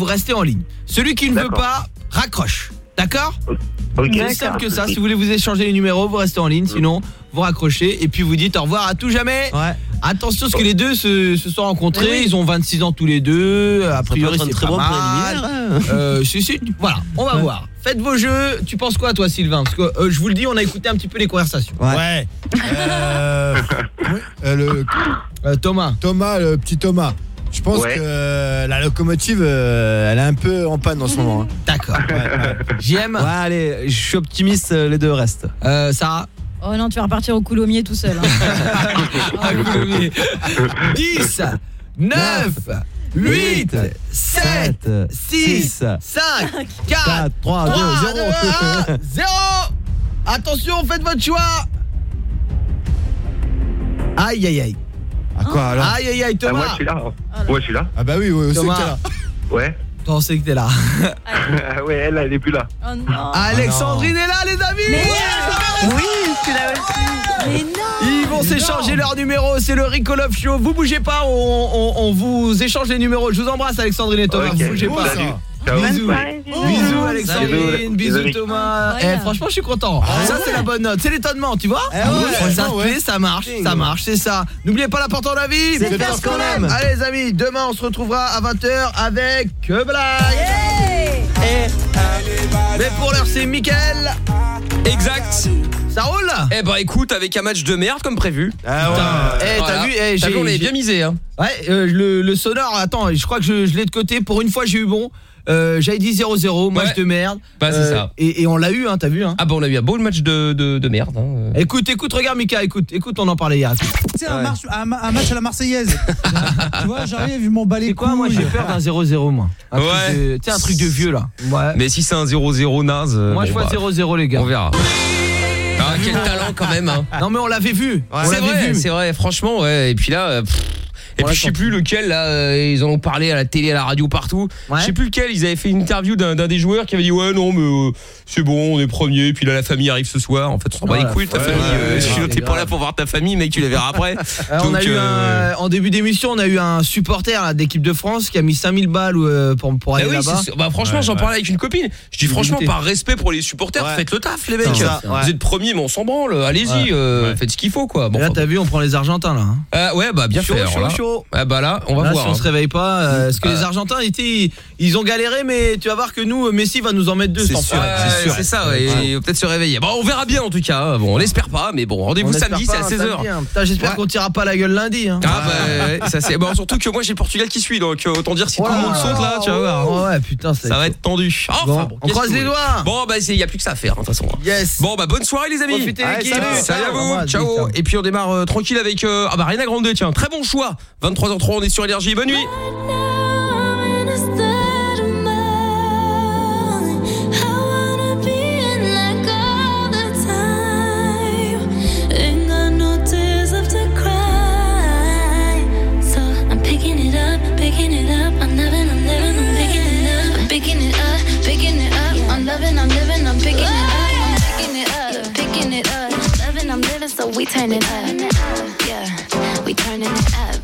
vous restez en ligne. Celui qui ne veut pas, raccroche. D'accord Ok. C'est simple que ça, si vous voulez vous échanger les numéros, vous restez en ligne, sinon vous raccrochez et puis vous dites au revoir à tout jamais. Ouais. Attention parce que les deux se, se sont rencontrés, oui. ils ont 26 ans tous les deux, a priori c'est très pas bon mal. hein. Euh, si, si, voilà, on va Ouais. voir. Faites vos jeux, tu penses quoi toi Sylvain? Parce que euh, je vous le dis, on a écouté un petit peu les conversations. Ouais. Euh, euh, le Euh, Thomas Thomas, le petit Thomas. Je pense Ouais. que la locomotive, euh, elle est un peu en panne en ce moment. hein. D'accord. JM Ouais, allez, je suis optimiste, euh, les deux restent. euh, Sarah Oh non, tu vas repartir au coulommier tout seul. hein. L'oubliez. 10 9 8 7 6 5 4 4, 3, 2, 0. 0 Attention, faites votre choix Aïe aïe aïe Ah quoi alors Aïe aïe aïe Ah, moi, Thomas je suis là. hein. Ouais, je suis là. Ah bah oui, oui, aussi Thomas. que t'es là. Ouais. Toi on sait que t'es là ouais, elle, elle est plus là. Oh non. Alexandrine est là les amis Oui, je suis là aussi. Mais non. Ils vont s'échanger leurs numéros, c'est le Rico Love Show. Vous bougez pas, on, on- on vous échange les numéros. Je vous embrasse Alexandrine et Thomas, vous bougez pas. ça. Salut. Bisous. bisous. Bisous Alexandrine, bisous. Thomas. Eh, franchement, je suis content. ça c'est la bonne note, c'est l'étonnement, tu vois Eh ouais, Ça plaît, ça marche, ça marche, c'est ça. N'oubliez pas l'important de la vie. C'est faire ce qu'on aime. Allez les amis, demain on se retrouvera à 20h avec Que Blague. Mais pour l'heure c'est Mickaël. Exact. Ça roule Eh ben écoute, avec un match de merde comme prévu. Ah ouais. Eh, t'as Voilà. vu, eh, T'as j'ai- vu, on j'ai- bien misé hein. Ouais, euh, le, le sonore, attends, je crois que je, je l'ai de côté. Pour une fois, j'ai eu bon. Euh, J'avais dit 0-0, match Ouais. de merde. Bah, c'est Euh, ça. Et, et on l'a eu, hein, t'as vu. Hein. Ah bah on a eu un beau match de, de, de merde. hein. Écoute, écoute, regarde Mika, écoute, écoute, on en parlait hier. C'est un, un ma- un match à la Marseillaise. tu vois, j'arrive, vu mon balai C'est quoi, moi j'ai peur d'un 0-0, moi. Un Ouais. Tu sais, un truc de vieux, là. Ouais. Mais si c'est un 0-0 naze, euh, moi, je vois bah, 0-0, les gars. On verra. Ah, quel talent quand même hein. Non, mais on l'avait vu. On C'est l'avait vrai, vu. c'est vrai, franchement ouais. Et puis là, pff, et puis je sais plus lequel là, euh, ils en ont parlé à la télé, à la radio, partout. Ouais. Je sais plus lequel. Ils avaient fait une interview d'un des joueurs qui avait dit ouais non mais euh, c'est bon, on est premier. Puis là la famille arrive ce soir. En fait, on s'en bat les couilles ta Ouais, famille. ouais, euh, t'es pas là pour voir ta famille, mec. Tu la verras après. On a eu un, en début d'émission, on a eu un supporter d'équipe de France qui a mis 5000 balles euh, pour, pour aller oui, là-bas. sûr. bah franchement, j'en parlais avec une copine. Je dis franchement, par respect pour les supporters, Ouais. faites le taf, les mecs. Vous êtes premiers, mais on s'en branle. Allez-y, faites ce qu'il faut, quoi. Là, t'as vu, on prend les Argentins là. hein. ouais, bah bien chaud, Ah bah là, on va Là, voir. si on hein. se réveille pas, euh, parce que Euh. les Argentins étaient, ils ont galéré, mais tu vas voir que nous, Messi va nous en mettre deux. C'est sûr. Ouais, c'est sûr. C'est ça, ouais, faut peut-être se réveiller. Bon, on verra bien en tout cas. Bon, on l'espère pas, mais bon, rendez-vous samedi, c'est à hein, 16h. samedi, hein. Putain, J'espère Ouais. qu'on tirera pas la gueule lundi. Hein. Ah bah ouais, ça c'est bon surtout que moi j'ai le Portugal qui suit donc euh, autant dire si tout le monde saute là tu vas voir hein. Ouais, ouais, putain, ça va être tendu enfin, Bon, bon, on croise les doigts. Bon bah il y a plus que ça à faire hein, de toute façon Yes. Bon bah bonne soirée les amis Profitez salut. À vous, ciao. Et puis on démarre euh, tranquille avec euh, ah bah Rihanna Grande tiens, très bon choix 23h03 on est sur énergie, bonne nuit up. Yeah, we it up.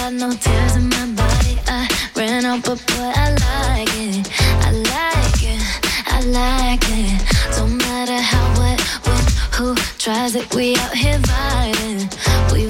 Got no tears in my body. I ran out, but boy, I like it. I like it. I like it. Don't matter how, what, when, who tries it. We out here vibing. We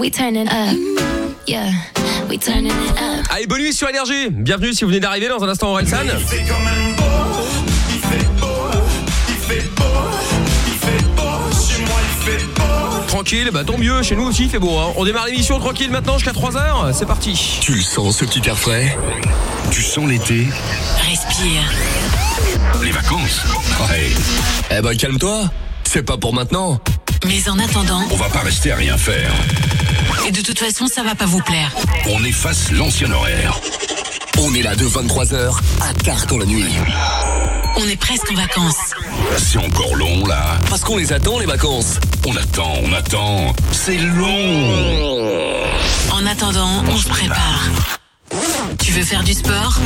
we turning up. Yeah, we turning it up. Allez, bonne nuit sur Énergie. Bienvenue si vous venez d'arriver dans un instant Orelsan. Tranquille, bah tant mieux, chez nous aussi il fait beau. hein. On démarre l'émission tranquille maintenant jusqu'à 3h, c'est parti. Tu le sens ce petit air frais? Tu sens l'été? Respire. Les vacances? Ouais. Eh ben calme-toi, c'est pas pour maintenant. Mais en attendant, On va pas rester à rien faire. et de toute façon, ça va pas vous plaire. On efface l'ancien horaire. On est là de 23h à tard dans la nuit. On est presque en vacances. C'est encore long là. Parce qu'on les attend les vacances. On attend, on attend. C'est long. En attendant, on se prépare. Tu veux faire du sport?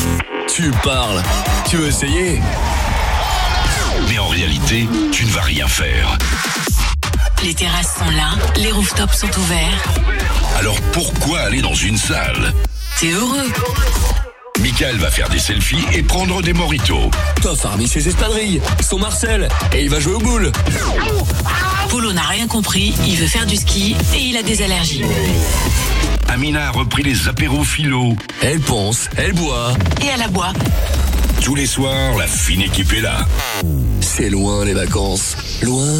Tu parles. Tu veux essayer? Mais en réalité, tu ne vas rien faire. Les terrasses sont là, les rooftops sont ouverts. Alors pourquoi aller dans une salle T'es heureux Michael va faire des selfies et prendre des moritos. Toff a remis ses espadrilles, son Marcel, et il va jouer au boule. Polo n'a rien compris, il veut faire du ski et il a des allergies. Amina a repris les apéros philo. Elle pense, elle boit. Et à la bois. Tous les soirs, la fine équipe est là. C'est loin les vacances. Loin,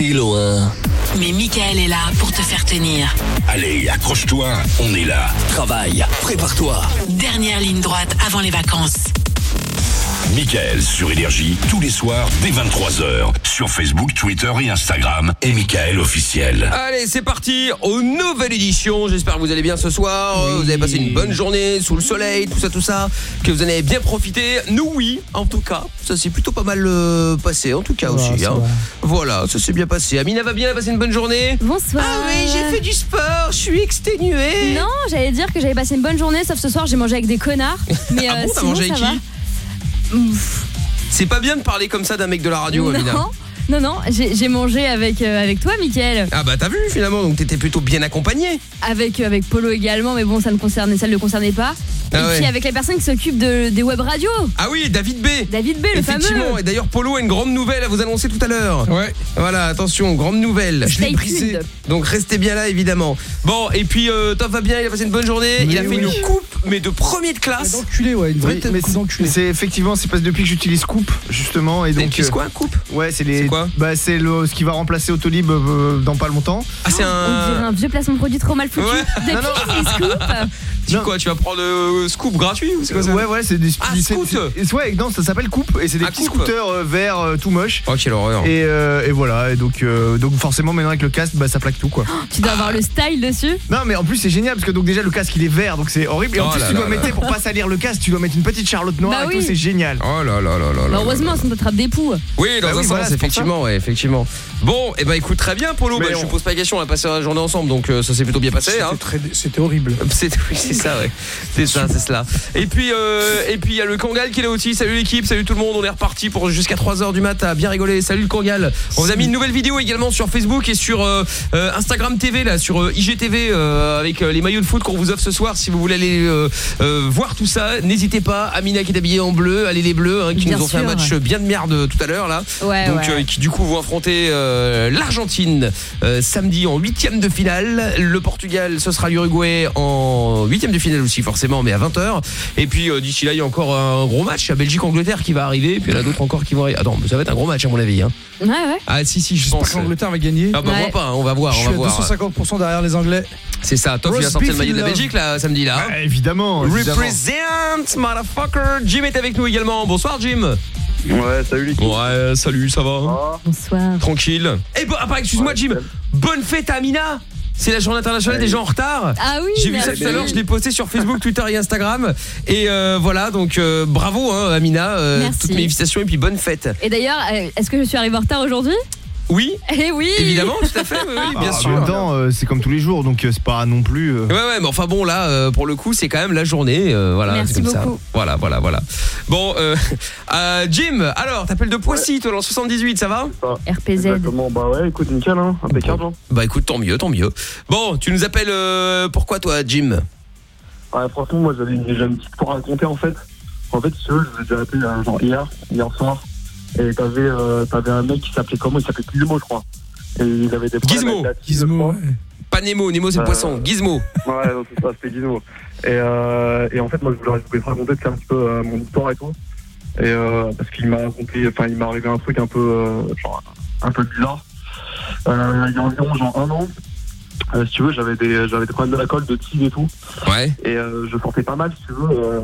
si loin. Mais Michael est là pour te faire tenir. Allez, accroche-toi, on est là. Travaille, prépare-toi. Dernière ligne droite avant les vacances. Michael sur Énergie, tous les soirs dès 23h. Sur Facebook, Twitter et Instagram. Et Michael officiel. Allez, c'est parti aux nouvelle édition. J'espère que vous allez bien ce soir. Vous avez passé une bonne journée sous le soleil, tout ça, tout ça. Que vous en avez bien profité. Nous, oui, en tout cas. Ça s'est plutôt pas mal euh, passé, en tout cas aussi. hein. Voilà, ça s'est bien passé. Amina va bien, elle a passé une bonne journée? Bonsoir. Ah oui, j'ai fait du sport, je suis exténuée. Non, j'allais dire que j'avais passé une bonne journée, sauf ce soir j'ai mangé avec des connards. Mais Ah euh, bon, t'as mangé va. C'est pas bien de parler comme ça d'un mec de la radio, Amina. Non, non, j'ai mangé avec, euh, avec toi, Mickaël. Ah bah t'as vu finalement, donc t'étais plutôt bien accompagné. Avec, euh, avec Polo également, mais bon, ça ne concernait, ça ne le concernait pas. Ah et ouais. puis avec la personne qui s'occupe de, des web radios, Ah oui, David B. David B, le Effectivement, fameux. et d'ailleurs Polo a une grande nouvelle à vous annoncer tout à l'heure. Ouais. Voilà, attention, grande nouvelle. Stay tuned. Donc restez bien là évidemment. Bon, et puis euh, Top va bien, il a passé une bonne journée, il a fait une coupe mais de premier de classe. D'enculé, ouais, une vraie Oui, mais c'est effectivement c'est parce que depuis que j'utilise Coupe justement et Donc euh, quoi, coupe? ouais c'est les C'est quoi bah c'est le ce qui va remplacer Autolib euh, dans pas longtemps. Ah c'est On dirait un un vieux placement de produit trop mal foutu. Ouais. Non, non. Scoop, tu Non. quoi, tu vas prendre euh, scoop gratuit ou c'est quoi ça ouais ouais c'est des Ah, c'est- Scoot. c'est- c'est- ouais non ça s'appelle Coupe et c'est des Ah, petits Coupe. scooters euh, verts euh, tout moches. Oh quelle horreur. Et, euh, et voilà et donc euh, donc forcément maintenant avec le casque bah ça plaque tout quoi. tu dois avoir le style dessus. Non mais en plus c'est génial parce que donc déjà le casque il est vert donc c'est horrible et en Oh plus là tu là dois là mettre pour pas salir le casque tu dois mettre une petite charlotte noire Bah et oui. tout c'est génial. Oh là là là là là. Bah, là heureusement, sinon t'attrapes des poux. Oui, dans Bah un oui, sens, voilà, c'est pour effectivement, ouais, effectivement. Bon, et ben écoute très bien Polo, bah, je te pose pas la question, on a passé la journée ensemble donc euh, ça s'est plutôt bien passé hein. C'était très- C'était horrible. C'est oui, ça ouais. C'est ça, c'est cela. Et puis euh, et puis il y a le Kangal qui est là aussi. Salut l'équipe, salut tout le monde. On est reparti pour jusqu'à 3h du mat à bien rigoler. Salut le Kangal. On vous a mis une nouvelle vidéo également sur Facebook et sur euh, euh, Instagram TV là sur euh, IGTV euh, avec euh, les maillots de foot qu'on vous offre ce soir si vous voulez aller euh, euh, voir tout ça, n'hésitez pas. Amina qui est habillée en bleu, allez les bleus hein, qui Bien nous ont fait un match bien de merde tout à l'heure là. Ouais, Donc ouais. euh, qui du coup vont affronter euh, l'Argentine euh, samedi en huitième de finale. Le Portugal, ce sera l'Uruguay en huitième de finale aussi forcément, mais à 20h. Et puis euh, d'ici là, il y a encore un gros match, la Belgique-Angleterre qui va arriver. Puis il y en a d'autres encore qui vont arriver. Attends, ça va être un gros match à mon avis. Hein. Ouais, ouais. Ah si si, je J'espère pense. que l'Angleterre va gagner. Ah bah Ouais. moi pas, hein, on va voir, Je on suis va à voir. 250% derrière les Anglais. C'est ça, il va Roast sortir le maillot de la love. Belgique là samedi là. Ouais, évidemment. évidemment. Represent motherfucker. Jim est avec nous également. Bonsoir Jim. Ouais, salut l'équipe. Ouais, salut, ça va Ah, Bonsoir. Tranquille. Eh bah, ah, excuse-moi Ouais, Jim. Bonne fête à Amina. C'est la journée internationale des gens en retard. Ah oui, J'ai vu ça tout à l'heure, je l'ai posté sur Facebook, Twitter et Instagram. Et euh, voilà, donc euh, bravo hein, Amina, euh, Merci. toutes mes félicitations et puis bonne fête. Et d'ailleurs, est-ce que je suis arrivée en retard aujourd'hui? Oui, Eh oui évidemment, tout à fait, oui, oui, bien Ah, sûr. En même temps euh, c'est comme tous les jours donc euh, c'est pas non plus. euh, Ouais ouais mais enfin bon là euh, pour le coup c'est quand même la journée euh, voilà Merci c'est comme ça. beaucoup. Voilà voilà voilà. Bon euh, euh, Jim alors t'appelles de Poissy toi dans le 78 ça va RPZ. Exactement, bah ouais, écoute, nickel, hein, impeccable. hein. Bah écoute tant mieux tant mieux. Bon tu nous appelles euh, pourquoi toi Jim? Ouais, franchement, moi j'avais une, j'ai une petite pour raconter en fait. En fait, je vous ai déjà appelé genre hier, hier soir. Et t'avais, euh, t'avais un mec qui s'appelait comment? Il s'appelait Gizmo, je crois. Et il avait des problèmes Gizmo. avec la Gizmo, ouais. Pas Nemo, Nemo c'est le Euh, poisson. Gizmo. Ouais, non, c'est ça, c'était Gizmo. Et, euh, et en fait, moi, je voulais, je voulais te raconter un petit peu euh, mon histoire et tout. Et euh, parce qu'il m'a raconté, enfin, il m'est arrivé un truc un peu, euh, genre, un peu bizarre. Euh, il y a environ genre un an, euh, si tu veux, j'avais des, j'avais des problèmes de l'alcool, de tease et tout. Ouais. Et euh, je sortais pas mal, si tu veux. Euh,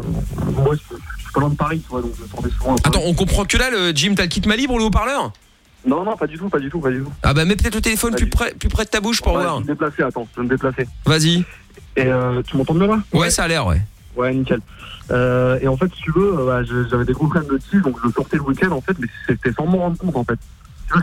moi, je, je suis pas loin de Paris, tu vois, donc je sortais souvent. à. Attends, on comprend que là, le Jim, t'as le kit Mali pour le haut-parleur Non, non, pas du tout, pas du tout, pas du tout. Ah bah mets peut-être le téléphone plus près, plus près de ta bouche pour Ouais, voir. Je vais me déplacer, attends, je vais me déplacer. Vas-y. Et euh, tu m'entends mieux là? Ouais, ça a l'air, ouais. Ouais, nickel. Euh, et en fait, si tu veux, euh, je- j'avais des gros problèmes de tige, donc je sortais le week-end en fait, mais c'était sans m'en rendre compte en fait.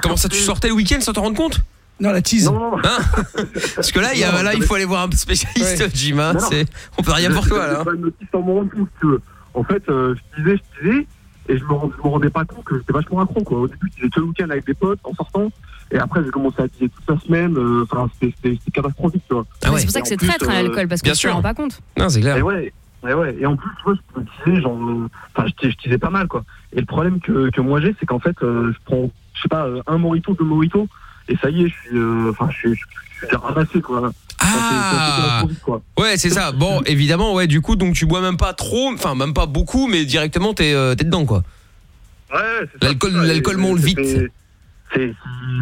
Comment ça, tu sortais le week-end sans t'en rendre compte? Non, la tease. Non, non, non. Hein? Parce que là, il y a, Non, là, il mais- faut aller voir un spécialiste, Ouais. Jim. hein, Non, non. c'est- On peut rien pour toi, là. hein. J'avais des problèmes de tige sans m'en rendre compte, si tu veux. En fait, euh, je disais, je disais, et je me, rend- je me rendais pas compte que j'étais vachement accro, quoi. Au début, j'étais que le week-end avec des potes en sortant, et après, j'ai commencé à tiser toute la semaine, euh, enfin, c'était- catastrophique, tu vois. Ah ouais. C'est pour ça que c'est traître hein, euh, l'alcool parce que bien tu te rends pas compte. Non, c'est clair. Et ouais, et ouais. Et en plus, tu vois, je me disais, genre, enfin, je, je disais pas mal, quoi. Et le problème que, que moi j'ai, c'est qu'en fait, euh, je prends, je sais pas, un morito, deux moritos, et ça y est, je suis, euh, enfin, je suis, je, je suis ramassé, quoi. Ah. Ouais, c'est ça. Bon, évidemment, ouais, du coup, donc tu bois même pas trop, enfin, même pas beaucoup, mais directement, t'es euh, t'es dedans, quoi. Ouais, c'est ça, L'alcool- monte c'est- vite. C'est c'est-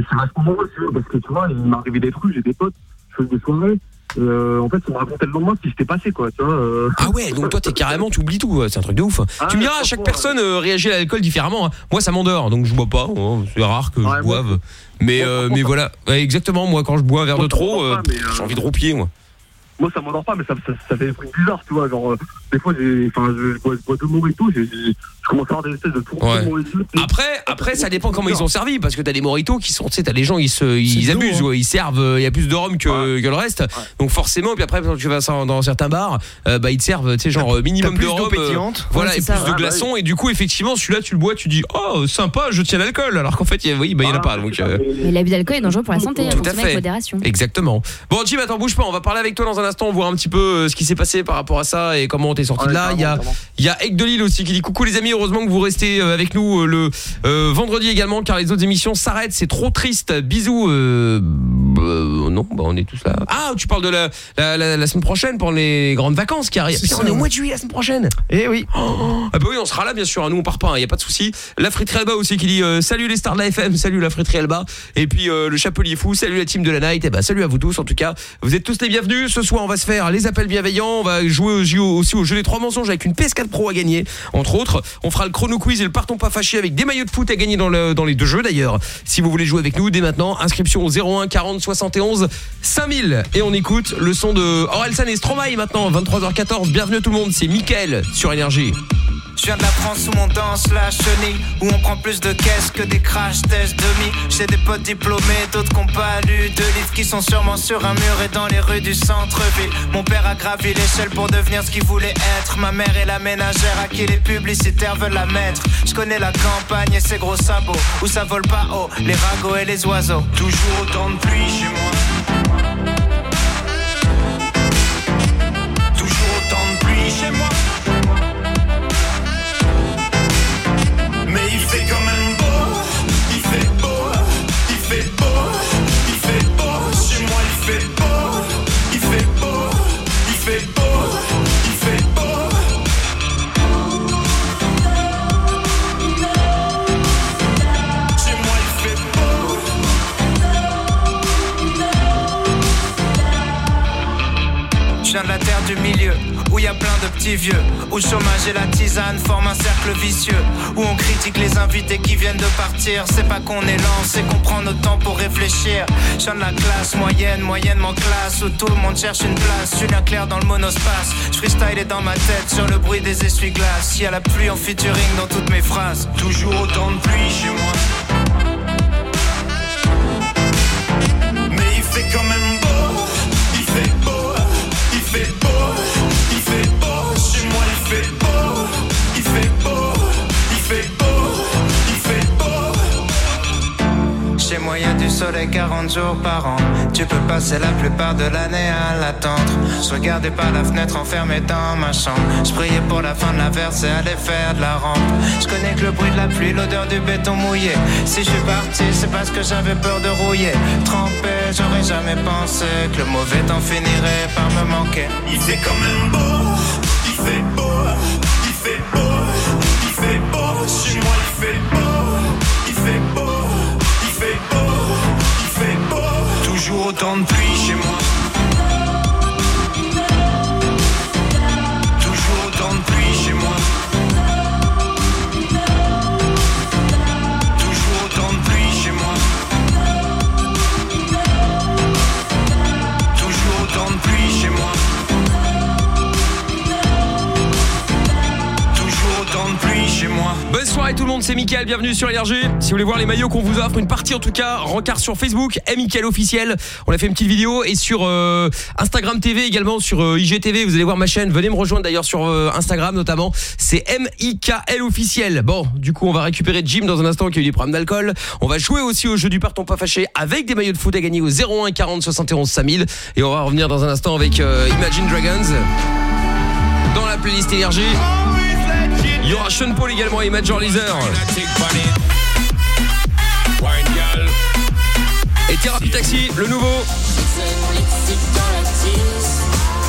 c'est vachement tu vois, parce que tu vois, il m'est arrivé des trucs, j'ai des potes, je faisais des soirées. euh, en fait, ça me racontait le lendemain ce qui s'était passé, quoi, tu vois. euh. Ah ouais, donc toi, t'es carrément, tu oublies tout, c'est un truc de ouf. Ah tu me diras, chaque personne euh, réagit à l'alcool différemment. hein. Moi, ça m'endort, donc je bois pas. hein. C'est rare que Ouais, je moi, boive. Mais, euh, mais voilà, Ouais, exactement. Moi, quand je bois un verre de trop, euh, euh, j'ai envie de roupier, moi. Moi, ça m'endort pas, mais ça, ça, ça fait des trucs bizarres, tu vois. Genre, euh, des fois, enfin, je, je bois, je bois deux j'ai- je commence à avoir des espèces de tours Ouais. de. Après, après, ça dépend comment ils sont servis, parce que t'as des moritos qui sont, tu sais, t'as les gens, ils se, ils abusent, hein. ouais, ils servent, euh, il y a plus de rhum que, que le reste. Donc forcément, puis après, quand tu vas dans, certains bars, euh, bah ils te servent, tu sais, genre euh, minimum de rhum, euh, pétillante. voilà, Ouais, et c'est plus ça. de Ah, bah glaçons, et du coup, effectivement, celui-là, tu le bois, tu dis, oh, sympa, je tiens l'alcool, alors qu'en fait, il y a- oui, bah il y en a Ah, pas, donc. ça, euh, mais- l'abus d'alcool est dangereux pour la santé. Tout à fait. avec modération. Exactement. Bon, Jim, attends, bouge pas. On va parler avec toi dans un instant, voir un petit peu ce qui s'est passé par rapport à ça et comment t'es sorti de là. Il y a, il y a Egg de Lille aussi qui dit coucou les amis. Heureusement que vous restez euh, avec nous euh, le euh, vendredi également, car les autres émissions s'arrêtent. C'est trop triste. Bisous. euh, euh, non, bah on est tous là. Ah, tu parles de la, la, la- la semaine prochaine pour les grandes vacances qui arrivent. Putain, on est au mois de juillet la semaine prochaine. Eh oui. Oh, ah bah oui, on sera là bien sûr. hein. Nous on part pas, il y a pas de souci. La friterie Alba aussi qui dit salut les stars de la FM, salut la friterie Alba. Et puis le chapelier fou, salut la team de la night. Et bah salut à vous tous en tout cas. Vous êtes tous les bienvenus. Ce soir on va se faire les appels bienveillants. On va jouer au JO aussi au jeu des trois mensonges avec une PS4 Pro à gagner entre autres. On fera le chrono quiz et le partons pas fâché avec des maillots de foot à gagner dans, le, dans les deux jeux d'ailleurs. Si vous voulez jouer avec nous dès maintenant, inscription au 01 40 71 5000 et on écoute le son de Orelsan et Stromae maintenant 23h14. Bienvenue tout le monde, c'est Mickaël sur énergie. Je viens de la France où on danse la chenille Où on prend plus de caisses que des crash tests demi J'ai des potes diplômés, d'autres qui n'ont pas lu De livres qui sont sûrement sur un mur et dans les rues du centre-ville. Mon père a gravi l'échelle pour devenir ce qu'il voulait être. Ma mère est la ménagère à qui les publicitaires veulent la mettre. Je connais la campagne et ses gros sabots Où ça vole pas haut, les ragots et les oiseaux. Toujours autant de pluie chez moi Du milieu, où y a plein de petits vieux, où chômage et la tisane forment un cercle vicieux, où on critique les invités qui viennent de partir. C'est pas qu'on est lent, c'est qu'on prend notre temps pour réfléchir. Je viens de la classe moyenne, moyennement classe, où tout le monde cherche une place. Julien Claire dans le monospace, je freestyle est dans ma tête sur le bruit des essuie-glaces. Y a la pluie en featuring dans toutes mes phrases. Toujours autant de pluie chez moi. Mais il fait quand même a du soleil soleil 40 jours par an. Tu peux passer la plupart de l'année à l'attendre. Je regardais par la fenêtre enfermé dans ma chambre. Je priais pour la fin de la verse et aller faire de la rampe. Je connais que le bruit de la pluie, l'odeur du béton mouillé. Si je suis parti, c'est parce que j'avais peur de rouiller. Trempé, j'aurais jamais pensé que le mauvais temps finirait par me manquer. Il fait quand même beau, il fait beau, il fait beau, il fait beau, chez moi il fait beau, autant de pluie chez moi. Soirée tout le monde, c'est Mickaël, bienvenue sur Énergie. Si vous voulez voir les maillots qu'on vous offre, une partie en tout cas, rencard sur Facebook, Mickaël officiel. On a fait une petite vidéo et sur euh, Instagram TV également, sur euh, IGTV, vous allez voir ma chaîne. Venez me rejoindre d'ailleurs sur euh, Instagram notamment. C'est M-I-K-L officiel. Bon, du coup, on va récupérer Jim dans un instant qui a eu des problèmes d'alcool. On va jouer aussi au jeu du partons pas fâché avec des maillots de foot à gagner au 01 40 71 5000. Et on va revenir dans un instant avec Imagine Dragons dans la playlist Énergie. Il y aura Sean Paul également et Major Lazer. Et Thérapie Taxi, le nouveau.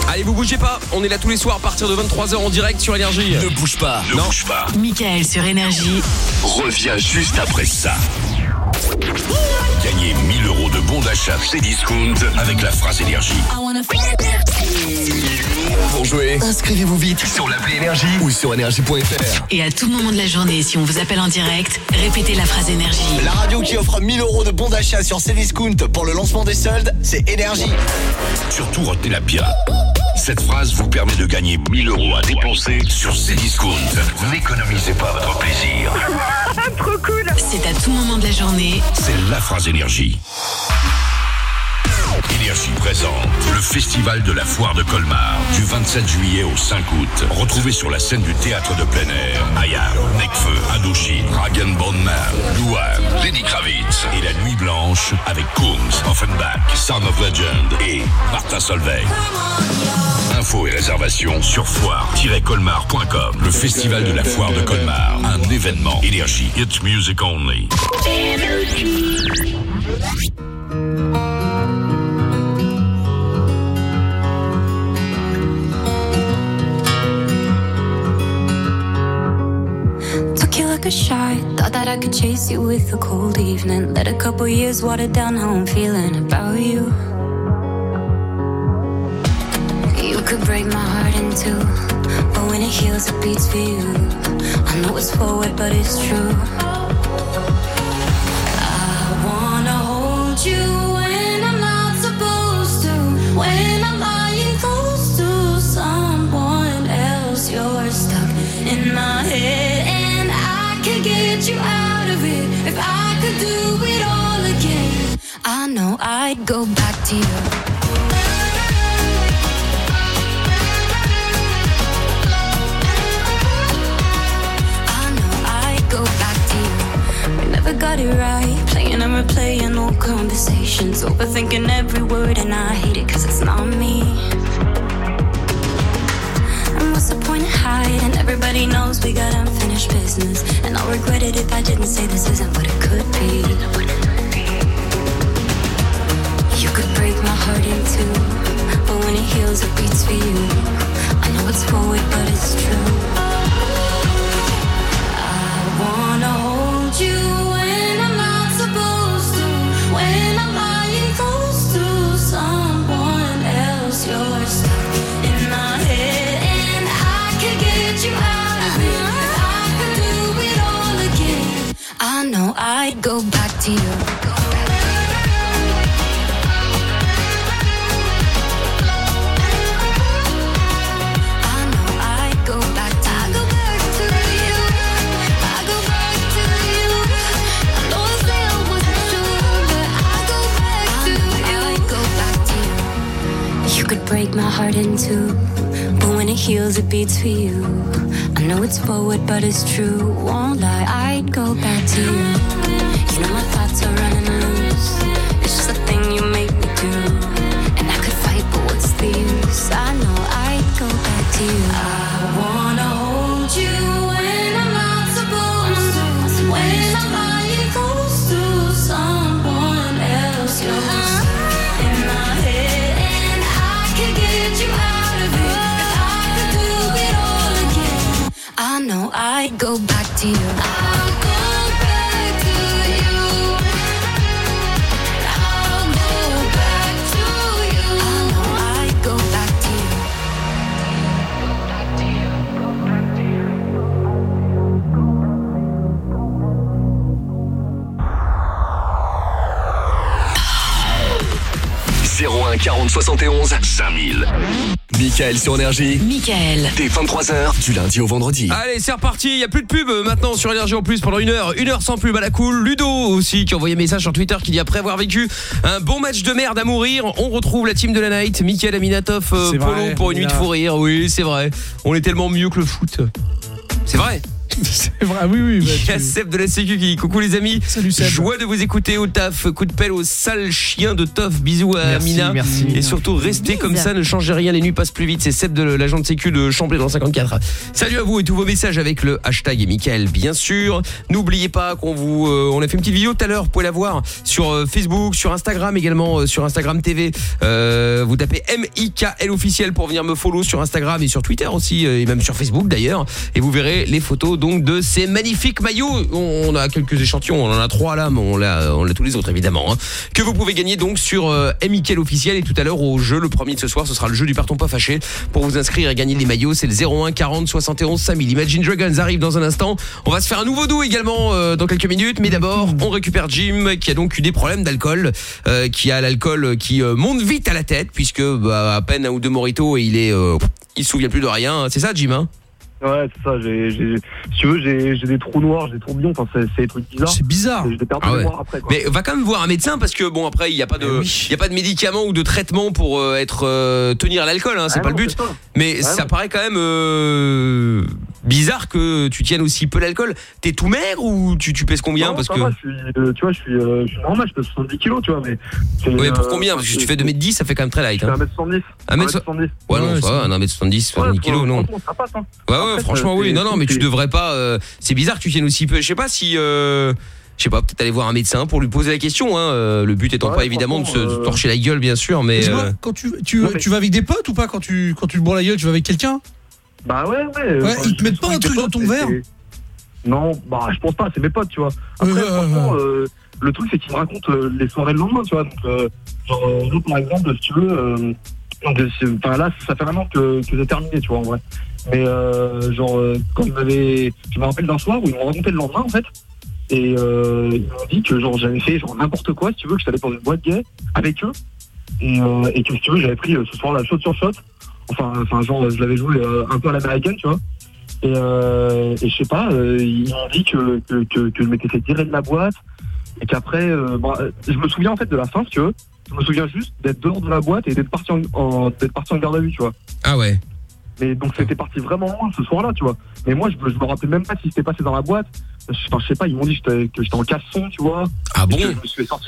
Allez, vous bougez pas. On est là tous les soirs à partir de 23h en direct sur Énergie. Ne bouge pas. Ne bouge pas. Michael sur Énergie. Reviens juste après ça. Gagnez 1000 euros de bons d'achat chez Discount avec la phrase énergie. Pour jouer, inscrivez-vous vite sur l'appli énergie ou sur énergie.fr. Et à tout moment de la journée, si on vous appelle en direct, répétez la phrase Énergie. La radio qui offre 1000 euros de bons d'achat sur Cdiscount pour le lancement des soldes, c'est Énergie. Surtout retenez-la bien. Cette phrase vous permet de gagner 1000 euros à dépenser sur Cdiscount. N'économisez pas votre plaisir. Trop cool C'est à tout moment de la journée. C'est la phrase énergie. Énergie présente le festival de la foire de Colmar du 27 juillet au 5 août. Retrouvez sur la scène du théâtre de plein air Ayam, Nekfeu, Indochine, Ragen Bondman, Louane, Lenny Kravitz et la Nuit Blanche avec Kungs, Offenbach, Sound of Legend et Martin Solveig. Infos et réservations sur foire-colmar.com. Le festival de la foire de Colmar, un événement énergie It's music only. A shot. Thought that I could chase you with a cold evening. Let a couple years water down how I'm feeling about you. You could break my heart in two, but when it heals, it beats for you. I know it's forward, but it's true. I wanna hold you when I'm not supposed to. When I'd go back to you. I know I'd go back to you. We never got it right. Playing and replaying old conversations. Overthinking every word, and I hate it cause it's not me. And what's the point of hiding? Everybody knows we got unfinished business. And I'll regret it if I didn't say this isn't what it could be. Could break my heart in two. But when it heals, it beats for you. I know it's forward, but it's true. I wanna hold you when I'm not supposed to. When I'm lying close to someone else, you're stuck in my head, and I could get you out of it. I could do it all again, I know I'd go back to you. Could break my heart in two, but when it heals, it beats for you. I know it's forward, but it's true. Won't lie, I'd go back to you. You know my thoughts are running go back to you. I'll go back to you. I'll go back to you. I know I go back to you. 01 40 71 5000. Michael sur Énergie. Michael. Dès 23h, du lundi au vendredi. Allez, c'est reparti. Il y a plus de pub euh, maintenant sur Énergie en plus pendant une heure. Une heure sans pub à la cool. Ludo aussi qui a envoyé un message sur Twitter qui dit après avoir vécu un bon match de merde à mourir, on retrouve la team de la night. Mickaël Aminatov, euh, Polo vrai, pour une nuit de fou rire. Oui, c'est vrai. On est tellement mieux que le foot. C'est vrai. C'est vrai, oui, oui. bah, Il y a Seb de la Sécu qui dit coucou les amis. Salut Seb. Joie de vous écouter au taf. Coup de pelle au sale chien de Toff. Bisous à Merci, Mina. merci. Et surtout restez comme ça, ne changez rien, les nuits passent plus vite. C'est Seb de l'agent de sécu de Chamblay dans le 54. Salut à vous et tous vos messages avec le hashtag et bien sûr. N'oubliez pas qu'on vous euh, on a fait une petite vidéo tout à l'heure, vous pouvez la voir sur euh, Facebook, sur Instagram également, euh, sur Instagram TV. Euh, vous tapez M-I-K-L officiel pour venir me follow sur Instagram et sur Twitter aussi euh, et même sur Facebook d'ailleurs et vous verrez les photos donc de ces magnifiques maillots. On, a quelques échantillons, on en a trois là, mais on l'a on l'a tous les autres évidemment. hein. que vous pouvez gagner donc sur euh, officiel et tout à l'heure au jeu le premier de ce soir, ce sera le jeu du parton pas fâché. Pour vous inscrire et gagner les maillots, c'est le 01 40 71 5000. Imagine Dragons arrive dans un instant. On va se faire un nouveau doux également euh, dans quelques minutes, mais d'abord on récupère Jim qui a donc eu des problèmes d'alcool, euh, qui a l'alcool qui euh, monte vite à la tête puisque bah, à peine un ou deux moritos et il est euh, il se souvient plus de rien. C'est ça Jim hein? Ouais, c'est ça. J'ai, j'ai, si tu veux, j'ai, j'ai des trous noirs, j'ai des tourbillons. Enfin, c'est, c'est des trucs bizarres. C'est bizarre. Et J'ai perdu Ah la ouais. mémoire après. Quoi. Mais va quand même voir un médecin parce que bon après il y a pas de il y a pas de médicaments ou de traitement pour euh, être euh, tenir l'alcool hein, c'est Ah pas non, le but. Mais Ah ça non. paraît quand même euh, bizarre que tu tiennes aussi peu l'alcool. T'es tout maigre ou tu, tu pèses combien Non, parce que va, je suis, euh, tu vois, je suis, euh, je suis normal, je pèse 70 kilos, tu vois, mais. pour euh, combien Parce que si tu fais 2m10 ça fait quand même très light Je fais hein. 1m70. 1m70. 1m70. Ouais non Ouais, ça va, 1m70 70 kilos non. Franchement, ça passe, hein. Ouais ouais Après, franchement oui non non mais tu devrais pas euh, c'est bizarre que tu tiennes aussi peu. Je sais pas si euh, je sais pas, peut-être aller voir un médecin pour lui poser la question. Hein. le but étant Ouais, pas évidemment de se euh, torcher la gueule, bien sûr, mais euh, quand tu, tu, Non, mais- tu vas avec des potes ou pas quand tu, quand tu te bourres la gueule, tu vas avec quelqu'un? Bah ouais, ouais. Ouais, enfin, ils te mettent pas un truc dans ton verre Non, bah je pense pas, c'est mes potes, tu vois. Après, franchement, euh, le truc c'est qu'ils me racontent euh, les soirées le lendemain, tu vois. Donc, euh, genre, nous, par exemple, si tu veux, enfin là, ça fait vraiment que, que j'ai terminé, tu vois, en vrai. Mais euh, genre, quand ils m'avaient. Je me rappelle d'un soir où ils m'ont raconté le lendemain, en fait. Et euh, ils m'ont dit que genre j'avais fait genre n'importe quoi, si tu veux, que j'allais dans une boîte gay avec eux. Et, euh, et que si tu veux, j'avais pris ce soir-là shot sur shot. Enfin, enfin genre, je l'avais joué euh, un peu à l'américaine, tu vois. Et, euh, et je sais pas, euh, ils m'ont dit que, que, que, que je m'étais fait tirer de la boîte. Et qu'après, euh, euh, je me souviens en fait de la fin, si tu veux. Je me souviens juste d'être dehors de la boîte et d'être parti en, en- d'être parti en garde à vue, tu vois. ah ouais. Mais donc c'était parti vraiment loin ce soir-là, tu vois. Mais moi, je, me- je me rappelle même pas si c'était passé dans la boîte. Je, enfin, je sais pas, ils m'ont dit que j'étais- en caleçon, tu vois. Ah bon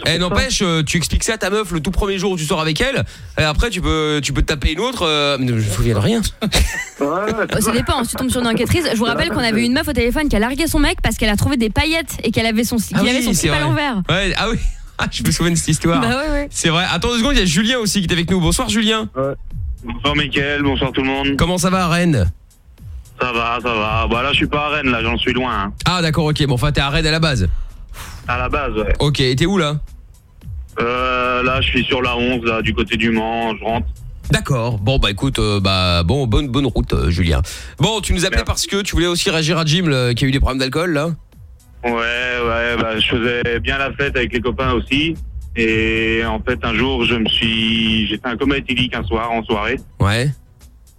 Eh n'empêche, euh, tu expliques ça à ta meuf le tout premier jour où tu sors avec elle, et après tu peux tu peux te taper une autre. euh, je me souviens de rien. Ouais, ouais, Oh, ça dépend, si tu tombes sur une enquêtrice. Je vous rappelle qu'on avait une meuf au téléphone qui a largué son mec parce qu'elle a trouvé des paillettes et qu'elle avait son, qu'il Ah avait oui, son c'est slip à l'envers. Ouais, ah oui. Ah, je me souviens de cette histoire. Bah ouais, ouais. C'est vrai. Attends deux secondes, il y a Julien aussi qui est avec nous. Bonsoir Julien. Bonsoir Mickaël, bonsoir tout le monde. Comment ça va à Rennes? Ça va, ça va. Bah là je suis pas à Rennes, là j'en suis loin. hein. Ah d'accord, ok. Bon, enfin t'es à Rennes à la base. À la base, ouais. Ok, et t'es où là? Euh, là je suis sur la 11, là, du côté du Mans, je rentre. D'accord. Bon bah écoute, euh, bah bon, bonne bonne route, euh, Julien. Bon, tu nous appelais parce que tu voulais aussi réagir à Jim là, qui a eu des problèmes d'alcool là? Ouais, ouais, bah je faisais bien la fête avec les copains aussi. Et en fait un jour je me suis... J'ai fait un coma éthylique un soir, en soirée. Ouais.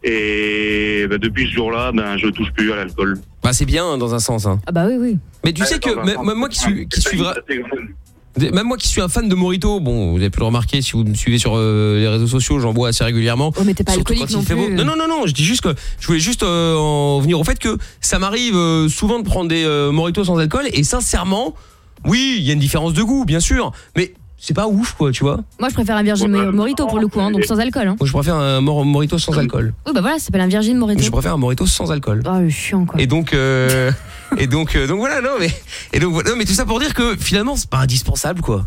Et bah, depuis ce jour-là, ben je touche plus à l'alcool. Bah c'est bien dans un sens. Hein. Ah bah oui, oui. Mais tu Ouais, sais que même sens. même moi qui suis qui suis vra- C'est grave. Même moi qui suis un fan de Morito, bon, vous avez pu le remarquer si vous me suivez sur euh, les réseaux sociaux, j'en bois assez régulièrement. Oh, mais t'es pas alcoolique quand il non fait beau. plus. Non, non, non, non, je dis juste que je voulais juste euh, en venir au fait que ça m'arrive euh, souvent de prendre des euh, Morito sans alcool et sincèrement, oui, il y a une différence de goût, bien sûr, mais c'est pas ouf, quoi, tu vois. Moi, je préfère un Virgin Ouais, bah, Morito pour le coup, hein, donc sans alcool. Hein. Moi, je préfère un mor- Morito sans alcool. Oui, bah voilà, ça s'appelle un Virgin Morito. Je préfère un Morito sans alcool. Oh, le chiant quoi. Et donc, euh, et donc, euh, donc voilà, non, mais, et donc, voilà, non, mais tout ça pour dire que finalement, c'est pas indispensable, quoi.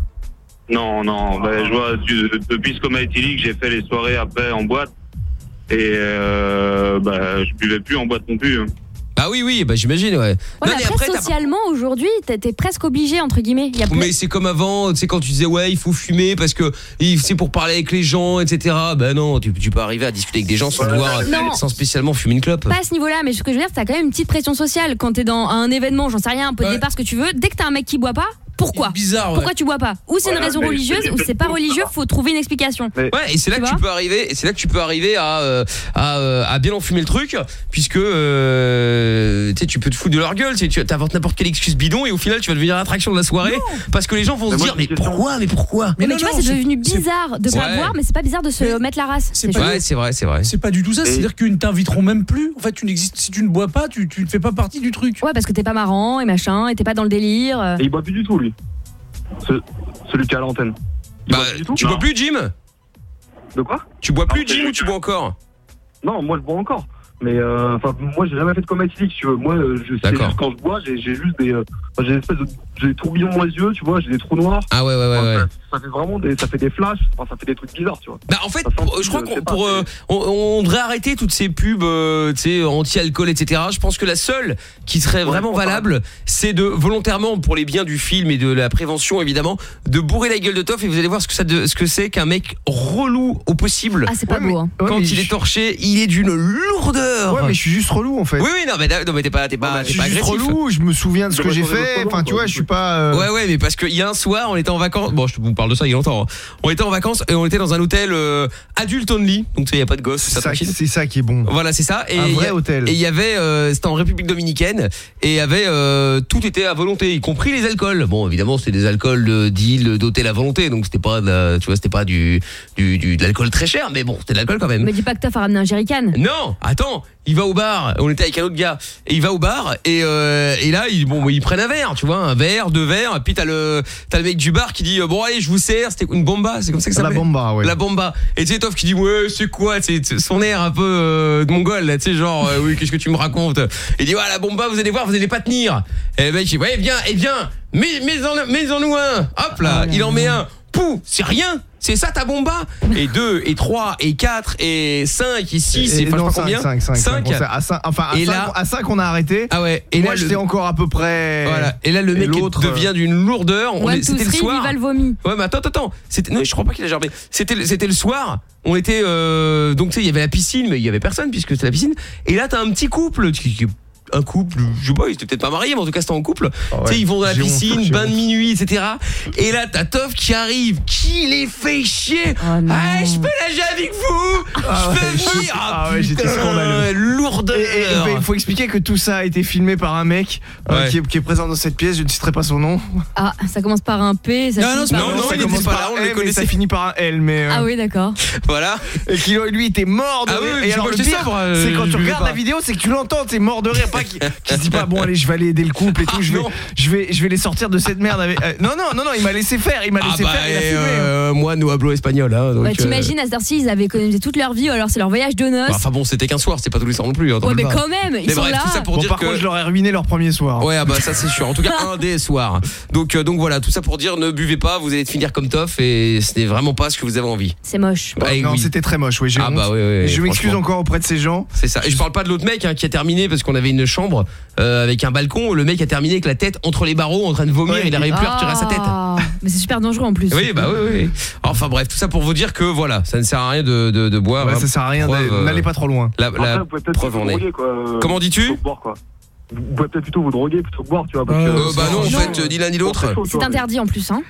Non, non, bah, je vois, du- depuis ce coma éthylique, j'ai fait les soirées après en boîte. Et euh, bah, je buvais plus en boîte non plus. hein. Bah Ah oui, oui, bah j'imagine, ouais. Ouais, Non, mais mais après, après, t'as- socialement, aujourd'hui, t'es t'es presque obligé, entre guillemets. Il y a plein- Mais c'est comme avant, tu sais quand tu disais ouais il faut fumer parce que il- c'est pour parler avec les gens etc. Ben non tu, tu peux arriver à discuter avec des gens sans devoir Non. sans spécialement fumer une clope. Pas à ce niveau-là, mais ce que je veux dire, t'as quand même une petite pression sociale quand t'es dans un événement, j'en sais rien, un peu de Ouais. départ, ce que tu veux. Dès que t'as un mec qui boit pas, pourquoi bizarre, ouais. Pourquoi tu bois pas Ou c'est une raison religieuse, ou c'est pas religieux, faut trouver une explication. Ouais, et c'est là Tu que tu peux arriver, et c'est là que tu peux arriver à euh, à, euh, à bien enfumer le truc, puisque euh, tu sais, tu peux te foutre de leur gueule, tu sais, tu inventes n'importe quelle excuse bidon et au final tu vas devenir l'attraction de la soirée parce que les gens vont se dire mais pourquoi, mais pourquoi Mais, tu vois, c'est devenu bizarre de pas boire, mais c'est pas bizarre de se mettre la race. C'est. Ouais, c'est vrai, c'est vrai. C'est pas du tout ça, c'est-à-dire qu'ils ne t'inviteront même plus. En fait, tu n'existes si tu ne bois pas, tu, tu ne fais pas partie du truc. Ouais, parce que t'es pas marrant et machin, et t'es pas dans le délire. Et il boit plus du tout, lui. Ce- celui qui est à l'antenne. Il Bah, boit plus du tout tu bois plus Jim De quoi Tu bois plus Jim ou tu bois encore Non, moi je bois encore. Mais euh, enfin, moi j'ai jamais fait de coma éthylique, si tu veux. Moi, euh, je sais D'accord. juste quand je bois, j'ai j'ai juste des, euh, enfin, j'ai des espèces de, j'ai des tourbillons dans les yeux, tu vois, j'ai des trous noirs. Ah ouais ouais ouais ouais. Ça fait vraiment des, ça fait des flashs, enfin, ça fait des trucs bizarres, tu vois. Bah en fait, pour- je crois qu'on pour, euh, on, on devrait arrêter toutes ces pubs, euh, tu sais, anti-alcool, etc. Je pense que la seule qui serait vraiment valable, c'est de volontairement, pour les biens du film et de la prévention évidemment, de bourrer la gueule de Toff et vous allez voir ce que ça, de- ce que c'est qu'un mec relou au possible. Ah, c'est pas beau, hein. Quand Ouais, il je- est torché, il est d'une lourdeur. Ouais, mais je suis juste relou en fait. Oui oui non mais non mais t'es pas t'es pas Je t'es suis pas juste agressif. relou, je me souviens de ce que j'ai fait. Enfin, tu vois, je suis pas. euh, Ouais ouais mais parce qu'il y a un soir on était en vacances bon je vous parle de ça il y a longtemps hein. on était en vacances et on était dans un hôtel euh, adulte only donc tu sais il y a pas de gosses c'est ça, ça- tranquille. C'est ça qui est bon. Voilà, c'est ça. Et Un il y vrai a- hôtel. Et il y avait, euh, c'était en République Dominicaine, et il y avait euh, tout était à volonté, y compris les alcools. Bon, évidemment, c'était des alcools de- d'île d'hôtel à volonté, donc c'était pas, de la- tu vois, c'était pas du, du, du- de l'alcool très cher, mais bon, c'était de l'alcool quand même. Mais dis pas que a ramené un jerrycan. Non, attends, il va au bar. On était avec un autre gars et il va au bar et, euh, et là ils bon ils prennent un verre, tu vois, un verre, deux verres. Et puis t'as le t'as le mec du bar qui dit euh, bon allez je vous sers. C'était une bomba, c'est comme ça que ça La bomba, ouais. La bomba. Et tu sais Toff qui dit ouais c'est quoi, c'est son air un peu euh, de mongol là, tu sais genre euh, oui qu'est-ce que tu me racontes? Il dit ouais la bomba vous allez voir vous allez pas tenir. Et le mec il dit ouais viens et viens mets mets en mets en nous un. Hop là il en met un. Pouh c'est rien. C'est ça ta bomba Et 2, et 3, et 4, et 5, et 6, et, Et non, pas combien 5, 5, 5. Cinq. À 5, enfin, à Et 5, là- à 5, on a arrêté. Ah ouais. Et Moi, là, j'étais le- encore à peu près. Voilà. Et là, le mec l'autre, devient d'une lourdeur. C'était le soir. viva le vomi. Ouais, mais attends, attends, non, je crois pas qu'il a germé. C'était, le- c'était le soir. On était, euh, donc tu sais, il y avait la piscine, mais il y avait personne puisque c'était la piscine. Et là, t'as un petit couple qui, qui- un couple, je sais pas, ils étaient peut-être pas mariés, mais en tout cas c'était en couple. Tu sais, ils vont dans la honte, piscine, bain de minuit, etc. Et là, t'as Toff qui arrive, qui les fait chier. ah, je peux nager avec vous. Ah je peux ouais, venir. Ah ouais, j'étais putain, scandaleux. Lourdeur. Et- et- et il faut expliquer que tout ça a été filmé par un mec euh, qui, est, qui est présent dans cette pièce. Je ne citerai pas son nom. Ah, ça commence par un P. Ça Non, finit non, c'est par un- non, ça il commence pas par là, on ça finit par un L. Mais euh, Ah oui, d'accord. Voilà. et qui lui était mort de Ah oui, rire. et alors le j'étais pire, euh, c'est quand tu regardes la vidéo, c'est que tu l'entends, t'es mort de rire, pas qui, qui se dit pas bon allez, je vais aller aider le couple et tout, je vais, Non. je vais, je vais les sortir de cette merde. Avec... euh, non non non non, il m'a laissé faire, il m'a Ah laissé bah, faire, il a filmé. hein. euh, moi, nous hablo espagnol. Hein, donc, euh, T'imagines, à cette heure-ci, ils avaient économisé toute leur vie, alors c'est leur voyage de noces. bah, Enfin bon, c'était qu'un soir, c'est pas tous les soirs non plus. hein, ouais, mais pas. quand même, ils Mais sont bref, là. tout ça pour Bon, dire par que. contre, je leur ai ruiné leur premier soir. Ouais, ah bah ça c'est sûr. En tout cas, un des soirs. Donc, euh, donc voilà, tout ça pour dire ne buvez pas, vous allez finir comme Toff et ce n'est vraiment pas ce que vous avez envie. C'est moche. Bah, non, oui. c'était très moche, oui, j'ai Ah bah je m'excuse encore auprès de ces gens. C'est ça. Et je parle pas de l'autre mec hein, qui a terminé parce qu'on avait une chambre euh, avec un balcon. Le mec a terminé avec la tête entre les barreaux en train de vomir. Ouais, il n'arrivait plus à retirer sa tête. Ah, Mais c'est super dangereux en plus. Oui, bah oui, oui. Enfin bref, tout ça pour vous dire que voilà, ça ne sert à rien de, de, de boire. Ouais, hein. ça sert à rien, euh, n'allez pas trop loin. La, Après, la vous pouvez peut-être preuve vous en est. quoi. Comment dis-tu. Vous pouvez peut-être plutôt vous droguer plutôt que boire, tu vois. Parce Euh, que, Euh, bah non, en c'est- fait, ni l'un ni l'autre. c'est interdit en plus, hein.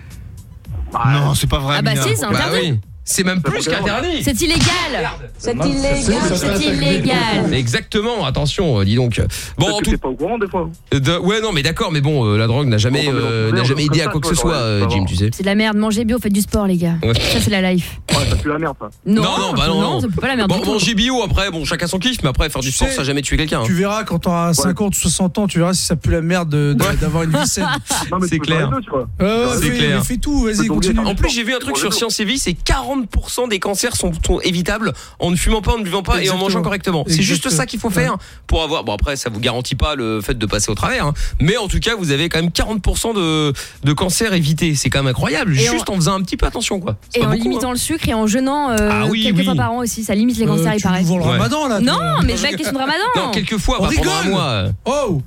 Non, c'est pas vrai. Ah bah si, c'est Bah interdit. C'est même plus qu'interdit. C'est illégal. C'est illégal. C'est illégal. Exactement, attention, euh, dis donc. Bon, en tout pas au courant des fois. de- ouais, non, mais d'accord, mais bon, euh, la drogue n'a jamais, euh, n'a mais jamais aidé à quoi que ce soit, euh, Jim, tu sais. C'est de la merde. Mangez bio, faites du sport, les gars. Ouais. Ça, c'est la life. Ouais, ça pue la merde, ça. Non, non, non, bah non, non. ça peut pas la merde Bon, manger bio après, bon, chacun son kiff, mais après faire du Tu sport, ça jamais tué quelqu'un. hein. Tu verras quand t'auras 50 ou 60 ans, tu verras si ça pue la merde de- de- d'avoir une vie saine. C'est tu clair. tu C'est clair. Fais tout, vas-y, Donc, continue. En plus, j'ai vu un truc sur Science et Vie, c'est 40% des cancers sont, sont évitables en ne fumant pas, en ne buvant pas et en mangeant correctement. C'est juste ça qu'il faut faire pour avoir. Bon après, ça vous garantit pas le fait de passer au travers, hein. mais en tout cas, vous avez quand même 40% de de cancers évités. C'est quand même incroyable. Et juste en... faisant un petit peu attention, quoi. Et pas en beaucoup, limitant hein. le sucre et en jeûnant euh, Ah oui, quelques oui. fois par an aussi, ça limite les Euh, cancers, il tu paraît. le ramadan là. Non, mais c'est pas une question de ramadan. Non, quelques fois, On pas pendant un mois. euh. Oh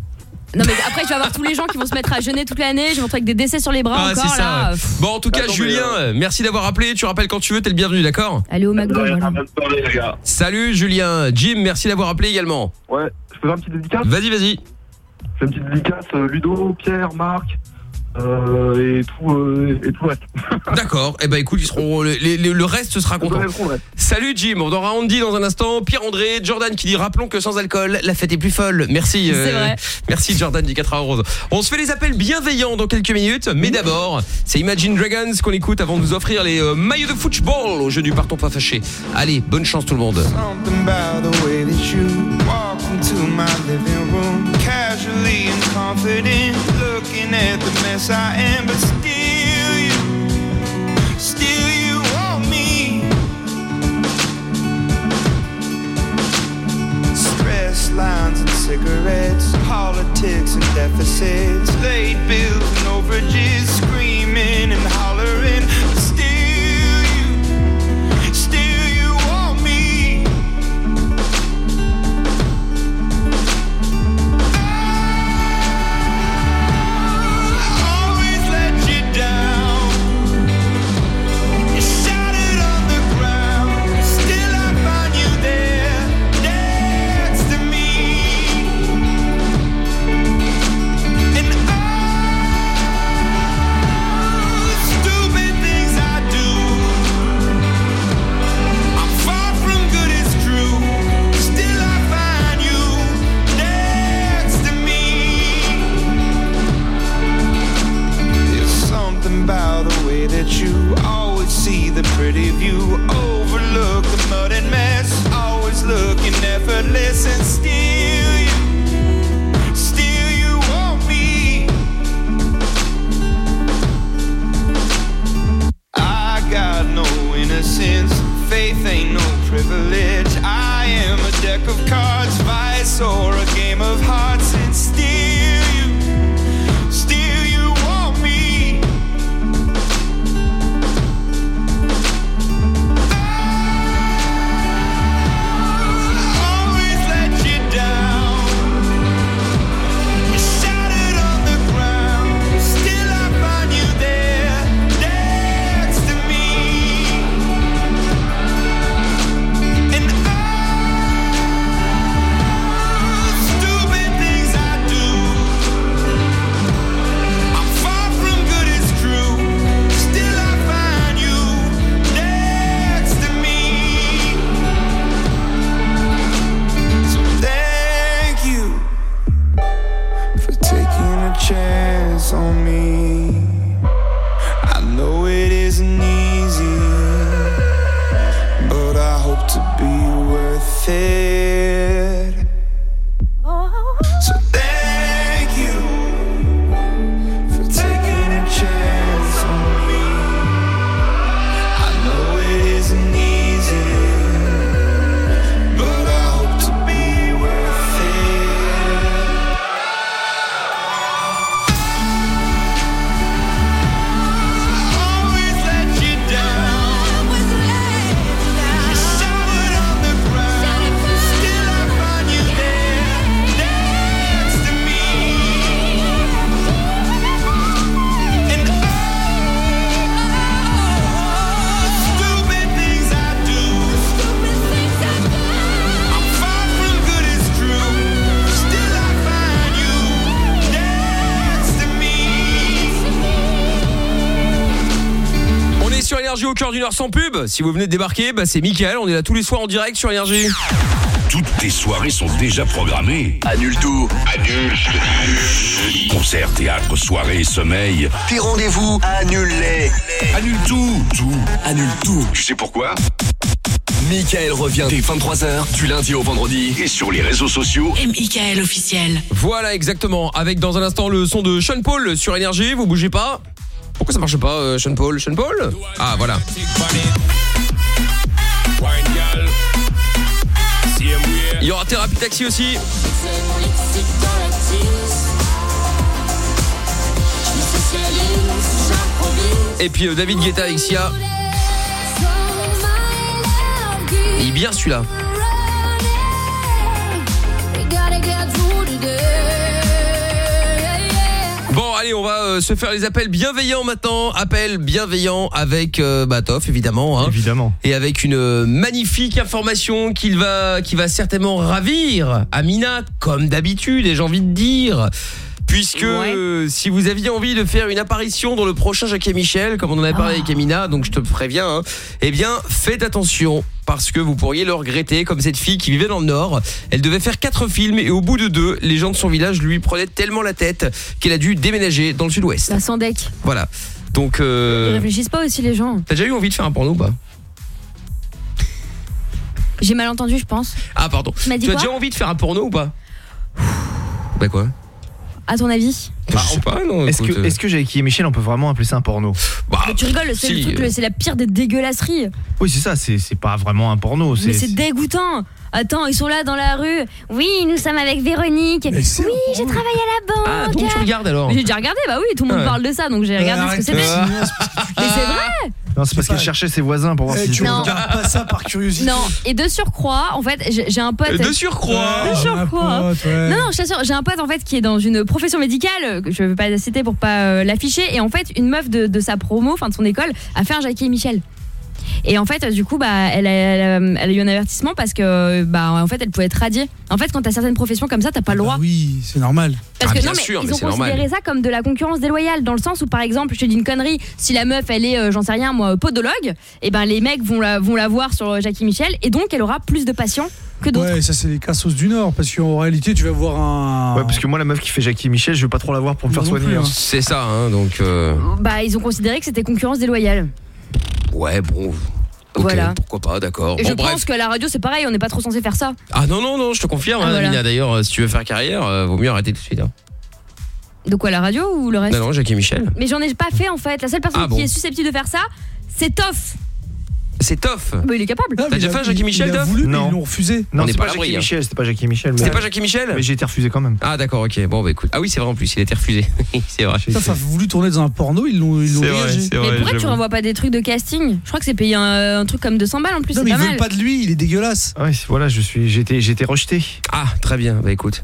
Non, mais après, je vais avoir tous les gens qui vont se mettre à jeûner toute l'année. Je vais retrouver avec des décès sur les bras Ah, encore c'est ça. là. ouais. Bon, en tout cas, Attends, mais, Julien, euh, merci d'avoir appelé. Tu rappelles quand tu veux, t'es le bienvenu, d'accord Allez au McDo, voilà. Salut, Julien. Jim, merci d'avoir appelé également. Ouais, je peux faire une petite dédicace Vas-y, vas-y. Je fais une petite dédicace, euh, Ludo, Pierre, Marc, euh, et tout, euh, et tout le reste. D'accord. Eh ben, écoute, ils seront. les- les- le reste sera content. Vous. Salut Jim, on aura Andy dans un instant, Pierre-André, Jordan qui dit rappelons que sans alcool, la fête est plus folle. Merci. euh, C'est vrai. Merci Jordan du 4 Rose. On se fait les appels bienveillants dans quelques minutes, mais d'abord, c'est Imagine Dragons qu'on écoute avant de nous offrir les euh, maillots de football au jeu du partons pas fâché. Allez, bonne chance tout le monde. At the mess I am, but still you, still you want me. Stress lines and cigarettes, politics and deficits, late bills and overages, screaming and hollering, faith ain't no privilege. I am a deck of cards, vice or a game of hearts, Nord sans pub. Si vous venez de débarquer, bah c'est Mickaël. On est là tous les soirs en direct sur Énergie. Toutes tes soirées sont déjà programmées. Annule tout. Annule. Concert, théâtre, soirée, sommeil. Tes rendez-vous, annule-les. Annule tout. Tout. Annule tout. Tu sais pourquoi? Michael revient dès 23h, du lundi au vendredi. Et sur les réseaux sociaux. Et Michael officiel. Voilà exactement. Avec dans un instant le son de Sean Paul sur Énergie. Vous bougez pas. Pourquoi ça marche pas, euh, Sean Paul? Paul? Ah, voilà. Il y aura Thérapie Taxi aussi. Et puis euh, David Guetta avec Sia. Il est bien celui-là. Allez, on va euh, se faire les appels bienveillants maintenant. Appel bienveillant avec euh, Toff, évidemment. hein. Évidemment. Et avec une euh, magnifique information qu'il va, qui va certainement ravir Amina, comme d'habitude, et j'ai envie de dire. Puisque euh, si vous aviez envie de faire une apparition dans le prochain Jacques et Michel, comme on en avait parlé avec Amina, donc je te préviens, hein, eh bien faites attention parce que vous pourriez le regretter comme cette fille qui vivait dans le Nord. Elle devait faire quatre films et au bout de deux, les gens de son village lui prenaient tellement la tête qu'elle a dû déménager dans le Sud-Ouest. La sans deck. Voilà. Donc, Ils euh, réfléchissent pas aussi les gens. t'as déjà eu envie de faire un porno ou pas? J'ai mal entendu, je pense. Ah pardon. Tu as déjà envie de faire un porno ou pas? Bah quoi? À ton avis Je sais pas, non. Est-ce que, euh, est-ce que Jackie et Michel, on peut vraiment appeler ça un porno? Bah, Mais Tu rigoles, c'est si, euh. c'est la pire des dégueulasseries. Oui, c'est ça, c'est c'est pas vraiment un porno. Mais c'est dégoûtant. Attends, ils sont là dans la rue. Oui, nous sommes avec Véronique. Oui, j'ai travaillé à la banque. Ah, donc tu regardes alors Mais J'ai déjà regardé, bah oui, tout le monde Ouais. parle de ça, donc j'ai regardé ce que c'était. arrête. Mais c'est vrai Non, c'est parce qu'elle cherchait ses voisins pour voir si tu regardes pas ça par curiosité. Non, et de surcroît, en fait, j'ai un pote. De surcroît. De surcroît. Pote, ouais. Non, non, je t'assure, j'ai un pote en fait qui est dans une profession médicale, que je ne vais pas la citer pour pas euh, l'afficher, et en fait, une meuf de, de sa promo, enfin de son école, a fait un Jackie et Michel. Et en fait, du coup, bah, elle a, elle a- elle a eu un avertissement parce que, bah, en fait, elle pouvait être radiée. En fait, quand t'as certaines professions comme ça, t'as pas le droit. Oui, c'est normal. Parce Ah, que bien non, mais sûr, ils mais ont c'est considéré normal. ça comme de la concurrence déloyale, dans le sens où, par exemple, je te dis une connerie, si la meuf, elle est, euh, j'en sais rien, moi, podologue, et ben les mecs vont la, vont la voir sur euh, Jackie Michel, et donc elle aura plus de patients que d'autres. Ouais, ça c'est les cassos du Nord, parce qu'en réalité, tu vas voir un. Ouais, parce que moi, la meuf qui fait Jackie et Michel, je veux pas trop la voir pour me faire Moi non soigner. plus, hein. C'est ça, hein, donc. euh, Bah, ils ont considéré que c'était concurrence déloyale. Ouais, bon. Ok, Voilà. pourquoi pas, d'accord. Et Bon, je bref. pense que la radio, c'est pareil, on n'est pas trop censé faire ça. Ah non, non, non, je te confirme, Ah, hein, voilà. Amina. D'ailleurs, euh, si tu veux faire carrière, euh, vaut mieux arrêter tout de suite. hein. De quoi, la radio ou le reste? Non, non, Jackie Michel. Mais j'en ai pas fait en fait. La seule personne Ah bon qui est susceptible de faire ça, c'est Toff. C'est Toff. Bah, il est capable. Ah, T'as mais déjà fait un Jackie Michel, il a Toff voulu, mais Non. ils l'ont refusé. Non, On c'est pas Jackie. Michel, c'était pas Jackie Michel. C'était mais- pas Jackie Michel Mais j'ai été refusé quand même. Ah d'accord, ok. Bon, bah écoute. Ah oui, c'est vrai en plus, il a été refusé. c'est vrai. Toff a voulu tourner dans un porno, ils l'ont ils l'ont Mais pourquoi tu renvoies pas des trucs de casting? Je crois que c'est payé un, un truc comme 200 balles en plus, Non, mais pas ils mal. veulent pas de lui, il est dégueulasse. Ouais, c'est- voilà, je suis, j'ai été, j'ai été rejeté. Ah, très bien. Bah écoute.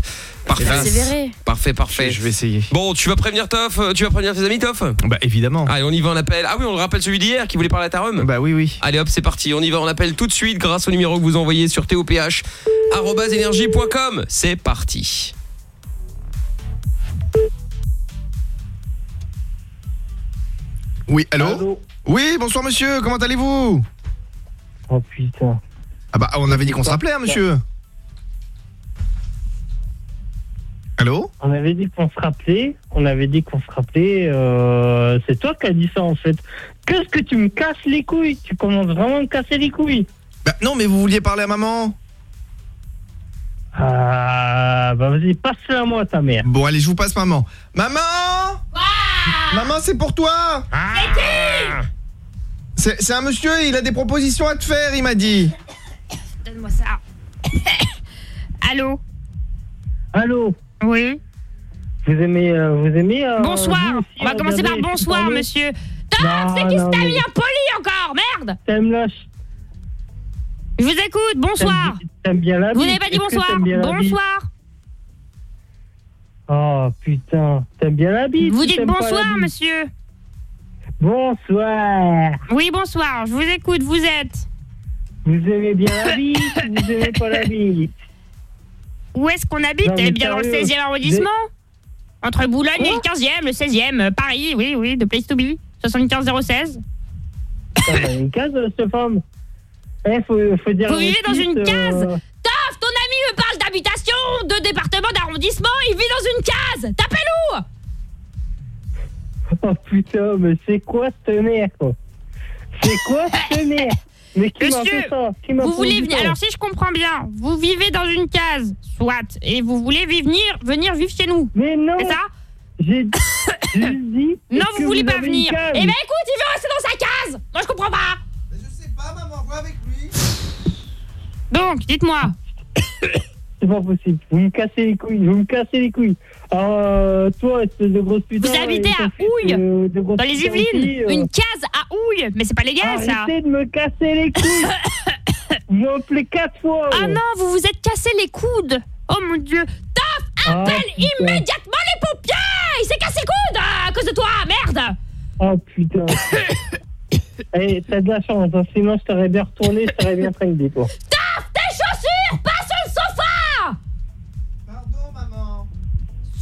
Parfait. Persévérer. Parfait, parfait. Je vais essayer. Bon, tu vas prévenir Toff, euh, tu vas prévenir tes amis Toff? Bah évidemment. Allez, on y va, on appelle. Ah oui, on le rappelle celui d'hier qui voulait parler à ta rhum. Bah oui, oui. Allez hop, c'est parti. On y va, on appelle tout de suite grâce au numéro que vous envoyez sur toph arobase énergie.com. C'est parti. Oui, allô, Oui, bonsoir monsieur, comment allez-vous? Oh putain. Ah bah on avait dit qu'on se rappelait, hein, monsieur. Allô On avait dit qu'on se rappelait, on avait dit qu'on se rappelait, euh, c'est toi qui as dit ça en fait. Qu'est-ce que tu me casses les couilles? Tu commences vraiment à me casser les couilles Bah non, mais vous vouliez parler à maman Ah, bah vas-y, passe-la à moi ta mère. Bon, allez, je vous passe maman. Maman Maman, c'est pour toi C'est c'est un monsieur, il a des propositions à te faire, il m'a dit. Donne-moi ça. Allô? Allô? Oui. Vous aimez, euh, vous aimez euh, Bonsoir. vous aussi, On va commencer par bonsoir, porno monsieur. Non, Top, c'est qui non, t'a mais- mis impoli encore? Merde T'aimes la- Je vous écoute, bonsoir. t'aimes- T'aimes bien la Vous bite n'avez pas dit Est-ce que bonsoir? t'aimes bien la bite Bonsoir. Oh putain, t'aimes bien la bite Vous ou dites t'aimes pas la bonsoir, bite monsieur. Bonsoir. Oui, bonsoir. Je vous écoute, vous êtes? Vous aimez bien la bite ou vous aimez pas la bite Où est-ce qu'on habite Non, Eh bien dans le sérieux, 16e arrondissement Entre Boulogne et le Quoi 15e, le 16e, euh, Paris, oui, oui, de Place to Be. 75 016. Putain, dans une case, euh, cette femme. Eh, faut, faut dire Vous vivez dans une euh, case Toff, ton ami me parle d'habitation, de département, d'arrondissement, il vit dans une case Tapez-le Oh putain, mais c'est quoi cette merde C'est quoi cette merde? Mais qui Monsieur, fait ça Qui m'a Vous voulez venir Alors si je comprends bien, vous vivez dans une case, soit, et vous voulez venir, venir vivre chez nous. Mais non C'est ça J'ai dit. Non, vous voulez pas venir. Eh ben écoute, il veut rester dans sa case. Moi, je comprends pas. Donc, dites-moi. C'est pas possible. Vous me cassez les couilles. Vous me cassez les couilles. Alors, euh, toi, espèce de grosse putain. Vous habitez et ton à Houille, de- de grosse dans les Yvelines. euh, Une case à Houille. Mais c'est pas légal, ça. Arrêtez de me casser les couilles. vous m'appelez quatre fois. Ah ouais. non, vous vous êtes cassé les coudes. Oh mon dieu. Toff, Ah, appelle putain. immédiatement les pompiers. Il s'est cassé les coudes à cause de toi, merde. Oh putain. Eh, t'as de la chance, hein, sinon je t'aurais bien retourné, je t'aurais bien tringlé, toi. Taf, tes chaussures, pas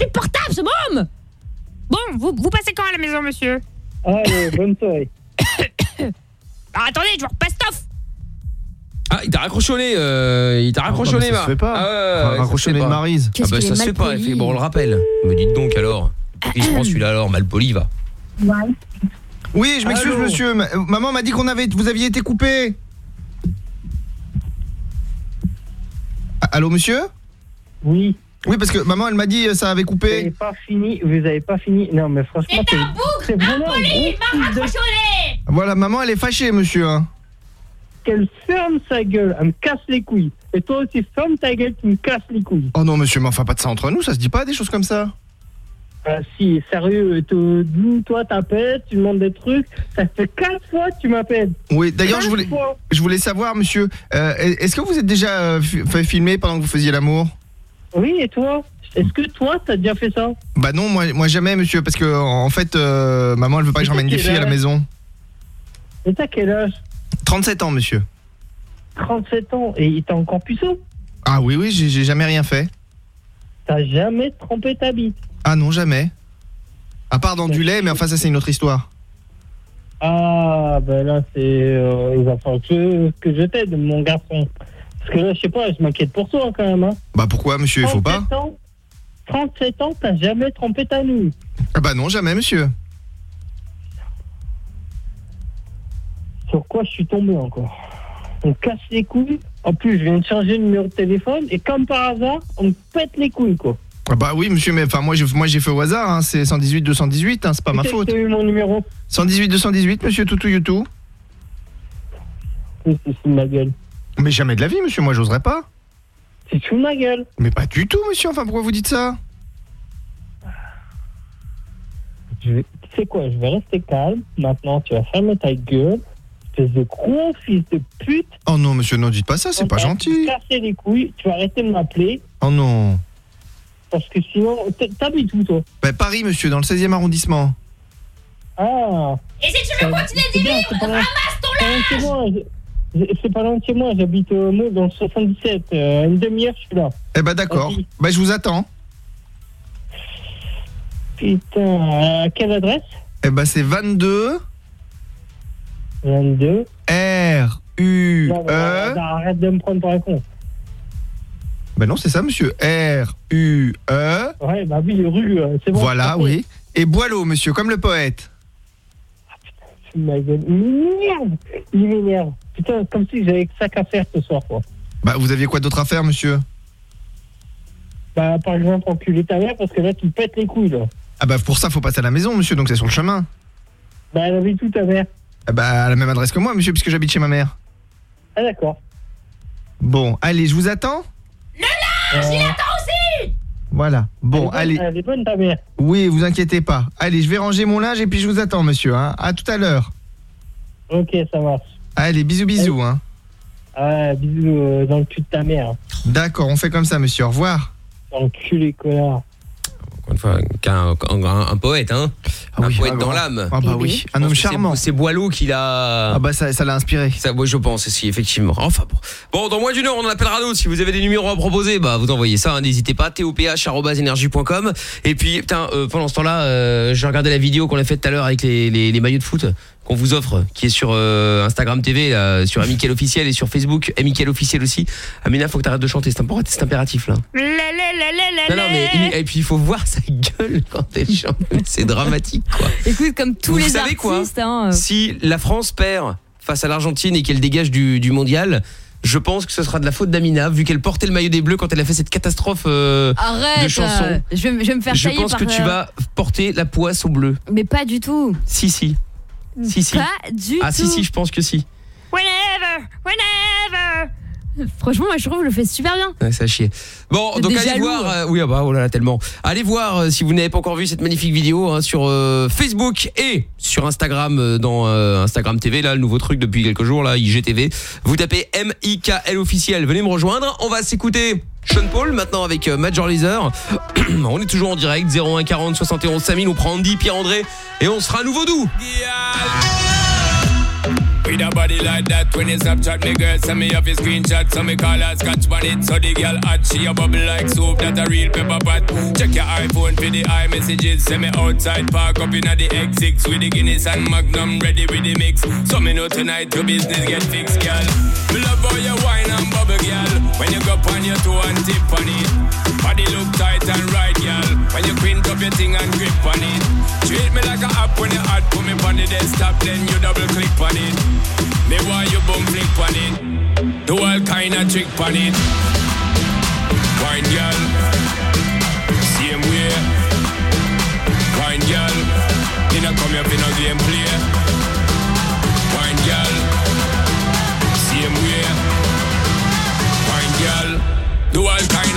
Supportable, ce môme. Bon, vous, vous passez quand à la maison, monsieur? Allez, bonne soirée. Ah, attendez, je vous repasse Toff. Ah, il t'a raccroché au nez, euh, il t'a raccroché bah, au ça nez, se va. fait pas. Ah, ouais, ça se au nez de. Maryse. Ah Qu'est-ce bah qu'il ça est se fait pas, malpoli. il fait bon on le rappelle. Me dites donc alors. Il se prend celui-là alors, mal poli va. Oui, je m'excuse Allô monsieur, Ma- euh, maman m'a dit qu'on avait vous aviez été coupé. Ah, Allô monsieur? Oui. Oui, parce que maman elle m'a dit ça avait Vous avez coupé. pas fini, vous avez pas fini. Non, mais franchement, C'est c'est un bougre c'est vraiment un impoli, de-. Voilà, maman elle est fâchée monsieur hein. qu'elle ferme sa gueule, elle me casse les couilles. Et toi aussi, ferme ta gueule, tu me casses les couilles. Oh non monsieur, mais enfin pas de ça entre nous, ça se dit pas des choses comme ça. Ah si, sérieux, te- d'où toi t'appelles, tu demandes des trucs, ça fait quatre fois que tu m'appelles. Oui, d'ailleurs je voulais fois. je voulais savoir monsieur, euh, est-ce que vous êtes déjà euh, fait filmer pendant que vous faisiez l'amour? Oui, et toi? Est-ce que toi, t'as déjà fait ça? Bah non, moi moi jamais monsieur parce que en fait euh, maman elle veut pas que je ramène des filles à la maison. Et t'as quel âge? 37 ans monsieur. 37 ans, et t'es encore puceau Ah oui oui, j'ai j'ai jamais rien fait. T'as jamais trempé ta bite? Ah non, jamais. À part dans du lait, mais enfin ça c'est une autre histoire. Ah, ben là, c'est. euh, il va falloir que, que je t'aide, mon garçon. Parce que là, je sais pas, je m'inquiète pour toi quand même. Hein. Bah pourquoi monsieur, il faut pas 37 ans, 37 ans, t'as jamais trempé ta nouille. Ah bah non, jamais monsieur. Sur quoi je suis tombé encore? On casse les couilles. En plus, je viens de changer le numéro de téléphone et comme par hasard, on me pète les couilles, quoi. Ah bah oui monsieur, mais enfin moi j'ai moi j'ai fait au hasard, hein, c'est 118 218, hein, c'est pas ma faute. eu mon numéro 118 218 monsieur Toutou Youtou. Oui, c'est ma gueule. Mais jamais de la vie monsieur, moi j'oserais pas. C'est sous ma gueule. Mais pas du tout monsieur, enfin pourquoi vous dites ça? Je vais- Tu sais quoi, je vais rester calme. Maintenant, tu vas fermer ta gueule. Espèce de gros fils de pute. Oh non monsieur, non dites pas ça, c'est pas Tu vas gentil. me casser les couilles. Tu vas arrêter de m'appeler. Oh non. Parce que sinon, t'habites où, toi? Bah Paris monsieur, dans le 16e arrondissement. Ah. Et si tu veux continuer d'y vivre, ramasse ton c'est pas C'est pas loin de chez moi. J'habite euh, moi, dans le 77. Euh, une demi-heure, je suis là. Eh bah d'accord. Vas-y. Bah je vous attends. Putain, à quelle adresse? Eh bah c'est 22 22. R U Non, mais E. arrête- arrête de me prendre pour un con. Bah non, c'est ça monsieur. R U E. Ouais, bah oui, rue, euh, c'est bon. Voilà, oui. Et Boileau monsieur, comme le poète. Fous ma gueule. Il m'énerve. Il m'énerve. Putain, comme si j'avais que ça qu'à faire ce soir, quoi. Bah vous aviez quoi d'autre à faire monsieur? Bah, par exemple, enculer ta mère parce que là, tu me pètes les couilles, là. Ah bah pour ça faut passer à la maison monsieur, donc c'est sur le chemin. Bah, elle avait tout ta mère? Ah bah à la même adresse que moi monsieur, puisque j'habite chez ma mère. Ah, d'accord. Bon, allez, je vous attends Ah, je l'attends aussi. Voilà. Bon, elle est bonne, allez. Elle est bonne, ta mère. Oui, vous inquiétez pas. Allez, je vais ranger mon linge et puis je vous attends monsieur. Hein. À tout à l'heure. Ok, ça marche. Allez, bisous bisous. Hein. Ah, bisous euh, dans le cul de ta mère. D'accord, on fait comme ça monsieur. Au revoir. Enculé, connard. Encore une fois, qu'un- un, un- un poète, hein Un poète ah dans bah. l'âme. Ah bah oui, un homme charmant. C'est Boileau qui l'a. Ah bah ça ça l'a inspiré. Ça, ouais, je pense aussi, effectivement. Enfin bon. Bon, dans moins d'une heure, on en appellera d'autres. Si vous avez des numéros à proposer, bah vous envoyez ça. hein, N'hésitez pas. toph@energie.com. Et puis, putain, euh, pendant ce temps-là, euh, j'ai regardé la vidéo qu'on a faite tout à l'heure avec les, les, les maillots de foot qu'on vous offre, qui est sur euh, Instagram TV, là, sur Amical officiel et sur Facebook, Amical officiel aussi. Amina, faut que t'arrêtes de chanter. C'est impératif, c'est impératif là. La, la, la, la, la, Non, non, mais et puis il faut voir sa gueule quand elle chante. C'est dramatique, quoi. Écoute, comme tous Vous les savez quoi artistes, hein, euh, Si la France perd face à l'Argentine et qu'elle dégage du, du mondial, je pense que ce sera de la faute d'Amina vu qu'elle portait le maillot des Bleus quand elle a fait cette catastrophe euh, Arrête de chanson. euh, je, vais, me- je vais me faire Je pense par que tu vas porter la poisse au bleu. Mais pas du tout. Si si. Si si. Pas du ah tout. si si, je pense que si. Whenever, whenever. Franchement, moi, je trouve que je le fais super bien. Ouais, ça chier. Bon, donc allez jaloux, voir. hein. euh, oui, ah bah oh là là, tellement. Allez voir euh, si vous n'avez pas encore vu cette magnifique vidéo hein, sur euh, Facebook et sur Instagram euh, dans euh, Instagram TV là, le nouveau truc depuis quelques jours là, IGTV. Vous tapez M I K L officiel. Venez me rejoindre. On va s'écouter. Sean Paul maintenant avec euh, Major Lazer. on est toujours en direct 01 40 71 5000 on prend Andy Pierre André et on sera à nouveau doux. With a body like that, when you Snapchat me girl, send me off your screenshot, so me call her scotch on it. So the girl hot, she a bubble like soap, that a real pepper pot. Check your iPhone for the iMessages, send me outside, park up in the X6 with the Guinness and Magnum, ready with the mix. So me know tonight your business get fixed, girl. Me love how you wine and bubble, girl. When you go on your toe and tip on it. Body look tight and right, girl. When you quint up your thing and grip on it. Treat me like a app when you hot, put me on the desktop, then you double click on it. Me want you bum flick on it. Do all kind of trick on it. Wine girl, same way. Wine girl, you know come here for no game play. Wine girl, same way. Wine girl, do all kind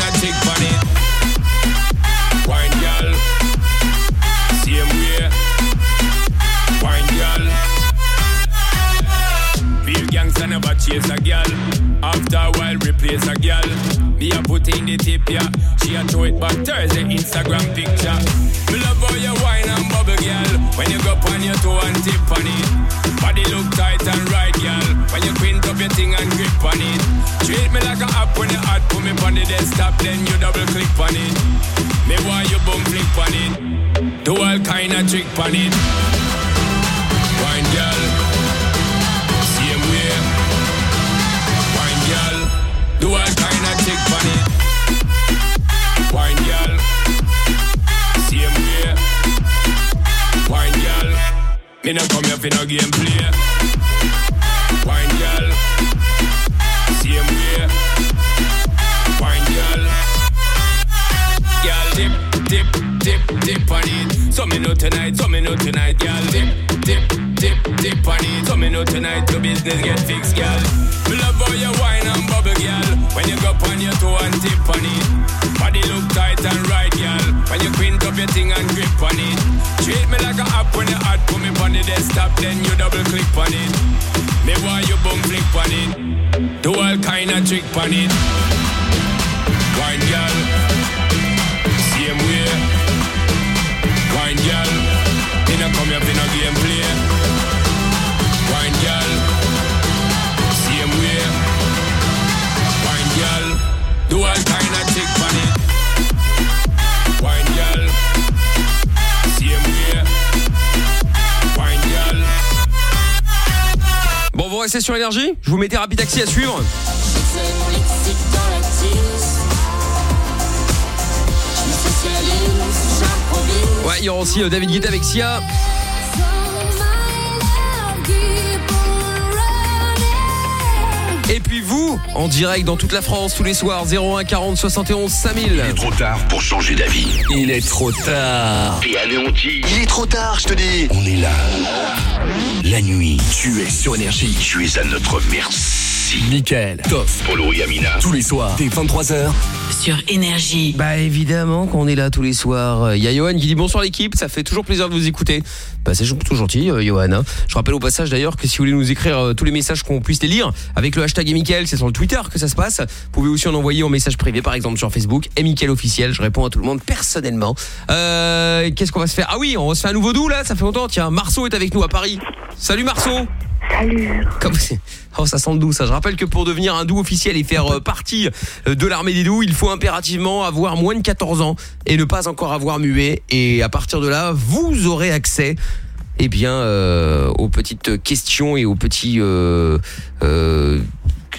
chase a girl. After a while, replace a girl. Me a put in the tip, yeah. She a throw it back Thursday Instagram picture. Me love how you wine and bubble, girl. When you go on your toe and tip on it. Body look tight and right, girl. When you quint up your thing and grip on it. Treat me like a app when you hot, put me on the desktop, then you double click on it. Me want you bum flick on it. Do all kind of trick on it. Wine girl. Do all kind of trick on it. Wine girl. Same way. Wine girl. Me come here for no game play. Wine girl. Same way. Wine girl. Girl dip, dip, dip, dip on it. So me know tonight, so me know tonight, girl dip, dip, dip, dip on it. So me know tonight your business get fixed, girl. Me love how you wine and bubble, girl. When you go on your toe and tip on it. Body look tight and right, girl. When you quint up your thing and grip on it. Treat me like a app when you hot, put me on the desktop, then you double click on it. Me want you bum flick on it. Do all kind of trick on it. Wine girl. Same way. Vous restez sur énergie Je vous mettais Rapid Taxi à suivre. Ouais, il y aura aussi euh, David Guetta avec Sia. Et puis vous, en direct dans toute la France, tous les soirs, 01 40 71 5000. Il est trop tard pour changer d'avis. Il est trop tard. Et anéanti. Il est trop tard, je te dis. On est là. La nuit, tu es sur énergie. Tu es à notre merci. Nickel. Toff. Polo et Amina. Tous les soirs, dès 23h. Sur Énergie. Bah évidemment qu'on est là tous les soirs. Il y a Johan qui dit bonsoir l'équipe, ça fait toujours plaisir de vous écouter. Bah c'est tout gentil euh, Johan. hein. Je rappelle au passage d'ailleurs que si vous voulez nous écrire euh, tous les messages qu'on puisse les lire avec le hashtag Mickaël, c'est sur le Twitter que ça se passe. Vous pouvez aussi en envoyer en message privé par exemple sur Facebook, et Mickaël officiel, je réponds à tout le monde personnellement. Euh, qu'est-ce qu'on va se faire? Ah oui, on se fait un nouveau doux là, ça fait longtemps. Tiens, Marceau est avec nous à Paris. Salut Marceau. Salut. Comme Oh, ça sent le doux, ça. Je rappelle que pour devenir un doux officiel et faire euh, partie euh, de l'armée des doux, il faut impérativement avoir moins de 14 ans et ne pas encore avoir mué. Et à partir de là, vous aurez accès eh bien, euh, aux petites questions et aux petits...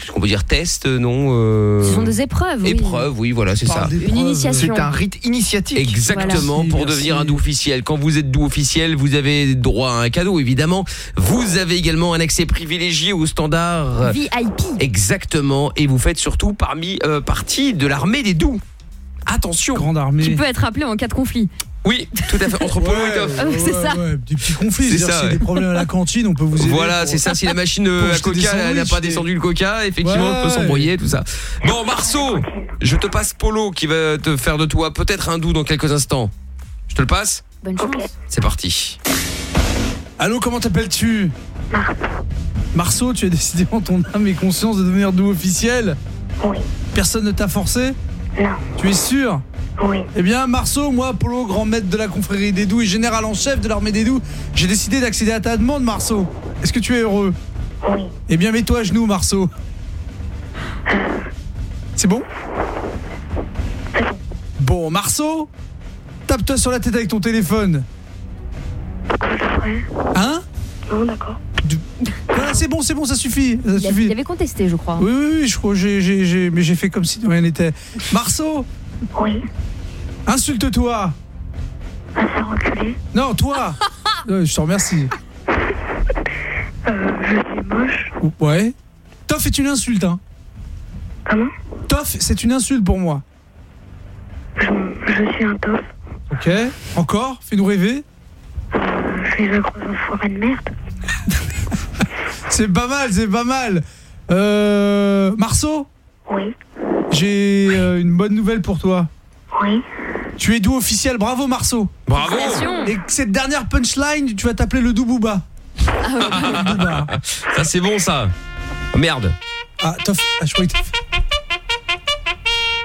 ce qu'on peut dire test, non euh, Ce sont des épreuves, oui. Épreuves, oui, voilà, c'est ça. Une initiation. C'est un rite initiatique. Exactement, Voilà. pour devenir un doux officiel. Quand vous êtes doux officiel, vous avez droit à un cadeau, évidemment. Vous avez également un accès privilégié au standard. VIP. Exactement, et vous faites surtout parmi euh, partie de l'armée des doux. Attention. Grande armée. Qui peut être appelé en cas de conflit. Oui, tout à fait. Entre Polo et Toff. Ah oui, c'est ça. Ouais, des petits conflits. C'est ça, s'il y a ouais. des problèmes à la cantine, on peut vous aider. Voilà, c'est ça. Si la machine euh, à coca elle n'a pas descendu le coca, effectivement, Ouais, on peut ouais. s'embrouiller, tout ça. Bon, Marceau, je te passe Polo qui va te faire de toi peut-être un doux dans quelques instants. Je te le passe Bonne chance. C'est parti. Allô, comment t'appelles-tu? Marceau, tu as décidé en ton âme et conscience de devenir doux officiel? Oui. Personne ne t'a forcé? Non. Tu es sûr Oui. Eh bien, Marceau, moi, Polo, grand maître de la confrérie des doux et général en chef de l'armée des doux, j'ai décidé d'accéder à ta demande, Marceau. Est-ce que tu es heureux Oui. Eh bien, mets-toi à genoux, Marceau. C'est bon Bon, Marceau, tape-toi sur la tête avec ton téléphone. Hein Non, d'accord. Voilà, c'est bon, c'est bon, ça suffit. Ça Il, a- suffit. il avait contesté, je crois. Oui, oui, oui, je crois, j'ai, j'ai, j'ai- mais j'ai fait comme si de rien n'était. Marceau Oui. Insulte-toi Non, toi Ouais, Je te remercie. Euh, je suis moche. Ouais. Toff est une insulte, hein. Comment? Toff, c'est une insulte pour moi. Je, je suis un tof. Ok. Encore? Fais-nous rêver. Je suis un gros enfoiré de merde. C'est pas mal, c'est pas mal. Euh. Marceau Oui. J'ai euh, une bonne nouvelle pour toi. Oui. Tu es doux officiel, bravo Marceau. Bravo. Et cette dernière punchline, tu vas t'appeler le doux Booba. Ça c'est bon ça. Oh, Merde. Ah, Toff, ah, je croyais que t'as fait.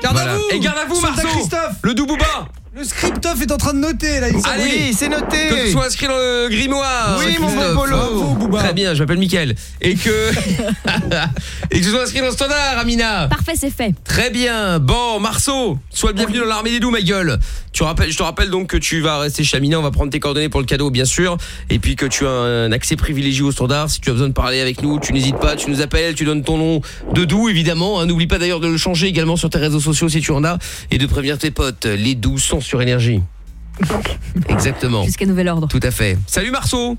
Garde Voilà. à vous Et garde à vous Soldat Marceau. Christophe Le Doubouba. Le script Toff est en train de noter là. il Allez, Que tu sois inscrit dans le grimoire. Oui, mon bon. Polo. Bravo. Très bien, je m'appelle Mickaël. Et que et que tu sois inscrit dans le standard, Amina. Parfait, c'est fait. Très bien. Bon, Marceau, sois le bienvenu dans l'armée des doux, ma gueule. Tu rappelles, je te rappelle donc que tu vas rester chez Amina. On va prendre tes coordonnées pour le cadeau, bien sûr. Et puis que tu as un accès privilégié au standard. Si tu as besoin de parler avec nous, tu n'hésites pas. Tu nous appelles, tu donnes ton nom de doux, évidemment. hein. N'oublie pas d'ailleurs de le changer également sur tes réseaux sociaux si tu en as. Et de prévenir tes potes. Les doux sont sur énergie. Exactement. Jusqu'à nouvel ordre. Tout à fait. Salut Marceau.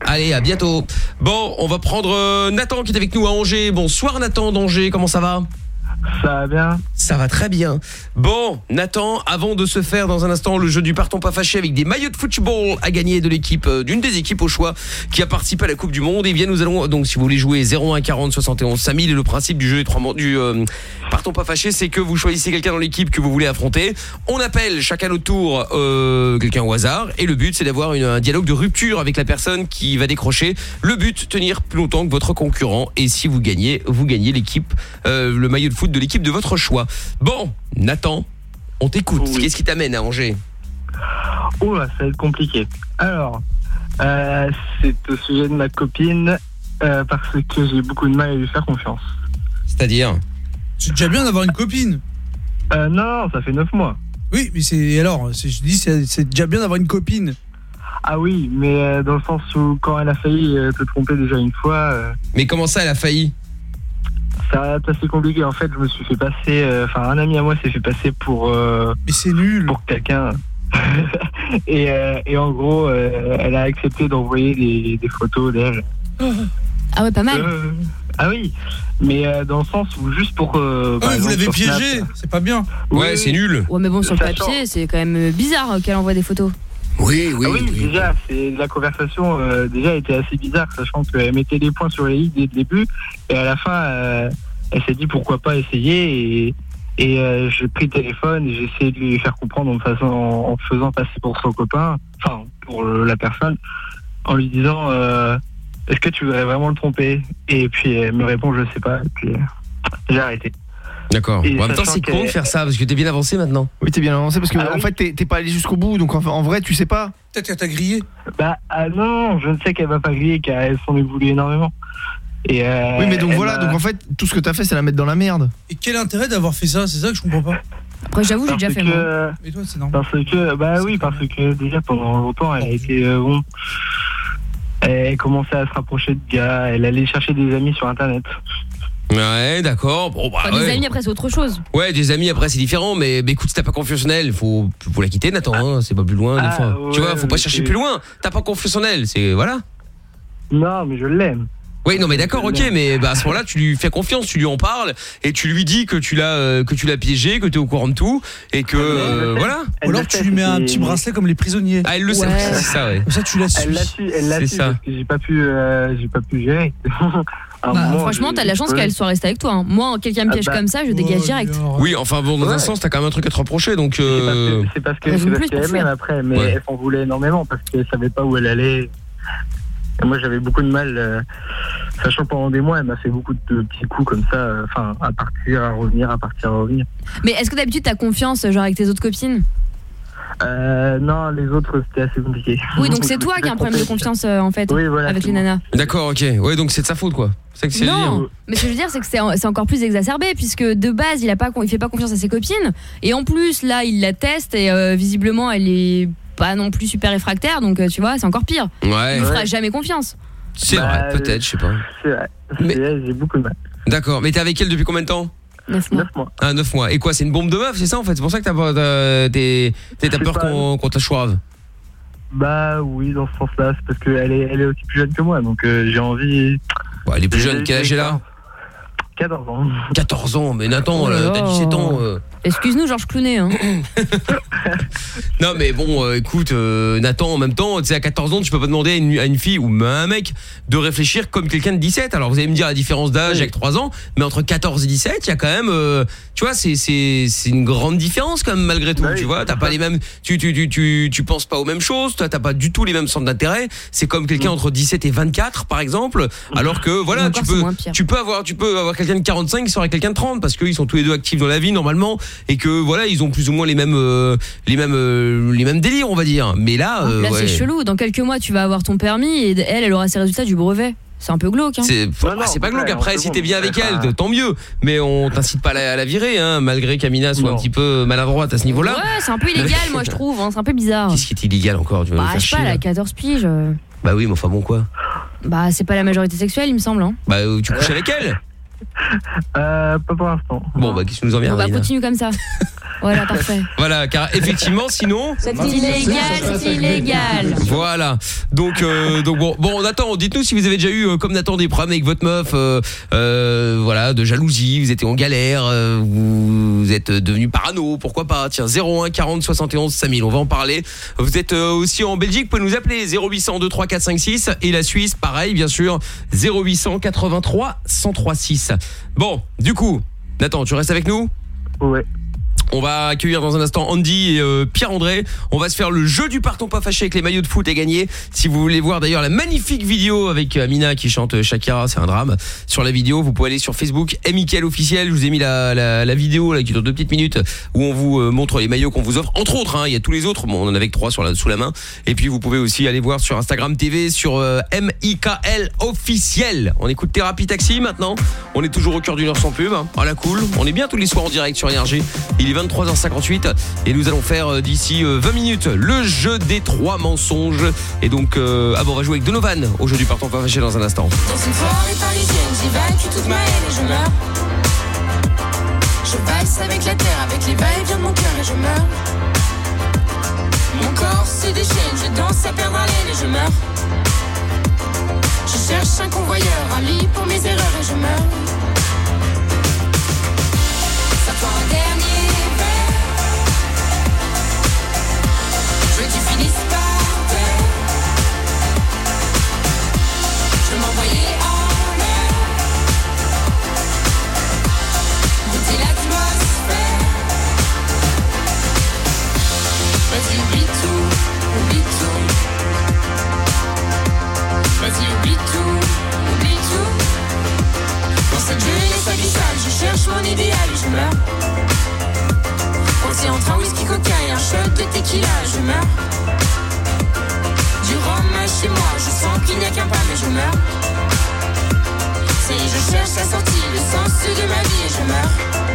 Allez, à bientôt. Bon, on va prendre euh, Nathan qui est avec nous à Angers. Bonsoir Nathan d'Angers, comment ça va? Ça va bien Ça va très bien. Bon, Nathan, avant de se faire dans un instant le jeu du partons pas fâché avec des maillots de football à gagner de l'équipe, euh, d'une des équipes au choix qui a participé à la Coupe du Monde, et bien nous allons, donc si vous voulez jouer 01 40 71 5000, et le principe du jeu du euh, pas fâché, c'est que vous choisissez quelqu'un dans l'équipe que vous voulez affronter. On appelle chacun notre tour euh, quelqu'un au hasard, et le but c'est d'avoir un dialogue de rupture avec la personne qui va décrocher. Le but, tenir plus longtemps que votre concurrent, et si vous gagnez, vous gagnez l'équipe, euh, le maillot de foot de l'équipe de votre choix. Bon, Nathan, on t'écoute. Qu'est-ce qui t'amène à Angers? Ouh, ça va être compliqué. Alors, euh, c'est au sujet de ma copine euh, parce que j'ai beaucoup de mal à lui faire confiance. C'est-à-dire? C'est déjà bien d'avoir une copine. Euh, non, ça fait 9 mois. Oui, mais c'est et alors, c'est- je dis c'est c'est déjà bien d'avoir une copine. Ah oui, mais euh, dans le sens où quand elle a failli te tromper déjà une fois, euh, Mais comment ça, elle a failli? Ça être assez compliqué. En fait, je me suis fait passer, euh, enfin un ami à moi s'est fait passer pour. euh, mais c'est nul. Pour quelqu'un. et, euh, et en gros, euh, elle a accepté d'envoyer des, des photos d'elle. Ah ouais, pas mal. Euh, ah oui, mais euh, dans le sens où juste pour. euh, Ah, vous l'avez piégé, c'est pas bien. Ouais, c'est nul. Ouais, mais bon, sur le papier, c'est quand même bizarre qu'elle envoie des photos. Oui, Ah oui, déjà, c'est la conversation euh, déjà était assez bizarre, sachant qu'elle mettait des points sur les i dès le début, et à la fin, euh, elle s'est dit pourquoi pas essayer, et, et euh, j'ai pris le téléphone et j'ai essayé de lui faire comprendre en, faisant, en faisant passer pour son copain, enfin pour la personne, en lui disant est-ce que tu voudrais vraiment le tromper? Et puis elle me répond je sais pas, et puis j'ai arrêté. D'accord. En même temps, c'est con de faire ça parce que t'es bien avancé maintenant. Oui, t'es bien avancé parce que Ah en oui. fait, t'es pas allé jusqu'au bout, donc en, en vrai, tu sais pas. Peut-être qu'elle t'a grillé. Bah ah non, je ne sais qu'elle va pas griller, qu'elle s'en est voulu énormément. Et, euh, oui, mais donc voilà, donc en fait, tout ce que t'as fait, c'est la mettre dans la merde. Et quel intérêt d'avoir fait ça? C'est ça que je comprends pas. Après, j'avoue, j'ai déjà fait que- moi. Et toi, c'est normal. Parce que, bah oui, parce que déjà pendant longtemps, elle a été euh, bon. Elle commençait à se rapprocher de gars, elle allait chercher des amis sur internet. Ouais, d'accord. Bon bah Enfin, ouais. Des amis après c'est autre chose. Ouais, des amis après c'est différent, mais, mais écoute, si t'as pas confiance en elle, faut, faut la quitter, Nathan. hein, c'est pas plus loin des Ah, fois. tu ouais, vois, faut pas mais chercher c'est- plus loin. T'as pas confiance en elle, c'est voilà. Non, mais je l'aime. Oui, non, mais d'accord, ok, mais bah, à ce moment-là, tu lui fais confiance, tu lui en parles et tu lui dis que tu l'as, euh, que tu l'as piégé, que t'es au courant de tout et que euh, voilà. Ou alors tu lui mets un petit bracelet comme les prisonniers. Ah, elle le sait, c'est ça, ouais. Comme ça, tu la suis. Elle l'a su, elle l'a C'est su ça. parce que j'ai pas pu, euh, j'ai pas pu gérer. Un Bah, franchement, t'as de la chance qu'elle soit restée avec toi. hein. Moi, quelqu'un me Ah piège bah. comme ça, je dégage direct. Oui, enfin bon, dans un sens, t'as quand même un truc à te reprocher, donc. euh, C'est parce que Raison c'est de parce plus pour qu'elle fuir. m'aime après, mais Ouais. elle s'en voulait énormément parce qu'elle savait pas où elle allait. Et moi, j'avais beaucoup de mal, euh, sachant que pendant des mois, elle m'a fait beaucoup de petits coups comme ça, euh, enfin, à partir, à revenir, à partir, à revenir. Mais est-ce que d'habitude t'as confiance genre avec tes autres copines? Euh, non, les autres, c'était assez compliqué. Oui, donc c'est toi qui as un problème de confiance euh, en fait Oui, voilà, avec les nanas. D'accord, ok. Ouais, donc c'est de sa faute, quoi. C'est que c'est Non, mais ce que je veux dire, c'est que c'est en- c'est encore plus exacerbé puisque de base, il a pas, con- il fait pas confiance à ses copines et en plus là, il la teste et euh, visiblement, elle est pas non plus super réfractaire, donc euh, tu vois, c'est encore pire. Ouais. Il lui fera jamais confiance. C'est Bah, vrai, peut-être, je sais pas. C'est vrai, C'est vrai, j'ai beaucoup de mal. D'accord, mais t'es avec elle depuis combien de temps? 9 mois. Ah, 9 mois. Et quoi, c'est une bombe de meuf, c'est ça en fait? C'est pour ça que t'as t'es- peur qu'on qu'on te la chourave Bah oui, dans ce sens-là, c'est parce qu'elle est, elle est aussi plus jeune que moi, donc euh, j'ai envie. Bon, elle est plus jeune, quel âge elle a? 14 ans. 14 ans, mais Nathan, Oh là, là. t'as 17 ans. euh. Excuse-nous, Georges Clooney. Hein. Non mais bon, euh, écoute, euh, Nathan, en même temps, tu sais, à 14 ans, tu peux pas demander à une, à une fille ou même à un mec de réfléchir comme quelqu'un de 17. Alors vous allez me dire la différence d'âge avec 3 ans, mais entre 14 et 17, il y a quand même, euh, tu vois, c'est c'est c'est une grande différence quand même malgré tout. tu vois, t'as pas les mêmes, tu tu tu tu tu penses pas aux mêmes choses, toi t'as pas du tout les mêmes centres d'intérêt. C'est comme quelqu'un entre 17 et 24 par exemple, alors que voilà, encore, tu peux tu peux avoir tu peux avoir quelqu'un de 45 qui avec quelqu'un de 30 parce qu'ils sont tous les deux actifs dans la vie normalement et que voilà ils ont plus ou moins les mêmes euh, les mêmes euh, les mêmes délires on va dire mais là euh, Là, ouais. c'est chelou. Dans quelques mois, tu vas avoir ton permis et elle, elle aura ses résultats du brevet. C'est un peu glauque. Hein. c'est ah, pas glauque après si t'es bien avec elle tant mieux mais on t'incite pas à la, à la virer hein, malgré qu'Amina soit un petit peu maladroite à ce niveau là Ouais, c'est un peu illégal, moi, je trouve. hein. C'est un peu bizarre. qu'est-ce qui est illégal encore tu vas Bah, je sais pas, chier, elle a 14 piges. euh. bah oui mais enfin bon quoi Bah, c'est pas la majorité sexuelle, il me semble. Hein. bah tu couches avec elle Euh, pas pour l'instant. bon bah qu'est-ce que tu nous On emmerdes va continuer comme ça. Voilà, parfait. voilà car effectivement sinon C'est illégal, c'est illégal. Voilà. Donc, euh, donc bon, bon, Nathan, dites-nous si vous avez déjà eu, euh, comme Nathan, des problèmes avec votre meuf, euh, euh, voilà, de jalousie, vous étiez en galère, euh, vous, êtes devenu parano, pourquoi pas Tiens, 01 40 71 5000, on va en parler. Vous êtes euh, aussi en Belgique, vous pouvez nous appeler 0800 23 4 5 6 et la Suisse, pareil, bien sûr, 0800 83 103 6. Bon, du coup, Nathan, tu restes avec nous? Ouais. On va accueillir dans un instant Andy et euh, Pierre-André. On va se faire le jeu du parton pas fâché avec les maillots de foot et gagner. Si vous voulez voir d'ailleurs la magnifique vidéo avec euh, Amina qui chante euh, Shakira, c'est un drame. Sur la vidéo, vous pouvez aller sur Facebook, Mickaël officiel. Je vous ai mis la, la, la vidéo là qui dure deux petites minutes où on vous montre les maillots qu'on vous offre. Entre autres, hein, il y a tous les autres. Bon, on en avait que trois sous la main. Et puis vous pouvez aussi aller voir sur Instagram TV sur MIKL officiel. On écoute Thérapie Taxi maintenant. On est toujours au cœur d'une heure sans pub. Ah la cool. On est bien tous les soirs en direct sur Énergie. 23h58 et nous allons faire euh, d'ici euh, 20 minutes le jeu des trois mensonges. Et donc, euh, bon, on va jouer avec Donovan au jeu du parton pas fâché dans un instant. Dans une soirée parisienne, vaincu toute ma haine et je meurs. Je valse avec la terre, avec les va-et-vient de mon cœur et je meurs. Mon corps se déchaîne, je danse à perdre haleine et je meurs. Je cherche un convoyeur, un lit pour mes erreurs et je meurs. Je cherche mon idéal je meurs. Coincé entre un whisky coca et un shot de tequila, je meurs. Du rhum chez moi, je sens qu'il n'y a qu'un pas, mais je meurs. C'est je cherche la sortie, le sens de ma vie et je meurs.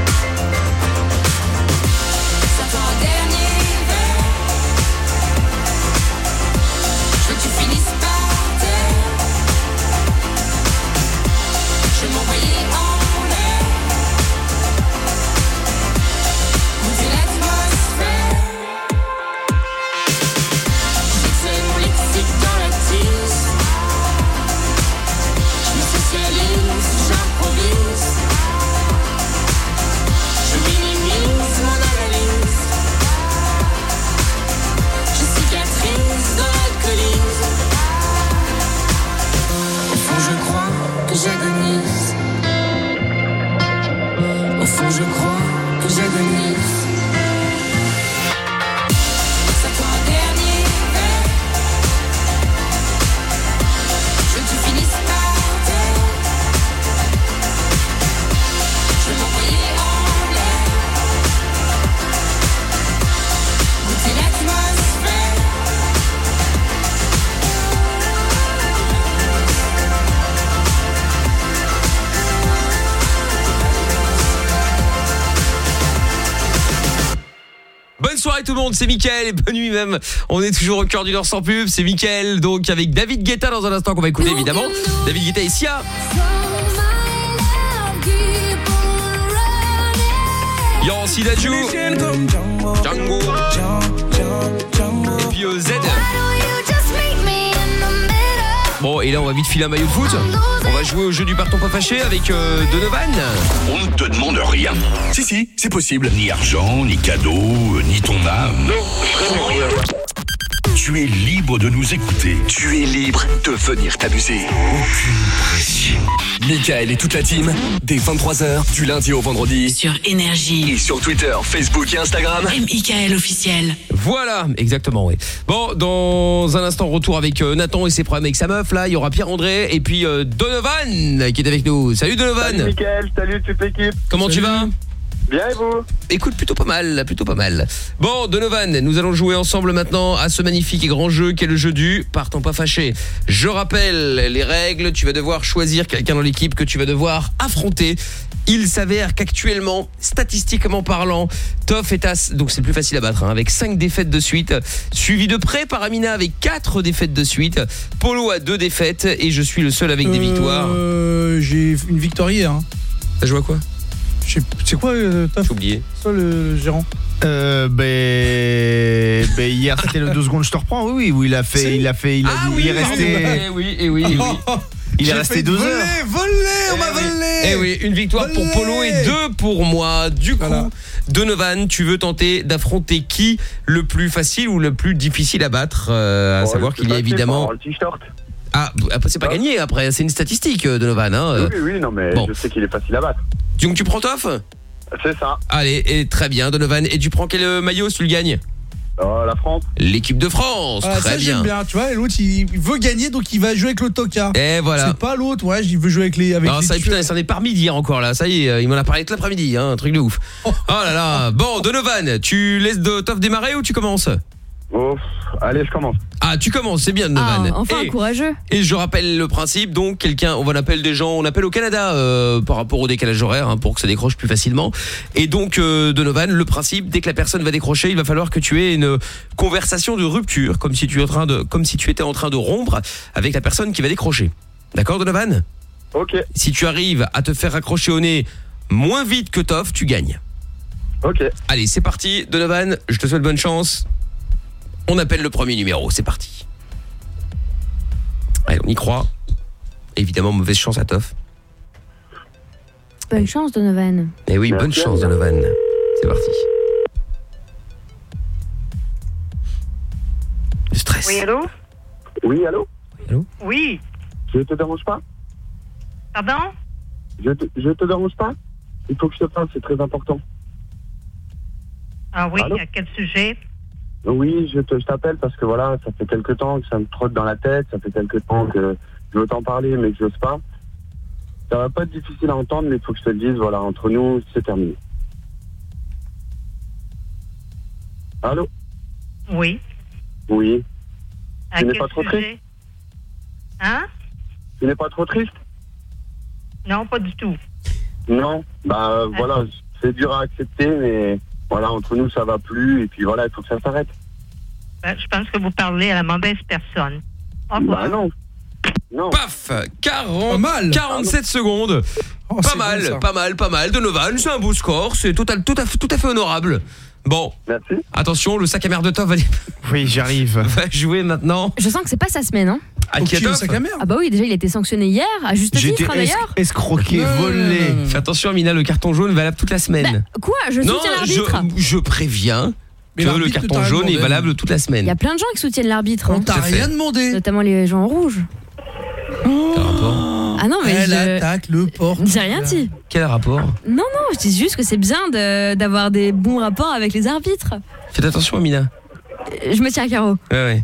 C'est Mickaël et bonne nuit même. On est toujours au cœur d'une heure sans pub, c'est Mickaël donc avec David Guetta dans un instant qu'on va écouter évidemment. David Guetta et Sia. Il y aura aussi Dajou, Django, et puis euh, Z. Bon et là on va vite filer un maillot de foot. On va jouer au jeu du parton pas fâché avec euh, Donovan. On ne te demande rien. Si, si, c'est possible. Ni argent, ni cadeau, euh, ni ton âme. Non, Tu es libre de nous écouter. Tu es libre de venir t'amuser. Aucune pression. Michael et toute la team, dès 23h, du lundi au vendredi. Sur Énergie. Et sur Twitter, Facebook et Instagram. Et Michael officiel. Voilà, exactement, oui. Bon, dans un instant, retour avec euh, Nathan et ses problèmes avec sa meuf. Là, il y aura Pierre-André et puis euh, Donovan qui est avec nous. Salut Donovan Salut Mickaël, salut toute l'équipe. Comment tu vas? Bien et vous Écoute, plutôt pas mal, plutôt pas mal. Bon, Donovan, nous allons jouer ensemble maintenant à ce magnifique et grand jeu qu'est le jeu du Partons pas fâché. Je rappelle les règles, tu vas devoir choisir quelqu'un dans l'équipe que tu vas devoir affronter. Il s'avère qu'actuellement, statistiquement parlant, Toff est à... Donc c'est plus facile à battre, hein, avec 5 défaites de suite. Suivi de près par Amina avec 4 défaites de suite. Polo a 2 défaites et je suis le seul avec des victoires. Euh, J'ai une victoire hier. Hein. T'as joué à quoi? C'est quoi, euh, Taf J'ai oublié. C'est toi le gérant Euh, ben, ben, hier c'était le 2 secondes je te reprends oui oui où il a fait il a fait il a Ah dit- oui, il est resté eh oui, eh oui, eh oui. il est resté failli te 2 voler, heures Voler, on m'a volé Eh oui, une victoire pour Polo et deux pour moi. Du coup, Donovan, tu veux tenter d'affronter qui le plus facile ou le plus difficile à battre euh, À Bon, savoir qu'il y a évidemment... Le t-shirt. Ah, après c'est pas gagné après, c'est une statistique euh, Donovan. Hein. euh. Oui, oui, non, mais bon. je sais qu'il est facile à battre. Donc tu prends Toff? C'est ça. Allez, et très bien Donovan. Et tu prends quel euh, maillot si tu le gagnes? Euh, la France. L'équipe de France, Ah, très ça bien. tu vois, l'autre il veut gagner donc il va jouer avec le tocard. Et voilà. C'est pas l'autre, ouais, il veut jouer avec les avec Non, les ça, putain, ça en est par midi hier encore là. Ça y est, il m'en a parlé tout l'après-midi, hein, un truc de ouf. Oh là là. Bon, Donovan, tu laisses de Toff démarrer ou tu commences? Oh, allez, je commence. Ah, tu commences, c'est bien Donovan. Ah, enfin Et- courageux. Et je rappelle le principe, donc quelqu'un, on va l'appeler des gens, on appelle au Canada euh, par rapport au décalage horaire hein, pour que ça décroche plus facilement. Et donc euh, Donovan, le principe, dès que la personne va décrocher, il va falloir que tu aies une conversation de rupture, comme si tu, es en train de, comme si tu étais en train de rompre avec la personne qui va décrocher. D'accord Donovan Ok. Si tu arrives à te faire raccrocher au nez moins vite que Toff, tu gagnes. Ok. Allez, c'est parti Donovan, je te souhaite bonne chance. On appelle le premier numéro, c'est parti. Allez, on y croit. Évidemment, mauvaise chance à Toff. Bonne chance, Donovan. Eh oui, bonne chance Donovan. C'est parti. Le stress. Oui, allô Oui, allô Oui. Je te dérange pas Pardon je te, je te dérange pas Il faut que je te parle, c'est très important. Ah oui, Allô à quel sujet Oui, je te- je t'appelle parce que voilà, ça fait quelque temps que ça me trotte dans la tête, ça fait quelque temps que je veux t'en parler mais que j'ose pas. Ça va pas être difficile à entendre, mais il faut que je te le dise, voilà, entre nous, c'est terminé. Allô? Oui. Oui. À Tu n'es pas trop triste? Hein? Tu n'es pas trop triste? Non, pas du tout. Non? Bah euh, voilà, c'est dur à accepter, mais voilà, entre nous, ça va plus, et puis voilà, il faut que ça s'arrête. Ben, je pense que vous parlez à la mauvaise personne. Au revoir. Bah non. Non. Paf 40, 47 secondes. pas mal, bon, pas mal, pas mal. Donovan, c'est un beau score, c'est total, tout, à, fait- tout à fait honorable. Bon. Merci. Attention, le sac à merde de Toff va, Oui, j'arrive. va jouer maintenant. Je sens que c'est pas sa semaine, hein. À qui à Toff Ah bah oui, déjà il a été sanctionné hier, à juste J'ai été titre hein, d'ailleurs. es- escroqué, volé. Fais attention, Amina, le carton jaune valable toute la semaine. Quoi Je non, soutiens l'arbitre. je, je préviens Mais que le carton t'a jaune est valable toute la semaine. Il y a plein de gens qui soutiennent l'arbitre. On hein. t'a à fait. rien demandé. Notamment les gens en rouge. Quel rapport Ah non, mais Elle je... attaque le porte. J'ai rien dit. Quel rapport Non, non, je dis juste que c'est bien de- d'avoir des bons rapports avec les arbitres. Faites attention, Amina. Euh, Je me tiens à carreau. Ouais, ouais.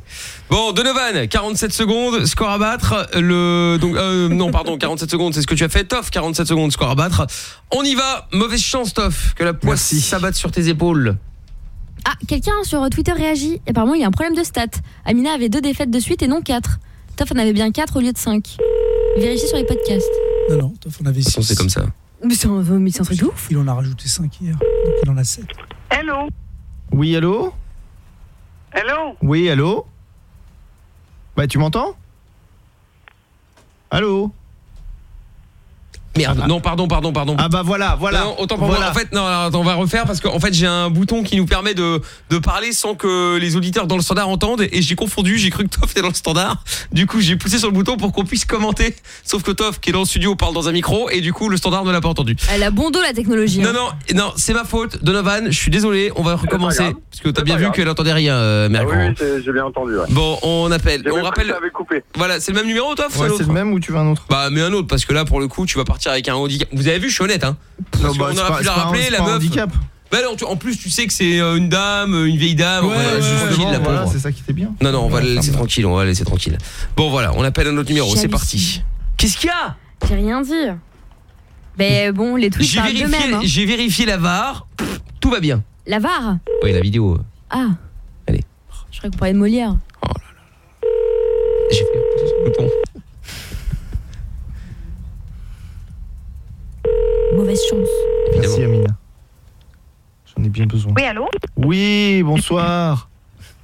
Bon, Donovan, 47 secondes, score à battre. Le donc euh, non, pardon, 47 secondes, c'est ce que tu as fait. Toff, 47 secondes, score à battre. On y va. Mauvaise chance, Toff, que la poisse s'abatte sur tes épaules. Ah, quelqu'un sur Twitter réagit. Apparemment, il y a un problème de stats. Amina avait deux défaites de suite et non quatre. Toff en avait bien quatre au lieu de cinq. Vérifiez sur les podcasts. Non, non, Toff, on avait De toute façon, 6. c'est comme ça. Mais c'est un, mais c'est un truc de ouf. Il en a rajouté 5 hier, donc il en a 7. Hello Oui, allô? Hello Oui, allô? Bah, tu m'entends? Allô? Merde, non, pardon, pardon, pardon. Ah bah voilà, voilà. Non, non, autant pour Voilà. moi. En fait, non, attends, on va refaire parce qu'en fait, j'ai un bouton qui nous permet de, de parler sans que les auditeurs dans le standard entendent. Et j'ai confondu, j'ai cru que Toff était dans le standard. Du coup, j'ai poussé sur le bouton pour qu'on puisse commenter. Sauf que Toff, qui est dans le studio, parle dans un micro. Et du coup, le standard ne l'a pas entendu. Elle a bon dos la technologie. Non, hein. non, non, c'est ma faute. Donovan, je suis désolé, on va recommencer. Parce que t'as bien vu qu'elle entendait rien, euh, Ah oui, j'ai bien entendu. ouais. Bon, on appelle. On rappelle. coupé. Voilà, c'est le même numéro, Toff Ouais, c'est le même ou tu veux un autre? Bah, mais un autre, parce que là, pour le coup, tu vas partir avec un handicap. Vous avez vu, je suis honnête, hein. Non, qu'on bah, aurait pas- pu la un- rappeler, la meuf. handicap. Bah non, tu- en plus, tu sais que c'est euh, une dame, une vieille dame. Ouais, on ouais, tranquille, la voilà, c'est ça qui était bien. Non, non, on va Ouais, la laisser tranquille, on va la laisser tranquille. Bon, voilà, on appelle un autre numéro, c'est parti. Qu'est-ce qu'il y a? J'ai rien dit. Mais bon, les tweets J'ai parlent vérifié, d'eux-mêmes. hein. j'ai vérifié la VAR, Pff, tout va bien. La VAR? Oui, la vidéo. Ah. Allez. Je croyais qu'on parlait de Molière. J'ai fait le bouton. Mauvaise chance. Merci Amina. J'en ai bien besoin. Oui, allô Oui, bonsoir.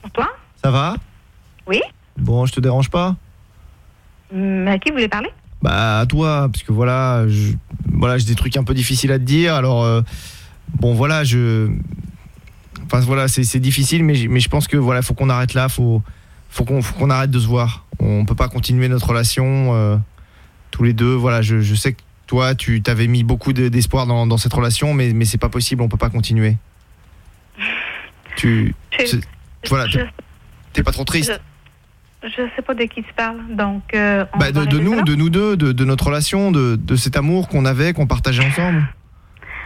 Bonsoir Ça va Oui Bon, je te dérange pas Hum, À qui vous voulez parler Bah à toi, parce que voilà, je, voilà, j'ai des trucs un peu difficiles à te dire. Alors euh, bon, voilà, je, enfin voilà, c'est difficile, mais, je pense que voilà, faut qu'on arrête là, faut, faut qu'on, faut qu'on arrête de se voir. On peut pas continuer notre relation euh, tous les deux. Voilà, je, je sais que toi, tu t'avais mis beaucoup de- d'espoir dans, dans cette relation, mais mais c'est pas possible, on peut pas continuer. Tu, Je- voilà, je- t'es- pas trop triste. Je sais pas de qui tu parles, donc... euh, on Bah, de, nous, de nous deux, de, de notre relation, de, de cet amour qu'on avait, qu'on partageait ensemble.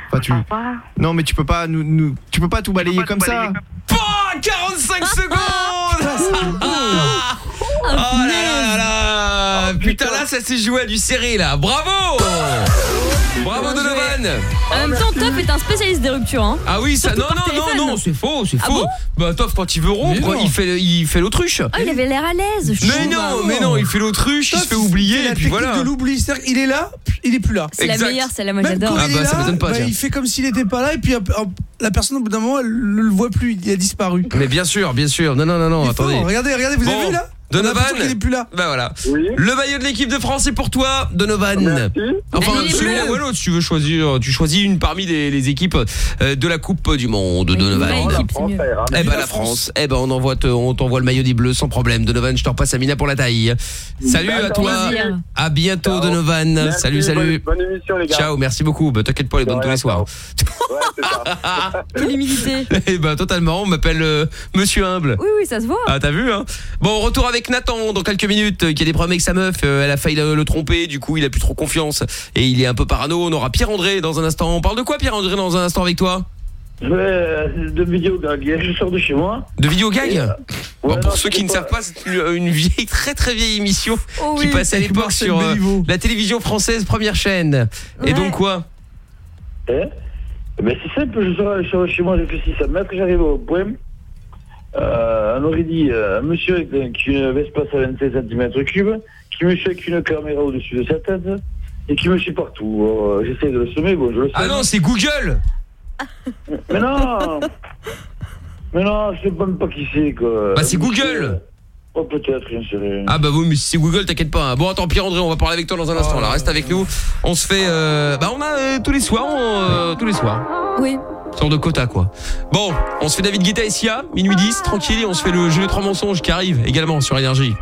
Enfin, tu... Non, mais tu peux pas nous, nous- tu peux pas tout balayer comme ça. Oh, 45 secondes Oh là là là là Putain là ça s'est joué à du serré là Bravo Bravo Donovan En même temps, Top est un spécialiste des ruptures. Hein. Ah oui ça Surtout non par non téléphone. non non c'est faux c'est Ah faux bon Bah Toff quand il veut rompre il fait il fait l'autruche Oh, il avait l'air à l'aise. je Mais non mais non il fait l'autruche il se fait oublier et puis technique voilà de l'oubli, c'est-à-dire il est là, il est plus là. C'est la Exact. meilleure, celle-là, moi Même j'adore. quand Ah il bah, ça là, m'étonne pas, bah, tiens. il fait comme s'il était pas là et puis hop, hop, la personne au bout d'un moment elle ne le voit plus, il a disparu. Mais bien sûr bien sûr non non non non Il est fort. attendez regardez, regardez, vous Bon, avez vu là? Donovan qu'il est plus là. Bah voilà Le maillot de l'équipe de France est pour toi Donovan Enfin celui-là ou autre si tu veux choisir Tu choisis une parmi les, les équipes euh, de la Coupe du Monde Donovan équipe. Eh ben la France. Eh ben on envoie te- on t'envoie le maillot des Bleus sans problème. Donovan, je te repasse Amina pour la taille. Salut à D'accord, toi. plaisir. À bientôt Donovan. Merci, salut salut. Bonne, bonne émission, les gars. Ciao, merci beaucoup. Bah t'inquiète pas, les donne tous les soirs. Ouais, c'est ça. Quelle humilité. Eh ben totalement, on m'appelle euh, monsieur humble. Oui, oui, ça se voit. Ah t'as vu hein Bon retour avec Nathan dans quelques minutes euh, qui a des problèmes avec sa meuf euh, Elle a failli le, le tromper Du coup il a plus trop confiance Et il est un peu parano. On aura Pierre-André dans un instant. On parle de quoi Pierre-André dans un instant avec toi? Ouais, de vidéo gag. Je sors de chez moi. De vidéo gag? Bon, Ouais, Pour non, ceux qui ne pas- savent pas C'est une, une vieille très très vieille émission Oh Qui passait à avec l'époque sur euh, la télévision française première chaîne. Et donc quoi? Ben, c'est simple, je sors, je sors de chez moi, j'ai fait 600 mètres, j'arrive au point. Euh, on aurait dit euh, un monsieur avec une Vespa à 26 cm3, qui me suit avec une caméra au-dessus de sa tête et qui me suit partout. Euh, J'essaie de le semer, bon, je le sème. Ah non c'est Google Mais non Mais non, je sais même pas qui c'est, quoi. Bah c'est Google Oh, peut-être, sais. Ah bah oui mais si c'est Google t'inquiète pas hein. Bon attends Pierre-André on va parler avec toi dans un instant là Reste avec nous On se fait euh, Bah on a euh, tous les soirs on, euh, Tous les soirs Oui. Sorte de quota quoi. Bon, on se fait David Guetta et Sia, minuit 10, tranquille, on se fait le jeu des trois mensonges qui arrive également sur énergie.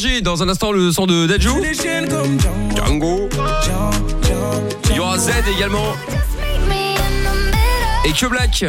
Énergie. Dans un instant, le son de Dajou. Django. Il y aura Z également. Et que Black.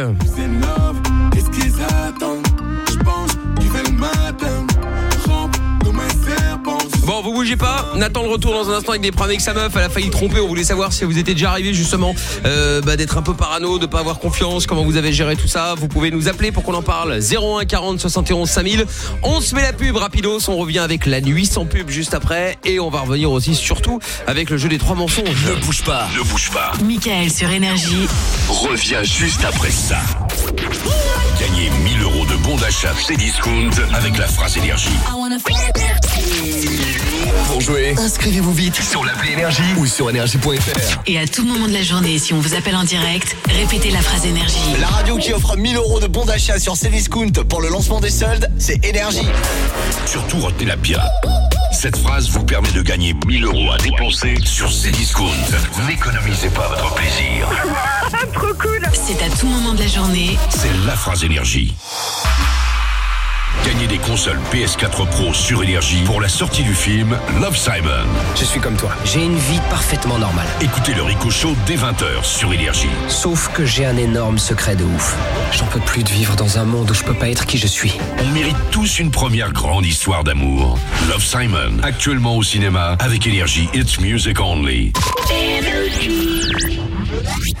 Vous bougez pas. Nathan le retour dans un instant avec des problèmes avec sa meuf. Elle a failli tromper. On voulait savoir si vous étiez déjà arrivé justement euh, bah, d'être un peu parano, de pas avoir confiance. Comment vous avez géré tout ça Vous pouvez nous appeler pour qu'on en parle. 01 40 71 5000. On se met la pub rapidos. On revient avec la nuit sans pub juste après et on va revenir aussi surtout avec le jeu des trois mensonges. Ne bouge pas, ne bouge pas. Michael sur Énergie. Reviens juste après ça. Gagnez 1000 euros de bons d'achat chez Discount avec la phrase énergie. I wanna Pour jouer, inscrivez-vous vite sur l'appli Énergie ou sur énergie.fr. Et à tout moment de la journée, si on vous appelle en direct, répétez la phrase Énergie. La radio qui offre 1000 euros de bons d'achat sur Cdiscount pour le lancement des soldes, c'est Énergie. Surtout retenez-la bien. Cette phrase vous permet de gagner 1000 euros à dépenser sur Cdiscount. N'économisez pas votre plaisir. Trop cool C'est à tout moment de la journée. C'est la phrase énergie. Gagnez des consoles PS4 Pro sur Énergie pour la sortie du film Love Simon. Je suis comme toi. J'ai une vie parfaitement normale. Écoutez le Rico Show dès 20h sur Énergie. Sauf que j'ai un énorme secret de ouf. J'en peux plus de vivre dans un monde où je peux pas être qui je suis. On mérite tous une première grande histoire d'amour. Love Simon, actuellement au cinéma avec Énergie It's Music Only.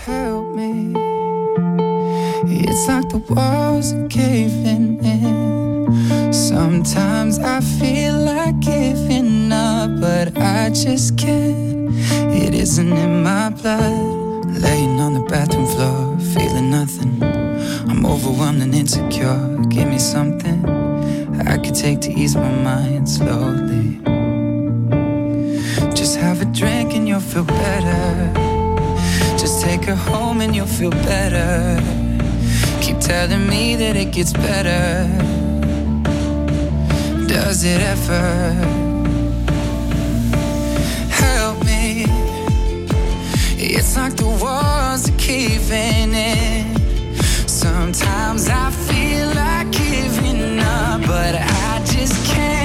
help me. It's like the walls are caving in. Sometimes I feel like giving up, but I just can't. It isn't in my blood. Laying on the bathroom floor, feeling nothing. I'm overwhelmed and insecure. Give me something I could take to ease my mind slowly. Just have a drink and you'll feel better. Just take her home and you'll feel better. Keep telling me that it gets better. Does it ever? Help me. It's like the walls are caving in. Sometimes I feel like giving up, but I just can't.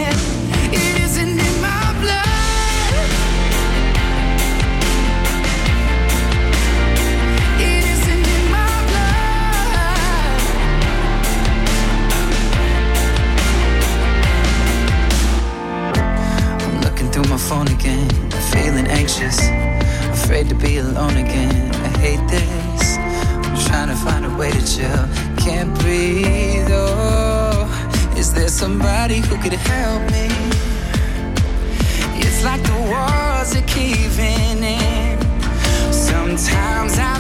My phone again, feeling anxious, afraid to be alone again. I hate this. I'm trying to find a way to chill, can't breathe. Oh, is there somebody who could help me? It's like the walls are caving in. Sometimes I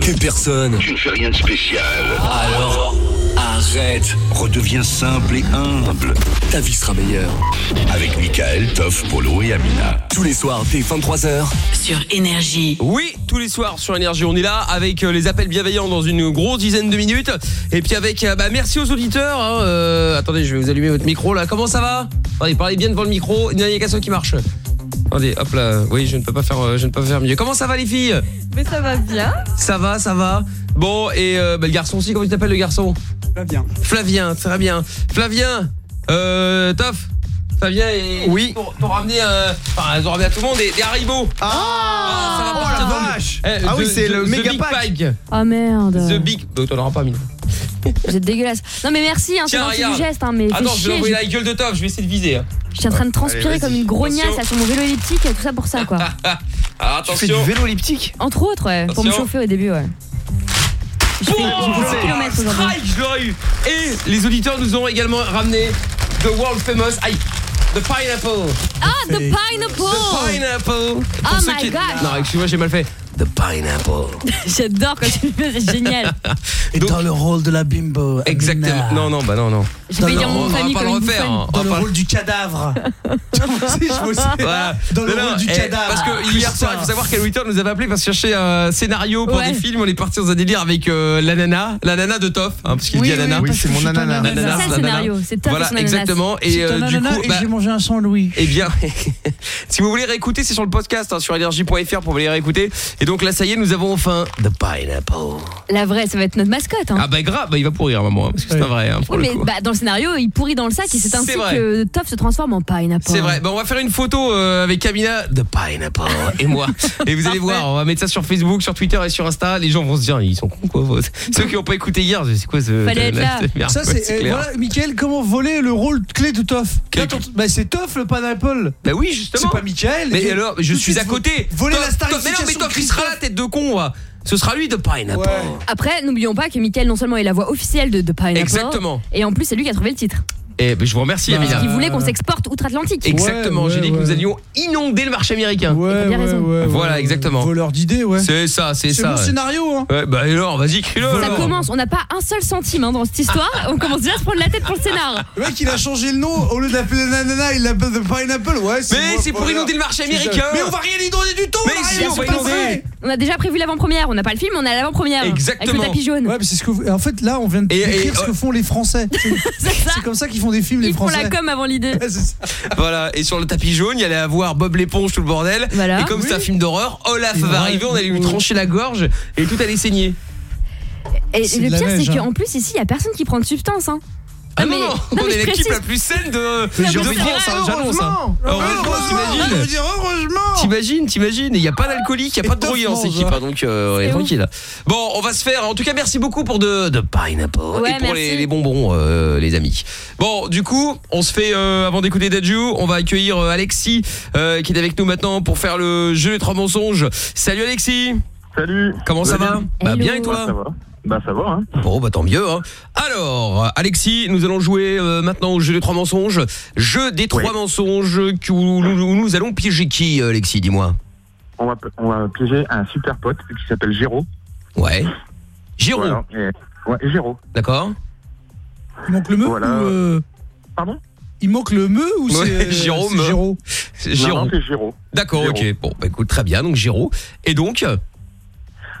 Que personne. Tu ne fais rien de spécial. Alors, arrête. Redeviens simple et humble. Ta vie sera meilleure. Avec Michael, Toff, Polo et Amina. Tous les soirs, dès 23h. Sur Énergie. Oui, tous les soirs sur Énergie, on est là avec euh, les appels bienveillants dans une grosse dizaine de minutes. Et puis avec, euh, bah, merci aux auditeurs. hein, euh, attendez, je vais vous allumer votre micro là. Comment ça va? Attendez, parlez bien devant le micro. Il n'y a qu'un seul qui marche. Attendez, hop là. Oui, je ne peux pas faire, euh, je ne peux pas faire mieux. Comment ça va les filles? Mais ça va bien. Ça va, ça va. Bon, et euh, bah, le garçon aussi, comment tu t'appelles le garçon? Flavien. Flavien, très bien. Flavien, euh, Toff, Flavien et... Oui. T'ont ramené, euh, enfin, ils ont ramené à tout le monde des, des Haribo. Ah, ça va oh pas, la vache. Eh, Ah oui, c'est le méga Big pack. Pack. Oh merde. The Big... Bah, t'en auras pas, Mina. Vous êtes dégueulasse. Non mais merci, hein, c'est gentil du geste, hein, mais fais Attends, je vais chier. envoyer la gueule de Toff, je vais essayer de viser. hein. je suis en train de transpirer Allez, vas-y. comme une grognasse là, sur mon vélo elliptique et tout ça pour ça quoi. Alors attention. vélo elliptique? Entre autres, ouais, pour me Attention. chauffer au début, ouais. J'ai fait, j'ai fait 6 km aujourd'hui. Strike, je l'aurais eu. Et les auditeurs nous ont également ramené The World Famous aïe, The Pineapple. Ah, the pineapple The Pineapple. Oh ceux my qui- God. Non, excuse-moi, j'ai mal fait. The Pineapple. J'adore quand tu le fais, c'est génial. Et dans le rôle de la bimbo. Exactement. Non, non, bah non, non. Je vais dire mon famille comme une refaire. hein. Dans le rôle du cadavre. Tu vois aussi, je vois aussi. Voilà. Dans le Non, non, rôle du eh, cadavre. Parce que hier soir, il faut savoir quel auditeur nous avait appelé parce qu'il cherchait un scénario pour Ouais. des films. On est parti dans un délire avec euh, la nana, la nana de Toff, hein, parce qu'il Oui, dit oui, ananas. parce c'est mon ananas. C'est ça scénario, c'est top Voilà, exactement. Et euh, du coup, et bah, j'ai mangé un sang Louis. Eh bien, si vous voulez réécouter, c'est sur le podcast, hein, sur énergie.fr pour les réécouter. Et donc là, ça y est, nous avons enfin The Pineapple. La vraie, ça va être notre mascotte. Hein. Ah bah grave, bah, il va pourrir, maman, parce que c'est un vrai. hein, pour Oui, le mais coup. bah, dans le scénario, il pourrit dans le sac et c'est ainsi C'est vrai. que Toff se transforme en pineapple. C'est vrai. Bah, on va faire une photo euh, avec Camina de Pineapple et moi. Et vous allez voir, on va mettre ça sur Facebook, sur Twitter et sur Insta. Les gens vont se dire, ils sont cons quoi. Ceux qui n'ont pas écouté hier, c'est quoi ce. Fallait être là. cette merde, Ça, c'est. euh, clair. voilà, Mickaël, comment voler le rôle clé de Toff Bah, c'est Toff le pineapple. Bah oui, justement. C'est pas Mickaël. Mais alors, je suis à côté. Voler Top, la top. Mais non, starification sera la tête de con. Ce sera lui de Pineapple. Ouais. Après, n'oublions pas que Mickaël, non seulement est la voix officielle de, de Pineapple, Exactement. et en plus, c'est lui qui a trouvé le titre. Et ben, je vous remercie, Bah, Amina. Il voulait qu'on s'exporte outre-Atlantique. Exactement, Ouais, j'ai dit que nous allions inonder le marché américain. Ouais, T'as bien ouais, raison. ouais, Voilà, exactement. Voleur d'idées, ouais. C'est ça, c'est C'est ça. mon ouais. scénario, hein. Ouais, bah alors, vas-y, écris-le. Ça alors. commence, on n'a pas un seul centime hein, dans cette histoire. On commence déjà à se prendre la tête pour le scénar. Le mec, il a changé le nom. Au lieu d'appeler nanana, il l'appelle The Pineapple. Ouais, c'est Mais c'est pour inonder le marché C'est américain. Mais on va rien inonder du tout. Mais si, on c'est va pas inonder. On a déjà prévu l'avant-première, on n'a pas le film, on a l'avant-première. Exactement. Avec le tapis jaune. Ouais, mais c'est ce que. vous- En fait, là, on vient de Et- et- décrire ce que font les Français. C'est- C'est ça. C'est comme ça qu'ils font des films, les Ils font la com avant l'idée. Ouais. Voilà, et sur le tapis jaune, il y allait avoir Bob l'éponge, tout le bordel. Voilà. Et comme c'est un film d'horreur, Olaf va arriver, on allait lui trancher la gorge et tout allait saigner. Et le pire, c'est hein. qu'en plus, ici, il n'y a personne qui prend de substance. Hein. Ah non, mais- non, non, on est l'équipe la plus saine de, France, j'annonce. heureusement. T'imagines dire heureusement. T'imagines, t'imagines, il n'y a pas d'alcoolique, il n'y a pas de drogué dans cette équipe, hein. donc euh, on est C'est tranquille. Bon, on va se faire, en tout cas, merci beaucoup pour de, de pineapple Ouais, et pour les, bonbons, euh, les amis. Bon, du coup, on se fait, euh, avant d'écouter Dadju, on va accueillir euh, Alexis, euh, qui est avec nous maintenant pour faire le jeu des trois mensonges. Salut Alexis Salut. Comment ça va? Bah bien et toi? Ça va. Bah ça va, hein. Bon, bah tant mieux. Hein. Alors, Alexis, nous allons jouer euh, maintenant au jeu des trois mensonges. Jeu des trois Oui. mensonges où, nous- où nous allons piéger qui, euh, Alexis Dis-moi? On va, on va piéger un super pote qui s'appelle Géraud. Ouais. Giro, Voilà. Et- ouais, Géraud. d'accord Il manque le me Voilà. ou euh, Pardon? Il manque le me ou Ouais, c'est. euh, Jérôme. c'est Giro. Non, non, c'est Géraud. D'accord, Giro. ok. Bon, bah écoute, très bien. Donc Giro. Et donc,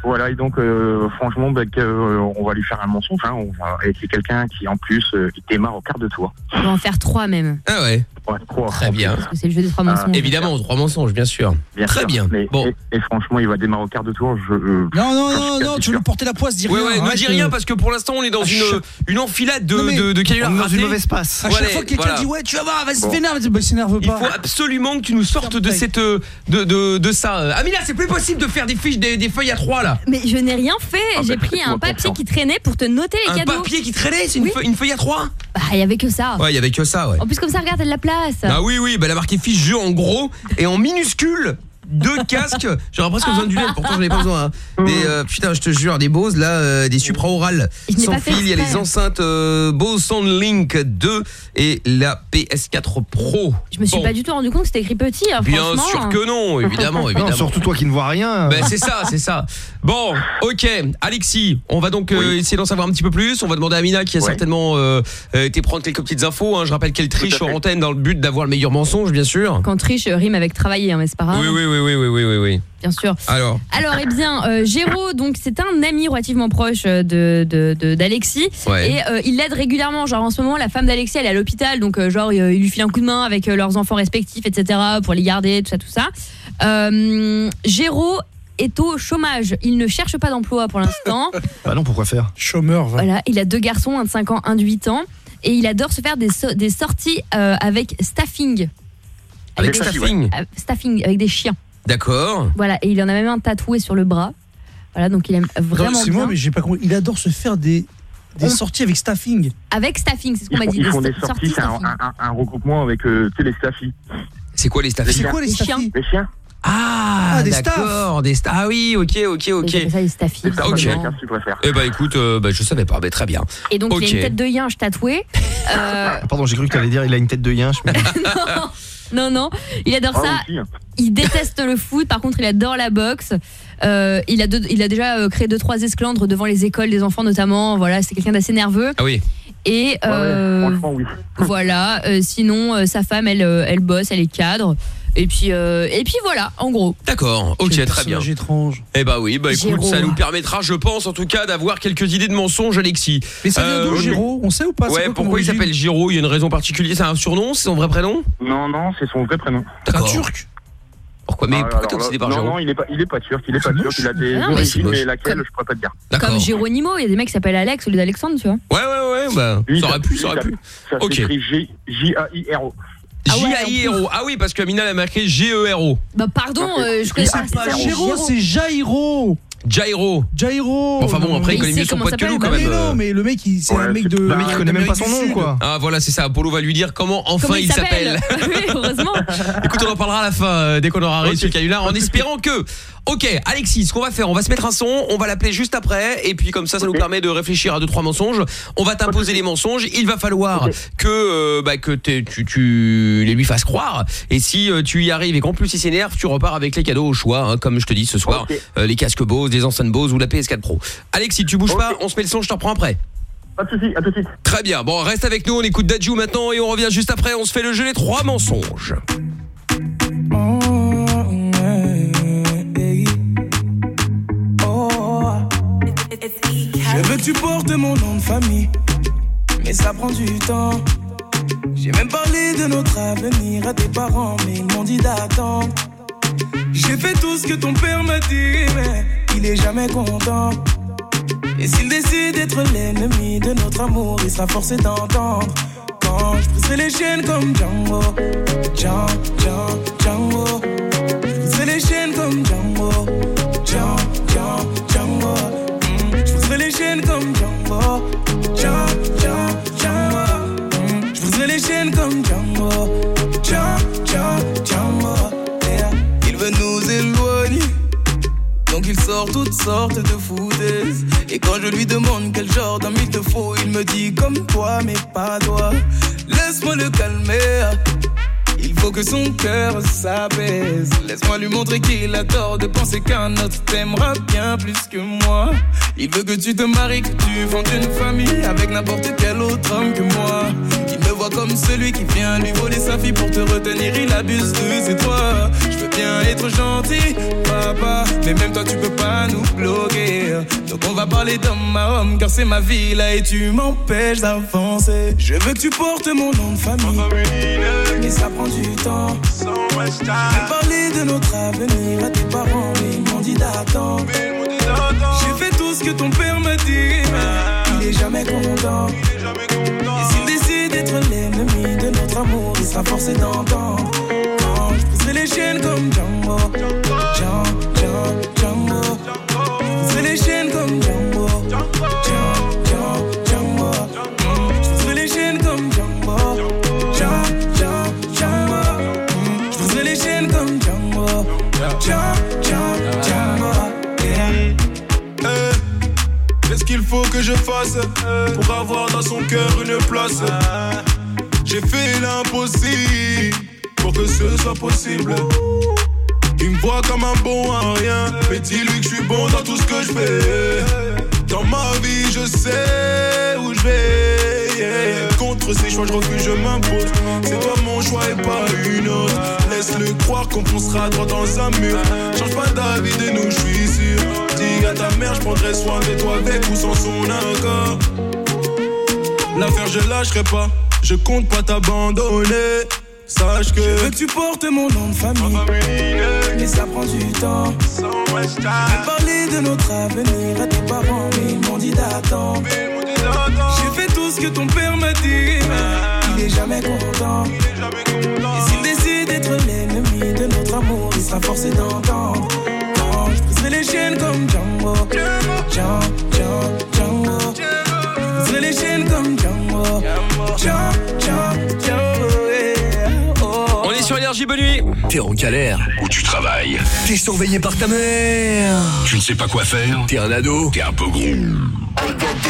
Voilà, et donc, euh, franchement, bah, euh, on va lui faire un mensonge. Hein, on va, et c'est quelqu'un qui, en plus, euh, qui démarre au quart de tour. On va en faire trois même. Ah ouais. Ouais, trois. Très bien. Parce que c'est le jeu des trois mensonges. Évidemment, trois mensonges, bien sûr. Bien Très sûr. bien. Mais- Bon. Et, et franchement, il va démarrer au quart de tour. Je, Non, non, non, non, tu veux sûr. lui porter la poisse, dis Ouais, rien. ouais, ne dis rien parce que pour l'instant on est dans une, une enfilade de, de, de est dans une mauvaise passe. À chaque fois que quelqu'un dit ouais, tu vas voir, vas-y, bah, il s'énerve Il pas. faut absolument que tu nous sortes de cette de, ça. Amina, c'est plus possible de faire des fiches des feuilles à trois là. Mais je n'ai rien fait. Ah, J'ai bah, pris un papier qui traînait pour te noter les Un cadeaux. papier qui traînait, c'est une, Oui. feuille, une feuille à trois Bah, il y avait que ça. Ouais, il y avait que ça, ouais. En plus, comme ça, regarde, elle a de la place. Ah oui, oui, bah, elle a marqué fiche jeu en gros et en minuscule. Deux casques, j'aurais presque besoin de lunettes, pourtant j'en ai pas besoin. hein. Des, euh, putain, je te jure, des Bose là, euh, des supraorales sans fil. Il y a les enceintes euh, Bose Soundlink 2 et la PS4 Pro. Je me suis Bon. pas du tout rendu compte que c'était écrit petit. hein, Bien sûr que non, évidemment, évidemment. Non, surtout toi qui ne vois rien. Ben, c'est ça, c'est ça. Bon, ok, Alexis, on va donc euh, essayer d'en savoir un petit peu plus. On va demander à Amina qui a Ouais. certainement été prendre quelques petites infos. hein. Je rappelle qu'elle triche en antenne dans le but d'avoir le meilleur mensonge, bien sûr. Quand triche rime avec travailler, mais c'est pas grave. Oui, oui, oui, oui, oui, oui, oui, oui. Bien sûr. Alors, Alors, eh bien, euh, Géraud, donc c'est un ami relativement proche euh, de de- d'Alexis Ouais. et euh, il l'aide régulièrement. Genre en ce moment, la femme d'Alexis, elle est à l'hôpital, donc euh, genre il, il lui file un coup de main avec euh, leurs enfants respectifs, etc. pour les garder, tout ça, tout ça. Euh, Géraud est au chômage. Il ne cherche pas d'emploi pour l'instant. Bah non, pourquoi faire? Chômeur, va. Voilà, il a deux garçons, un de 5 ans, un de 8 ans. Et il adore se faire des, so- des sorties euh, avec staffing. avec des- staffing. euh, staffing, avec des chiens. D'accord. Voilà, et il en a même un tatoué sur le bras. Voilà, donc il aime Non, vraiment C'est bien. moi, mais j'ai pas compris. Il adore se faire des, des sorties avec staffing. Avec staffing, c'est ce qu'on m'a dit. ils font des sta- sorties, c'est un, staffing. un- un- un regroupement avec euh, tu sais, les staffis. C'est quoi les staffing C'est quoi les Les chiens. staffing Les chiens Ah, Ah, des d'accord, des. Ah oui, ok, ok, ok. Ça. Les staffs Ok. américains, si tu préfères. Eh bah écoute, euh, bah, je savais pas, bah, très bien. Et donc il a une tête de yinche tatouée. Euh, Pardon, j'ai cru que tu allais dire il a une tête de yinche. mais- non, non, il adore Ah, ça. aussi, hein. Il déteste le foot, par contre il adore la boxe. Euh, il, a deux- il a déjà euh, créé deux trois esclandres devant les écoles des enfants notamment. Voilà, c'est quelqu'un d'assez nerveux. Ah oui. Et Ouais, ouais, euh, franchement, oui. voilà, euh, sinon euh, sa femme elle, elle bosse, elle est cadre. Et puis euh, et puis voilà, en gros. D'accord, ok, très bien. étrange. Eh bah oui, bah écoute, ça nous permettra, je pense, en tout cas, d'avoir quelques idées de mensonges, Alexis. Mais ça vient Euh, d'où, ok. Géraud? On sait ou pas C'est Ouais, pourquoi il s'appelle Giro Il y a une raison particulière C'est un surnom C'est son vrai prénom? Non, non, c'est son vrai prénom. Un turc? Pourquoi? Mais Ah, pourquoi là- obsédé par Non, Giro non, il est pas, il est pas turc, il est pas turc. Il a des Ah non, mais c'est origines, mais laquelle, Comme- je pourrais pas te dire. Comme Géronimo, il y a des mecs qui s'appellent Alex au lieu d'Alexandre, tu vois. Ouais, ouais, ouais, bah, Lui, ça aurait pu, ça aurait pu. Ça s'écrit J-A-I-R-O. Ah J-A-I-R-O. Ah oui, parce que Amina a marqué G-E-R-o. Bah pardon, c'est- euh, je connais c'est pas pas. Géraud, c'est Jairo. Jairo. Jairo. Enfin bon, après, il Mais connaît mieux son comment pote que ça nous quand Mais s'appelle, même. non, mais le mec, il- c'est Ouais, un mec de. Le mec il connaît même pas son nom quoi. Ah voilà, c'est ça. Apollo va lui dire comment enfin Comment il s'appelle. oui, heureusement. Écoute, on en parlera à la fin euh, dès qu'on aura réussi le canular en espérant que. Ok, Alexis, ce qu'on va faire, on va se mettre un son, on va l'appeler juste après, et puis comme ça, ça nous permet de réfléchir à deux trois mensonges. On va t'imposer les mensonges. Il va falloir que euh, bah, que tu, tu les lui fasses croire. Et si euh, tu y arrives et qu'en plus il s'énerve, tu repars avec les cadeaux au choix, hein, comme je te dis ce soir, euh, les casques Bose, des enceintes Bose ou la PS4 Pro. Alexis, tu bouges pas, on se met le son, je te reprends après. Pas de soucis, à tout de suite. Très bien. Bon, reste avec nous. On écoute Dadju maintenant et on revient juste après. On se fait le jeu les trois mensonges. Je veux que tu portes mon nom de famille, mais ça prend du temps. J'ai même parlé de notre avenir à tes parents, mais ils m'ont dit d'attendre. J'ai fait tout ce que ton père m'a dit, mais il est jamais content. Et s'il décide d'être l'ennemi de notre amour, il sera forcé d'entendre. Quand je les chaînes comme Django, Django, Django, les chaînes comme Django, Donc il sort toutes sortes de foutaises Et quand je lui demande quel genre d'homme il te faut Il me dit comme toi mais pas toi Laisse-moi le calmer il faut que son cœur s'apaise. Laisse-moi lui montrer qu'il a tort de penser qu'un autre t'aimera bien plus que moi. Il veut que tu te maries, que tu fondes une famille avec n'importe quel autre homme que moi. Il comme celui qui vient lui voler sa fille pour te retenir. Il abuse de c'est toi. Je veux bien être gentil, papa, mais même toi tu peux pas nous bloquer. Donc on va parler d'homme à homme, car c'est ma vie là et tu m'empêches d'avancer. Je veux que tu portes mon nom de famille, mais ça prend du temps. J'ai parlé de notre avenir à tes parents, mais ils m'ont dit d'attendre. J'ai fait tout ce que ton père m'a dit, il est jamais content. Et s'il décide l'ennemi de notre amour, il sera forcé d'entendre. Quand je briserai les chaînes comme Django, Django, Django, Django. Je briserai les chaînes comme Django, Django, qu'il faut que je fasse pour avoir dans son cœur une place J'ai fait l'impossible pour que ce soit possible. Il me voit comme un bon à rien, mais dis-lui que je suis bon dans tout ce que je fais. Dans ma vie, je sais où je vais. Contre ces choix, je refuse, je m'impose. C'est toi mon choix et pas une autre. Laisse-le croire qu'on foncera droit dans un mur. Change pas d'avis de nous, je suis sûr. Dis à ta mère, je prendrai soin de toi avec ou sans son accord. L'affaire, je lâcherai pas. Je compte pas t'abandonner. Sache que Je veux que tu portes mon nom de famille, mais ça prend du temps. J'ai parlé de notre avenir à tes parents, mais ils m'ont dit d'attendre. J'ai fait tout ce que ton père m'a dit, mais il est jamais content. Et d'être l'ennemi de notre amour, il sera forcé d'entendre. Quand je briserai les chaînes comme Django, Django, Django, Django. Je briserai les chaînes comme Django, Django, Django, Django. Oh. On est sur Énergie, bonne nuit. T'es en galère. Où tu travailles T'es surveillé par ta mère. Tu ne sais pas quoi faire T'es un ado. T'es un peu gros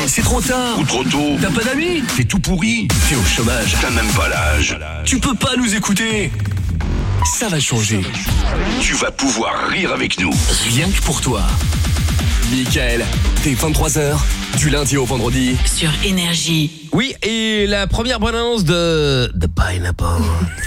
C'est trop tard. Ou trop tôt T'as pas d'amis T'es tout pourri T'es au chômage. T'as même pas l'âge Tu peux pas nous écouter. Ça va changer. Tu vas pouvoir rire avec nous Rien que pour toi. Michael, t'es 23h, du lundi au vendredi. Sur Énergie. Oui, et la première bonne annonce de The Pineapple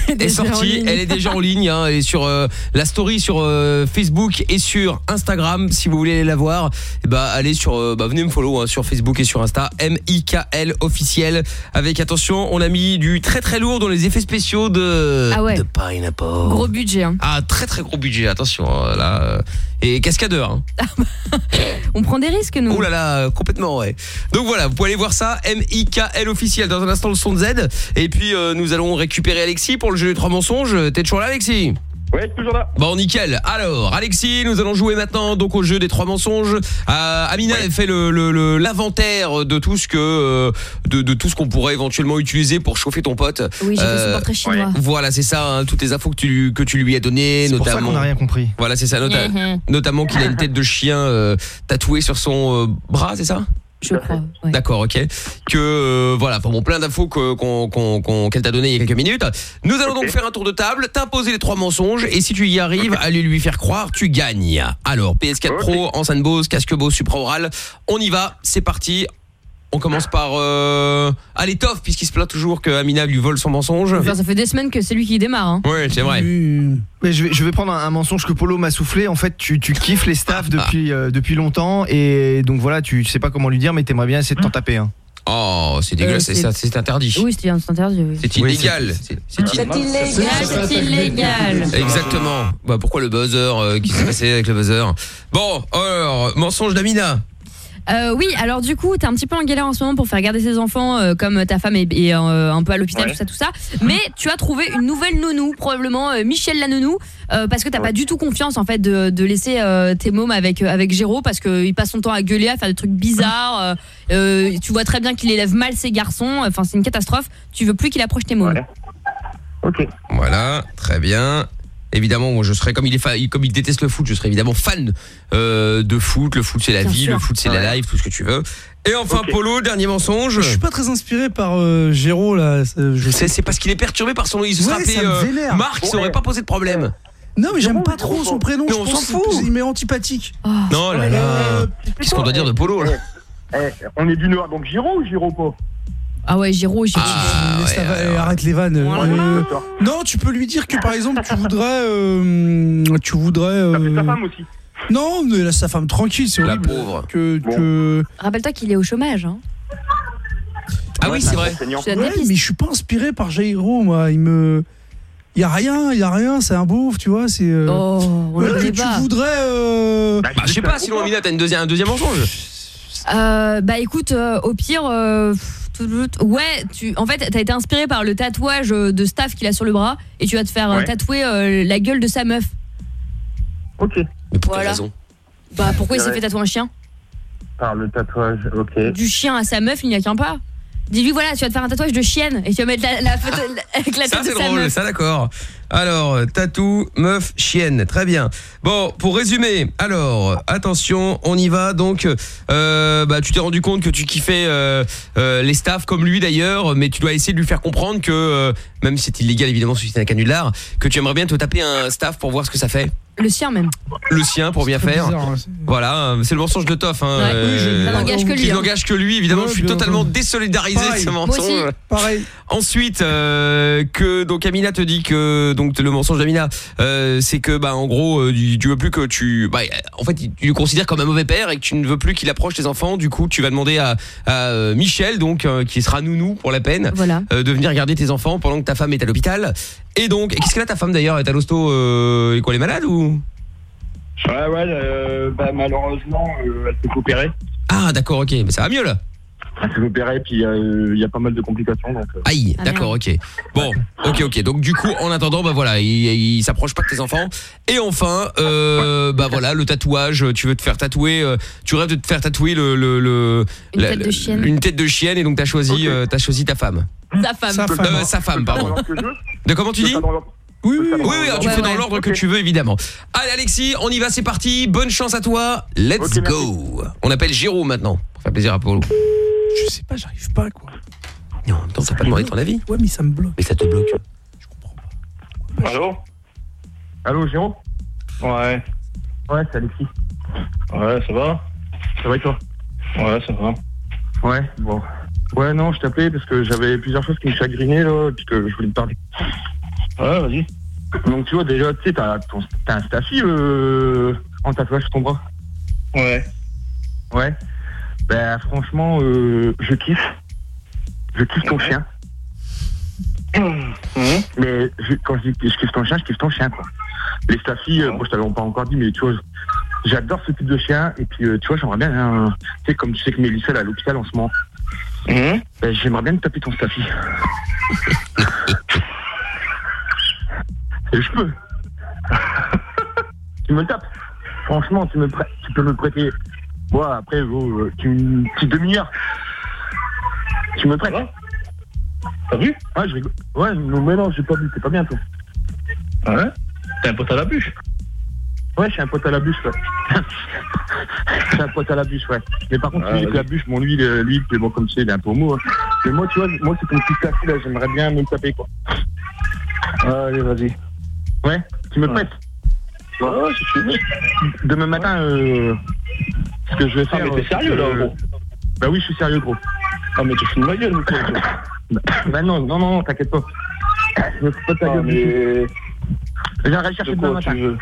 est sortie. Elle est déjà en ligne. Hein, elle est sur euh, la story sur euh, Facebook et sur Instagram. Si vous voulez la voir, ben, allez sur, euh, bah, venez me follow hein, sur Facebook et sur Insta. M-I-K-L officiel. Avec attention, on a mis du très très lourd dans les effets spéciaux de Ah ouais. The Pineapple. Gros budget. hein. Ah, très très gros budget, attention, euh, là. Et cascadeur. Hein. On prend des risques, nous. Oh là là, complètement, ouais. Donc voilà, vous pouvez aller voir ça, M-I-K-L officiel. Dans un instant, le son de Z. Et puis, euh, nous allons récupérer Alexis pour le jeu des trois mensonges. T'es toujours là, Alexis? Ouais, toujours là. Bon, nickel. Alors, Alexis, nous allons jouer maintenant donc au jeu des trois mensonges. Euh, Amina elle fait le le- le- l'inventaire de tout ce que euh, de, de tout ce qu'on pourrait éventuellement utiliser pour chauffer ton pote. Oui, j'ai fait son Euh, portrait chinois. Voilà, c'est ça. hein, toutes les infos que tu que tu lui as données, C'est pour ça notamment. qu'on n'a rien compris. Voilà, c'est ça. nota- Mhm. Notamment qu'il a une tête de chien euh, tatouée sur son euh, bras, c'est ça? Je crois. ouais. D'accord, ok. Que euh, voilà, enfin bon, plein d'infos qu'elle t'a donné il y a quelques minutes. Nous allons donc faire un tour de table, t'imposer les trois mensonges et si tu y arrives à lui faire croire, tu gagnes. Alors PS4 Pro, enceinte Bose, casque Bose supraoral, on y va, c'est parti. On commence par euh, à l'étoffe puisqu'il se plaint toujours que Amina lui vole son mensonge. Enfin, ça fait des semaines que c'est lui qui démarre. Hein. Ouais, c'est vrai. Mais je, vais, je vais prendre un, un mensonge que Polo m'a soufflé. En fait, tu, tu kiffes les staffs depuis, euh, depuis longtemps et donc voilà, tu sais pas comment lui dire, mais t'aimerais bien essayer de t'en taper un. Oh, c'est dégueulasse, Euh, c'est c'est- ça, c'est interdit. Oui, un interdit. Oui. C'est illégal. C'est- c'est C'est illégal, c'est illégal. Exactement. Bah pourquoi le buzzer euh, Qu'est-ce qui s'est passé avec le buzzer? Bon, alors mensonge d'Amina. Euh, oui, alors du coup, t'es un petit peu en galère en ce moment pour faire garder ses enfants, euh, comme ta femme est, est, euh, un peu à l'hôpital, Ouais. tout ça, tout ça. Mais tu as trouvé une nouvelle nounou, probablement euh, Michel la nounou, euh, parce que t'as pas du tout confiance en fait de, de laisser euh, tes mômes avec avec Géraud, parce qu'il passe son temps à gueuler, à faire des trucs bizarres. euh, euh, tu vois très bien qu'il élève mal ses garçons. Enfin, c'est une catastrophe. Tu veux plus qu'il approche tes mômes. Ok. Voilà, très bien. Évidemment, moi je serais comme il est fa- comme il déteste le foot, je serais évidemment fan euh, de foot. Le foot c'est la Bien vie, sûr. le foot c'est la live, tout ce que tu veux. Et enfin Polo, dernier mensonge. Je suis pas très inspiré par euh, Géraud là. je sais- C'est parce qu'il est perturbé par son. Il se Ouais, serait appelé ça me euh. Marc, ça aurait pas posé de problème. Non mais j'aime pas trop son prénom. Mais je on s'en fout. Il m'est antipathique. Non là là. Qu'est-ce qu'on doit dire de Polo là Eh, on est du Nord, donc Giro ou Giro pas Ah ouais, j'ai Ah, la va- eh, arrête les vannes. Euh, non, tu peux lui dire que par exemple tu voudrais, euh, tu voudrais. euh, Ta femme aussi. Non, mais laisse sa femme tranquille, c'est horrible. pauvre. Que, que... Rappelle-toi qu'il est au chômage. Hein. Ah oui, c'est vrai. Ouais, mais je suis pas inspiré par Jairo, moi. Il me. Y a rien, y a rien, c'est un beauf, tu vois, c'est. euh, Oh, on le que connaît tu voudrais. euh, Bah, je sais pas, sinon Amina, t'as une deuxième, un deuxième mensonge. Euh, bah écoute, euh, au pire, euh, pff, ouais, tu, en fait, t'as été inspiré par le tatouage euh, de staff qu'il a sur le bras et tu vas te faire euh, Ouais. tatouer euh, la gueule de sa meuf. Ok. Mais pour Voilà. raison? Bah pourquoi il s'est fait tatouer un chien? Par le tatouage, ok. Du chien à sa meuf, il n'y a qu'un pas. Dis-lui voilà, tu vas te faire un tatouage de chienne et tu vas mettre la, la photo avec la tête c'est de sa drôle, meuf. ça d'accord. Alors, tatou, meuf, chienne, très bien. Bon, pour résumer, alors, attention, on y va. Donc, euh, bah, tu t'es rendu compte que tu kiffais euh, euh, les staffs comme lui d'ailleurs, mais tu dois essayer de lui faire comprendre que, euh, même si c'est illégal évidemment, si c'est un canular, que tu aimerais bien te taper un staff pour voir ce que ça fait. Le sien même. Le sien pour bien faire. bizarre, hein, Voilà, euh, c'est le mensonge de Toff. Hein, Ouais. Oui, je- Ça n'engage que lui, Qui hein. n'engage que lui, évidemment. Ouais, je suis bien totalement désolidarisé de ce Pareil. Moi mensonge. aussi. Pareil. Ensuite, euh, que donc Amina te dit que donc le mensonge d'Amina, euh, c'est que bah en gros euh, tu, tu veux plus que tu, bah en fait tu le considères comme un mauvais père et que tu ne veux plus qu'il approche tes enfants. Du coup, tu vas demander à, à, euh, Michel donc euh, qui sera nounou pour la peine, Voilà. euh, de venir garder tes enfants pendant que ta femme est à l'hôpital. Et donc, qu'est-ce qu'elle a ta femme d'ailleurs Elle est à l'hosto euh, et quoi Elle est malade ou? Ouais, ouais, euh, bah, malheureusement, euh, elle s'est opérer. Ah d'accord, ok, mais ça va mieux là. Elle s'est opérer, puis euh, il y a pas mal de complications. Donc, Aïe, Ah, d'accord, ok. Bon, ok, ok. Donc du coup, en attendant, bah voilà, il, il s'approche pas de tes enfants. Et enfin, euh, bah voilà, le tatouage. Tu veux te faire tatouer, euh, tu rêves de te faire tatouer le, le, le- Une la- tête de chienne. une tête de chienne, et donc t'as choisi, euh, t'as choisi ta femme. Sa femme. Sa je femme. Euh, sa femme, je pardon. je De comment tu Je dis Oui, oui, je Oui, tu Ouais, fais dans ouais. l'ordre que tu veux, évidemment. Allez, Alexis, on y va, c'est parti. Bonne chance à toi. Let's merci. go. On appelle Jérôme maintenant, pour faire plaisir à Paulo. Je sais pas, j'arrive pas, quoi. Non, en même temps, t'as pas demandé ton avis. Ouais, mais ça me bloque. Mais ça te bloque. Allô Allô, Jérôme Ouais. Ouais, c'est Alexis. Ouais, ça va? Ça va et toi? Ouais, ça va. Ouais, bon. Ouais, non, je t'appelais parce que j'avais plusieurs choses qui me chagrinaient, là, et puis que je voulais te parler. Ouais, vas-y. Donc, tu vois, déjà, tu sais, t'as un staffy euh, en tatouage sur ton bras. Ouais. Ouais. Ben, franchement, euh, je kiffe. Je kiffe ton Ouais. chien. Mhm. Mais je- quand je dis que je kiffe ton chien, je kiffe ton chien, quoi. Les staffy, euh, bon, je t'avais pas encore dit, mais tu vois, j'adore ce type de chien. Et puis, euh, tu vois, j'aimerais bien, hein, tu sais, comme tu sais que Mélissa elle est à l'hôpital en ce moment, Mhm. ben, j'aimerais bien te taper ton staffy. Et je peux. tu me le tapes. Franchement, tu, me tu peux me le prêter. Bon, après, euh, tu, une petite demi-heure. Tu me prêtes. T'as vu? Ouais, je rigole. Ouais, non, mais non, j'ai pas vu, c'est pas bien, toi. Ah Ouais? T'es un pote à la bûche? Ouais, je suis un pote à la bûche, ouais. je suis un pote à la bûche, ouais. Mais par contre, Ah, que vas-y. la bûche, bon, lui, est- lui, c'est bon, comme tu sais, il est un peu homo. hein. Mais moi, tu vois, moi, c'est ton petit café, là, j'aimerais bien me le taper, quoi. Allez, vas-y. Ouais, tu me le prêtes? Ouais, ouais, si tu veux. Demain matin, euh, ce que je vais Ah, faire. mais t'es euh, sérieux, c'est là, gros Bah oui, je suis sérieux, gros. Ah, mais tu fous de ma gueule, Nico. toi. Bah non, non, non, non, t'inquiète pas. Je me fous pas de ta Ah, gueule. mais. le chercher De demain tu matin.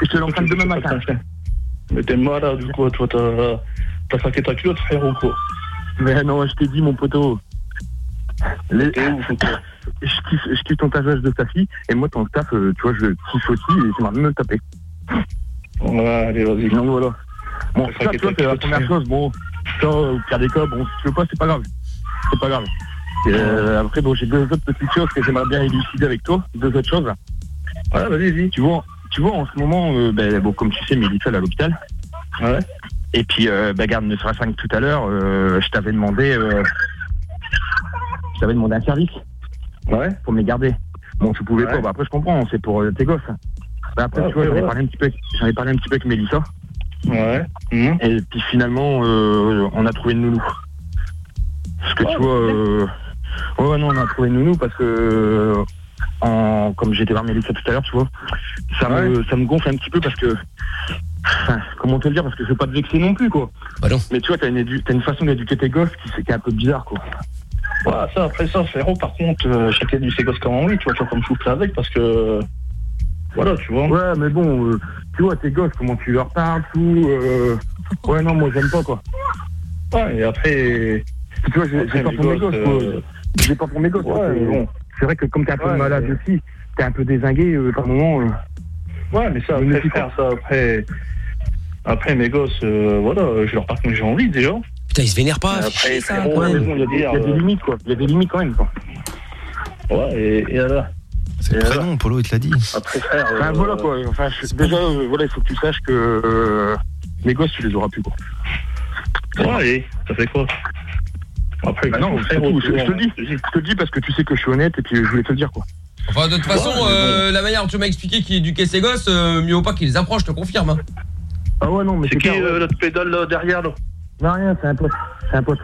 Je te l'emprunte demain matin. Mais t'es malade ou quoi, toi T'as saqué ta culotte, frère, ou quoi Mais non, je t'ai dit, mon poteau. Les- je kiffe, je kiffe ton tatouage de ta fille, et moi, ton staff, euh, tu vois, je kiffe aussi, et j'aimerais me taper. Ouais, allez, vas-y. Donc voilà. Bon, Ça tu vois, c'est la première chose. Bon, ça, au pire des cas, bon, si tu veux pas, c'est pas grave. C'est pas grave. Euh, après, bon, j'ai deux autres petites choses que j'aimerais bien élucider avec toi. Deux autres choses. Ouais, vas-y, vas-y. Tu vois, tu vois, en ce moment, euh, ben, bon, comme tu sais, Mélissa à l'hôpital. Ouais. Et puis, euh, ben, garde ne sera 5 tout à l'heure, euh, je t'avais demandé, euh, je t'avais demandé un service. Ouais. Pour me les garder. Bon, tu pouvais Ouais. pas. Bah, après, je comprends, c'est pour euh, tes gosses. Bah, après, Ouais, tu vois, ouais, j'en ai ouais. parlé un petit peu, avec- j'en ai parlé un petit peu avec Mélissa. Ouais. Mhm. Et puis finalement, euh, on a trouvé une nounou. Parce que Oh, tu vois, euh, ouais, ouais, non, on a trouvé une nounou parce que, euh, comme j'étais dans Mélissa tout à l'heure, tu vois, ça, me, ça me gonfle un petit peu parce que, comment te le dire, parce que je veux pas te vexer non plus, quoi. Bah non. Mais tu vois, t'as une, as une façon d'éduquer tes gosses qui, qui est un peu bizarre, quoi. Voilà, ça, après ça, Ferro, par contre, euh, chacun du ses gosses comme lui, tu vois, tu vois, comme souffler avec, parce que. Voilà, tu vois. Ouais, mais bon, euh, tu vois, tes gosses, comment tu leur parles, tout. Euh... Ouais, non, moi, j'aime pas, quoi. Ouais, et après. Tu vois, j'ai pas, pour mes gosses, euh, quoi. J'ai pas pour mes gosses, ouais, mais bon. C'est vrai que comme t'es un peu malade aussi, t'es un peu désingué euh, par moment. Euh. Ouais, mais ça, après, frère, ça, après, après mes gosses, euh, voilà, je leur parle comme j'ai envie déjà. Putain, ils se vénèrent pas. Après, ça, bon, il, y a des, limites, quoi. Il y a des limites quand même, quoi. Ouais, et, et là. C'est le prénom, Polo, il te l'a dit. Après, frère. Enfin, voilà, quoi. Enfin, je, déjà, voilà, il faut que tu saches que mes gosses, tu les auras plus, quoi. Ouais, et ça fait quoi? Bah non, je, te dis, hein. je te dis parce que tu sais que je suis honnête et puis je voulais te le dire quoi. Enfin, de toute façon, euh, la manière dont tu m'as expliqué qu'il éduquait ses gosses, euh, mieux vaut pas qu'il les approche, je te confirme. Hein. Ah ouais, non, mais c'est qui euh, l'autre pédale là, derrière là? Non, rien, c'est un pote. C'est un pote.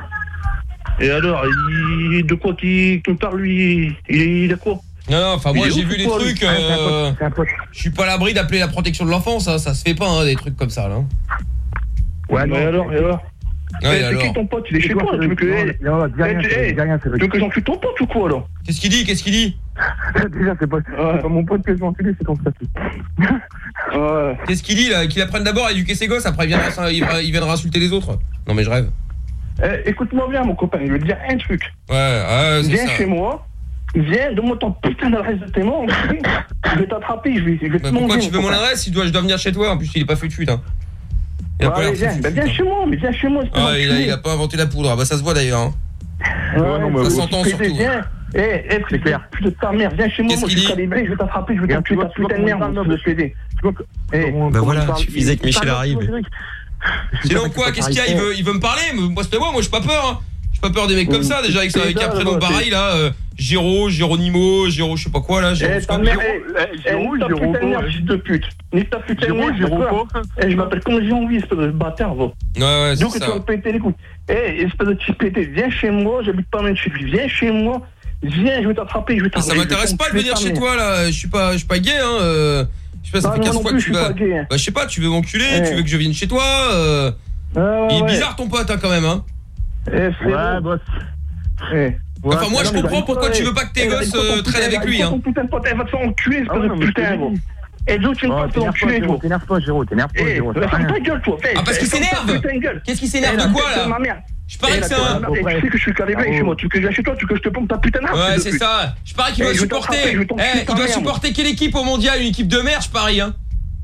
Et alors, il... de quoi tu qu parles lui il... il a quoi? Non, non, enfin moi j'ai vu des trucs. Ah, euh, ah, je suis pas à l'abri d'appeler la protection de l'enfance, hein, ça se fait pas des trucs comme ça là. Ouais, mais non, alors, et alors? Ah c'est qui ton pote? Il est chez toi, tu veux que j'encule ton pote ou quoi alors? Qu'est-ce qu'il dit? Qu'est-ce qu'il dit? Déjà c'est pas, mon pote que je vais c'est ton statut. Qu'est-ce qu'il dit là? Qu'il apprenne d'abord à éduquer ses gosses, après il viendra, il viendra insulter les autres. Non mais je rêve. Eh, écoute-moi bien mon copain, il veut dire un truc. Ouais, Viens chez moi, Viens, donne-moi ton putain d'adresse de tes mains. Je vais t'attraper, je vais, je te manger. Pourquoi tu veux mon adresse? Je dois, je venir chez toi En plus, il est pas foutu, hein. Il a bah, pas viens. Chez moi, mais viens chez moi. Ah, il, il a pas inventé la poudre. Hein. Bah, ça se voit d'ailleurs. Hein. Ouais, ça s'entend surtout. Eh, hey, c'est clair. Putain de ta mère, viens chez moi, moi je suis calibré, je vais t'attraper, je vais t'enculer ta putain de merde, de CD. Eh, bah voilà, suffisait que Michel arrive. Sinon quoi, qu'est-ce qu'il y a il veut, me parler Moi, c'était moi, moi, je suis pas peur. Hein. Je suis pas peur des mecs comme ça, déjà, avec un prénom pareil, là. Euh. Giro, Gironimo, Giro, je sais pas quoi là. Eh, eh, eh, Giro, eh, ta mère, Giro, Giro, fils de pute. Putain Giro, Eh, je m'appelle comment oui, espèce de bâtard, va. Ouais, ouais, c'est ça. Donc, tu vas péter les couilles. Eh, espèce de petit pété, viens chez moi, j'habite pas même chez lui, viens chez moi. Viens, je vais t'attraper, je vais t'attraper. Ça m'intéresse pas de venir chez toi là, je suis pas, pas gay, hein. Euh, je sais pas, ça bah, fait 15 fois que tu vas. Hein. Bah, je sais pas, tu veux m'enculer, tu veux que je vienne chez toi. Euh. Il est bizarre ton pote, hein, quand même, hein. Eh, frère. Ouais, boss. Frère. Enfin, moi, je comprends pourquoi tu veux pas que tes eh, gosses euh, traînent avec lui. Hein. Elle va ah te faire enculer, espèce de putain. Et l'autre, tu vas te faire enculer, gros. T'énerve pas, Géraud, t'énerve pas, eh, Géraud. Ta gueule, toi. Ah, parce eh, qu'il s'énerve Qu'est-ce qu'il s'énerve de quoi, là je parie que c'est un... Tu sais que je suis calibré ah chez moi, tu veux que je chez toi, tu veux que je te pompe ta putain de Ouais, c'est ça. Je parie qu'il doit supporter. Il doit supporter quelle équipe au mondial Une équipe de merde, je parie, hein.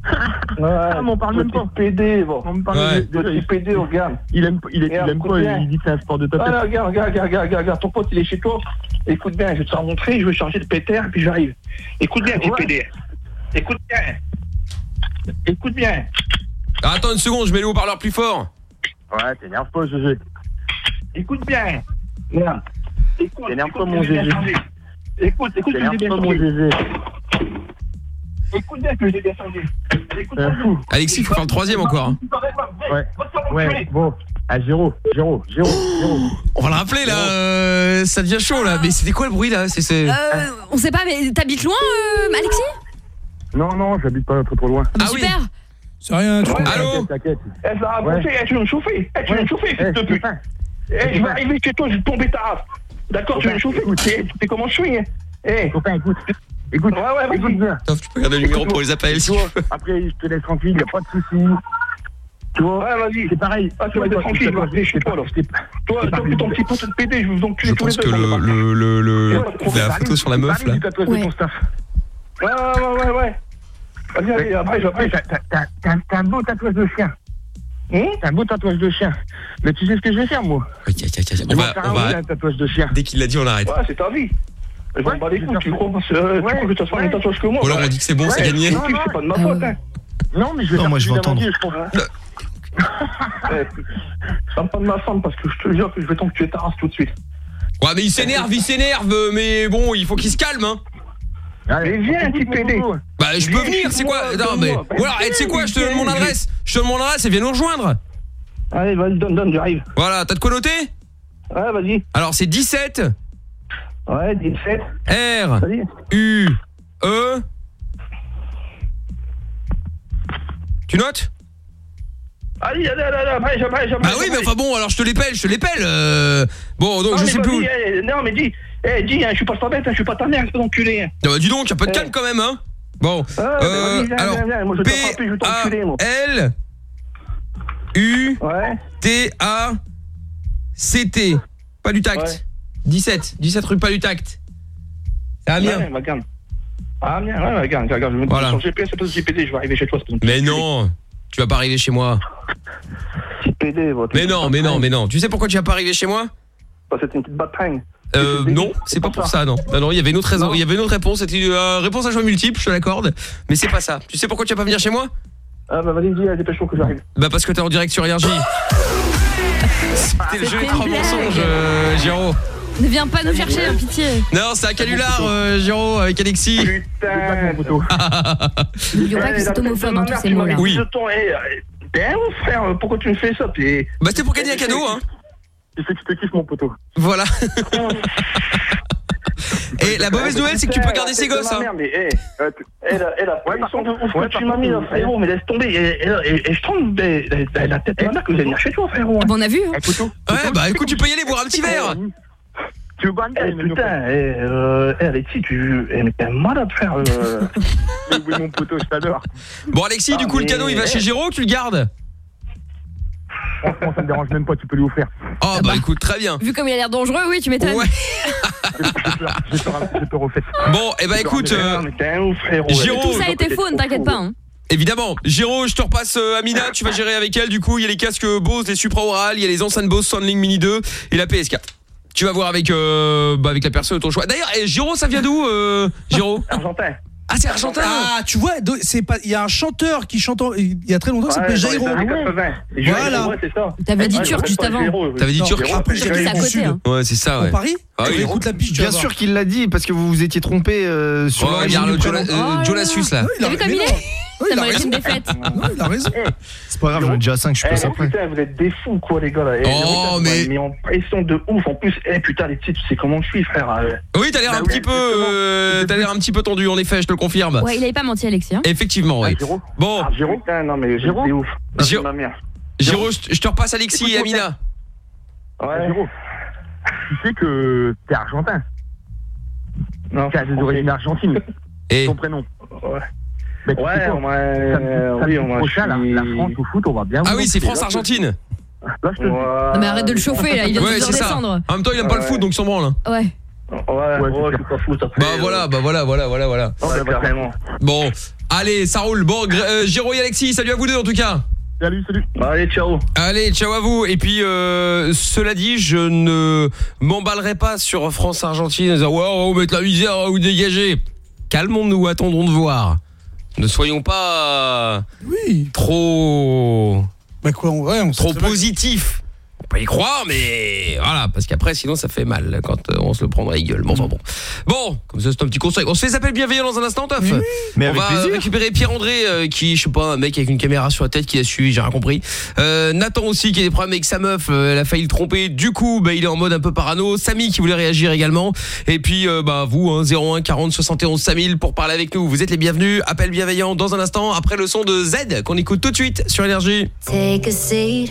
Ah, on parle même pas. PD, bon. On me parle ouais. de, de, de PD, regarde. Il aime, il, il aime quoi. Il dit que c'est un sport de tapette. Ah, là, regarde, regarde, regarde, regarde, regarde, ton pote, il est chez toi. Écoute bien, je vais te en montrer, je vais charger le PTR, puis j'arrive. Écoute bien, ouais. PD. Écoute bien. Écoute bien. Ah, attends une seconde, je mets le haut-parleur plus fort. Ouais, t'énerve pas, GG. Écoute bien. Merde. Écoute, pas, mon GG. Écoute, écoute, écoute, écoute, écoute, écoute, Écoute bien que j'ai euh. Alexis, il faut faire le troisième encore. Hein. Ouais. Bon. On va le rappeler là, euh, ça devient chaud là. Mais c'était quoi le bruit là? Euh, on sait pas, mais t'habites loin, euh, Alexis? Non, non, j'habite pas trop trop loin. Ah. Bah, ah super C'est rien, tu Allô T'inquiète, Elle s'est elle tu veux me chauffer? Eh, tu veux me chauffer. Eh, eh, eh, je vais arriver chez toi, je vais tomber ta race. D'accord, tu veux me chauffer? Tu sais comment je suis. Hein. Eh. Copain, écoute. Écoute, ouais, ouais, écoute bien. Tu peux garder le numéro pour les appels. Après, je te laisse tranquille, y a pas de soucis. Tu vois Ouais, vas-y. C'est pareil. Ah, tu vas être tranquille, je sais pas, alors. Toi, toi, ton petit pote de péter, je vous encule tous les deux. Je pense que le, la photo sur la meuf, là. Ouais, ouais, ouais, ouais. Vas-y, après, après. T'as un beau tatouage de chien. T'as un beau tatouage de chien. Mais tu sais ce que je vais faire, moi? On va, on va... un tatouage de chien. Dès qu'il l'a dit, on l'arrête. Ouais, c'est ta vie. Je m'en bats les couilles, tu crois que euh, tu as fait un tatouage que moi Ou alors on dit que c'est bon, c'est gagné. Non, c'est pas de ma faute. Hein. Non, mais je vais non, moi, je vais entendre. Ça me pas de ma femme parce que je te jure que je vais tomber tu ta race tout de suite. Ouais, mais il s'énerve, il s'énerve, mais bon, il faut qu'il se calme, hein. Allez, viens, petit pédé. Bah, je peux venir, c'est quoi? Non, mais. Ou alors, c'est quoi? Je te donne mon adresse. Je te donne mon adresse et viens nous rejoindre. Allez, vas-y, donne, donne, j'arrive. Voilà, t'as de quoi noter? Ouais, vas-y. Alors, c'est 17 Ouais, 17. R, U, E. Tu notes? Allez, allez, allez, après, après, après. Ah oui, mais enfin bon, alors je te l'épelle, je te l'épelle. Euh... Bon, donc non, je sais plus. Dit, où... Eh, non, mais dis, eh, dis, hein, je suis pas ta bête, hein, je suis pas ta mère, hein, c'est enculé. Hein. Ah bah dis donc, y a pas de eh. calme quand même, hein. Bon, ah, euh, bah, alors, moi, je P A L U T A C T, pas du tact. Ouais. 17, 17 rue pas du tact. C'est Amiens. Ouais, regarde. Ah, bien, ouais, regarde, regarde, je vais me Voilà. sur le GPS, c'est pas GPD, je vais arriver chez toi. Mais non, tu vas pas arriver chez moi. GPD, votre. Mais non, mais non, mais non. Tu sais pourquoi tu vas pas arriver chez moi? Parce que c'est une petite bataille. Euh, non, c'est pas pour ça, non. Non, non, il y avait une autre raison, il y avait une autre réponse, c'était une euh, réponse à choix multiple, je te l'accorde, mais c'est pas ça. Tu sais pourquoi tu vas pas venir chez moi? Ah, bah, vas-y, dis, dépêche-toi que j'arrive. Bah parce que t'es en direct sur Énergie. C'était le jeu blague. mensonges, euh, Géraud. Ne viens pas nous chercher, hein, pitié. Non, c'est un canular, euh, Géraud, avec Alexis. Putain. N'oublions pas que c'est homophobe, hein, tous ces mots-là. Oui. Ben, oh, frère, pourquoi tu me fais ça puis... Bah, c'était pour gagner un cadeau, hein. Tu sais que je te kiffe, mon poteau. Voilà. Et la mauvaise nouvelle, c'est que tu peux garder ces gosses, hein. Merde, mais, eh, euh, tu- elle a, elle de ouf, tu m'as mis là, frérot, mais laisse tomber, et, je trompe, mais, la, tête de ma mère que vous allez venir chez toi, frérot. Bon, on a vu, hein. Ouais, bah écoute, tu peux y aller boire un petit verre. Tu veux boire un verre Putain, eh, euh, eh, Alexis, tu, eh, mais t'es un malade, frère. Euh... oui, mon poteau, je t'adore. Bon, Alexis, du coup, le cadeau, il va chez Géraud ou tu le gardes Franchement, ça me dérange même pas, tu peux lui offrir. Oh, bah écoute, très bien. Vu comme il a l'air dangereux, oui, tu m'étonnes. Ouais. J'ai peur, j'ai peur au fait. Bon, et bah écoute, euh, Mais t'es un ouf, frérot. Géraud, Tout ça a été faux, ne t'inquiète pas. hein. Évidemment, Géraud, je te repasse euh, Amina, tu vas gérer avec elle du coup, il y a les casques Bose, les supraorales, il y a les enceintes Bose Soundlink Mini 2 et la PS4. Tu vas voir avec euh, bah, avec la personne de ton choix. D'ailleurs, eh, Géraud, ça vient d'où euh, Géraud Argentin. Ah, c'est argentin. Ah, tu vois, do- c'est pas il y a un chanteur qui chante en- il y a très longtemps qui s'appelait Jairo. Voilà. T'avais dit turc juste avant. T'avais dit turc après, j'ai C'est à côté. hein. Ouais, c'est ça, ouais. En Paris Ah oui. Écoute la piste, tu Bien vas voir. sûr qu'il l'a dit parce que vous vous étiez trompé euh, sur Oh, regarde le prénom. euh, Jolassus là. T'as vu comme il est Oui, Ça il a raison. une défaite. Non, il a raison. C'est pas grave, j'en ai déjà 5, je suis Eh, pas après. putain, vous êtes des fous, quoi, les gars, là. Eh, Oh, mais- Mais en pression de ouf. En plus, eh, putain, les petits, tu sais comment je suis, frère. euh. Oui, t'as l'air Bah un oui, petit peu euh, t'as l'air un petit peu tendu en effet, je te le confirme. Ouais, il avait pas menti, Alexis. hein. Effectivement, oui. Géraud Bon, Ah, Géraud Putain, non, mais Géraud c'est ouf. Ah, ma mère. Géraud, je te repasse Alexis et Amina. Ouais. Géraud, tu sais que t'es argentin. Non, t'as des origines argentines. Et Ton prénom. Ouais. Ouais, on m'a. Oui, on m'a. La France au foot, on va bien Ah oui, c'est. France-Argentine. Là, je te Non, mais arrête de le chauffer, là, il vient de Ouais, ça. redescendre. En même temps, il aime pas le Ouais. foot, donc il s'en branle. hein. Ouais. Ouais, ouais, c'est pas fou, ça fait. Bah voilà, bah voilà, voilà, voilà, voilà. Ouais, carrément. Bon, allez, ça roule. Bon, euh, et Alexis, salut à vous deux en tout cas. Salut, salut. Allez, ciao. Allez, ciao à vous. Et puis, euh, cela dit, je ne m'emballerai pas sur France-Argentine en disant, ouais, on va mettre la misère, on va vous dégager. Calmons-nous, attendons de voir. Ne soyons pas Oui. trop, Bah quoi, on- ouais, on sait trop positifs. On peut y croire, mais voilà, parce qu'après, sinon, ça fait mal quand euh, on se le prend dans la gueule. Enfin bon. Bon, comme ça, c'est un petit conseil. On se fait les appels bienveillants dans un instant, Toff. Mais on avec va plaisir. récupérer Pierre-André, euh, qui, je sais pas, un mec avec une caméra sur la tête qui a suivi, j'ai rien compris. Euh, Nathan aussi, qui a des problèmes avec sa meuf, euh, elle a failli le tromper. Du coup, bah, il est en mode un peu parano. Samy qui voulait réagir également. Et puis, euh, bah, vous, hein, 01 40 71 5000 pour parler avec nous. Vous êtes les bienvenus. Appel bienveillant dans un instant, après le son de Z, qu'on écoute tout de suite sur Énergie. Take a seat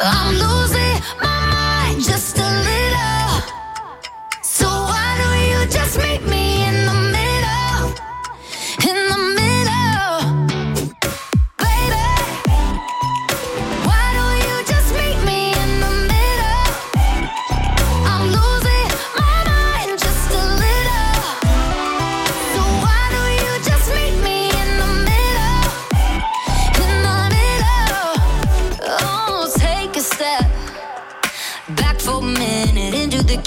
I'm losing my mind just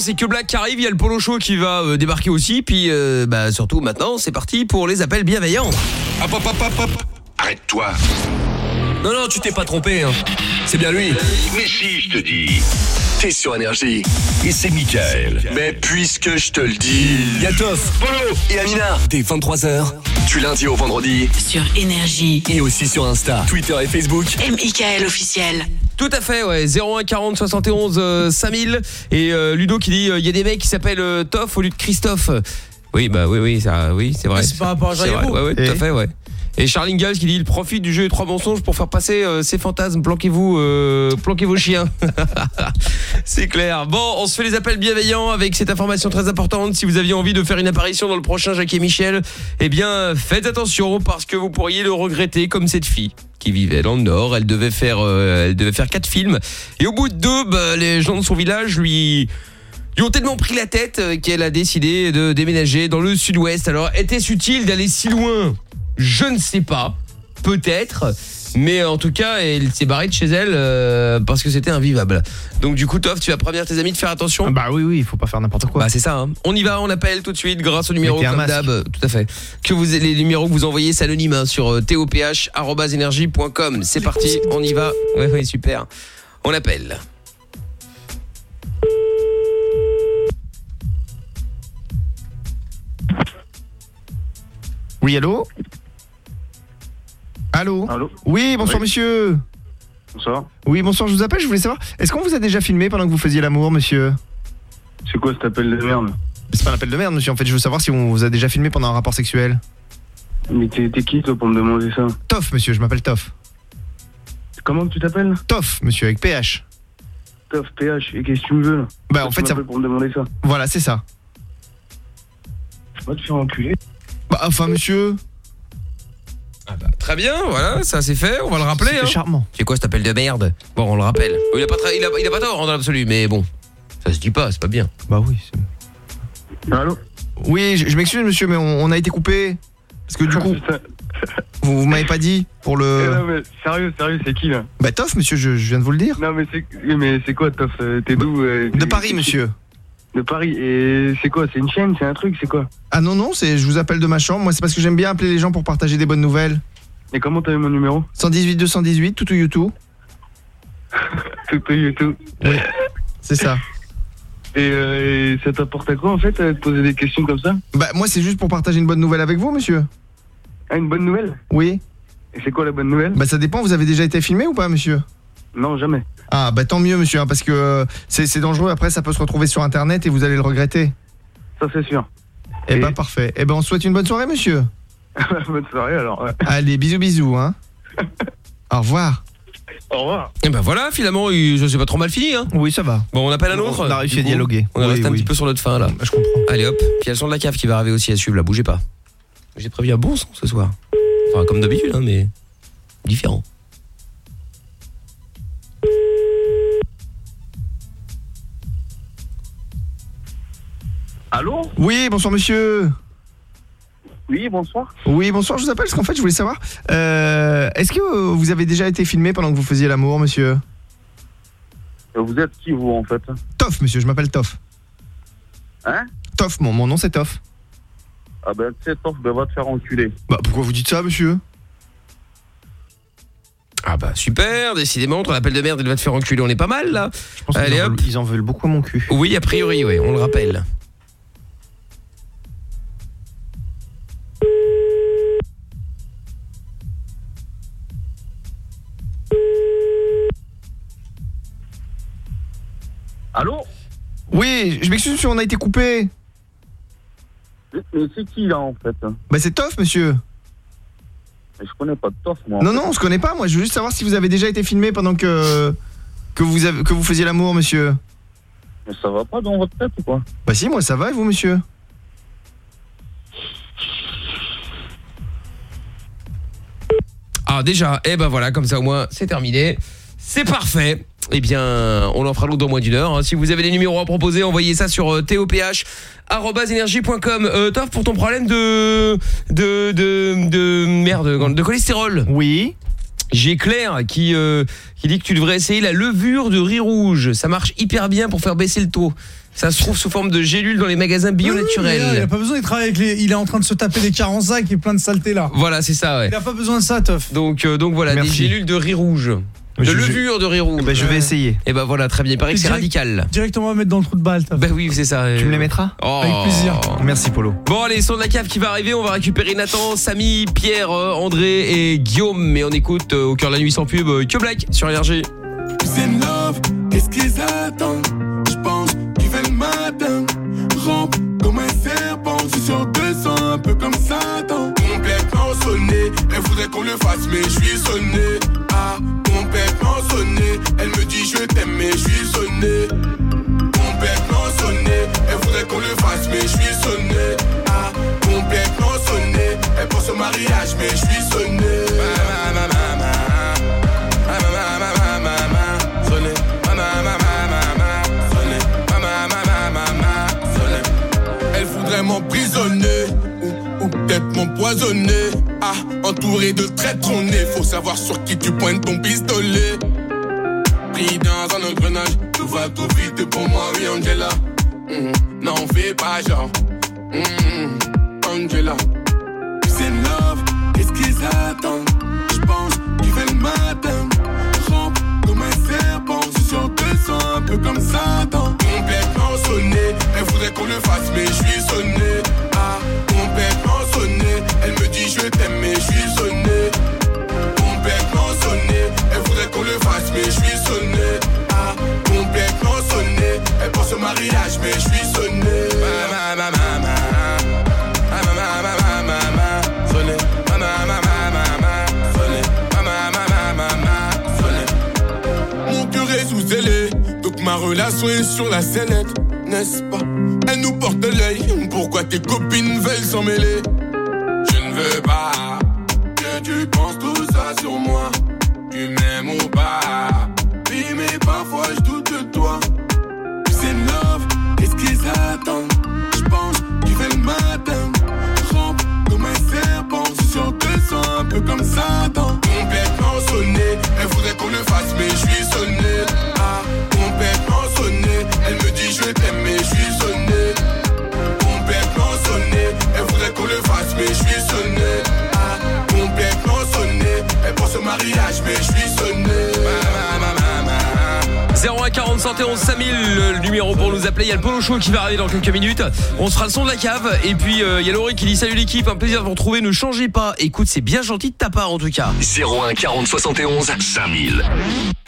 c'est que Black qui arrive, il y a le Polo Show qui va euh, débarquer aussi, puis euh, bah surtout maintenant, c'est parti pour les appels bienveillants. Hop hop hop hop hop. Arrête-toi. Non, non, tu t'es pas trompé. Hein. C'est bien lui. Mais si, je te dis. T'es sur énergie. Et c'est Michael. Mais puisque je te le dis. Yatoff, Polo et Amina. Dès 23h, du lundi au vendredi. Sur Énergie. Et aussi sur Insta, Twitter et Facebook. M.I.K.L. officiel. Tout à fait, ouais. 01 40 71 euh, 5000. Et euh, Ludo qui dit, euh, il y a des mecs qui s'appellent euh, Toff au lieu de Christophe. Oui, bah oui, oui, ça, oui, c'est vrai. C'est par rapport à C'est Jean-Yves vrai, Ouais, ouais, tout Et à fait, ouais. Et Charlie Ingalls qui dit il profite du jeu des trois mensonges pour faire passer euh, ses fantasmes. Planquez-vous, euh, planquez vos chiens. C'est clair. Bon, on se fait les appels bienveillants avec cette information très importante. Si vous aviez envie de faire une apparition dans le prochain Jacques et Michel, eh bien, faites attention parce que vous pourriez le regretter comme cette fille qui vivait dans le Nord. Elle devait faire, euh, elle devait faire quatre films. Et au bout de deux, bah, les gens de son village lui lui ont tellement pris la tête euh, qu'elle a décidé de déménager dans le sud-ouest. Alors, était-ce utile d'aller si loin? Je ne sais pas. Peut-être. Mais en tout cas, elle s'est barrée de chez elle euh, parce que c'était invivable. Donc du coup, Toff, tu vas prévenir tes amis de faire attention Bah oui, oui, il faut pas faire n'importe quoi. Bah c'est ça. hein. On y va, on appelle tout de suite grâce au numéro comme d'hab. Tout à fait. Que vous les numéros que vous envoyez, c'est anonyme hein, sur euh, toph@energie.com. C'est parti, on y va. Ouais, ouais, super. On appelle. Oui, allô? Allô Allô Oui, bonsoir Oui. monsieur. Bonsoir. Oui, bonsoir, je vous appelle, je voulais savoir, est-ce qu'on vous a déjà filmé pendant que vous faisiez l'amour, monsieur? C'est quoi cet appel de merde? C'est pas un appel de merde, monsieur, en fait, je veux savoir si on vous a déjà filmé pendant un rapport sexuel. Mais t'es qui toi pour me demander ça? Toff, monsieur, je m'appelle Toff. Comment tu t'appelles? Toff, monsieur, avec PH. Toff, PH, et qu'est-ce que tu me veux là? Bah, en fait, ça... pour me demander ça. Voilà, c'est ça. Va te faire enculer. Bah, enfin, monsieur... Très bien, voilà, ça c'est fait, on va le rappeler. C'était Hein. charmant. C'est quoi cet appel de merde? Bon, on le rappelle. Il a pas, tra- il a, il a pas tort hein, dans l'absolu, mais bon, ça se dit pas, c'est pas bien. Bah oui. Allô? Oui, je, je m'excuse, monsieur, mais on, on a été coupé. Parce que du coup, vous, vous m'avez pas dit pour Eh le... non, mais sérieux, sérieux, c'est qui là? Bah, Toff, monsieur, je, je viens de vous le dire. Non mais c'est oui, mais c'est quoi Toff? Euh, T'es d'où euh, De t'es- Paris, monsieur. De Paris. Et c'est quoi? C'est une chaîne? C'est un truc? C'est quoi? Ah non, non, c'est je vous appelle de ma chambre. Moi, c'est parce que j'aime bien appeler les gens pour partager des bonnes nouvelles. Et comment t'as eu mon numéro? 118 218, tout ou YouTube. Tout YouTube. Oui, c'est ça. Et, euh, et ça t'apporte à quoi en fait de poser des questions comme ça? Bah, moi, c'est juste pour partager une bonne nouvelle avec vous, monsieur. Ah, une bonne nouvelle? Oui. Et c'est quoi la bonne nouvelle? Bah, ça dépend, vous avez déjà été filmé ou pas, monsieur? Non, jamais. Ah, bah tant mieux, monsieur, hein, parce que euh, c'est dangereux. Après, ça peut se retrouver sur internet et vous allez le regretter. Ça c'est sûr. Eh bah, parfait. Eh ben, on souhaite une bonne soirée, monsieur. bonne soirée alors. ouais. Allez, bisous, bisous, hein. Au revoir. Au revoir. Et ben voilà, finalement, je sais pas trop mal fini. Hein. Oui, ça va. Bon, on appelle un autre. On a réussi à dialoguer. On est Oui, resté un petit peu sur notre fin là. Je comprends. Allez hop, puis il y a le son de la cave qui va arriver aussi à suivre là, bougez pas. J'ai prévu un bon son ce soir. Enfin, comme d'habitude, hein, mais différent. Allô Oui, bonsoir, monsieur. Oui, bonsoir. Oui, bonsoir, je vous appelle parce qu'en fait, je voulais savoir. euh, Est-ce que euh, vous avez déjà été filmé pendant que vous faisiez l'amour, monsieur? Vous êtes qui vous en fait? Toff, monsieur, je m'appelle Toff. Hein? Toff, mon, mon nom c'est Toff. Ah ben tu sais Toff, ben va te faire enculer. Bah, pourquoi vous dites ça, monsieur? Ah bah super, décidément, entre l'appel de merde et le va te faire enculer, on est pas mal là. Je pense Allez qu'ils en hop. veulent- ils en veulent beaucoup à mon cul. Oui, a priori, oui, on le rappelle. Oui, je m'excuse, monsieur, on a été coupé. Mais mais c'est qui là en fait Bah c'est Toff, monsieur. Mais Je connais pas Toff moi. Non, non, on se connaît pas. Moi, je veux juste savoir si vous avez déjà été filmé pendant que que vous avez, que vous faisiez l'amour, monsieur. Mais ça va pas dans votre tête ou quoi Bah si, moi ça va et vous, monsieur Ah déjà, eh ben voilà, comme ça au moins c'est terminé. C'est parfait. Eh bien, on en fera l'autre dans moins d'une heure. hein. Si vous avez des numéros à proposer, envoyez ça sur euh, toph@energie.com. Euh, Toff, pour ton problème de de de, de merde, de cholestérol. Oui. J'ai Claire qui euh, qui dit que tu devrais essayer la levure de riz rouge. Ça marche hyper bien pour faire baisser le taux. Ça se trouve sous forme de gélules dans les magasins bio Il a, il naturels. a pas besoin de travailler avec les. Il est en train de se taper des carenzacs et plein de saletés là. Voilà, c'est ça, ouais. Il a pas besoin de ça, Toff. Donc, euh, donc voilà, Merci. des gélules de riz rouge. De levure de riz rouge. Bah, je vais essayer. Et bah voilà, très bien. Il paraît que c'est Direct- radical. Directement on va mettre dans le trou de balle, Toff. Bah oui, c'est ça. Tu me les mettras? Oh. Avec plaisir. Merci, Polo. Bon allez, son de la cave qui va arriver, on va récupérer Nathan, Samy, Pierre, euh, André et Guillaume. Mais on écoute euh, au cœur de la nuit sans pub, euh, que Black sur énergie. C'est une love, qu'est-ce qu'ils attendent? Je pense qu'ils fait le matin Rampe comme un serpent, je suis sur 200, un peu comme Satan Complètement elle voudrait qu'on le fasse mais je suis sonné. Ah, complètement sonné, elle me dit je t'aime mais je suis sonné. Complètement sonné, elle voudrait qu'on le fasse mais je suis sonné. Ah, complètement sonné, elle pense au mariage mais je suis sonné. Elle voudrait m'emprisonner m'empoisonner. Ah, entouré de traîtres on est. Faut savoir sur qui tu pointes ton pistolet. Pris dans un engrenage, tout va tout vite pour moi, oui, Angela. Mhm. N'en fais pas genre. Mhm. Angela. C'est love, qu'est-ce qu'ils attendent? Je pense qu'ils le matin. Rampe comme un serpent, je suis 200, un peu comme Satan. Complètement sonné, elle voudrait qu'on le fasse, mais je sonné. Mais je suis sonné. Ma, ma, ma, ma, ma. Donc ma relation est sur la sellette, n'est-ce pas? Elle nous porte l'œil, pourquoi tes copines veulent s'en mêler? Je ne veux pas que tu penses tout ça sur moi, tu m'aimes ou pas Oui mais parfois je doute de toi qu'ils attendent. Je pense qu'il fait le matin. Rampe comme un serpent, je suis sur 200, un peu comme Satan. Complètement sonné, elle voudrait qu'on le fasse mais je suis sonné. Ah, complètement sonné, elle me dit je t'aime mais je suis sonné. Complètement sonné, elle voudrait qu'on le fasse mais je suis sonné. Ah, complètement sonné, elle pense au mariage mais je suis sonné 71 5000 le numéro pour nous appeler. Il y a le Polo Show qui va arriver dans quelques minutes. On sera le son de la cave. Et puis euh, il y a Laurie qui dit salut l'équipe, un plaisir de vous retrouver. Ne changez pas. Écoute, c'est bien gentil de ta part en tout cas. 01 40 71 5000.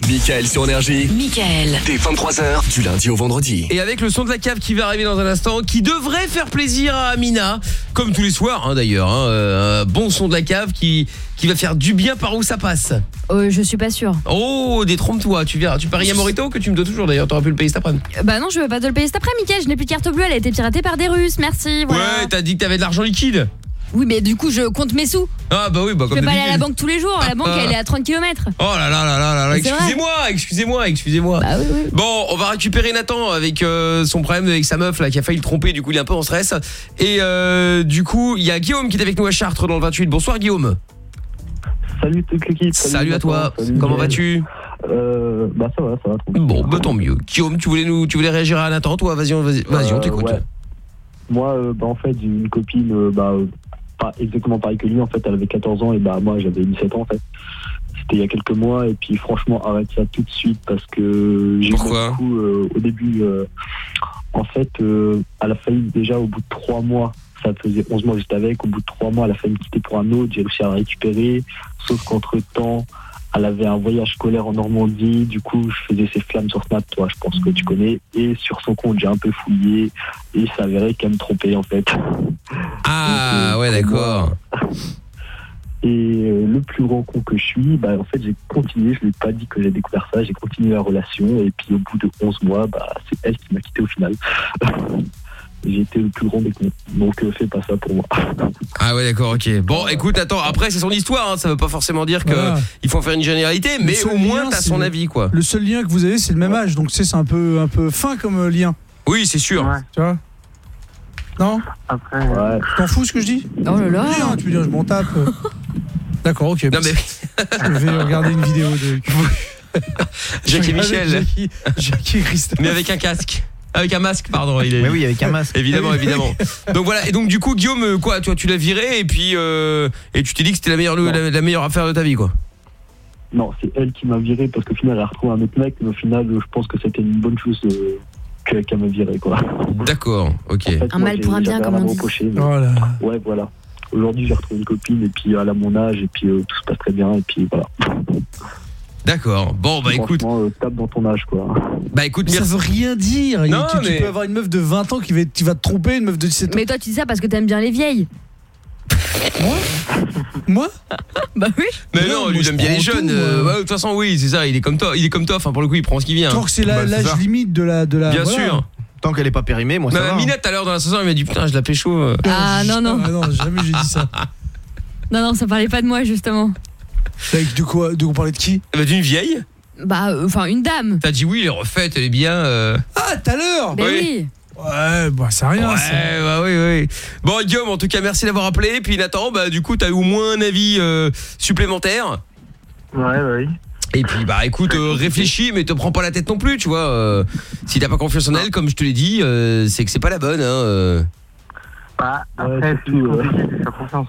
Michael sur Énergie. Michael. Dès 23h, du lundi au vendredi. Et avec le son de la cave qui va arriver dans un instant, qui devrait faire plaisir à Amina, comme tous les soirs hein, d'ailleurs. hein, euh, un bon son de la cave qui qui va faire du bien par où ça passe. Euh, je suis pas sûre. Oh, détrompe-toi, tu verras. Tu paries à Morito que tu me dois toujours d'ailleurs. T'aurais pu le payer cet après-midi. Euh, Bah non, je veux pas te le payer cet après, Mickaël. Je n'ai plus de carte bleue, elle a été piratée par des Russes. Merci. Voilà. Ouais, t'as dit que t'avais de l'argent liquide. Oui, mais du coup, je compte mes sous. Ah bah oui, bah Je comme vais pas aller à la banque tous les jours. La banque, elle est à 30 km. Oh là là là là là excusez-moi, excusez-moi, excusez-moi. Bon, on va récupérer Nathan avec euh, son problème avec sa meuf là qui a failli le tromper, du coup il est un peu en stress. Et euh, du coup, il y a Guillaume qui est avec nous à Chartres dans le 28. Bonsoir Guillaume. Salut toute l'équipe. Salut, à toi. Comment vas-tu euh, Bah ça va, ça va. tranquille. Bon, bah tant mieux. Guillaume, tu voulais nous tu voulais réagir à Nathan toi Vas-y, on- vas-y, on Euh, t'écoute. ouais. Moi, euh, bah, en fait, j'ai une copine, euh, bah, pas exactement pareil que lui. En fait, elle avait 14 ans et bah moi, j'avais 17 ans. En fait, c'était il y a quelques mois. Et puis, franchement, arrête ça tout de suite parce que j'ai beaucoup au début. en fait, elle a failli déjà au bout de trois mois. Ça faisait 11 mois que j'étais avec. Au bout de trois mois, elle a failli me quitter pour un autre. J'ai réussi à la récupérer. Sauf qu'entre temps, Elle avait un voyage scolaire en Normandie, du coup je faisais ses flammes sur Snap, toi je pense que tu connais. Et sur son compte j'ai un peu fouillé et il s'avérait qu'elle me trompait en fait. Ah ouais d'accord. Et euh, le plus grand con que je suis, bah, en fait, j'ai continué, je lui ai pas dit que j'ai découvert ça, j'ai continué la relation, et puis au bout de 11 mois, bah, c'est elle qui m'a quitté au final. j'ai été le plus grand des cons. Donc, euh, fais pas ça pour moi. Ah ouais d'accord ok. Bon écoute attends après c'est son histoire hein, ça veut pas forcément dire que Voilà. il faut en faire une généralité Le mais seul au moins lien, t'as c'est son le- avis quoi. Le seul lien que vous avez, c'est le même âge. Donc, tu sais, c'est un peu, un peu fin comme euh, lien. Oui c'est sûr. Tu vois? Non? Après, T'en fous ce que je dis? Oh là là. Rien, tu veux dire, je m'en tape. euh. D'accord, ok. Non mais Je vais regarder une vidéo de. Jacques et Avec Michel. Jackie, Jackie et Christophe. Mais avec un casque. Avec un masque, pardon. Il est... Mais oui, avec un masque. Évidemment, évidemment. Donc voilà. Et donc du coup, Guillaume, euh, quoi, toi, tu l'as viré et puis euh, et tu t'es dit que c'était la meilleure, la, la meilleure affaire de ta vie, quoi. Non, c'est elle qui m'a viré parce qu'au final, elle a retrouvé un autre mec, mais au final, je pense que c'était une bonne chose euh, que- qu'elle m'a viré, quoi. D'accord. Ok. En fait, Un moi, mal pour un bien, comme on dit. reprocher, mais- Oh là. Ouais, voilà. Aujourd'hui, j'ai retrouvé une copine, et puis elle a mon âge, et puis euh, tout se passe très bien, et puis voilà. D'accord. Bon, bah écoute. Euh, tape dans ton âge, quoi. Bah écoute, Ça merci. veut rien dire. Non, tu, tu mais- peux avoir une meuf de 20 ans qui va, qui va te tromper, une meuf de 17 ans. Mais toi, tu dis ça parce que t'aimes bien les vieilles. Moi Bah oui. Mais Non, non, moi, lui il aime bien les jeunes. euh, moi. ouais, de toute façon, oui, c'est ça. Il est comme toi. Il est comme toi. Enfin, pour le coup, il prend ce qui vient. Tant que c'est la- Bah, c'est l'âge ça. limite de la. De la Bien voilà. sûr. Tant qu'elle est pas périmée, moi ça Mais va. hein. Minette, tout à l'heure dans l'ascenseur, il m'a dit putain, je la pécho. euh. Ah non, non. Ah non, jamais j'ai dit ça. Non, non, ça parlait pas de moi, justement. Avec de quoi De on parlait de qui Bah, d'une vieille. Bah, euh, enfin, une dame. T'as dit oui, elle est refaite, elle est bien. euh. Ah, tout à l'heure Mais oui. Ouais, bah c'est rien. Ouais, ça. bah oui, oui. Bon, Guillaume, en tout cas, merci d'avoir appelé. Puis Nathan, bah du coup, t'as eu au moins un avis euh, supplémentaire. Ouais, bah oui. Et puis bah écoute, euh, réfléchis, mais te prends pas la tête non plus, tu vois. euh, si t'as pas confiance en elle, comme je te l'ai dit, euh, c'est que c'est pas la bonne. Hein, euh. Bah, après, c'est compliqué de faire confiance.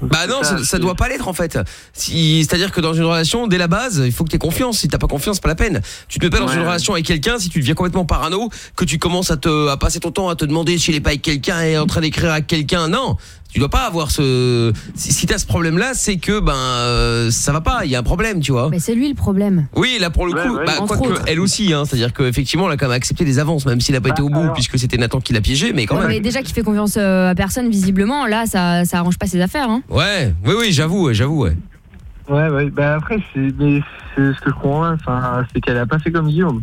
Bah non, ça, ça doit pas l'être en fait. Si, c'est-à-dire que dans une relation, dès la base, il faut que t'aies confiance. Si t'as pas confiance, c'est pas la peine. Tu te mets pas dans Ouais. une relation avec quelqu'un si tu deviens complètement parano, que tu commences à te, à passer ton temps à te demander s'il est pas avec quelqu'un et en train d'écrire à quelqu'un. Non, tu dois pas avoir ce. Si, si t'as ce problème-là, c'est que ben euh, ça va pas. Il y a un problème, tu vois. Mais c'est lui le problème. Oui, là pour le coup, ouais, bah, entre quoique autres. elle aussi, hein, c'est-à-dire qu'effectivement, elle a quand même accepté des avances, même s'il a pas été au bout, alors- puisque c'était Nathan qui l'a piégé, mais quand Ouais, même. mais déjà qu'il fait confiance euh, à personne, visiblement, là, ça, ça arrange pas ses affaires. Hein. Ouais, oui, oui, j'avoue, ouais, j'avoue, ouais. Ouais, ouais. Bah après, c'est ce que je comprends, enfin, c'est qu'elle a pas fait comme Guillaume.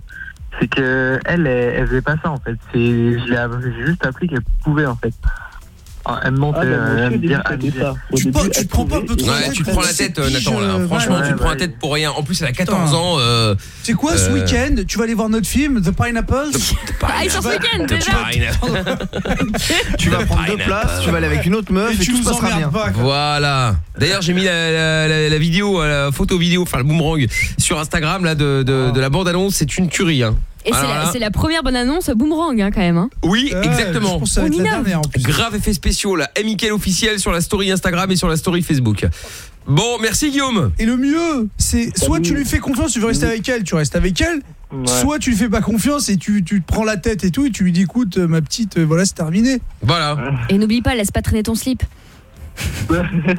C'est que elle, elle, elle faisait pas ça en fait. C'est, je l'ai juste appris qu'elle pouvait en fait. Ah, Elle me mentait, Ah, bah, elle elle me ça. dire- Au Tu, début, tu te prends pas un peu trop Ouais, tu te tête, prends la tête, euh, Nathan, là. euh, Franchement, ouais. tu te prends la tête pour rien. En plus, elle a 14 Putain. ans. Euh, C'est quoi ce Euh, week-end Tu vas aller voir notre film, The Pineapples Ah, il sort ce week-end déjà. Tu vas prendre deux places, tu vas aller avec une autre meuf Et et, tu tout se nous passera bien. pas. Voilà. D'ailleurs, j'ai mis la, la- la- la vidéo, euh, la photo vidéo, enfin le boomerang sur Instagram là de, de, de la bande annonce. C'est une tuerie. Hein. Et c'est Alors la, là- c'est la première bonne annonce boomerang, hein, quand même. Hein. Oui, Ouais, exactement. Je pense que ça va On être la innove. dernière en plus. Grave effet spéciaux là. Amical officiel sur la story Instagram et sur la story Facebook. Bon, merci Guillaume. Et le mieux, c'est soit tu lui fais confiance, tu veux rester avec elle, tu restes avec elle, Ouais. soit tu lui fais pas confiance et tu, tu te prends la tête et tout, et tu lui dis écoute, euh, ma petite, euh, voilà, c'est terminé. Voilà. Et n'oublie pas, laisse pas traîner ton slip.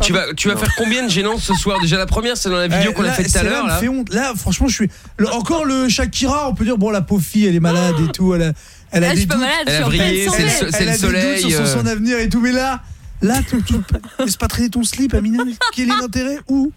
Tu vas, tu vas faire combien de gênances ce soir? Déjà la première, c'est dans la vidéo Eh, qu'on a là, faite tout à l'heure me là. fait honte. Là, franchement, je suis. le- encore le Shakira, on peut dire, bon, la pauvre fille, elle est malade et tout, elle a, elle a Ah, je des suis pas doutes. malade, je suis pleine c'est le, santé. so- c'est elle le a des doutes sur son, euh, son avenir et tout, mais là, là, tu, tu laisse pas traîner ton slip, Amina? Quel est l'intérêt Où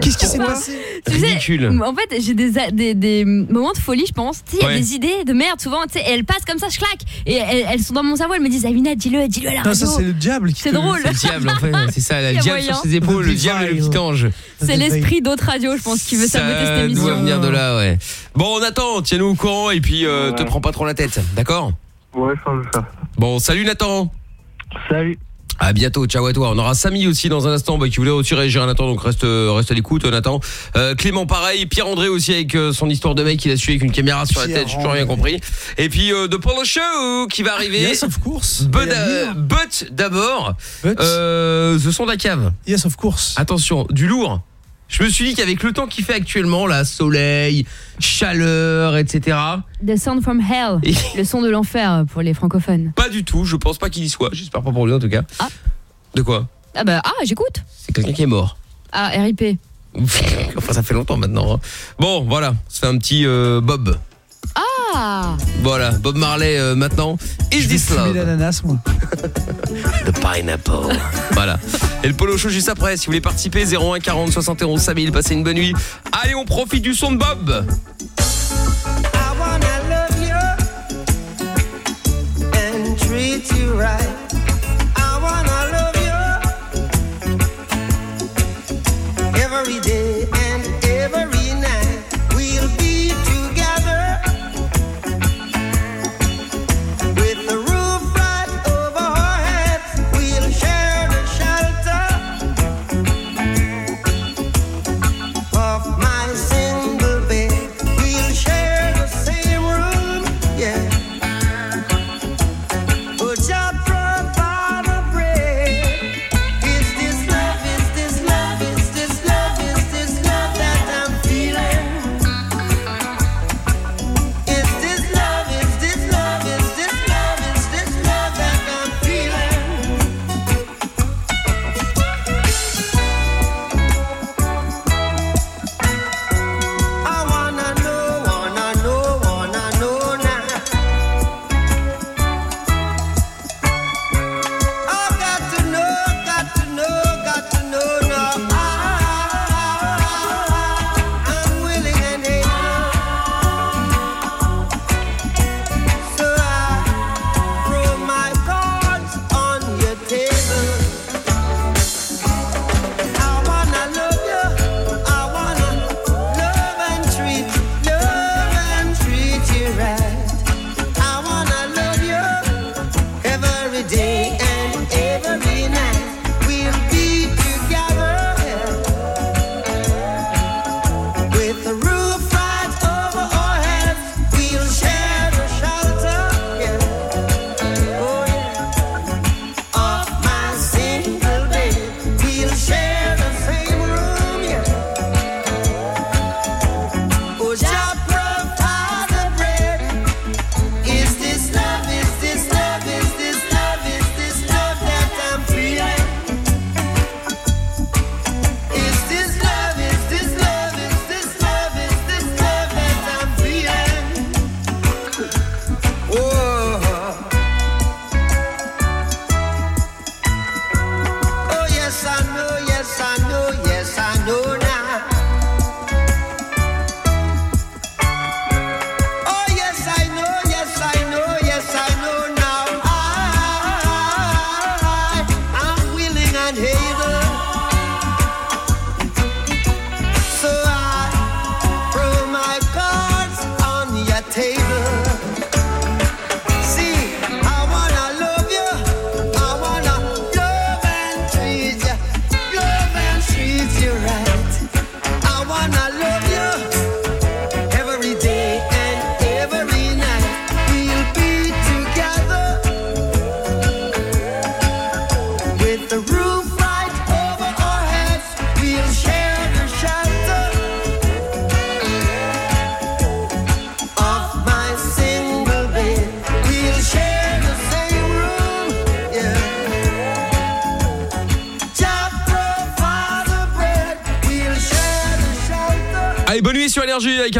Qu'est-ce qui s'est passé Tu sais, Ridicule. En fait, j'ai des, des, des moments de folie, je pense. Tu sais, il y a Ouais. des idées de merde souvent, tu sais, elles passent comme ça, je claque. Et elles, elles sont dans mon cerveau, elles me disent Amina, dis-le, dis-le à la Non, radio. ça, c'est le diable qui C'est drôle. C'est le diable en fait, c'est ça, le diable sur ses épaules, le diable et le petit ange. C'est l'esprit d'autres radios, je pense, qui veut saboter cette Ça émission. doit venir de là, ouais. Bon, Nathan, tiens-nous au courant et puis euh, te prends pas trop la tête, d'accord? Ouais, je pense ça. Bon, salut Nathan. Salut. À bientôt, ciao à toi. On aura Samy aussi dans un instant bah, qui voulait aussi réagir à Nathan, donc reste, euh, reste à l'écoute, Nathan. Euh, Clément, pareil. Pierre-André aussi avec euh, son histoire de mec qu'il a su avec une caméra sur la tête, j'ai toujours rien compris. Et puis euh, de Polo Show qui va arriver. Yes, of course. But, euh, but d'abord, euh, The Son de la cave. Yes, of course. Attention, du lourd. Je me suis dit qu'avec le temps qu'il fait actuellement, là, soleil, chaleur, etc. The Sound from Hell, le son de l'enfer pour les francophones. Pas du tout, je pense pas qu'il y soit. J'espère pas pour lui en tout cas. Ah. De quoi? Ah bah, ah, j'écoute. C'est quelqu'un qui est mort. Ah, RIP. enfin, ça fait longtemps maintenant. hein. Bon, voilà, c'est un petit euh, Bob. Ah Voilà, Bob Marley euh, maintenant. Is this love l'ananas, moi. The pineapple. voilà. Et le polo show juste après. Si vous voulez participer, 01 40 71 5000. Passez une bonne nuit. Allez, on profite du son de Bob. I wanna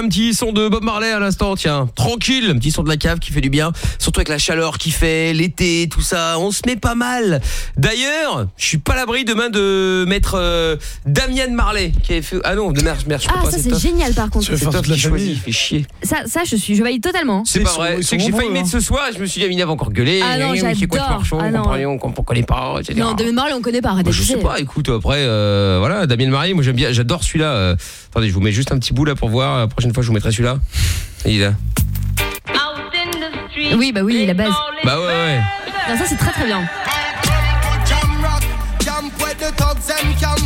un petit son de Bob Marley à l'instant, tiens. Tranquille, un petit son de la cave qui fait du bien. Surtout avec la chaleur qui fait, l'été, tout ça. On se met pas mal. D'ailleurs, je suis pas à l'abri demain de mettre euh, Damien Marley qui avait fait... Ah non, de merde, merde, je peux Ah, pas. ça c'est top. génial par contre. C'est top qui choisit, il fait chier. Ça, ça je suis, je valide totalement. C'est pas vrai. C'est que j'ai failli mettre ce soir et je me suis dit, Amina va encore gueuler. Ah non, Oui, c'est quoi ce j'adore. marchand Ah non. compagnon, qu'on qu'on connaît pas, etc. Non, Damien Marley, on connaît pas, Moi, je sais pas, écoute, après, euh, voilà, Damien Marley, moi j'aime bien, j'adore celui-là. euh. attendez, je vous mets juste un petit bout là pour voir. La prochaine fois, je vous mettrai celui-là. Il est là. Oui, bah oui, la base. Bah ouais, ouais. Non, ça c'est très très bien.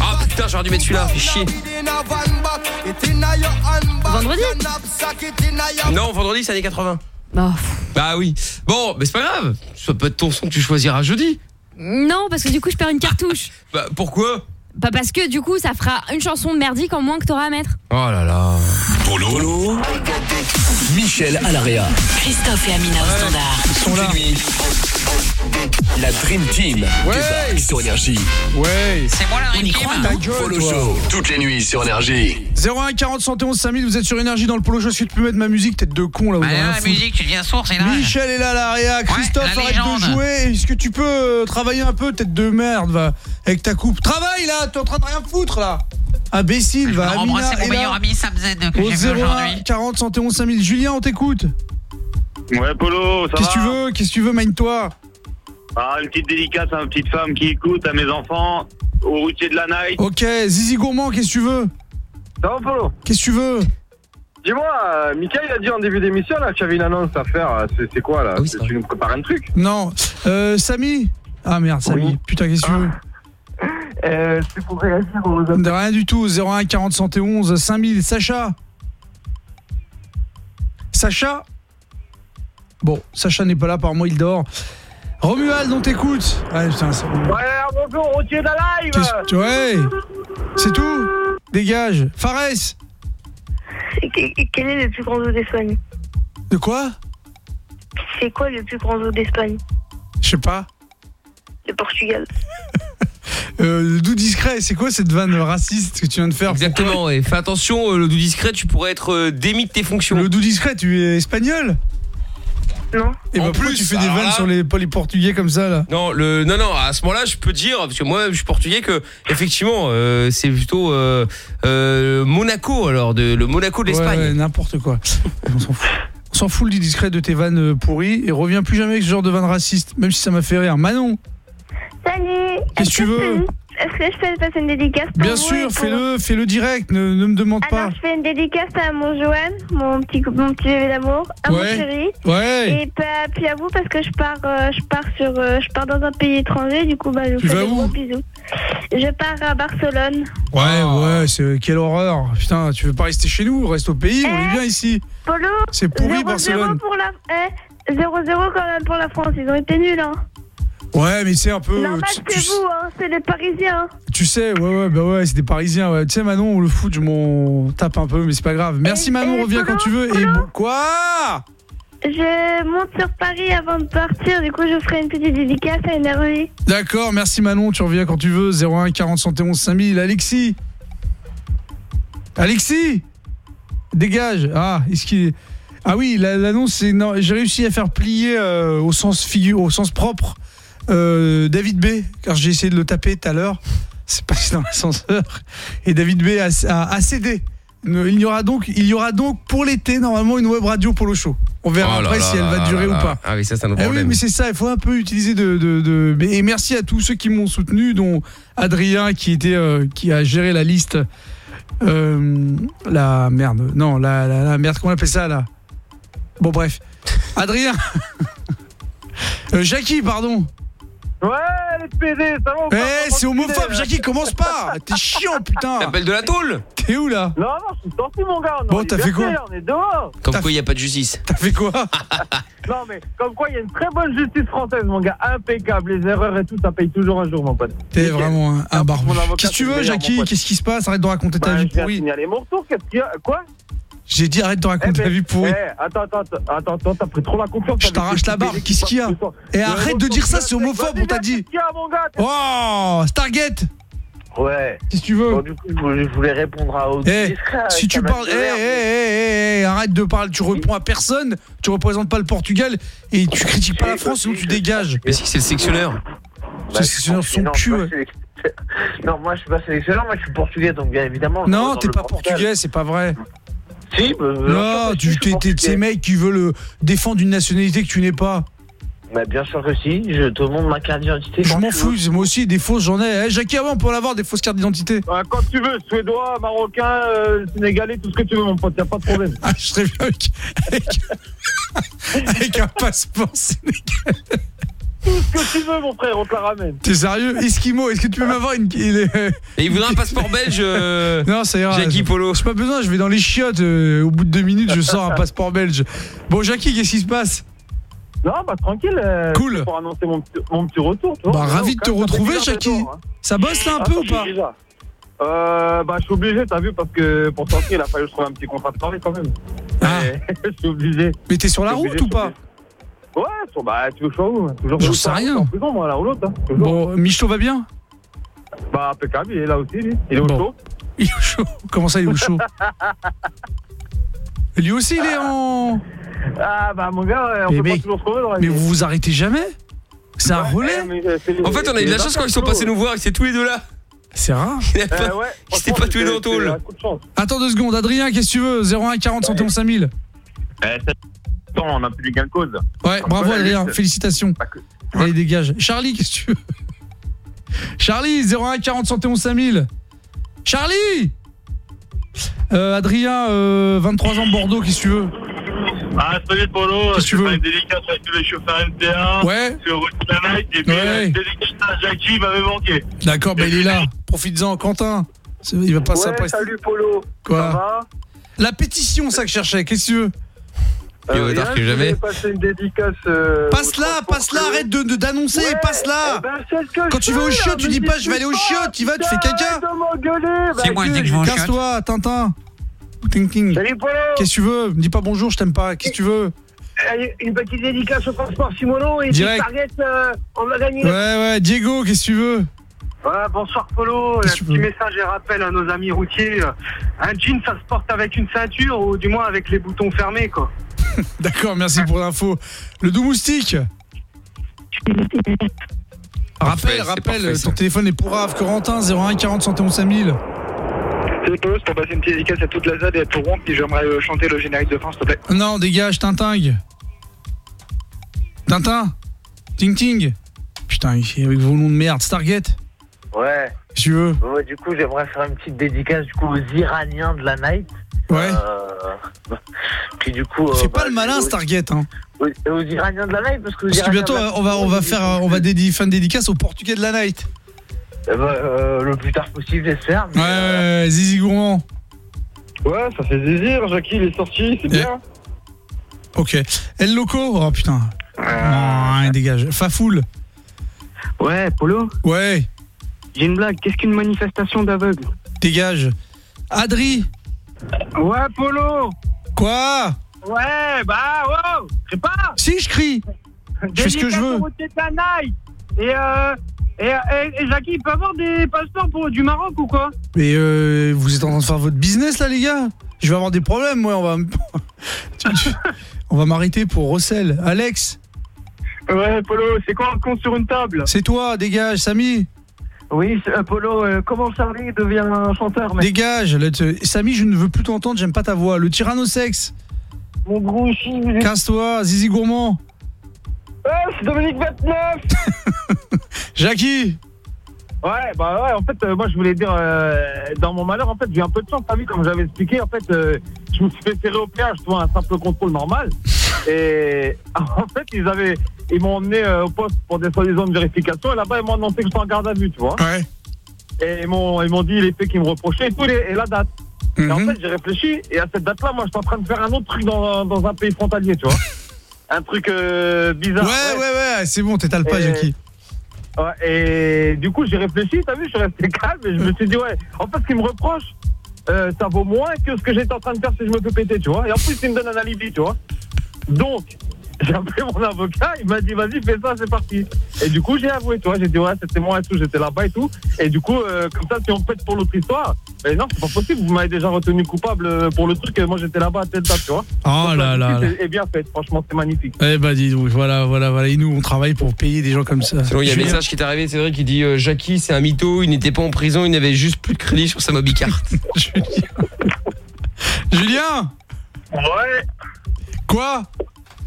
Ah putain, j'aurais dû mettre celui-là, chier. Vendredi Non, vendredi, c'est années 80. Oh. Bah oui. Bon, mais c'est pas grave. Ça peut être ton son que tu choisiras jeudi. Non, parce que du coup, je perds une cartouche. Bah pourquoi? Pas parce que du coup, ça fera une chanson merdique en moins que t'auras à mettre. Oh là là. Polo. Michel Alaria. Christophe et Amina au standard. Ils sont là. La Dream Team débarque sur Énergie. Ouais. C'est moi la Dream Team. Ta gueule, Polo toi. Show, toutes les nuits sur Énergie. 01 40 71 5000, vous êtes sur Énergie dans le Polo Show. Est-ce que tu peux mettre ma musique Tête de con là. vous Bah, là, la foutre. musique, tu deviens sourd, c'est là. Michel est là, la réa. Christophe, la arrête de jouer. Est-ce que tu peux euh, travailler un peu, tête de merde, va, avec ta coupe? Travaille là, t'es en train de rien foutre là. Imbécile, Je va. Amina mon meilleur là. ami Sam Z que Au j'ai vu 01 aujourd'hui. 40 71 5000. Julien, on t'écoute. Ouais, Polo, ça Qu'est-ce que tu va veux? Qu'est-ce que tu veux, mine-toi Ah, une petite dédicace à ma petite femme qui écoute, à mes enfants, au routier de la night. Ok, Zizi Gourmand, qu'est-ce que tu veux? Ça va, Polo? Qu'est-ce que tu veux? Dis-moi, euh, Mika, il a dit en début d'émission là que tu avais une annonce à faire. euh, C'est c'est quoi là? C'est- Tu nous prépares un truc? Non. Euh, Samy? Ah merde, Samy. Putain, qu'est-ce que tu veux? Euh, C'est pour réagir aux De rien du tout. 01 40 71 5000. Sacha? Sacha? Bon, Sacha n'est pas là, par moi il dort. Romuald, on t'écoute. Ouais, putain, c'est bon. Ouais, bonjour, routier de la live Qu'est-ce- Ouais C'est tout Dégage. Fares Quel est le plus grand zoo d'Espagne? De quoi? C'est quoi le plus grand zoo d'Espagne? Je sais pas. Le Portugal. Euh, D'où discret, c'est quoi cette vanne raciste que tu viens de faire? Exactement, ouais. Fais attention, euh, le doux discret, tu pourrais être euh, démis de tes fonctions. Le doux discret, tu es espagnol? Non. Et bah En pourquoi plus, tu fais des vannes là- sur les, pas les portugais comme ça là? Non, le non non, à ce moment-là, je peux dire parce que moi je suis portugais que effectivement, euh, c'est plutôt euh, euh, Monaco alors de le Monaco de l'Espagne. ouais, n'importe quoi. On s'en fout. On s'en fout le discret de tes vannes pourries et reviens plus jamais avec ce genre de vannes racistes, même si ça m'a fait rire. Manon, Salut Qu'est-ce que tu veux? Est-ce que je peux passer une dédicace pour bien vous et sûr, pour- fais-le, fais-le direct, ne, ne me demande pas. Alors, je fais une dédicace à mon Joanne, mon petit, cou- mon petit bébé d'amour, à mon Ouais. chéri. Ouais. Et puis à vous, parce que je pars, euh, je pars sur, euh, je pars dans un pays étranger, du coup, bah, je vous Tu fais vas des où gros bisous. Je pars à Barcelone. Ouais, ouais, c'est quelle horreur. Putain, tu veux pas rester chez nous, reste au pays, on est bien ici. Polo C'est pourri 0-0 Barcelone. pour la, eh, 0-0 quand même pour la France, ils ont été nuls, hein. Ouais, mais c'est un peu Normal, tu- c'est tu- vous, hein, c'est les Parisiens. Tu sais, ouais, ouais, bah ouais, c'est des Parisiens. Ouais. Tu sais, Manon, le foot, je m'en tape un peu, mais c'est pas grave. Merci, Manon, reviens quand tu veux. Et bon- quoi? Je monte sur Paris avant de partir, du coup, je ferai une petite dédicace à Énergie. D'accord, merci Manon, tu reviens quand tu veux. 01 40 71 5000. Alexis Alexis Dégage Ah, est-ce qu'il. Ah oui, la- l'annonce, c'est. Non, j'ai réussi à faire plier euh, au, sens figure, au sens propre euh, David B, car j'ai essayé de le taper tout à l'heure. C'est passé dans l'ascenseur. Et David B a, a- a cédé. Il y, aura donc, il y aura donc pour l'été, normalement, une web radio pour le show. On verra Oh après là si elle là va durer ou pas. Ah oui, ça c'est un autre Eh oui, problème. mais c'est ça, il faut un peu utiliser de. de, de- mais- Et merci à tous ceux qui m'ont soutenu, dont Adrien qui était euh, qui a géré la liste. Euh, la merde, non, la, la, la merde, comment on appelle ça là? Bon, bref. Adrien Euh, Jackie, pardon. Ouais, les PD, ça va Eh, c'est homophobe, Jackie, commence pas T'es chiant, putain T'appelles de la tôle T'es où là? Non, non, je suis sorti, mon gars. on est Bon, t'as fait liberté, quoi? On est dehors. Comme quoi il n'y a pas de justice. T'as fait quoi? Non, mais comme quoi, il y a une très bonne justice française, mon gars. Impeccable. Les erreurs et tout, ça paye toujours un jour, mon pote. T'es vraiment un, un barbu. Qu'est-ce que tu veux, Jackie? Qu'est-ce qui se passe? Arrête de raconter ta Bah, vie je viens pourrie. signaler mon retour. Qu'est-ce qu'il y a? Quoi? J'ai dit arrête de raconter Eh ta ben, vie pourrie. eh, attends, attends, attends, attends, t'as pris trop la confiance. Je t'arrache la barbe, qu'est-ce qu'il y a Et arrête de dire ça, c'est homophobe, on t'a dit. Qu'est-ce qu'il y a, mon gars Oh, Stargate Ouais. Que tu veux Bon, du coup, je voulais- répondre à Audi. Eh, si tu parles, eh, eh, eh, eh, arrête de parler, tu réponds à personne, tu représentes pas le Portugal et tu critiques pas la France, sinon tu dégages. Mais si c'est le sectionneur. C'est le sectionneur son non, cul. moi, ouais. je suis- Non, moi je suis pas sélectionneur, moi je suis portugais, donc bien évidemment. Non, t'es pas portugais, c'est pas vrai. Si, bah, sûr Non, tu de ces mecs qui veulent euh, défendre une nationalité que tu n'es pas. Bah, bien sûr que si, je te montre ma carte d'identité. Je m'en fous, moi aussi des fausses j'en ai. Eh, Jackie, avant on peut en avoir des fausses cartes d'identité. Quand tu veux, suédois, marocain, euh, sénégalais, tout ce que tu veux, mon pote, y a pas de problème. Ah, je serais bien avec, avec, avec un passeport sénégalais. Tout ce que tu veux, mon frère, on te la ramène. T'es sérieux Esquimau, est-ce que tu peux m'avoir une. il est- Et il voudrait un passeport belge. euh, Non, ça ira. Jackie Polo. J'ai pas besoin, je vais dans les chiottes. euh, au bout de deux minutes, je sors un passeport belge. Bon, Jackie, qu'est-ce qui se passe Non, bah tranquille. euh, Cool. Pour annoncer mon, petit- mon petit retour, tu vois. Bah, ravi de te retrouver, Jackie. hein. Ça bosse là un Ah, peu ou pas. Euh, bah, je suis obligé, t'as vu, parce que pour sortir, il a fallu que je trouve un petit contrat de travail quand même. Ah. Je suis obligé. Mais t'es sur la route obligé, ou pas Ouais, bah, tu veux sois où Toujours J'en sais ça, rien. En prison, moi, l'un ou l'autre. Hein. Toujours. Bon, Michto va bien? Bah, impeccable, il est là aussi, lui. Il est au chaud. Il est au chaud. Comment ça, il est au chaud? Lui aussi, il est en. Ah, bah, mon gars, ouais, on Mais peut pas mec, toujours trouver dans la Mais vie. vous vous arrêtez jamais? C'est un relais En fait, on a eu de la chance quand ils sont passés nous voir et c'est tous les deux là. C'est rare. Il n'était pas, ils étaient pas tous les deux en tôle. Attends deux secondes, Adrien, qu'est-ce que tu veux? 01 40 71 5000. Eh, c'est- Attends, on a plus du gain de cause. Ouais, Comme bravo Adrien, félicitations. Allez, dégage. Charlie, qu'est-ce que tu veux? Charlie, 01 40 71 5000. Charlie euh, Adrien, euh, 23 ans, Bordeaux, qu'est-ce que tu veux? Ah, salut Polo, Qu'est-ce que tu je veux? fais une dédicace avec tous les chauffeurs MTA Ouais. sur Route de la Night et puis Ouais. euh, une dédicace à Jackie il m'avait manqué. D'accord, bah il est là. Profites-en, Quentin. Il va passer Ouais, après. salut, Polo. Quoi? Ça va? La pétition, ça que je cherchais, qu'est-ce que tu veux? Tard que jamais. passer une dédicace. euh, Passe-la, passe-la, arrête de de- d'annoncer, passe-la eh ben, Quand je tu vas au là, tu dis pas je vais aller au chiottes, tu vas, tu fais caca. C'est moi, que je vais au Casse-toi, Tintin. Ting ting. Salut, Polo. Qu'est-ce que tu veux? Me dis pas bonjour, je t'aime pas, qu'est-ce que tu veux? Une petite dédicace au transport Simono et Direct. Target, euh, on va gagner. Ouais, ouais, Diego, qu'est-ce que tu veux? Bonsoir Polo, un petit veux message et rappel à nos amis routiers. Un jean ça se porte avec une ceinture ou du moins avec les boutons fermés quoi. D'accord, merci pour l'info. Le doux moustique Rappel, rappel, parfait, ton téléphone est pour Corentin, 01 40 71 5000. Salut Polo, c'est pour passer une petite dédicace à toute la ZAD et à tout rond, puis j'aimerais euh, chanter le générique de fin s'il te plaît. Non, dégage, Tinting. Tintin Ting Ting Putain, il- avec vos noms de merde, Stargate Ouais. Si tu veux. Ouais, du coup, j'aimerais faire une petite dédicace du coup aux Iraniens de la night. Ouais. Euh, Puis du coup. Euh, pas bah, le malin, aux- Stargate, hein. Aux, aux Iraniens de la night parce que. Parce que bientôt, la- on va, on va faire, un- on va dédier, faire une dédicace aux Portugais de la night. Eh ben, euh, le plus tard possible, j'espère. Ouais, Zizi Gourmand. Ouais, ça fait désir, Jackie il est sorti, c'est bien. Ok. El Loco? Oh putain. Ah, il dégage. Fafoul. Ouais, Polo Ouais. J'ai une blague, qu'est-ce qu'une manifestation d'aveugles Dégage. Adri. Ouais, Polo Quoi? Ouais, bah, wow sais pas Si, je crie. Je fais ce que je veux. Et, euh, et, et, et Jackie, il peut avoir des passeports pour du Maroc ou quoi? Mais euh, vous êtes en train de faire votre business là, les gars? Je vais avoir des problèmes, moi. On va, on va m'arrêter pour recel. Alex, Ouais, Polo, c'est quoi un con sur une table? C'est toi, dégage. Samy, Oui, c'est- euh, euh, comment Charlie devient un chanteur, mec dégage. Le Samy, je ne veux plus t'entendre, j'aime pas ta voix. Le tyrannosexe, Mon gros chien, casse-toi. Zizi Gourmand, Ouais, c'est Dominique 29 Jackie. Ouais, bah ouais, en fait, euh, moi je voulais dire, euh, dans mon malheur, en fait, j'ai eu un peu de chance, vu, comme j'avais expliqué, en fait, je me suis fait serrer au péage, tu vois, un simple contrôle normal. Et en fait, ils avaient, ils m'ont emmené euh, au poste pour des soi-disant de vérification, et là-bas, ils m'ont annoncé que j'étais en garde à vue, tu vois. Ouais. Et ils m'ont, ils m'ont dit les faits qu'ils me reprochaient et tout, et, et la date. Et en fait, j'ai réfléchi, et à cette date-là, moi, j'étais en train de faire un autre truc dans, dans un pays frontalier, tu vois. un truc euh, bizarre. Ouais, ouais, ouais, c'est bon, t'étales pas, Et- Jackie. Ouais, et du coup, j'ai réfléchi, t'as vu, je suis resté calme et je me suis dit, ouais, en fait, ce qu'ils me reprochent, euh, ça vaut moins que ce que j'étais en train de faire si je me fais péter, tu vois. Et en plus, ils me donnent un alibi, tu vois. Donc, j'ai appelé mon avocat, il m'a dit, vas-y, fais ça, c'est parti. Et du coup, j'ai avoué, tu vois, j'ai dit, ouais, c'était moi et tout, j'étais là-bas et tout. Et du coup, euh, comme ça, si on pète pour l'autre histoire, mais non, c'est pas possible, vous m'avez déjà retenu coupable euh, pour le truc, et moi, j'étais là-bas à date, tu vois. Oh Donc, là là est bien faite, franchement, c'est magnifique. Eh bah dis donc, voilà, voilà, voilà. Et nous, on travaille pour payer des gens comme ça. Sinon, il y a un Julien message qui est arrivé, c'est vrai, qui dit euh, Jackie, c'est un mytho, il n'était pas en prison, il n'avait juste plus de crédit sur sa mobicarte. Julien Ouais. Quoi?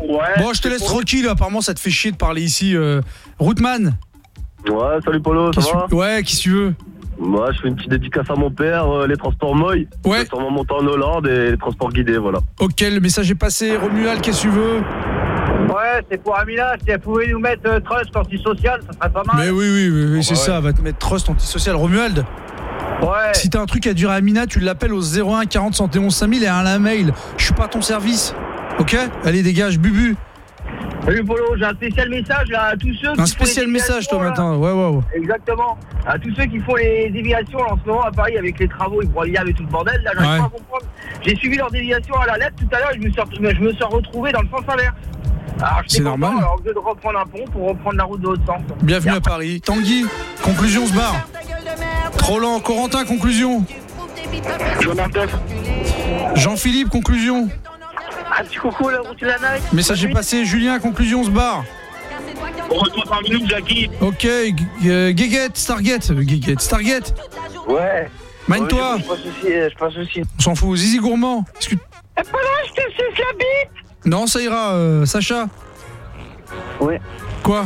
Ouais. Bon, je te laisse tranquille, apparemment ça te fait chier de parler ici. Euh... Rootman Ouais, salut Polo, ça va Ouais, qui tu veux? Moi, je fais une petite dédicace à mon père, euh, les transports Moy. Ouais. Sûrement monter en Hollande et les transports guidés, voilà. Ok, le message est passé. Romuald, qu'est-ce que tu veux? Ouais, c'est pour Amina. Si elle pouvait nous mettre euh, Trust antisocial, ça serait pas mal. Mais oui, oui, oui, oui, c'est ça, va te mettre Trust antisocial. Romuald Ouais. Si t'as un truc à dire à Amina, tu l'appelles au 01 40 71 5000 et à la mail. Je suis pas à ton service. Ok Allez, dégage, Bubu. Salut Polo, j'ai un spécial message là, à tous ceux qui Un font spécial les message, toi, là. matin. Ouais, ouais, ouais. Exactement. À tous ceux qui font les déviations là, en ce moment à Paris avec les travaux, ils broyent et tout le bordel, là, j'arrive Ouais. pas à comprendre. J'ai suivi leur déviation à la lettre tout à l'heure et je me suis, je me suis retrouvé dans le sens inverse. C'est content, normal. Alors, au lieu de reprendre un pont pour reprendre la route de haute sens. Bienvenue à Paris. Tanguy, conclusion, on se barre. Trop lent. Corentin, conclusion. Jean-Philippe, conclusion. Un petit coucou, la route de la night. Message est passé. Julien, conclusion, on se barre. On retourne parmi nous, Jackie. Ok, euh, Guéguette, Stargate. euh, Guéguette, Stargate. Ouais. Mine-toi. Ouais, Je passe aussi, euh. On s'en fout. Zizi Gourmand. Est-ce que- Eh, pas là, je te suce la bite Non, ça ira. euh, Sacha. Ouais. Quoi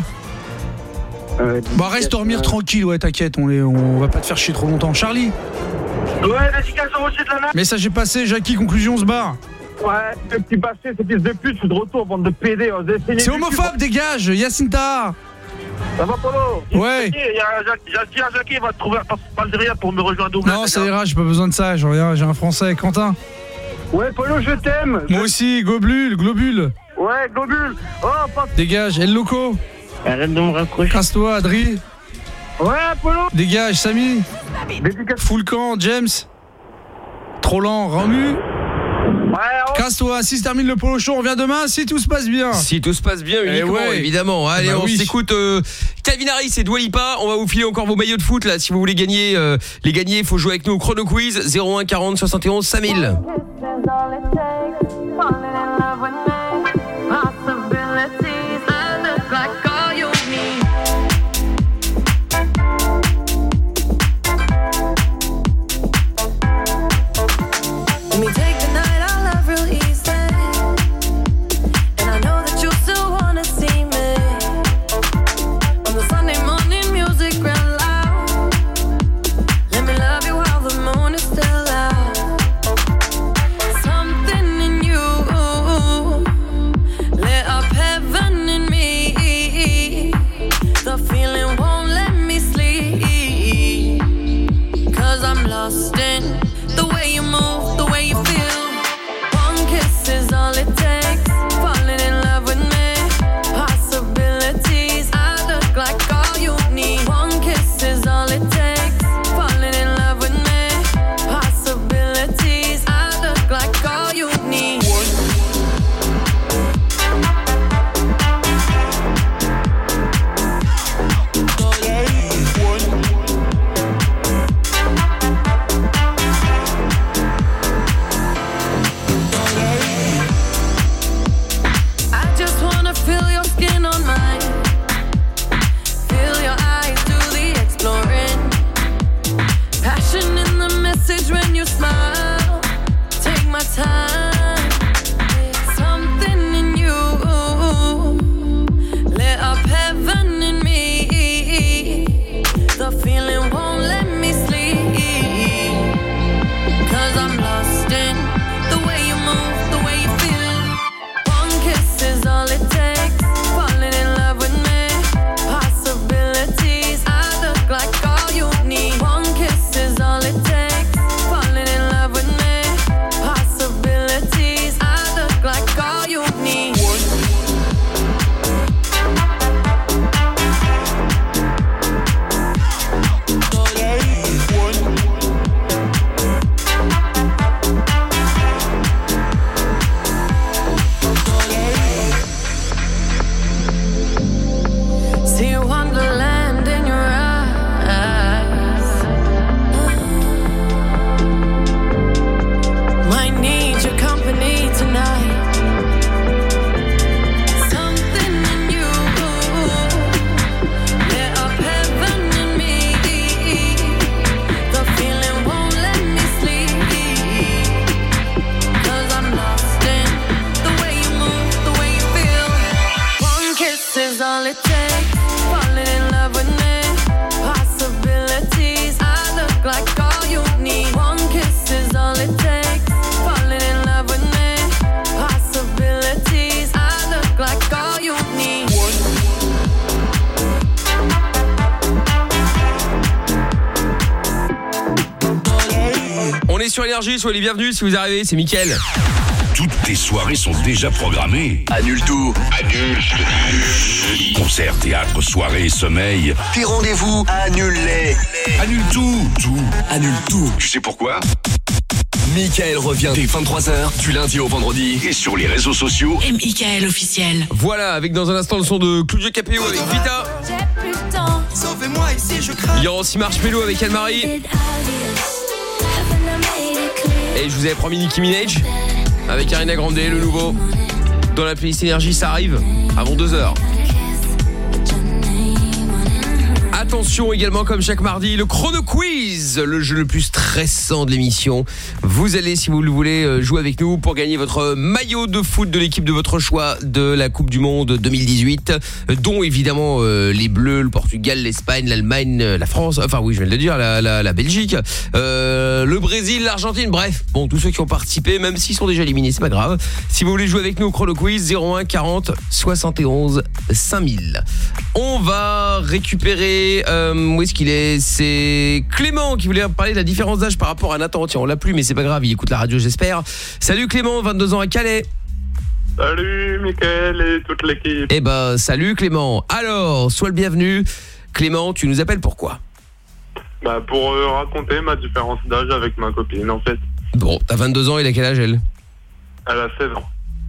Bah reste dormir tranquille, ouais, t'inquiète, on, on va pas te faire chier trop longtemps. Charlie, Ouais, dédicace au rocher de la night. message est passé, Jackie, conclusion, on se barre. Ouais, ce petit passé, ce fils de pute, je suis de retour, bande de PD. saigné C'est du homophobe, dégage, Yacine Tahar. Ça va, Polo? Ouais. Il y a Jacques- va te trouver un passeport algérien pour me rejoindre au Non, ça ira, j'ai pas besoin de ça, j'ai rien, j'ai un français. Quentin Ouais, Polo, je t'aime. Moi aussi, Globule, Globule. Ouais, Globule. Oh, pas. Dégage, El Loco. Arrête de me raccrocher. Casse-toi, Adri. Ouais, Polo. Dégage, Samy. Full camp, James. Trop lent, Ramu. Casse-toi, si se termine le polo show, on revient demain si tout se passe bien. Si tout se passe bien, Eh uniquement, ouais. évidemment. Allez, Bah on oui. s'écoute euh, Calvin Harris et Dua Lipa. On va vous filer encore vos maillots de foot là. Si vous voulez gagner, euh, les gagner, il faut jouer avec nous au chrono quiz 01 40 71 5000. Sur énergie, soyez les bienvenus si vous arrivez, c'est Mickaël. Toutes tes soirées sont déjà programmées. Annule tout. Annule. Concert, théâtre, soirée, sommeil. Tes rendez-vous, annule-les. Annule tout. Tout. Annule tout. Tu sais pourquoi? Michael revient dès 23h du lundi au vendredi. Et sur les réseaux sociaux. Et Michael officiel. Voilà, avec dans un instant le son de Claudio Capéo avec Vita. Sauvez-moi ici, je crains. Il y aura aussi Marshmello avec Anne-Marie. Et je vous avais promis Nicki Minaj avec Ariana Grande, le nouveau. Dans la playlist énergie, ça arrive avant 2h. Attention également, comme chaque mardi, le chrono quiz, le jeu le plus stressant de l'émission. Vous allez, si vous le voulez, euh, jouer avec nous pour gagner votre maillot de foot de l'équipe de votre choix de la Coupe du Monde 2018, euh, dont évidemment euh, les Bleus, le Portugal, l'Espagne, l'Allemagne, la France, enfin oui, je viens de le dire, la, Belgique, le Brésil, l'Argentine, bref, bon, tous ceux qui ont participé, même s'ils sont déjà éliminés, c'est pas grave. Si vous voulez jouer avec nous au chrono quiz, 01 40 71 5000. On va récupérer où est-ce qu'il est? C'est Clément qui voulait parler de la différence d'âge par rapport à Nathan. Tiens, on l'a plus, mais c'est pas grave, il écoute la radio, j'espère. Salut Clément, 22 ans à Calais. Salut Mickaël et toute l'équipe. Eh ben, salut Clément. Alors, sois le bienvenu. Clément, tu nous appelles pourquoi Bah, pour euh, raconter ma différence d'âge avec ma copine, en fait. Bon, t'as 22 ans, il a quel âge elle? Elle a 16 ans.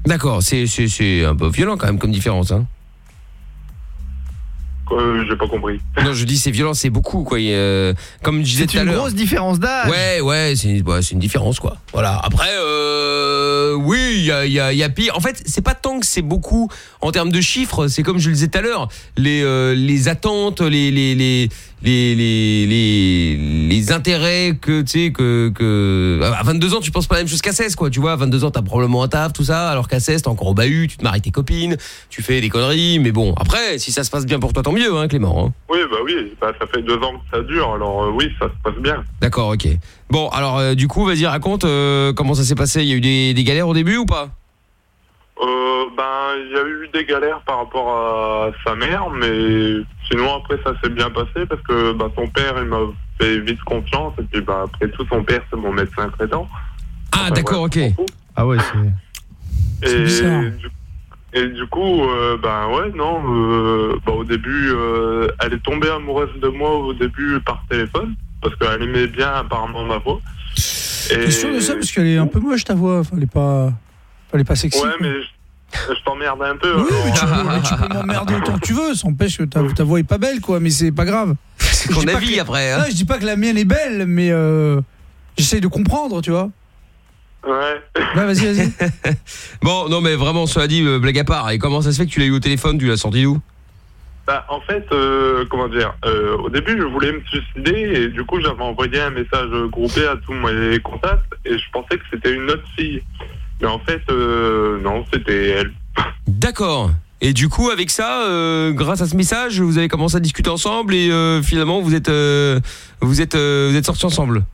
D'accord, c'est un peu violent quand même comme différence. Hein. Euh, J'ai pas compris. Non, je dis c'est violent, c'est beaucoup quoi. Et, euh, comme je disais C'est tout à une l'heure. grosse différence d'âge. Ouais, ouais, c'est ouais, c'est une différence quoi. Voilà. Après, euh, oui, il y a, il y, a, il y a pire. En fait, c'est pas tant que c'est beaucoup en termes de chiffres. C'est comme je le disais tout à l'heure, les euh, les attentes, les les les les les les, les intérêts que tu sais que que à 22 ans tu penses pas la même chose qu'à 16 quoi. Tu vois, à 22 ans t'as probablement un taf tout ça, alors qu'à 16 t'es encore au bahut, tu te maries tes copines, tu fais des conneries. Mais bon, après, si ça se passe bien pour toi, tant mieux, hein, Clément. hein. Oui, bah oui, bah, ça fait deux ans que ça dure, alors euh, oui, ça se passe bien. D'accord, ok. Bon, alors euh, du coup, vas-y, raconte euh, comment ça s'est passé? Il y a eu des, des galères au début ou pas? Euh, ben, il y a eu des galères par rapport à sa mère, mais sinon après ça s'est bien passé parce que bah, son père il m'a fait vite confiance et puis bah, après tout son père c'est mon médecin traitant. Ah, d'accord, ok. Ah ouais, c'est. Et bizarre. du, et du coup, euh, ben ouais, non, euh, bah, au début, euh, elle est tombée amoureuse de moi au début par téléphone parce qu'elle aimait bien apparemment ma voix. Et... T'es sûr de ça Parce qu'elle est un peu moche ta voix. Fallait pas, fallait pas sexy. Ouais, quoi. mais je, je t'emmerde un peu. Oui, mais tu peux, tu peux m'emmerder autant que tu veux. Ça empêche que ta, ta voix est pas belle, quoi. Mais c'est pas grave. C'est ton avis, après, hein. je dis pas que la mienne est belle, mais euh, j'essaye de comprendre, tu vois. Ouais. Ouais, vas-y, vas-y. Bon, non, mais vraiment, cela dit, euh, blague à part. Et comment ça se fait que tu l'as eu au téléphone Tu l'as sorti d'où? Bah, en fait, euh, comment dire, euh, au début, je voulais me suicider et du coup, j'avais envoyé un message groupé à tous mes contacts et je pensais que c'était une autre fille. Mais en fait, euh, non, c'était elle. D'accord. Et du coup, avec ça, euh, grâce à ce message, vous avez commencé à discuter ensemble et euh, finalement, vous êtes, euh, vous êtes, euh, vous êtes sortis ensemble?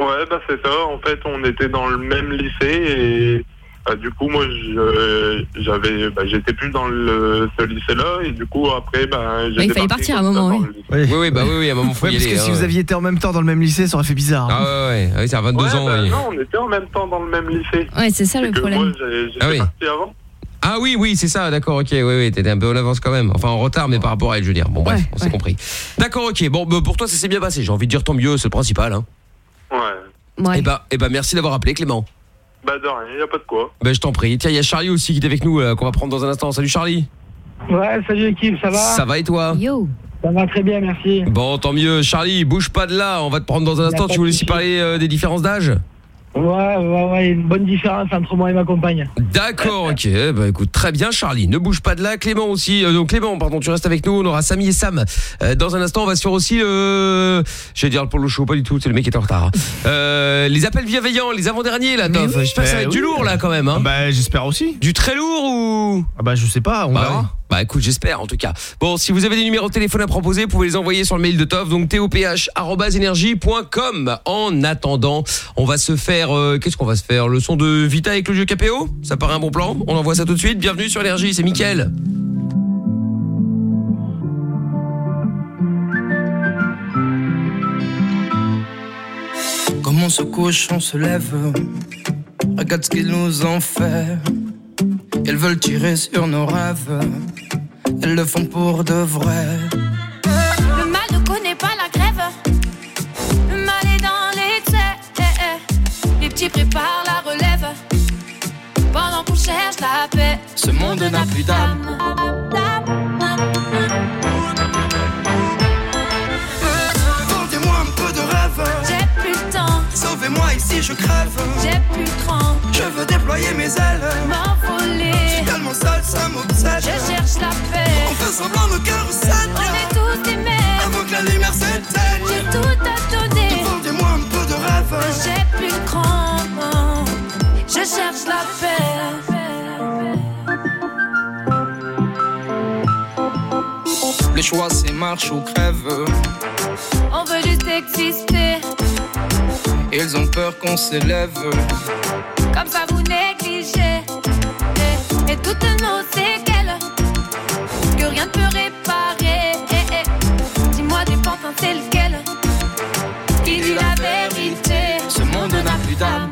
Ouais, bah c'est ça. En fait, on était dans le même lycée et bah, du coup, moi, j'avais, bah, j'étais plus dans le, ce lycée-là et du coup, après, bah, j'ai il fallait partir à un moment, oui. bah oui, oui, à un moment, faut Ouais, y parce aller. que si hein. vous aviez été en même temps dans le même lycée, ça aurait fait bizarre. hein. Ah ouais, ouais, ouais, c'est à 22 Ouais, ans. bah, oui. non, on était en même temps dans le même lycée. Ouais, c'est ça le que problème. Moi, j'étais Ah oui. parti avant. Ah oui, oui, c'est ça, d'accord, ok, oui, oui, t'étais un peu en avance quand même. Enfin, en retard, mais par rapport à elle, je veux dire. Bon, bref, on s'est compris. D'accord, ok, bon, bah, pour toi, ça s'est bien passé. J'ai envie de dire tant mieux, c'est le principal. Hein. Ouais. Et bah, et bah, merci d'avoir appelé, Clément. Bah, de rien, y a pas de quoi. Bah, je t'en prie. Tiens, il y a Charlie aussi qui est avec nous, euh, qu'on va prendre dans un instant. Salut Charlie. Ouais, salut l'équipe, ça va? Ça va et toi? Yo. Ça va très bien, merci. Bon, tant mieux. Charlie, bouge pas de là. On va te prendre dans un instant. Tu voulais aussi parler euh, des différences d'âge? Ouais, ouais, ouais, une bonne différence entre moi et ma compagne. D'accord, ok. Bah écoute, très bien, Charlie. Ne bouge pas de là. Clément aussi. Euh, donc Clément, pardon, tu restes avec nous. On aura Samy et Sam. Euh, dans un instant, on va se faire aussi le. J'allais dire pour le show, pas du tout. C'est le mec qui est en retard. Euh, les appels bienveillants, les avant-derniers là, Toff. J'espère que ça va être du lourd là quand même. Hein. Bah j'espère aussi. Du très lourd ou? Ah bah je sais pas, on bah, verra. ouais. Bah écoute, j'espère en tout cas. Bon, si vous avez des numéros de téléphone à proposer, vous pouvez les envoyer sur le mail de Toff, donc toph@energie.com. En attendant, on va se faire euh, qu'est-ce qu'on va se faire? Le son de Vita avec le jeu KPO Ça paraît un bon plan? On envoie ça tout de suite. Bienvenue sur Énergie, c'est Mickaël. Comment ce cochon se lève Regarde ce qu'ils nous ont fait elles veulent tirer sur nos rêves. Elles le font pour de vrai. Le mal ne connaît pas la grève. Le mal est dans les traits. Les petits préparent la relève. Pendant qu'on cherche la paix. Ce monde n'a plus d'âme. Je crève. j'ai plus le cran. Je veux déployer mes ailes. M'envoler. Je suis tellement seul, ça m'obsède. Je cherche la paix. On fait semblant, nos cœurs On saignent. est tous des mères. Avant que la lumière s'éteigne. J'ai tout à donner. Vendez-moi un peu de rêve. J'ai plus le cran. Je cherche la paix. Le choix c'est marche ou crève. On veut juste exister. Ils ont peur qu'on s'élève. Comme ça vous négligez. Et, et toutes nos séquelles. Que rien ne peut réparer. Eh, eh. Dis-moi des pantins, c'est lequel Qui dit la vérité Ce monde n'a plus d'âme.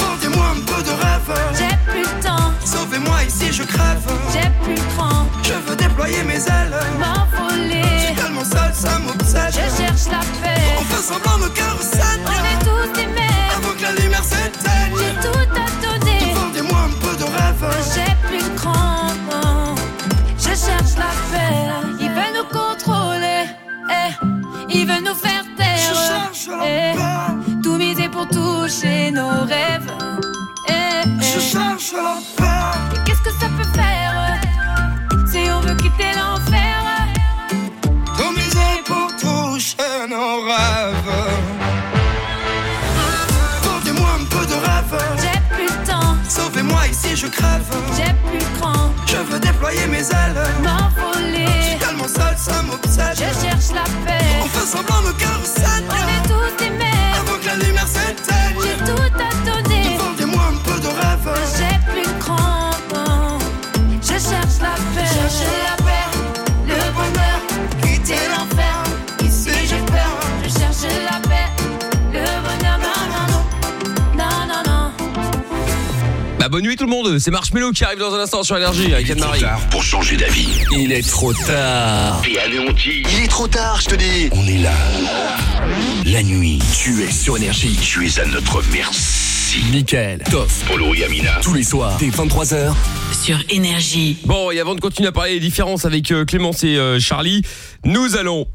Vendez-moi un peu de rêve. J'ai plus le temps. Sauvez-moi ici, je crève. J'ai plus le cran. Je veux déployer mes ailes. M'envoler. Ça m'obsède. Je cherche la paix. On fait semblant, nos cœurs. On est tous des. Avant que la lumière s'éteigne. J'ai tout à donner. Vendez-moi un peu de rêve. J'ai plus cran. Je cherche la paix. Ils veulent nous contrôler. Eh. Ils veulent nous faire taire. Je cherche la Eh. paix. Tout miser pour toucher nos rêves. Eh, eh. Je cherche la paix. Et qu'est-ce que ça peut faire? Rêves. Vendez-moi un peu de rêve. J'ai plus le temps, Sauvez-moi ici, je crève. j'ai plus cran. Je veux déployer mes ailes. Je M'envoler, suis tellement seul, ça m'obsède. je cherche la paix. On fait semblant, nos cœurs. On est tous Bah bonne nuit tout le monde, c'est Marshmello qui arrive dans un instant sur Énergie avec Anne-Marie. Tard pour changer d'avis. Il est trop tard. Anéanti. Il est trop tard, je te dis. On est là. La nuit, tu es sur énergie. Tu es à notre merci. Michael, Toff, Polo et Amina. tous les soirs, dès 23h. Sur Énergie. Bon, et avant de continuer à parler des différences avec euh, Clémence et euh, Charlie, nous allons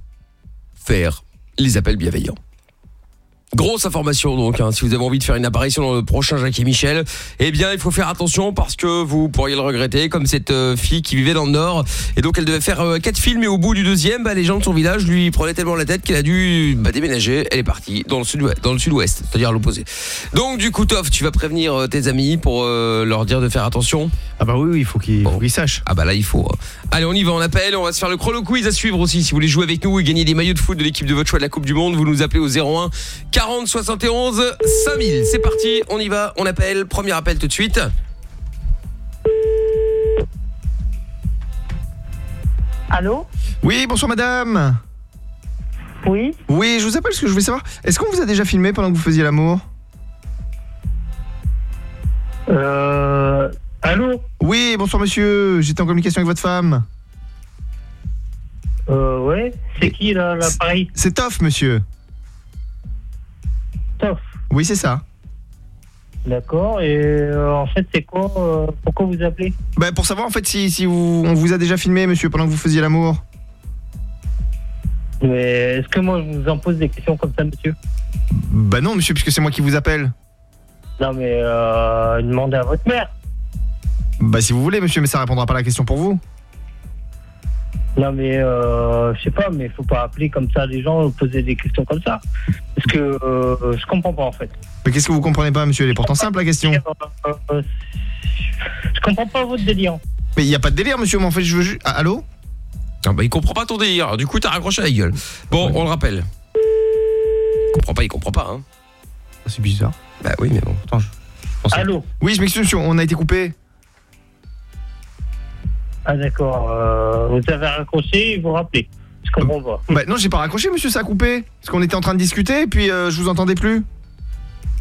faire les appels bienveillants. Grosse information donc, hein, si vous avez envie de faire une apparition dans le prochain Jacques et Michel, eh bien il faut faire attention parce que vous pourriez le regretter, comme cette euh, fille qui vivait dans le Nord, et donc elle devait faire euh, quatre films et au bout du deuxième, bah, les gens de son village lui prenaient tellement la tête qu'elle a dû bah, déménager, elle est partie dans le sud-ouest, dans le sud-ouest, c'est-à-dire à l'opposé. Donc du coup Toff, tu vas prévenir euh, tes amis pour euh, leur dire de faire attention? Ah bah oui, oui, il faut qu'ils faut qu'ils sachent. Ah bah là il faut. hein. Allez on y va, on appelle, on va se faire le chrono quiz à suivre aussi. Si vous voulez jouer avec nous et gagner des maillots de foot de l'équipe de votre choix de la Coupe du Monde, vous nous appelez au 01 40 71 5000. C'est parti, on y va, on appelle. Premier appel tout de suite. Allô? Oui, bonsoir madame. Oui Oui, je vous appelle parce que je voulais savoir, est-ce qu'on vous a déjà filmé pendant que vous faisiez l'amour? Euh. Allô? Oui, bonsoir monsieur, j'étais en communication avec votre femme. Euh, ouais. C'est qui là, l'appareil? C'est Toff monsieur. Oui, c'est ça. D'accord. Et euh, en fait, c'est quoi euh, Pourquoi vous appelez? Bah pour savoir en fait si, si vous, on vous a déjà filmé monsieur pendant que vous faisiez l'amour. Mais est-ce que moi je vous en pose des questions comme ça, monsieur? Bah non monsieur, puisque c'est moi qui vous appelle. Non, mais euh, demandez à votre mère. Bah si vous voulez monsieur, mais ça répondra pas à la question pour vous. Non, mais euh, je sais pas, mais faut pas appeler comme ça les gens, poser des questions comme ça. Parce que euh, je comprends pas en fait. Mais qu'est-ce que vous comprenez pas monsieur? Elle est pourtant simple la question. Euh, euh, je comprends pas votre délire. Mais il y a pas de délire monsieur, mais en fait je veux juste... Ah, allô? Ah bah il comprend pas ton délire, du coup t'as raccroché la gueule. Bon, on le rappelle. Il comprend pas, il comprend pas hein. C'est bizarre. Bah oui mais bon. Attends, je... Allô? Oui, je m'excuse monsieur, on a été coupé. Ah d'accord. euh, vous avez raccroché, vous rappelez. Je comprends pas. Bah non, j'ai pas raccroché monsieur, ça a coupé. Parce qu'on était en train de discuter et puis euh, je vous entendais plus.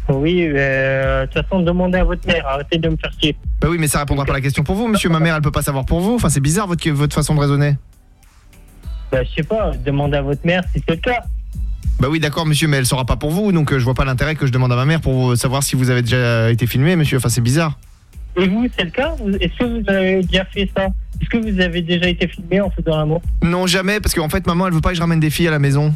Oui, euh, de toute façon, demandez à votre mère. Arrêtez de me faire chier. Bah oui, mais ça répondra pas à la question pour vous monsieur, ma mère elle peut pas savoir pour vous. Enfin c'est bizarre votre, votre façon de raisonner. Bah, je sais pas, demandez à votre mère si c'est le cas. Bah oui, d'accord, monsieur, mais elle saura pas pour vous, donc euh, je vois pas l'intérêt que je demande à ma mère pour savoir si vous avez déjà été filmé, monsieur. Enfin, c'est bizarre. Et vous, c'est le cas Est-ce que vous avez déjà fait ça Est-ce que vous avez déjà été filmé en faisant l'amour Non, jamais, parce qu'en fait, maman, elle veut pas que je ramène des filles à la maison.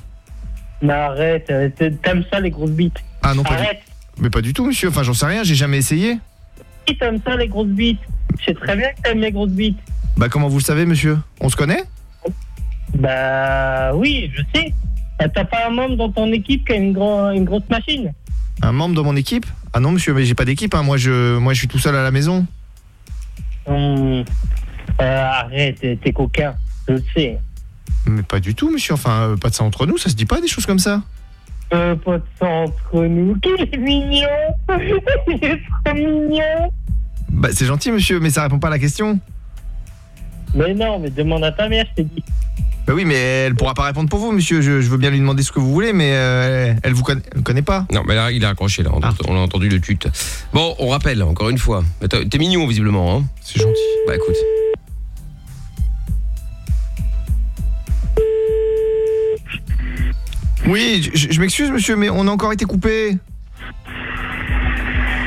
Mais arrête, euh, t'aimes ça les grosses bites Ah non, pas du... Arrête Mais pas du tout, monsieur. Enfin, j'en sais rien, j'ai jamais essayé. Si t'aimes ça les grosses bites Je sais très bien que t'aimes les grosses bites. Bah comment vous le savez, monsieur? On se connaît? Bah oui, je sais. Euh, T'as pas un membre dans ton équipe qui a une, une grosse machine? Un membre de mon équipe Ah non, monsieur, mais j'ai pas d'équipe. Hein. Moi, je, moi, je suis tout seul à la maison. Hum, euh, Arrête, t'es coquin, je le sais. Mais pas du tout, monsieur. Enfin, euh, pas de ça entre nous. Ça se dit pas des choses comme ça. Euh, pas de sang entre nous. Qu'il est mignon Il est trop mignon Bah c'est gentil, monsieur, mais ça répond pas à la question. Mais non, mais demande à ta mère, je t'ai dit. Bah oui, mais elle pourra pas répondre pour vous, monsieur. Je, je veux bien lui demander ce que vous voulez, mais euh, elle vous connaît, elle connaît pas. Non, mais là, il a accroché, là. On, Ah. on a entendu le tut. Bon, on rappelle, encore une fois. T'es mignon, visiblement. Hein. C'est gentil. Bah écoute. Oui, je, je m'excuse, monsieur, mais on a encore été coupé.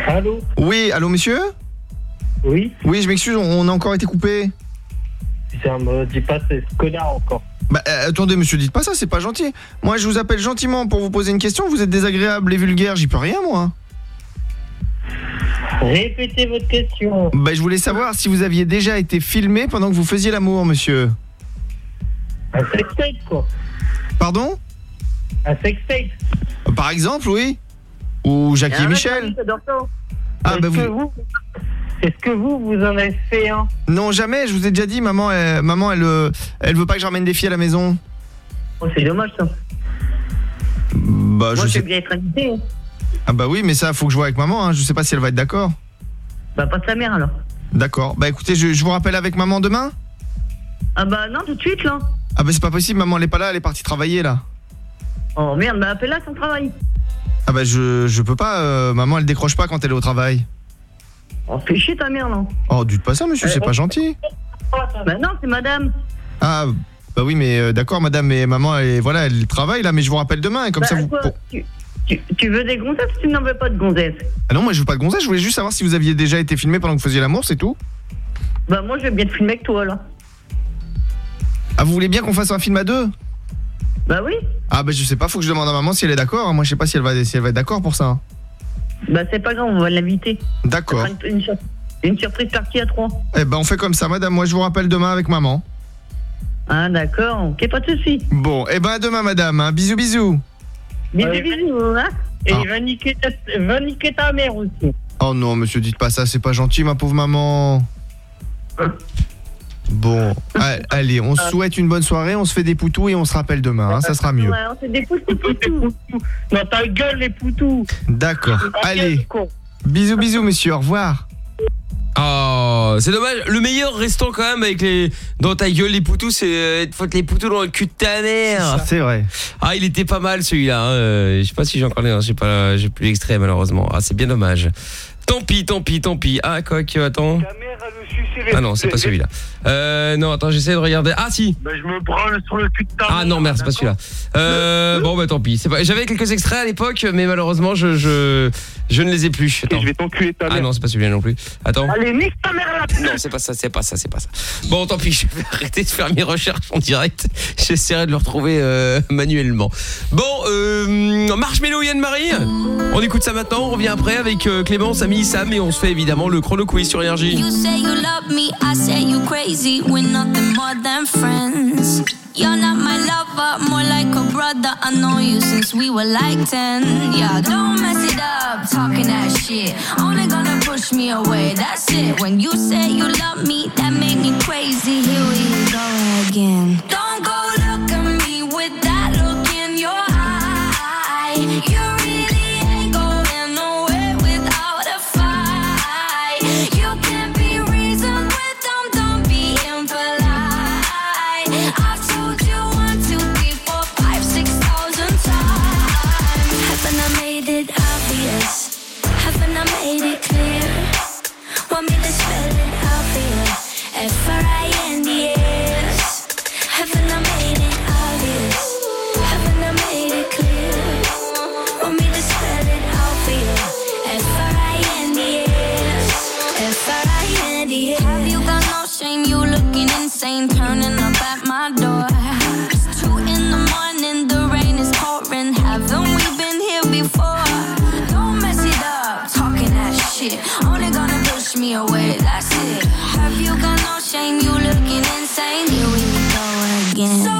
Allô? Oui, allô, monsieur? Oui Oui, je m'excuse, on a encore été coupé. Ça me dit pas ce connard encore. Bah euh, attendez, monsieur, dites pas ça, c'est pas gentil. Moi, je vous appelle gentiment pour vous poser une question. Vous êtes désagréable et vulgaire, j'y peux rien, moi. Répétez votre question. Bah, je voulais savoir si vous aviez déjà été filmé pendant que vous faisiez l'amour, monsieur. Un sextape, quoi. Pardon? Un sextape. Par exemple, oui. Ou Jackie et Michel. Ah, bah Est-ce que vous. vous... Est-ce que vous, vous en avez fait un Non, jamais, je vous ai déjà dit, maman, elle, maman, elle, euh, elle veut pas que je ramène des filles à la maison. Oh, c'est dommage, ça. Bah, je Moi, je sais. bien être invité. hein. Ah, bah oui, mais ça, faut que je vois avec maman, hein. Je sais pas si elle va être d'accord. Bah, pas sa mère, alors. D'accord. Bah écoutez, je, je vous rappelle avec maman demain Ah bah non, tout de suite, là. Ah, bah c'est pas possible, maman, elle est pas là, elle est partie travailler, là. Oh merde, bah appelle-la son travail. Ah, bah je, je peux pas, euh, maman, elle décroche pas quand elle est au travail. Oh, fais chier ta mère, non Oh, dites pas ça, monsieur, c'est pas gentil. Bah non, c'est madame. Ah, bah oui, mais euh, d'accord, madame, mais maman, elle, voilà, elle travaille là, mais je vous rappelle demain, et comme Bah, ça vous. pour- tu, tu- tu veux des gonzesses ou tu n'en veux pas de gonzesses Ah non, moi je veux pas de gonzesse, je voulais juste savoir si vous aviez déjà été filmé pendant que vous faisiez l'amour, c'est tout. Bah moi, je vais bien te filmer avec toi, là. Ah, vous voulez bien qu'on fasse un film à deux? Bah oui. Ah, bah je sais pas, faut que je demande à maman si elle est d'accord. hein. Moi, je sais pas si elle va, si elle va être d'accord pour ça. hein. Bah c'est pas grave, on va l'inviter. D'accord. Une, une une surprise partie à trois. Eh ben, on fait comme ça, madame. Moi, je vous rappelle demain avec maman. Ah d'accord, ok, pas de soucis. Bon, eh ben, à demain, madame. hein. Bisous, bisous. Bisous, bisous, hein Et Ah. va, niquer ta, va niquer ta mère aussi. Oh non, monsieur, dites pas ça, c'est pas gentil, ma pauvre maman. Bon, a- allez, on se souhaite une bonne soirée, on se fait des poutous et on se rappelle demain, hein, ça sera mieux. Ouais, on fait des poutous, poutous. Dans ta gueule, les poutous. D'accord, allez. Bisous, bisous, monsieur, au revoir. Oh, c'est dommage. Le meilleur restant quand même avec les dans ta gueule les poutous, c'est euh, de foutre les poutous dans le cul de ta mère. C'est vrai. Ah, il était pas mal celui-là. hein. Euh, Je sais pas si j'en connais. hein. J'ai pas, j'ai plus l'extrait malheureusement. Ah, c'est bien dommage. Tant pis, tant pis, tant pis. Ah, quoi que attends. Ah non, c'est pas celui-là. Euh, non, attends, j'essaie de regarder. Ah si. Bah, je me branle sur le cul de ta Ah non, merde, c'est pas celui-là. Euh, bon, bah tant pis. C'est pas- J'avais quelques extraits à l'époque, mais malheureusement, je, je, je ne les ai plus. Attends. Je vais t'enculer ta Ah non, c'est pas celui-là non plus. Attends. Allez, nique ta mère là Non, c'est pas ça, c'est pas ça, c'est pas ça. Bon, tant pis, je vais arrêter de faire mes recherches en direct. J'essaierai de le retrouver euh, manuellement. Bon, euh, Marshmello Yann Marie, on écoute ça maintenant, on revient après avec euh, Clémence, Ami, Sam et on se fait évidemment le chrono quiz sur énergie. You say you love me, I say you crazy. We're nothing more than friends. You're not my lover, more like a brother. I know you since we were like 10. Yeah, don't mess it up, talking that shit. Only gonna push me away, that's it. When you say you love me, that make me crazy. Here we go again. Don't go look at me with that look in your eye. You my door. It's two in the morning, the rain is pouring. Haven't we been here before? Don't mess it up, talking that shit. Only gonna push me away, that's it. Have you got no shame? You looking insane? Here we go again. So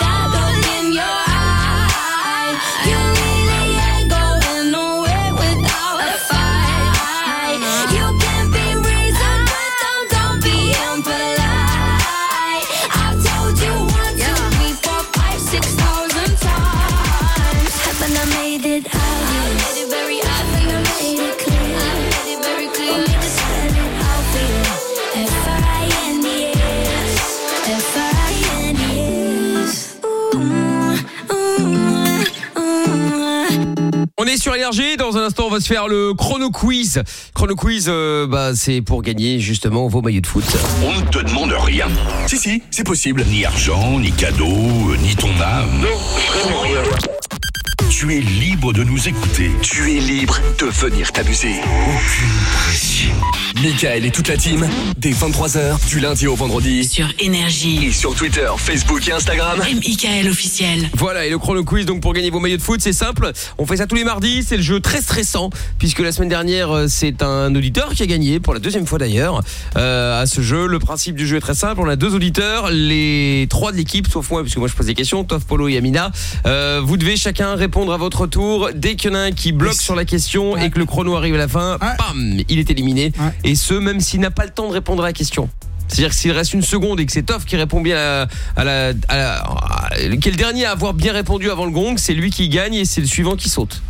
Dans un instant on va se faire le chrono quiz. Chrono quiz, euh, bah, c'est pour gagner justement vos maillots de foot. On ne te demande rien. Si, si, c'est possible. Ni argent, ni cadeau, euh, ni ton âme. Non, vraiment rien. Tu es libre de nous écouter. Tu es libre de venir t'amuser. Aucune pression. Michael et toute la team, dès 23h, du lundi au vendredi. Sur Énergie. Et sur Twitter, Facebook et Instagram. Et Michael officiel. Voilà, et le chrono quiz, donc pour gagner vos maillots de foot, c'est simple. On fait ça tous les mardis, c'est le jeu très stressant, puisque la semaine dernière, euh, c'est un auditeur qui a gagné, pour la deuxième fois d'ailleurs, euh, à ce jeu. Le principe du jeu est très simple, on a deux auditeurs, les trois de l'équipe, sauf moi, puisque moi je pose des questions, Toff, Polo et Amina. Euh, vous devez chacun répondre à votre tour. Dès qu'il y en a un qui bloque sur la question et que le chrono arrive à la fin, bam, il est éliminé. Et ce, même s'il n'a pas le temps de répondre à la question. C'est-à-dire que s'il reste une seconde et que c'est Toff qui répond bien à, à la, à la- à- qui est le dernier à avoir bien répondu avant le gong, c'est lui qui gagne et c'est le suivant qui saute.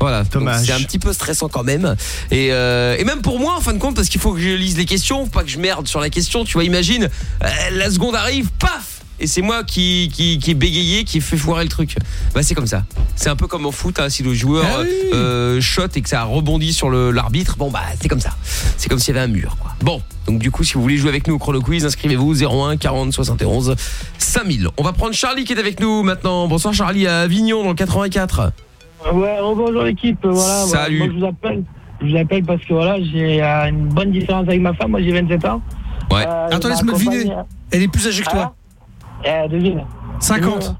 Voilà, c'est un petit peu stressant quand même. Et, euh, et même pour moi, en fin de compte, parce qu'il faut que je lise les questions, faut pas que je merde sur la question. Tu vois, imagine, euh, la seconde arrive, paf et c'est moi qui, qui, qui est bégayé, qui fait foirer le truc. Bah c'est comme ça. C'est un peu comme au foot, hein, si le joueur Ah oui. euh, shot et que ça rebondit sur l'arbitre, bon bah c'est comme ça. C'est comme s'il y avait un mur. Quoi. Bon, donc du coup si vous voulez jouer avec nous au chrono quiz, inscrivez-vous 01 40 71 5000. On va prendre Charlie qui est avec nous maintenant. Bonsoir Charlie à Avignon dans le 84. Ouais, bonjour l'équipe. Voilà, voilà. Salut. Moi, je vous appelle. Je vous appelle parce que voilà, j'ai euh, une bonne différence avec ma femme. Moi, j'ai 27 ans. Ouais. Euh, Attends, laisse-moi deviner. compagne- Elle est plus âgée que toi. Eh, devine. 50.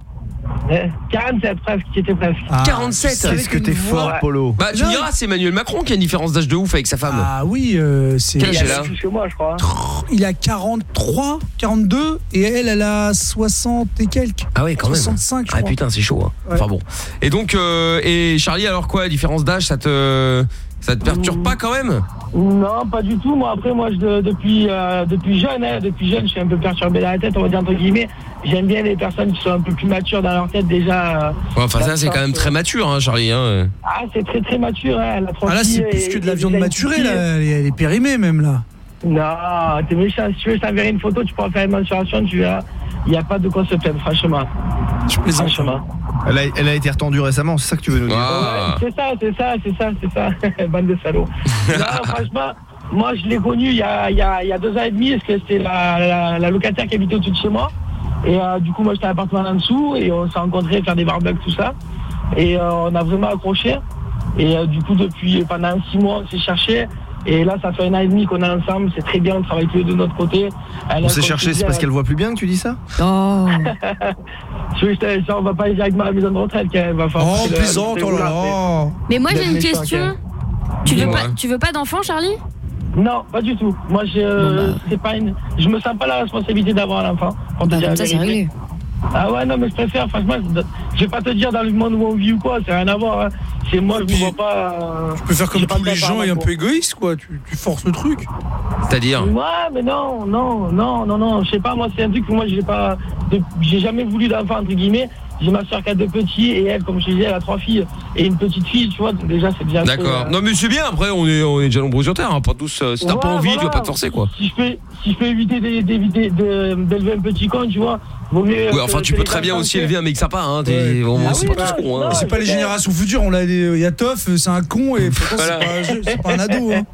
Euh, 47 presque, qui était presque. Ah, 47 Qu'est-ce que t'es fort, Polo Bah tu me diras, c'est Emmanuel Macron qui a une différence d'âge de ouf avec sa femme. Ah oui, euh, c'est. Quel âge Il elle a a plus que moi, je crois. hein. Il a 43, 42 et elle, elle a 60 et quelques. Ah ouais, quand même. 65, je Ah crois. putain, c'est chaud. hein. Ouais. Enfin bon. Et donc, euh, et Charlie, alors quoi, différence d'âge, ça te, ça te perturbe pas quand même? Non, pas du tout. Moi, après, moi, je, depuis, euh, depuis jeune, hein, depuis jeune, je suis un peu perturbé dans la tête, on va dire entre guillemets. J'aime bien les personnes qui sont un peu plus matures dans leur tête déjà. euh, Ouais, Enfin, ça, c'est quand même très mature, hein, Charlie. Hein. Ah, c'est très très mature, hein. La Ah là, c'est plus que de la viande maturée, là. Elle est, elle est périmée, même, là. Non, t'es méchant. Si tu veux, je t'enverrai une photo, tu pourras faire une mensuration, tu verras. Il n'y a pas de quoi se plaindre, franchement. Je plaisante. Franchement. elle a, elle a été retendue récemment, c'est ça que tu veux nous dire Ah. C'est ça, c'est ça, c'est ça, c'est ça. Bande de salauds. non, franchement, moi, je l'ai connue il y a, il y, a, il y a deux ans et demi, parce que c'était la, la, la locataire qui habitait au-dessus de chez moi. Et euh, du coup, moi, j'étais à l'appartement en dessous, et on s'est rencontrés, faire des barbecues, tout ça. Et euh, on a vraiment accroché. Et euh, du coup, depuis pendant six mois, on s'est cherché. Et là, ça fait un an et demi qu'on est ensemble. C'est très bien, on travaille tous les deux de notre côté. Elle On s'est cherché, c'est parce elle- qu'elle voit plus bien que tu dis ça Oh. Je veux que je te- ça, on va pas aller directement à la maison de retraite. qu'elle va faire Oh, plaisante, le- oh là là. Mais moi, j'ai une question. Tu veux pas, tu veux pas d'enfant, Charlie? Non, pas du tout. Moi, je, Bon, bah. c'est pas une, je me sens pas la responsabilité d'avoir un enfant. Bah, comme ça, c'est réglé. Ah ouais, non, mais je préfère, franchement, je vais pas te dire dans le monde où on vit ou quoi, c'est rien à voir. hein. C'est moi, je me vois pas. euh, Tu peux faire comme tous les gens et un peu égoïste, quoi. Tu, tu forces le truc. C'est-à-dire Ouais, mais non, non, non, non, non, je sais pas, moi, c'est un truc que moi, j'ai pas. de- J'ai jamais voulu d'enfant, entre guillemets. J'ai ma soeur qui a deux petits et elle, comme je disais, elle a trois filles et une petite fille, tu vois, donc déjà, c'est bien. D'accord. Non mais c'est bien. Après, on est on est déjà nombreux sur terre. Hein, pas tous. euh, si t'as pas envie, tu vas pas te forcer quoi. Si je peux, si je peux éviter d'élever un petit con, tu vois, mieux. Ouais, enfin, tu peux très bien aussi c'est- élever un mec sympa. Hein. Ah c'est oui, pas tous cons. Hein. c'est pas les générations futures, on l'a des- il y a Toff, c'est un con et pourtant c'est pas un jeu- c'est pas un ado. Hein.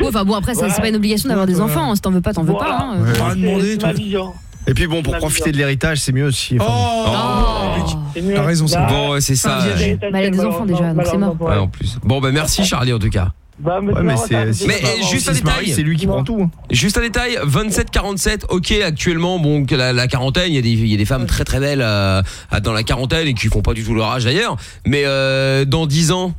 Ouais, enfin bon, après, ça, c'est pas une obligation d'avoir des enfants. hein. Si t'en veux pas, t'en veux pas. hein. Demander, toi. Et puis bon, pour profiter de l'héritage, c'est mieux aussi. enfin, Oh, C'est mieux. T'as raison, ça. Bah, Bon, c'est ça. Bah, elle a des enfants déjà, donc c'est mort. Ouais, en plus. Bon, bah merci Charlie en tout cas. Bah, mais, Ouais, mais non, c'est- juste un détail. C'est lui qui prend tout. hein. Juste un détail, 27-47, ok actuellement, bon la, la quarantaine, il y, a des- il y a des femmes très très belles euh, dans la quarantaine et qui font pas du tout leur âge d'ailleurs, mais euh, dans 10 ans,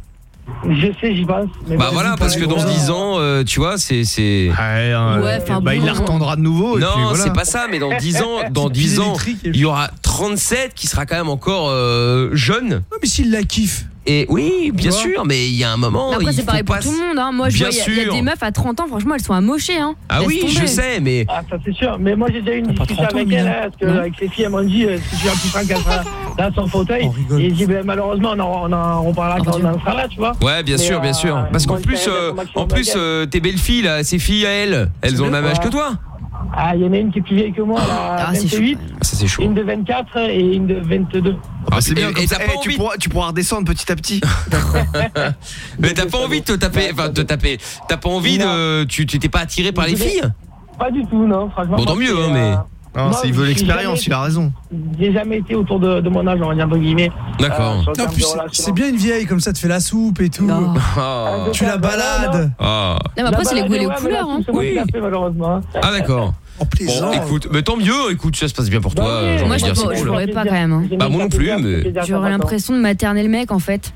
Je sais, j'y mais bah voilà, parce que dans voilà. 10 ans, euh, tu vois, c'est... c'est... Ouais, hein, Ouais, bah, il bon. la retendra de nouveau. Non, voilà. c'est pas ça, mais dans 10 ans, dans Petite 10 pile ans, il y aura 37 qui sera quand même encore euh, jeune. Ouais, mais s'il la kiffe. Et oui, bien sûr, mais il y a un moment, Mais Après, c'est pareil pour tout le monde. Hein. Moi, je Bien vois, il y, a- y des meufs à 30 ans, franchement, elles sont amochées. Hein. Ah Laisse oui, je sais, mais Ah, ça c'est sûr. Mais moi j'ai déjà eu une discussion 30 ans, avec Mina elle, hein, parce que avec ses filles, elles m'ont dit euh, si tu as plus franc qu'elle sera dans son fauteuil. On rigole. Et j'ai dit, ben, malheureusement, on en, on en reparlera Oh, quand Dieu. on en sera là, tu vois. Ouais, bien Mais, sûr, bien euh, sûr. Parce qu'en plus, euh, en plus, euh, tes belles filles là, ces filles à elles, elles ont le même âge que toi. Ah, il y en a une qui est plus vieille que moi, Ah, c'est chaud. 28, Ah, Ça c'est chaud. une de 24 et une de 22. Ah, c'est bien. Et- comme et ça. t'as Eh, pas tu, envie- pourras, tu pourras redescendre petit à petit. Mais t'as pas envie de te taper, enfin de te taper. T'as pas envie de, tu tu t'es pas attiré par les filles? Pas du tout, non, franchement. Bon, tant mieux, hein, mais- Non, Moi, il veut l'expérience, il a raison. J'ai jamais été autour de, de mon âge, on va dire, entre guillemets. D'accord. Euh, c'est- bien une vieille, comme ça, te fait la soupe et tout. Non. Ah. Tu la balades. Ah. Non, mais après, c'est les goûts et les couleurs. Hein. C'est moi qui Oui. l'ai fait, malheureusement. hein. Ah, d'accord. En plaisant. Bon, écoute, mais tant mieux. Écoute, ça se passe bien pour toi. Bah oui, Moi, je pourrais- cool. pourrais pas quand même. hein. Bah, moi non plus, mais- J'aurais l'impression de materner le mec en fait.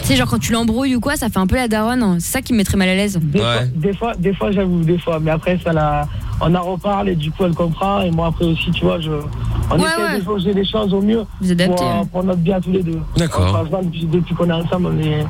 Tu sais, genre quand tu l'embrouilles ou quoi, ça fait un peu la daronne. C'est ça qui me mettrait mal à l'aise. Des, Ouais. fois, des fois, des fois, j'avoue, des fois. Mais après, ça la, on en reparle et du coup, elle comprend. Et moi, après aussi, tu vois, je, on Ouais, essaie ouais. de jauger les choses au mieux Vous pour, euh, hein. pour notre bien tous les deux. D'accord. Depuis, depuis qu'on est ensemble, on est,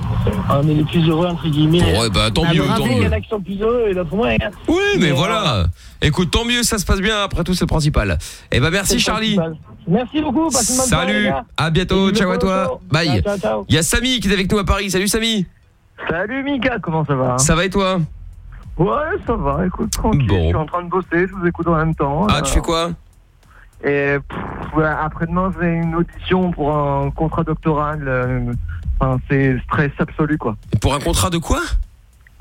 on est les plus heureux, entre guillemets. Ouais, bah tant Ah, mieux, tant Il y mieux. en a qui sont plus heureux et d'autres moins. hein. Oui, mais Mais, voilà. Écoute, tant mieux, ça se passe bien. Après tout, c'est le principal. Eh ben, merci Charlie. Merci beaucoup. Passez une bonne soirée, les Salut. gars. À bientôt. Et Ciao à toi. Bye. Ciao, ciao. Il y a Samy qui est avec nous à Paris. Salut Samy. Salut Mika, comment ça va Ça va et toi Ouais, ça va, écoute, tranquille. Bon. Je suis en train de bosser, je vous écoute en même temps. Ah, tu fais quoi Et ouais, après-demain, j'ai une audition pour un contrat doctoral. euh, Enfin, c'est stress absolu, quoi. Pour un contrat de quoi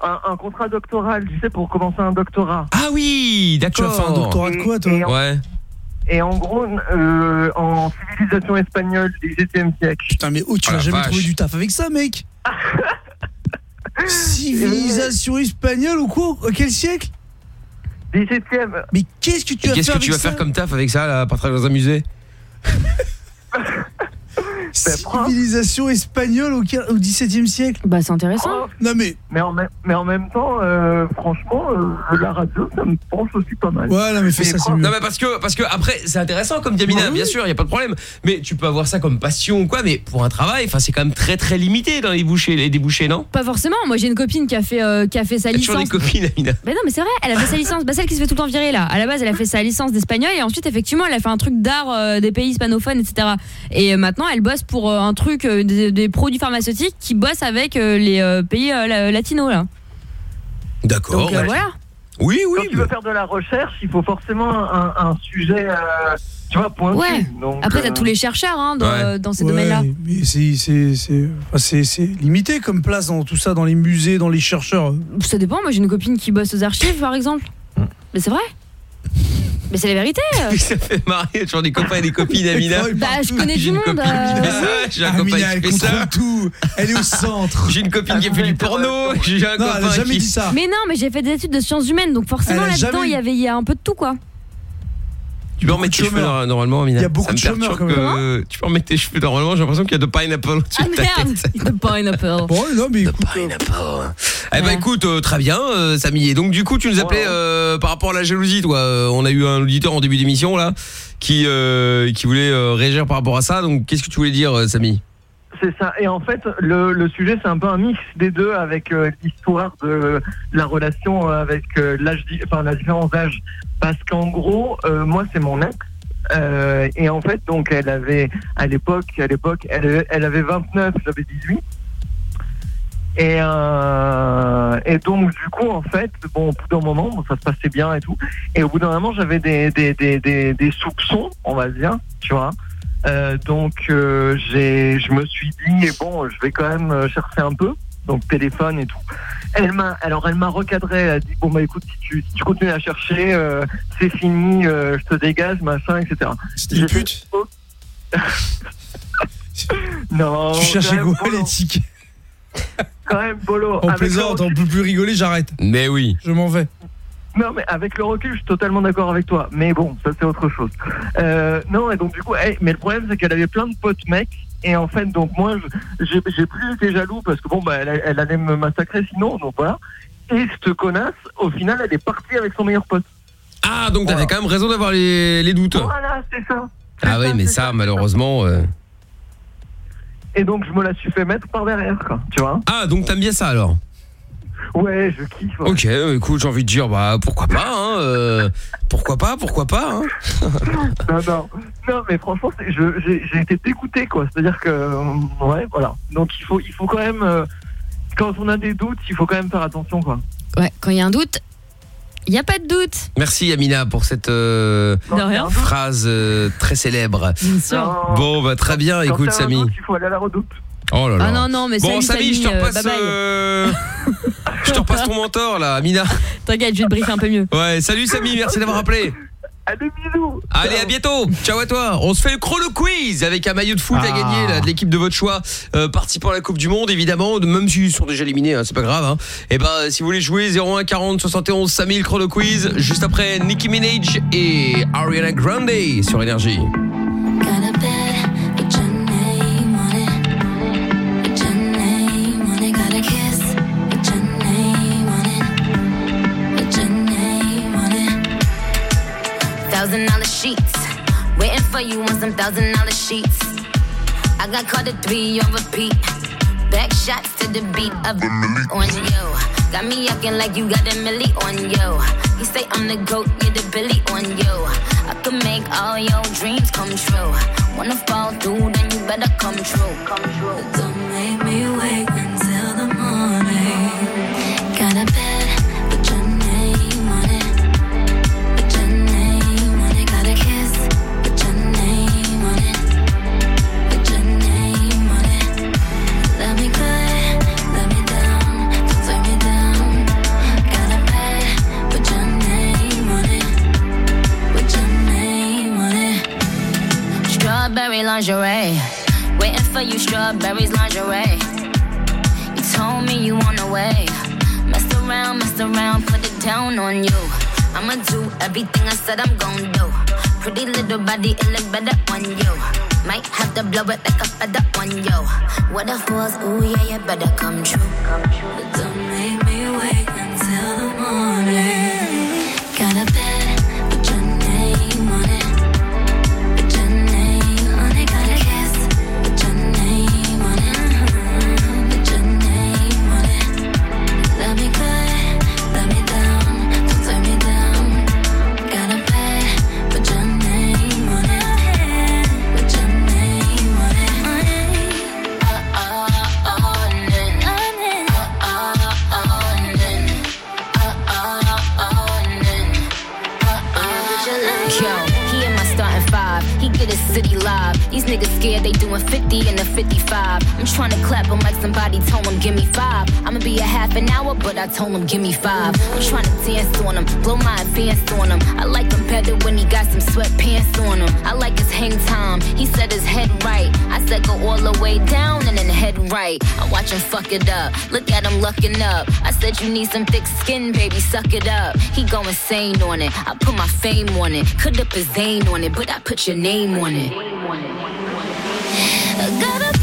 Un, un contrat doctoral, tu sais, pour commencer un doctorat. Ah oui, Tu vas d'accord. faire un doctorat de quoi, toi Et en, Ouais. et en gros, euh, en civilisation espagnole du XVIIe siècle. Putain, mais oh, tu Oh vas la jamais vache. trouver du taf avec ça, mec Civilisation espagnole ou quoi À quel siècle? 17e. Mais qu'est-ce que tu Et vas qu'est-ce faire que tu vas ça? faire comme taf avec ça, là, pas travailler dans un musée? Civilisation espagnole au, au 17e siècle Bah, c'est intéressant. Oh, Non, mais. mais, en même, mais en même temps, euh, franchement, euh, la radio, ça me penche aussi pas mal. Ouais, non, mais fais Mais ça, c'est mieux. Non mais parce que parce que après c'est intéressant comme Diamina, Bah oui. bien sûr, il y a pas de problème. Mais tu peux avoir ça comme passion ou quoi, mais pour un travail, enfin c'est quand même très très limité dans les bouchées, les débouchés, non? Pas forcément. Moi, j'ai une copine qui a fait, euh, qui a fait sa T'as toujours des licence. copines, Amina. Bah non, mais c'est vrai, elle a fait sa licence. Bah, celle qui se fait tout le temps virer là. À la base, elle a fait sa licence d'espagnol et ensuite, effectivement, elle a fait un truc d'art euh, des pays hispanophones, etc. Et euh, maintenant, elle bosse pour euh, un truc euh, des, des produits pharmaceutiques qui bossent avec euh, les euh, pays euh, la- latinos là. D'accord. Euh, ouais. voilà. Oui, Quand oui. tu veux faire de la recherche, il faut forcément un, un sujet, euh, tu vois, pointu. Ouais. Donc, Après, t'as euh, tous les chercheurs hein, dans, Ouais. dans ces Ouais, domaines-là. Mais c'est- c'est c'est- enfin, c'est- c'est limité comme place dans tout ça, dans les musées, dans les chercheurs. Ça dépend. Moi, j'ai une copine qui bosse aux archives, par exemple. Mais c'est vrai. Mais c'est la vérité. Ça fait marrer, toujours des copains et des copines, Amina. Bah, je connais du une monde. euh, j'ai un copain Amina, elle qui fait ça. tout. Elle est au centre. J'ai une copine qui a fait du porno, j'ai un Non, elle a copain jamais qui dit ça. Mais non, mais j'ai fait des études de sciences humaines, donc forcément là-dedans, jamais- il y avait il y a un peu de tout quoi. Tu peux en mettre tes cheveux nor- normalement, Amina. Il y a beaucoup de chômeurs, quand même. Tu peux en mettre tes cheveux normalement. J'ai l'impression qu'il y a de pineapple au-dessus Ah de ta merde tête. The pineapple. Bon, non, mais écoute. Eh ben écoute, euh, très bien, euh, Samy. Et donc du coup, tu nous appelais euh, par rapport à la jalousie, toi. Euh, on a eu un auditeur en début d'émission là qui euh, qui voulait euh, réagir par rapport à ça. Donc qu'est-ce que tu voulais dire, euh, Samy? C'est ça. Et en fait, le, le sujet, c'est un peu un mix des deux avec euh, l'histoire de la relation euh, avec euh, l'âge, enfin la différence d'âge. Parce qu'en gros, moi, c'est mon ex. Et en fait, donc, elle avait, à l'époque, à l'époque, elle, elle avait 29, j'avais 18. Et, et donc, du coup, en fait, bon, au bout d'un moment, bon, ça se passait bien et tout. Et au bout d'un moment, j'avais des, des, des, des soupçons, on va dire, tu vois. Euh, donc, euh, j'ai, je me suis dit, et bon, je vais quand même euh, chercher un peu. Donc, téléphone et tout. Elle m'a, alors, elle m'a recadré. Elle a dit, bon, bah, écoute, si tu, si tu continues à chercher, euh, c'est fini, euh, je te dégage, machin, etc. C'était une pute Non. Tu cherchais quoi, les tickets Quand même, Bolo. On avec plaisante, on peut plus rigoler, j'arrête. Mais oui. Je m'en vais. Non, mais avec le recul, je suis totalement d'accord avec toi. Mais bon, ça c'est autre chose. Euh, non, et donc du coup, eh, mais le problème c'est qu'elle avait plein de potes mecs. Et en fait, donc moi, j'ai plus été jaloux parce que bon, bah, elle, elle allait me massacrer sinon, donc voilà. Et cette connasse, au final, elle est partie avec son meilleur pote. Ah, donc t'avais quand même raison d'avoir les, les doutes. Voilà, c'est ça. Ah oui, mais ça, malheureusement. euh, Et donc, je me la suis fait mettre par derrière, quoi. Tu vois Ah, donc t'aimes bien ça alors? Ouais, je kiffe. ouais. Ok, euh, écoute, j'ai envie de dire, bah pourquoi pas, hein, euh, pourquoi pas, pourquoi pas. Hein. non, non, non, mais franchement, j'ai été dégoûté, quoi. C'est-à-dire que, euh, ouais, voilà. Donc, il faut, il faut quand même, euh, quand on a des doutes, il faut quand même faire attention, quoi. Ouais, quand il y a un doute, il n'y a pas de doute. Merci Amina pour cette euh, phrase euh, très célèbre. Bien sûr. Bon, bah très bien, Quand écoute Samy. il faut aller à la redoute. Oh là là. Ah non, non, mais bon, Samy, je te euh, repasse. euh, je te repasse ton mentor là, Amina. T'inquiète, je vais te briefer un peu mieux. Ouais, salut Samy, merci d'avoir appelé. Allez, bisous. Allez, à bientôt. Ciao à toi. On se fait le chrono quiz avec un maillot de foot à Ah. gagner là, de l'équipe de votre choix, euh, participant à la Coupe du Monde évidemment, même s'ils sont déjà éliminés, hein, c'est pas grave. Hein. Et ben, si vous voulez jouer 01 40 71 5000 chrono quiz, juste après Nicki Minaj et Ariana Grande sur énergie. Thousand dollar sheets. Waiting for you on some thousand dollar sheets. I got caught at three on repeat. Back shots to the beat of the milli on you. Got me acting like you got a milli on you. You say I'm the goat, you're the Billy on you. I could make all your dreams come true. Wanna fall through, then you better come true. Come true. Don't make me wait Strawberry lingerie. Waiting for you, strawberries lingerie. You told me you on the way. Messed around, messed around, put it down on you. I'ma do everything I said I'm gon' do. Pretty little body, it look better on you. Might have to blow it like a feather on you. What if was, ooh yeah, you better come true. Come true. Don't make me wait until the morning. Niggas scared they doing 50 and a 55. I'm trying to clap them like somebody told them, give me five. I'ma be a half an hour, but I told them, give me five. I'm trying to dance on them, blow my advance on him. I like him better when he got some sweatpants on him. I like his hang time, he said his head right. I said go all the way down and then head right. I watch him fuck it up, look at him lucking up. I said you need some thick skin, baby, suck it up. He go insane on it, I put my fame on it. Could have his Zane on it, but I put your name on it. I got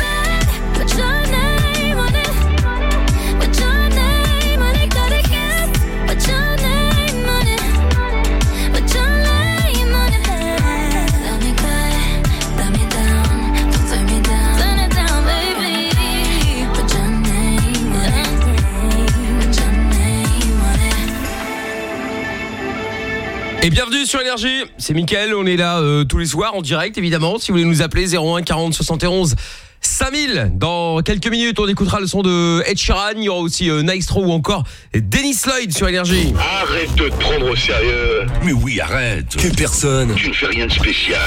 Et bienvenue sur Énergie, c'est Mickaël, on est là euh, tous les soirs en direct évidemment, si vous voulez nous appeler 01 40 71 5000 dans quelques minutes on écoutera le son de Ed Sheeran, il y aura aussi euh, Nightstraw ou encore Dennis Lloyd sur Énergie. Arrête de te prendre au sérieux. Mais oui, arrête. Que personne. Tu ne fais rien de spécial.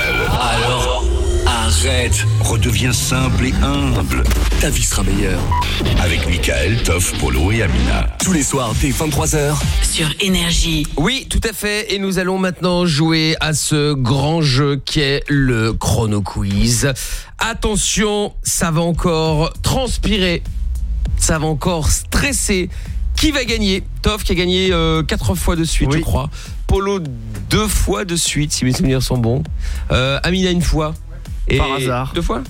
Alors, arrête. Redeviens simple et humble. Ta vie sera meilleure. Avec Michael, Toff, Polo et Amina. Tous les soirs dès 23h. Sur Énergie. Oui, tout à fait. Et nous allons maintenant jouer à ce grand jeu qui est le chrono quiz. Attention, ça va encore transpirer. Ça va encore stresser. Qui va gagner? Toff qui a gagné euh, quatre fois de suite, je crois. Polo deux fois de suite, si mes souvenirs sont bons. Euh, Amina une fois. Et Par hasard. Deux fois?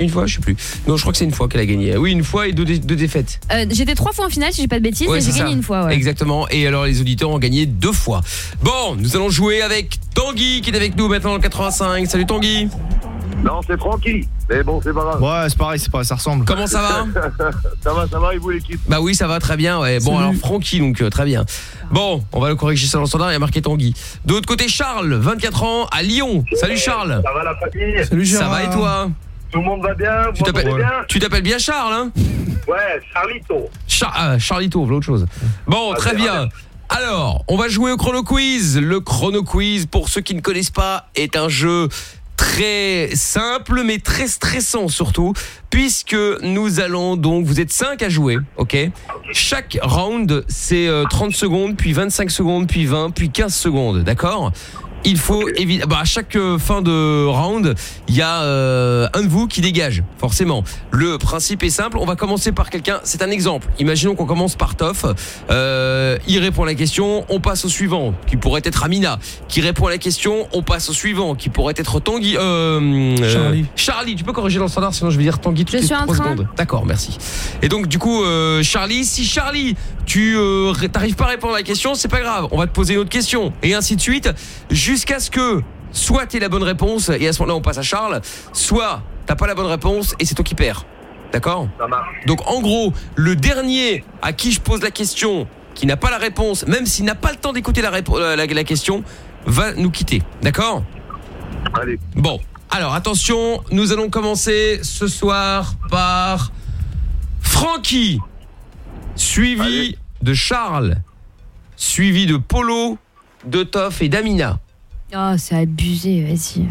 Une fois, je sais plus. Non, je crois que c'est une fois qu'elle a gagné. Oui, une fois et deux, dé- deux défaites. Euh, J'étais trois fois en finale, si j'ai pas de bêtises, Ouais, et j'ai gagné une fois. Ouais. Exactement. Et alors les auditeurs ont gagné deux fois. Bon, nous allons jouer avec Tanguy qui est avec nous maintenant dans le 85. Salut Tanguy. Non, c'est Francky. Mais bon, c'est pas grave. Ouais, c'est pareil, c'est pas, ça ressemble. Comment ça va Ça va, ça va, et vous l'équipe? Bah oui, ça va très bien. Ouais. Bon, Salut. alors Francky donc euh, très bien. Bon, on va le corriger ça dans le standard, il y a marqué Tanguy. De l'autre côté Charles, 24 ans à Lyon. Salut Charles. Ça va la famille? Ça va et toi? Tout le monde va bien Tu t'appelles bien tu t'appelles bien Charles hein? Ouais, Charlito. Char ah, Charlito, voilà autre chose. Bon, très bien. Alors, on va jouer au chrono quiz. Le chrono quiz, pour ceux qui ne connaissent pas, est un jeu très simple mais très stressant surtout puisque nous allons donc vous êtes 5 à jouer, OK? Chaque round c'est euh, 30 secondes puis 25 secondes puis 20 puis 15 secondes, d'accord? Il faut évidemment à chaque euh, fin de round, il y a euh, un de vous qui dégage, forcément. Le principe est simple, on va commencer par quelqu'un, c'est un exemple. Imaginons qu'on commence par Toff, euh, il répond à la question, on passe au suivant, qui pourrait être Amina, qui répond à la question, on passe au suivant, qui pourrait être Tanguy euh, euh, Charlie. Charlie, tu peux corriger dans le standard sinon je vais dire Tanguy toutes Je les suis en trois train. secondes. D'accord, merci. Et donc du coup euh, Charlie, si Charlie, tu euh, t'arrives pas à répondre à la question, c'est pas grave, on va te poser une autre question et ainsi de suite jusqu'à ce que soit tu la bonne réponse et à ce moment-là on passe à Charles, soit t'as pas la bonne réponse et c'est toi qui perds. D'accord? Donc en gros, le dernier à qui je pose la question qui n'a pas la réponse, même s'il n'a pas le temps d'écouter la, répo- la, la- la question, va nous quitter. D'accord? Allez. Bon, alors attention, nous allons commencer ce soir par Francky, suivi de Charles, suivi de Polo, de Toff et d'Amina. Oh, c'est abusé, vas-y.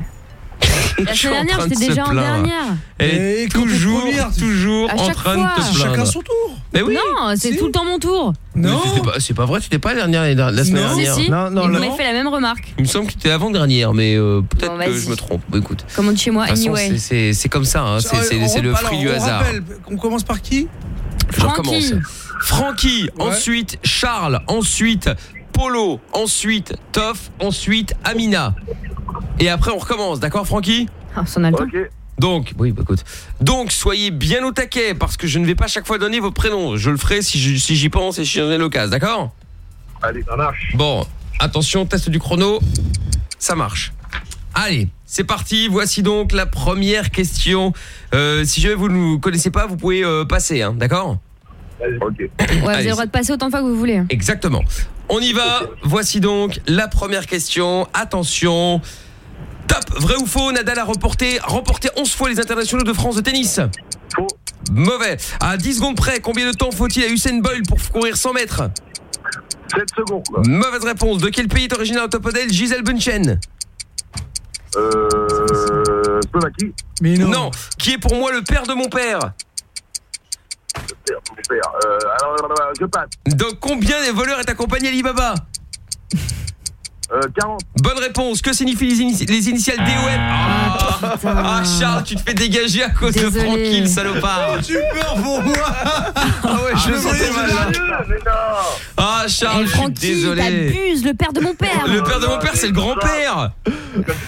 La semaine dernière, j'étais déjà en dernière. Et toujours, toujours en train fois. de te plaindre. Chacun son tour. Mais oui. Non, c'est Si. tout le temps mon tour. Non. c'était pas- C'est pas vrai, tu n'étais pas la dernière la, la semaine Non. Si, dernière. si. Non, non, fait la même remarque. Il me semble que tu étais avant-dernière, mais euh, peut-être Bon, que je me trompe. Écoute, de Comme on dit chez moi, anyway. c'est- c'est c'est comme ça, hein, c'est c'est- c'est le fruit du hasard. on commence par qui? Je recommence. Francky. Ouais. ensuite Charles, ensuite Polo, ensuite Toff, ensuite Amina. Et après on recommence, d'accord Francky Ah, on a le temps. Ok. Donc, oui, bah, écoute. Donc, soyez bien au taquet parce que je ne vais pas chaque fois donner vos prénoms. Je le ferai si j'y pense et si j'en ai l'occasion, d'accord? Allez, ça marche. Bon, attention, test du chrono. Ça marche. Allez, c'est parti. Voici donc la première question. Euh, si jamais vous ne nous connaissez pas, vous pouvez euh, passer, hein, d'accord? Ok. Ouais, vous avez le droit de passer autant de fois que vous voulez. Exactement. On y va. Voici donc la première question. Attention. Top, vrai ou faux Nadal a remporté, remporté 11 fois les internationaux de France de tennis. Faux. Mauvais. À 10 secondes près, combien de temps faut-il à Usain Bolt pour courir 100 mètres? 7 secondes. Mauvaise réponse. De quel pays est originaire le top modèle Gisèle Bunchen Euh. Euh, Slovaquie. Mais non. Qui est pour moi le père de mon père? Euh, alors, euh, je. Dans combien des voleurs est accompagné Alibaba? Euh, 40. Bonne réponse. Que signifient les, initiales DOM ah, ah, Charles, tu te fais dégager à cause de Francky, le salopard. Tu peur pour moi Ah ouais, je le sentais mal. là. Ah Charles, Eh, je suis Francky, désolé. t'abuses, le père de mon père. Le père de mon père, c'est le grand-père.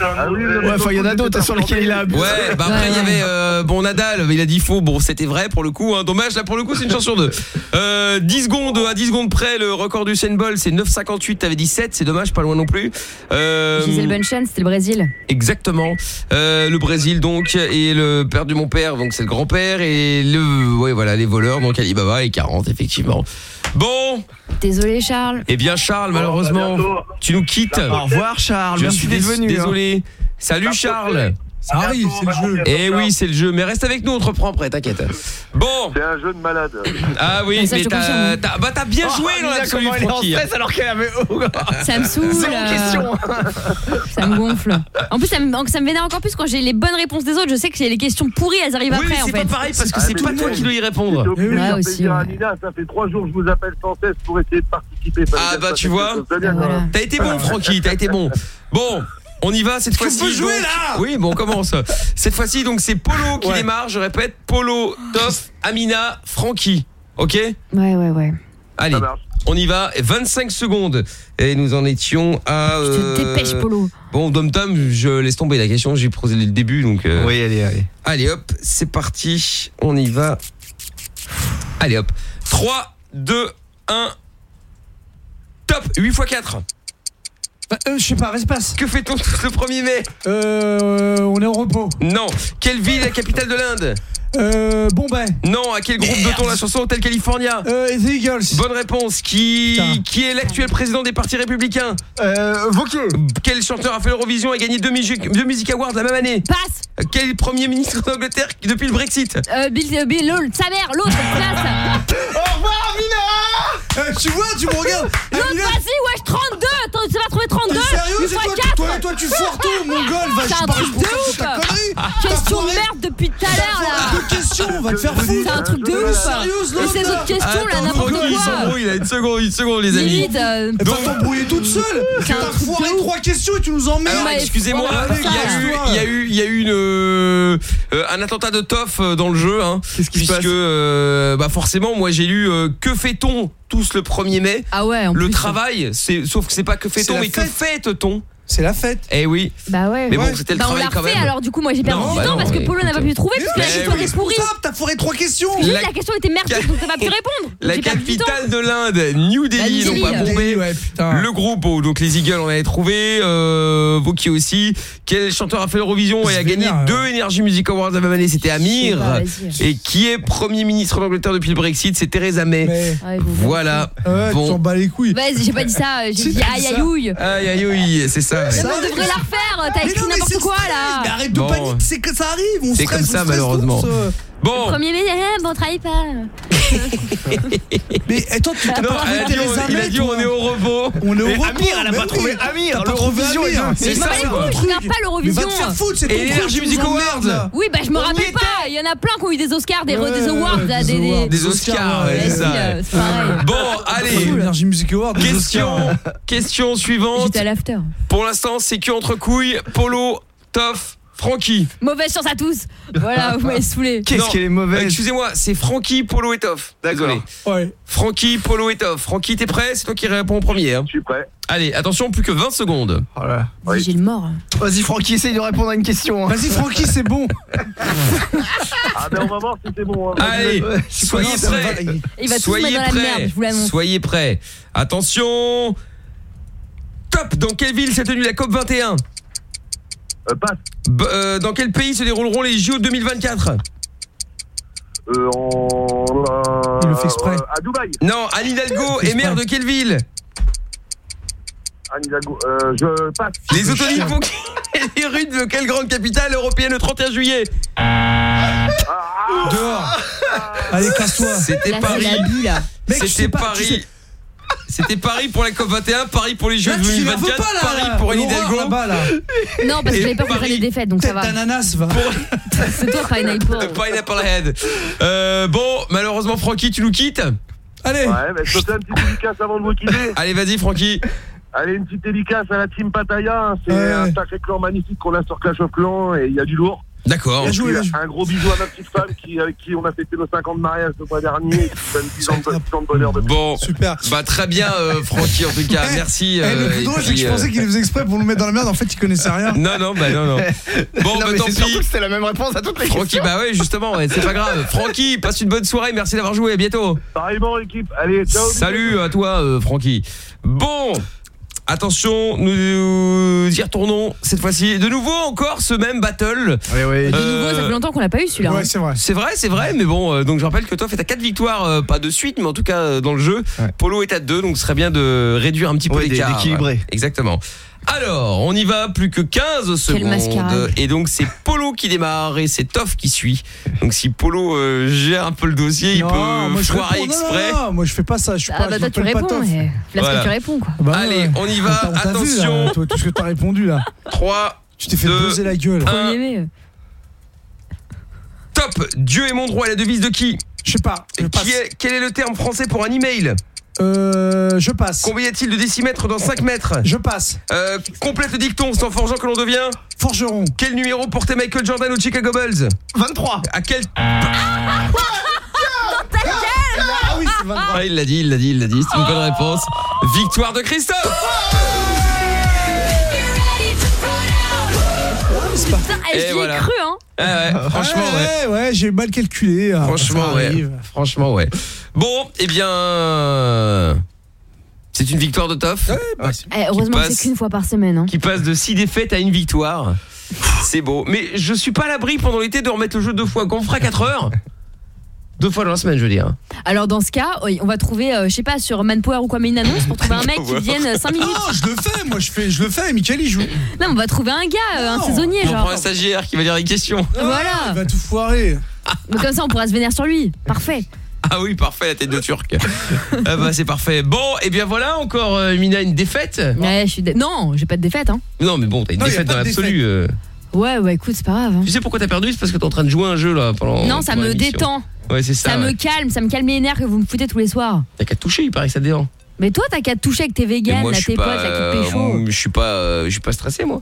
Ah Ouais, enfin, il y en a d'autres sur lesquels il a abusé. Ouais, bah après il y avait euh, bon Nadal, il a dit faux. Bon, c'était vrai pour le coup. Hein. Dommage, là pour le coup, c'est une chance sur deux. Euh, 10 secondes à 10 secondes près, le record du Usain Bolt, c'est 9,58. T'avais dit 7, c'est dommage, pas loin non plus. Euh, Gisèle Bunchen, c'était le Brésil. Exactement. Euh, le Brésil donc et le père de mon père donc c'est le grand-père et le ouais voilà les voleurs donc Alibaba et 40 effectivement. Bon, Désolé Charles. eh bien Charles malheureusement tu nous quittes. Au revoir, Charles. Je Merci suis hein. désolé. Salut Charles. Ça arrive, c'est le jeu. Eh oui, c'est le jeu mais reste avec nous, on te reprend après, t'inquiète. Bon, C'est un jeu de malade. ah oui, Ça, je mais te t'as bah t'as bien Oh, joué dans l'absolu comment elle est en Francky. hein. stress alors qu'elle avait. Ça me saoule. Zéro euh, question. Ça me gonfle. En plus, ça me, ça me vénère encore plus quand j'ai les bonnes réponses des autres. Je sais que les questions pourries, elles arrivent Oui, mais après en c'est fait. pas pareil parce que Ah, c'est pas toi qui dois y répondre. Faire aussi, ouais. Ça fait trois jours que je vous appelle sans cesse pour essayer de participer. Ah bah tu vois. Ah. T'as été bon Francky, t'as été bon. Bon, on y va cette fois-ci. peut jouer, donc- là Oui, bon on commence. Cette fois-ci donc c'est Polo qui Ouais. démarre, je répète, Polo, Toff, Amina, Francky. OK Ouais, ouais, ouais. Allez. On y va, Et 25 secondes. Et nous en étions à... Je euh, te dépêche, Polo. Bon, Dom Tom, je laisse tomber la question, j'ai posé le début, donc... euh, Oui, allez, allez. Allez hop, c'est parti, on y va. Allez hop. 3, 2, 1... Top 8 x 4 Bah, euh, je sais pas, espace. Que fait-on le 1er mai Euh, on est en repos. Non. Quelle ville est la capitale de l'Inde Euh, Bombay. Non. À quel groupe doit-on la chanson Hotel California Euh, The Eagles. Bonne réponse. Qui, Putain. qui est l'actuel président des partis républicains Euh, Vauquier. Quel chanteur a fait l'Eurovision et gagné deux, music, deux Music Awards la même année Passe. Quel premier ministre d'Angleterre depuis le Brexit Euh, Bill, euh, Bill, l'autre, sa mère, l'autre, place. Au revoir, Amina Euh, tu vois, tu me regardes. L'autre, Amina, vas-y, wesh, 32. Attends, tu vas trouver 32. T'es sérieux C'est toi, qui- 4. toi, toi, tu foires tout, mon gueule. Va, C'est un parle truc pour de ouf. c'est ta connerie. T'as Question de foiré merde depuis tout à l'heure, là. Deux questions, on va te faire foutre. C'est un truc de ouf. Sérieuse, Et ces autres questions, là, n'importe Francky, il quoi. s'embrouille, il a une seconde, une seconde, les amis. Limite, euh, Elle va t'embrouiller toute seule. C'est un T'as truc foiré de ouf. trois questions et tu nous emmerdes. Alors, mais excusez-moi, voilà, il y a ça, eu, là. il y a eu, il y a eu une, euh, euh, un attentat de Toff euh, dans le jeu, hein, Qu'est-ce qui se puisque, passe? euh, bah forcément, moi j'ai lu euh, que fait-on tous le 1er mai. Ah ouais, en Le plus. travail, c'est sauf que c'est pas que fait-on, mais que fête. fête-on. C'est la fête. Eh oui. Bah ouais. Mais bon, c'était le Bah on travail l'a quand même. alors du coup moi j'ai perdu Non, du bah temps non, parce que Polo n'a pas pu trouver parce que la Mais question oui. était pourrie. Responsable, T'as foiré trois questions. Oui, La- la question était merdique donc t'as pas pu répondre. La capitale de l'Inde, New Delhi, Bah, donc pas. Bombay. Le groupe, oh, donc les Eagles, on avait trouvé, euh, Vauquier aussi. Quel chanteur a fait l'Eurovision et a gagné deux Energy Music Awards la même année? C'était Amir. Et qui est Premier ministre d'Angleterre depuis le Brexit? C'est Theresa May. Voilà. Bon. t'en bats les couilles. Vas-y, j'ai pas dit ça, j'ai dit aïe aïe, c'est ça. Ouais. Ça Mais on devrait la refaire, t'as écrit n'importe c'est quoi là. Mais arrête de Bon. paniquer, c'est que ça arrive. On C'est stresse, comme on ça, stresse malheureusement. Bon. Premier mai, eh, bon, on travaille pas. Mais attends, tu t'as pas trouvé Theresa on, il a May, dit on est au repos. On est au Mais repos. Amir, elle a mais pas trouvé Amir, l'Eurovision, Mais C'est ça, couilles, je regarde pas Mais va l'Eurovision. te faire foutre, c'est Et ton qui Music Awards. Oui, bah je me rappelle pas. Il y en a plein qui ont eu des Oscars, des, awards, des awards. Oscars, c'est ça. c'est pareil. Bon, allez. Energy Music Award. des Question, question suivante. J'étais à l'after. Pour l'instant, c'est que entre couilles, Polo, Toff, Francky. Mauvaise chance à tous. Voilà, vous m'avez saoulé. Qu'est-ce qu'elle est euh, mauvaise Excusez-moi, c'est Francky, Polo et Toff. Désolé. Ouais. Francky, Polo et Toff. Francky, t'es prêt? C'est toi qui réponds en premier. hein. Je suis prêt. Allez, attention, plus que 20 secondes. Oh là. Oui. J'ai le mort. Vas-y, Francky, essaye de répondre à une question. hein. Vas-y, Francky, c'est bon. Ah ben on va voir si c'est bon. hein. Allez, Ouais, soyez prêts. Il va Soyez mettre dans la prêts. merde, je vous l'annonce. Soyez prêts. Attention. Top Dans quelle ville s'est tenue la COP 21 Euh, passe. B- euh, Dans quel pays se dérouleront les JO 2024 Euh, en... euh, Il le fait exprès. euh, à Dubaï. Non, Anne Hidalgo est maire de quelle ville? Anne Hidalgo. Euh, je passe. Les autolines font les rues de quelle grande capitale européenne le 31 juillet? Dehors. Allez, casse-toi. C'était Paris. C'était Paris. C'était Paris pour la COP 21, Paris pour les Jeux Là, tu 2024, t'énerves pas, là, Paris pour Anne Hidalgo. Non, parce que j'avais peur qu'on Paris. prenne les défaites, donc ça va. d'ananas, va. C'est toi, Pineapple. Pineapple Head. Euh, bon, malheureusement, Francky, tu nous quittes Allez. Ouais, mais je te fais une petite dédicace avant de vous quitter. Allez, vas-y, Francky. Allez, une petite dédicace à la team Pataya. hein. C'est Ouais. un sacré clan magnifique qu'on a sur Clash of Clans et il y a du lourd. D'accord. Un gros bisou à ma petite femme qui, avec qui on a fêté nos 50 de mariage le mois dernier et qui fait 10 ans de, 10 ans de bonheur depuis. Bon, Super. bah très bien, euh, Francky, en tout cas, Eh, merci. eh, euh, le plus et drôle, c'est que je euh, pensais qu'il faisait exprès pour nous mettre dans la merde. En fait, il connaissait rien. Non, non, bah non, non. Bon, Non, bah mais tant c'est surtout pis. que c'était la même réponse à toutes les Francky, questions. bah ouais, justement, ouais, c'est pas grave. Francky, passe une bonne soirée, merci d'avoir joué, à bientôt. Pareillement, l'équipe. Allez, ciao. Salut à toi, euh, Francky. Bon, attention, nous y retournons cette fois-ci. De nouveau, encore ce même battle. Oui, oui. De Euh, nouveau, ça fait longtemps qu'on l'a pas eu celui-là. Ouais, hein. c'est vrai. C'est vrai, c'est vrai, mais bon, euh, donc je rappelle que toi, fait à 4 victoires, euh, pas de suite, mais en tout cas euh, dans le jeu. Ouais. Polo est à 2, donc ce serait bien de réduire un petit peu Ouais, l'écart. d'équilibrer. Exactement. Alors, on y va, plus que 15 secondes. Et donc c'est Polo qui démarre et c'est Toff qui suit. Donc si Polo euh, gère un peu le dossier, il peut moi, je foirer réponds. Exprès. Non, non, moi je fais pas ça. Je suis Ah pas. bah je toi tu m'appelle pas réponds, Toff. mais là Voilà. ce que tu réponds quoi. Bah, Allez, ouais. on y va. On t'a- on t'a vu, Attention. là, toi, tout ce que t'as répondu là. 3, Tu t'es fait Deux. buzzer la gueule. Top. Dieu est mon droit, la devise de qui Je sais pas. Je passe. Qui est- Quel est le terme français pour un email Euh, je passe. Combien y a-t-il de décimètres dans 5 mètres Je passe. Euh, complète le dicton, c'est en forgeant que l'on devient. Forgeron. Quel numéro portait Michael Jordan au Chicago Bulls 23. À quel Ah oui, c'est 23. Ah, il l'a dit, il l'a dit, il l'a dit, c'est une bonne réponse. Victoire de Christophe Putain, eh, Et j'y ai voilà. cru hein. Ah ouais, franchement ouais. ouais, ouais, j'ai mal calculé. hein, Franchement ouais. Franchement ouais. Bon, eh bien c'est une victoire de Toff Eh, heureusement que c'est qu'une fois par semaine. hein. qui passe de 6 défaites à une victoire. C'est beau, mais je suis pas à l'abri pendant l'été de remettre le jeu deux fois. Quand on fera 4 heures Deux fois dans la semaine, je veux dire. Alors dans ce cas, on va trouver, euh, je sais pas, sur Manpower ou quoi, mais une annonce pour trouver un mec qui vienne 5 minutes. Non, je le fais, moi je fais, je le fais. Michael il joue. Non, on va trouver un gars, euh, un saisonnier, On genre. prend un stagiaire qui va dire les questions. Voilà. Il va tout foirer. Mais comme ça, on pourra se vénérer sur lui. Parfait. Ah oui, parfait, la tête de turc. ah bah c'est parfait. Bon, et bien voilà, encore euh, Mina une défaite. Ouais, je suis dé- Non, j'ai pas de défaite. Hein. Non, mais bon, t'as une Non, défaite dans l'absolu. euh. Ouais, ouais, écoute, c'est pas grave. hein. Tu sais pourquoi t'as perdu? C'est parce que t'es en train de jouer un jeu là pendant. non, ça me détend. Ouais, c'est ça. Ça, ouais. me calme, ça me calme les nerfs que vous me foutez tous les soirs. T'as qu'à te toucher, il paraît que ça détend. Mais toi, t'as qu'à te toucher avec tes moi, là, suis tes potes, pas, là, qui te euh, pécho. je suis pas, euh, je suis pas stressé moi.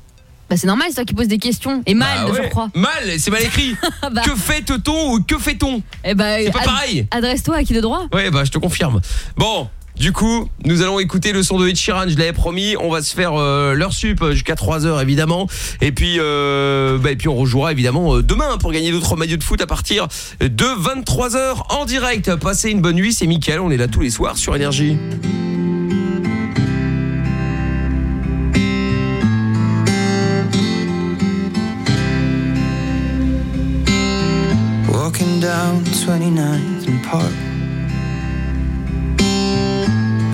Bah, c'est normal, c'est toi qui poses des questions. Et mal, Bah je ouais. crois. Mal, c'est mal écrit. Bah. Que fait-on ou que fait-on Eh bah, C'est pas pareil. Adresse-toi à qui de droit Ouais, bah je te confirme. Bon, du coup, nous allons écouter le son de Ed Sheeran, je l'avais promis. On va se faire euh, l'heure sup jusqu'à 3h évidemment. Et puis, euh, bah, et puis on rejouera évidemment euh, demain pour gagner d'autres maillots de foot à partir de 23h en direct. Passez une bonne nuit, c'est Mickaël, on est là tous les soirs sur Énergie. Walking down 29th and Park.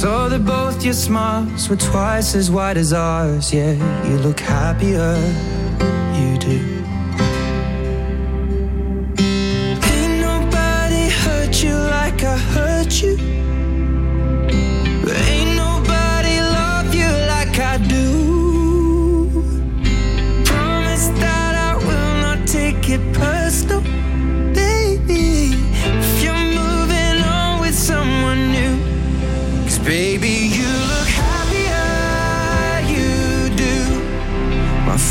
Saw that both your smiles were twice as wide as ours. Yeah, you look happier, you do.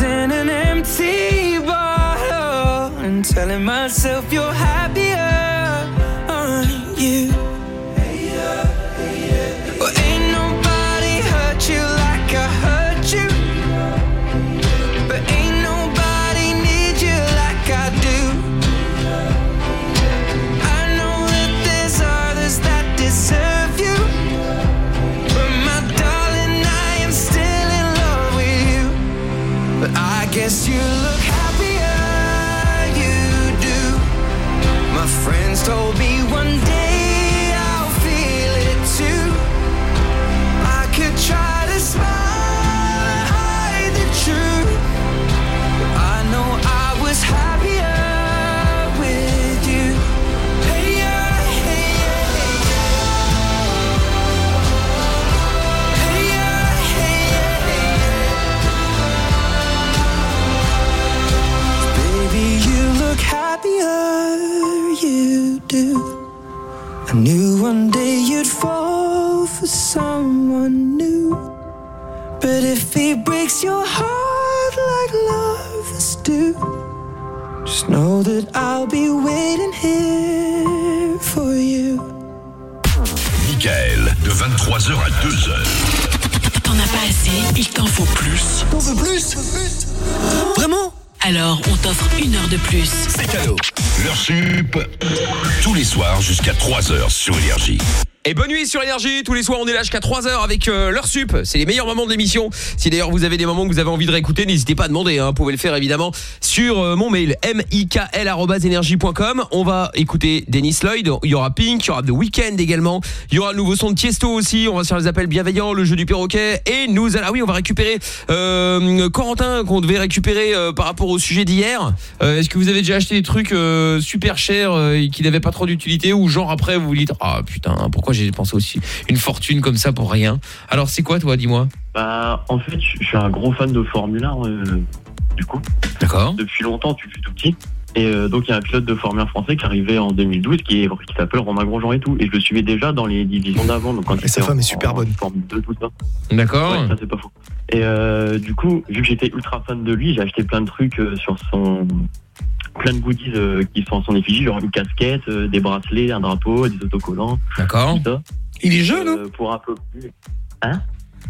In an empty bottle and telling myself you're happier, You look happier, you do. My friends told happier, you do? I knew one day you'd fall for someone new. But if he breaks your heart like lovers do, just know that I'll be waiting here for you. Michael, de 23h à 2h. T'en as pas assez, il t'en faut plus? T'en veux plus? Vraiment? Alors, on t'offre une heure de plus. C'est cadeau. Leur sup, tous les soirs jusqu'à 3h sur Énergie. Et bonne nuit sur Énergie, tous les soirs on est là jusqu'à 3h avec euh, leur sup, c'est les meilleurs moments de l'émission. Si d'ailleurs vous avez des moments que vous avez envie de réécouter, n'hésitez pas à demander, hein. vous pouvez le faire évidemment sur euh, mon mail mikl@energie.com. On va écouter Dennis Lloyd, il y aura Pink, il y aura The Weeknd également, il y aura le nouveau son de Tiesto aussi, on va sur les appels bienveillants, le jeu du perroquet et nous allons ah oui, on va récupérer euh, Corentin qu'on devait récupérer euh, par rapport au sujet d'hier. Euh, est-ce que vous avez déjà acheté des trucs super chers et qui n'avaient pas trop d'utilité ou genre après vous vous dites ah putain, pourquoi j'ai dépensé aussi une fortune comme ça pour rien Alors c'est quoi toi, dis-moi? Bah, en fait, je suis un gros fan de Formule 1, euh, du coup. D'accord. Depuis longtemps, depuis tout petit. Et euh, donc, il y a un pilote de Formule 1 français qui est arrivé en 2012 qui, est- qui s'appelle Romain Grosjean et tout. Et je le suivais déjà dans les divisions d'avant. Donc, quand Et sa femme en- est super en bonne. Formule 2, tout ça. D'accord. Ouais, ça, c'est pas faux. Et euh, du coup, vu que j'étais ultra fan de lui, j'ai acheté plein de trucs sur son. Plein de goodies euh, qui sont en son effigie, genre une casquette, euh, des bracelets, un drapeau, des autocollants. D'accord. tout ça. Il est jeune, hein Euh, Pour un peu plus. Hein?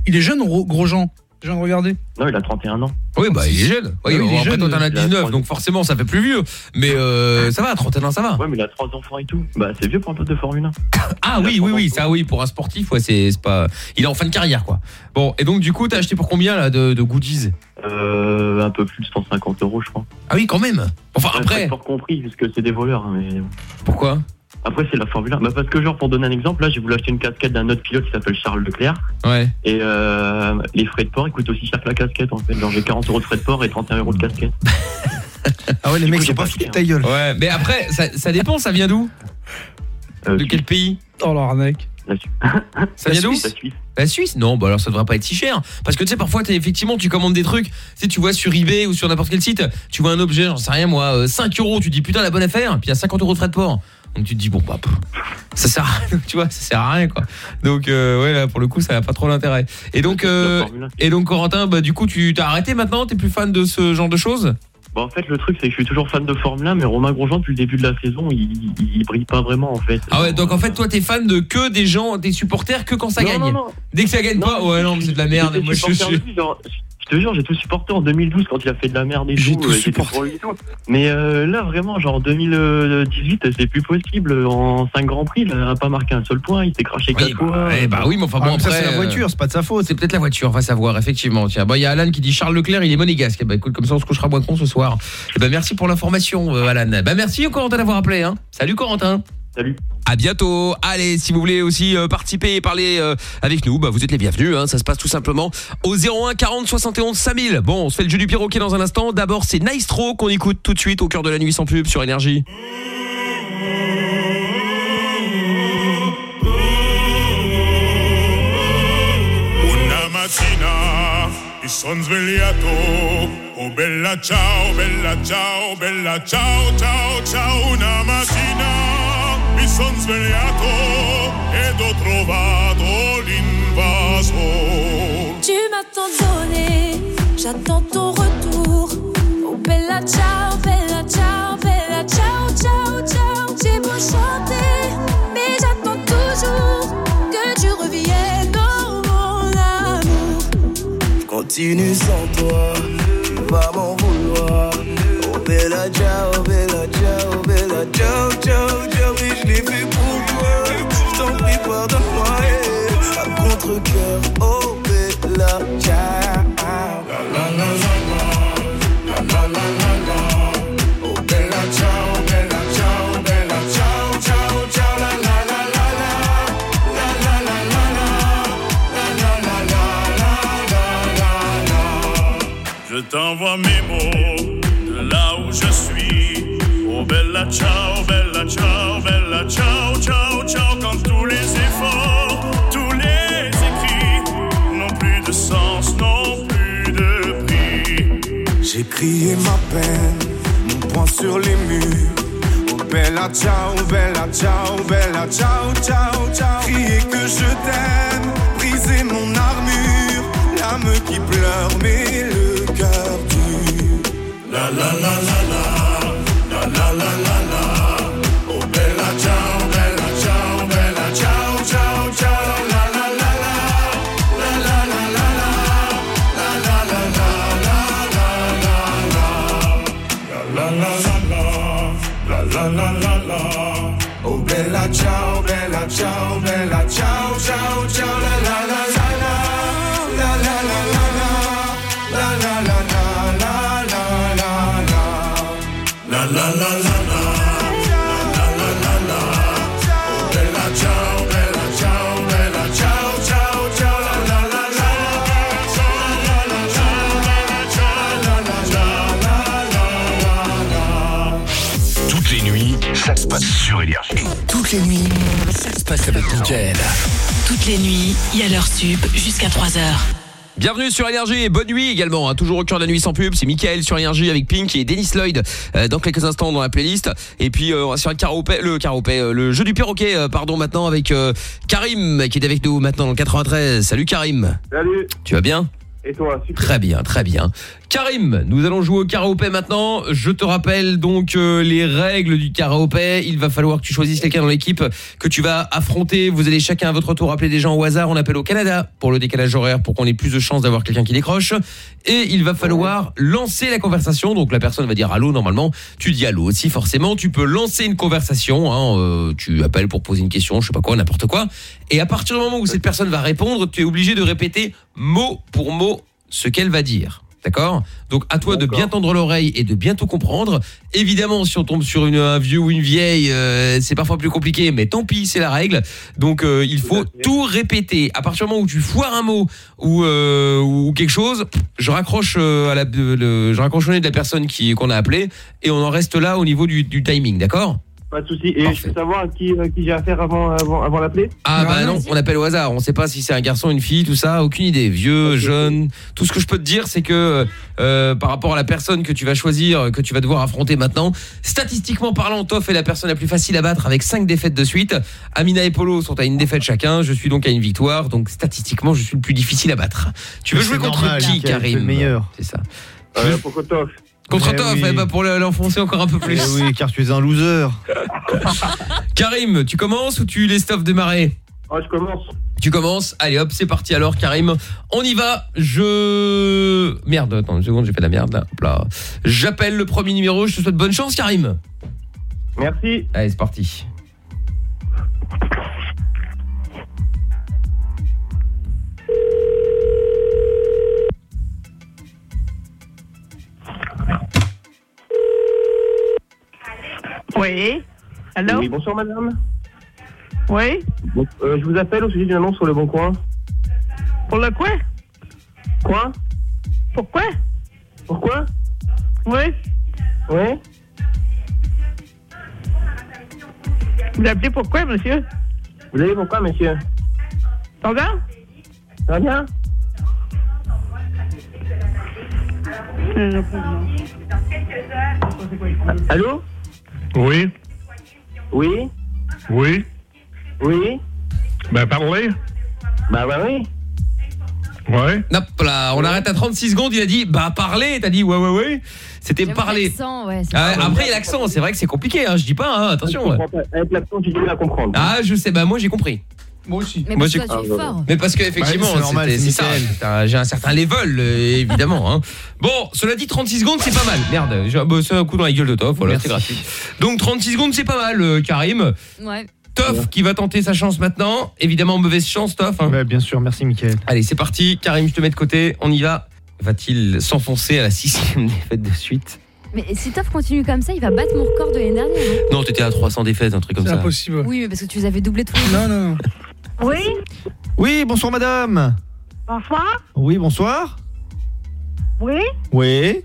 Il est jeune, Ro- Grosjean. Je viens de regarder. Non, il a 31 ans. Oui, bah il est jeune. Oui, Ah oui, il est après jeune, toi t'en as il a 19, trois- donc forcément ça fait plus vieux. Mais euh, ça va, 31 ans ça va. Ouais, mais il a trois enfants et tout. Bah, c'est vieux pour un pilote de Formule 1. Ah oui, oui, oui, ça oui, pour un sportif, ouais, c'est pas. Il est en fin de carrière, quoi. Bon, et donc du coup, t'as acheté pour combien là de, de goodies? Euh, un peu plus de 150 euros, je crois. Ah oui, quand même. Enfin après. Pas compris, puisque c'est des voleurs. hein, mais... Pourquoi? Après, c'est la Formule 1. Bah, parce que, genre, pour donner un exemple, là, j'ai voulu acheter une casquette d'un autre pilote qui s'appelle Charles Leclerc. Ouais. Et euh, les frais de port, ils coûtent aussi cher que la casquette, en fait. Genre, j'ai 40 euros de frais de port et 31 euros de casquette. Ah ouais, les Du mecs coup, sont j'ai pas foutus de ta gueule. Ouais, mais après, ça, ça dépend, ça vient d'où? De quel pays? Oh l'arnaque. Ça vient d'où? Suisse. La Suisse? La Suisse Non, bah alors ça devrait pas être si cher. Parce que tu sais, parfois, t'es- effectivement, tu commandes des trucs. Tu sais, tu vois sur eBay ou sur n'importe quel site, tu vois un objet, j'en sais rien moi, euh, 5 euros, tu te dis putain la bonne affaire, puis il y a 50 euros de frais de port. Donc tu te dis bon bah pff, ça sert à rien, tu vois, ça sert à rien quoi. Donc euh, ouais là pour le coup ça n'a pas trop l'intérêt. Et donc euh, et donc Corentin bah du coup tu t'as arrêté maintenant, t'es plus fan de ce genre de choses? Bon, en fait, le truc, c'est que je suis toujours fan de Formule 1, mais Romain Grosjean, depuis le début de la saison, il, il, il brille pas vraiment, en fait. Ah ouais, donc en fait toi t'es fan de que des gens, des supporters que quand ça Non, gagne? non, non. Dès que ça gagne pas, ouais non mais c'est de la merde. Moi je suis genre, te jure, j'ai tout supporté en 2012 quand il a fait de la merde et J'ai tout. tout euh, j'étais pour lui et tout. Mais euh, là, vraiment, genre en 2018, c'est plus possible. En 5 Grands Prix, il a pas marqué un seul point. Il s'est craché 4 fois. Eh bah oui, mais enfin Ah, bon après, c'est la euh, voiture, c'est pas de sa faute. C'est peut-être la voiture, on va savoir effectivement. Tiens, bah il y a Alan qui dit Charles Leclerc, il est monégasque. Bah écoute, comme ça on se couchera moins con ce soir. Eh bah merci pour l'information Alan. Bah merci Corentin d'avoir appelé hein. Salut Corentin. Salut. À bientôt. Allez, si vous voulez aussi euh, participer et parler euh, avec nous, bah vous êtes les bienvenus hein. ça se passe tout simplement au 01 40 71 5000. Bon, on se fait le jeu du perroquet dans un instant. D'abord, c'est Maestro qu'on écoute tout de suite au cœur de la nuit sans pub sur énergie. Una mattina mi son svegliato, oh bella ciao, bella ciao, bella ciao, ciao, ciao. Una mattina mi son svegliato ed ho trovato l'invaso. Tu m'as tant donné, J'attends ton retour. Oh bella ciao, bella ciao, bella ciao, ciao, ciao. J'ai beau chanter, mais j'attends toujours que tu reviennes dans mon amour. Continue sans toi, tu vas m'en vouloir. Oh bella ciao, bella ciao, bella ciao. Eh. À contre-cœur, oh bella ciao. La la la la la, la la la la. Oh bella ciao, ciao, ciao, ciao, la la, la la la la la, la la la la la la la la. Je t'envoie mes mots de là où je suis. Oh bella ciao, bella ciao, bella ciao, ciao, J'ai crié ma peine, mon poing sur les murs. Oh bella ciao, bella ciao, bella ciao, ciao, ciao. Crier que je t'aime, briser mon armure. L'âme qui pleure, mais le cœur dur. La la la la la, la la la la Toutes les nuits, ça se passe avec Mickaël. Toutes les nuits, il y a l'heure sup jusqu'à 3h. Bienvenue sur Énergie et bonne nuit également. hein. Toujours au cœur de la nuit sans pub, c'est Mickaël sur Énergie avec Pink et Dennis Lloyd euh, dans quelques instants dans la playlist. Et puis euh, on va sur le karaopé, le karaopé, euh, le jeu du perroquet, euh, pardon maintenant avec euh, Karim qui est avec nous maintenant dans le 93. Salut Karim. Salut. Tu vas bien? Et toi, super. Très bien, très bien. Karim, nous allons jouer au karaopé maintenant. Je te rappelle donc euh, les règles du karaopé. Il va falloir que tu choisisses quelqu'un dans l'équipe que tu vas affronter. Vous allez chacun à votre tour appeler des gens au hasard. On appelle au Canada pour le décalage horaire pour qu'on ait plus de chances d'avoir quelqu'un qui décroche. Et il va falloir lancer la conversation. Donc la personne va dire allô normalement. Tu dis allô aussi forcément. Tu peux lancer une conversation. hein, euh, tu appelles pour poser une question, je sais pas quoi, n'importe quoi. Et à partir du moment où cette personne va répondre, tu es obligé de répéter mot pour mot ce qu'elle va dire. D'accord Donc à toi de bien tendre l'oreille et de bien tout comprendre. Évidemment, si on tombe sur une, un vieux ou une vieille, euh, c'est parfois plus compliqué, mais tant pis, c'est la règle. Donc euh, il faut tout répéter. À partir du moment où tu foires un mot ou, euh, ou quelque chose, je raccroche euh, à la, le, je raccroche au nez de la personne qui qu'on a appelée et on en reste là au niveau du, du timing, d'accord? Pas de souci. Et je peux savoir à qui, à qui j'ai affaire avant, avant, avant l'appeler Ah bah non, on appelle au hasard. On sait pas si c'est un garçon, une fille, tout ça, aucune idée. Vieux, jeune. Tout ce que je peux te dire, c'est que euh, par rapport à la personne que tu vas choisir, que tu vas devoir affronter maintenant, statistiquement parlant, Toff est la personne la plus facile à battre avec 5 défaites de suite. Amina et Polo sont à une défaite chacun. Je suis donc à une victoire. Donc statistiquement, je suis le plus difficile à battre. Tu veux jouer contre normal, qui, Karim c'est le meilleur. C'est ça. Euh, Pour Toff? Contre Eh oui. eh ben, pour le- l'enfoncer encore un peu plus. Eh oui, car tu es un loser. Karim, tu commences ou tu laisses Toff démarrer? Ah, je commence. Tu commences Allez hop, c'est parti alors Karim. On y va. Je Merde, attends une seconde, j'ai fait de la merde là. Hop là. J'appelle le premier numéro, je te souhaite bonne chance Karim. Merci. Allez, c'est parti. Oui. Allô Oui, bonsoir madame. Oui. Bon, euh, je vous appelle au sujet d'une annonce sur le Bon Coin. Pour le quoi? Quoi? Pourquoi Pourquoi Oui. Oui. Vous appelez pourquoi, monsieur? Vous avez pourquoi, monsieur? Pardon? Ça va bien Allô? Oui, Oui oui. Oui Ben parlez. Bah bah oui. Ouais. Hop là, on arrête à 36 secondes, il a dit bah parler, t'as dit ouais ouais ouais. C'était parler. Ah, après l'accent, c'est vrai que c'est compliqué hein, je dis pas hein, attention. ouais. Avec l'accent, tu dois la comprendre. Ah, je sais bah moi j'ai compris. Moi aussi. Mais Moi, parce que tu es fort. Mais parce que effectivement, Ouais, c'est c'est c'est ça. C'est J'ai un certain level, euh, évidemment. hein. Bon, cela dit, 36 secondes, c'est pas mal. Merde, j'ai bah, c'est un coup dans la gueule de Toff. Voilà, Merci. c'est gratuit. Donc 36 secondes, c'est pas mal, euh, Karim. Ouais. Toff qui va tenter sa chance maintenant. Évidemment, mauvaise chance, Toff. hein. Ouais, bien sûr, merci Mickaël. Allez, c'est parti. Karim, je te mets de côté. On y va. Va-t-il s'enfoncer à la sixième défaite de suite? Mais si Toff continue comme ça, il va battre mon record de l'année dernière. hein. Non, t'étais à 300 défaites, un truc comme C'est ça. impossible. Oui, mais parce que tu les avais doublés tous les Non, non, non. Oui, Oui, bonsoir madame. bonsoir. Oui, bonsoir. Oui, Oui.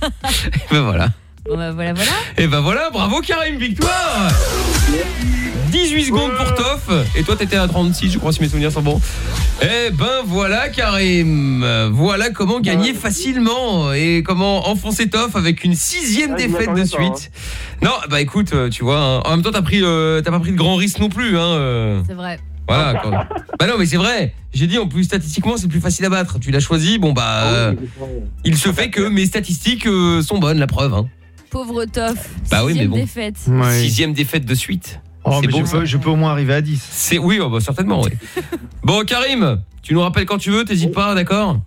ben voilà. Bon, bah, voilà, voilà. Et ben voilà, bravo Karim, victoire 18 secondes pour Toff Et toi t'étais à 36 je crois si mes souvenirs sont bons Eh ben voilà Karim Voilà comment gagner facilement Et comment enfoncer Toff avec une sixième Ah, défaite de suite Non bah écoute euh, tu vois hein, En même temps t'as pris euh, t'as pas pris de grands risques non plus hein, euh. C'est vrai. Voilà quand- Bah non mais c'est vrai J'ai dit en plus statistiquement c'est plus facile à battre Tu l'as choisi bon bah Ah euh, Il se fait que mes statistiques euh, sont bonnes la preuve hein. Pauvre Toff. Bah oui, mais Sixième bon. défaite. Ouais. Sixième défaite de suite. Oh, c'est mais beau, je, peux, je peux au moins arriver à 10. C'est oui, oh, bah, certainement. Oui. bon, Karim, tu nous rappelles quand tu veux, t'hésites pas, d'accord?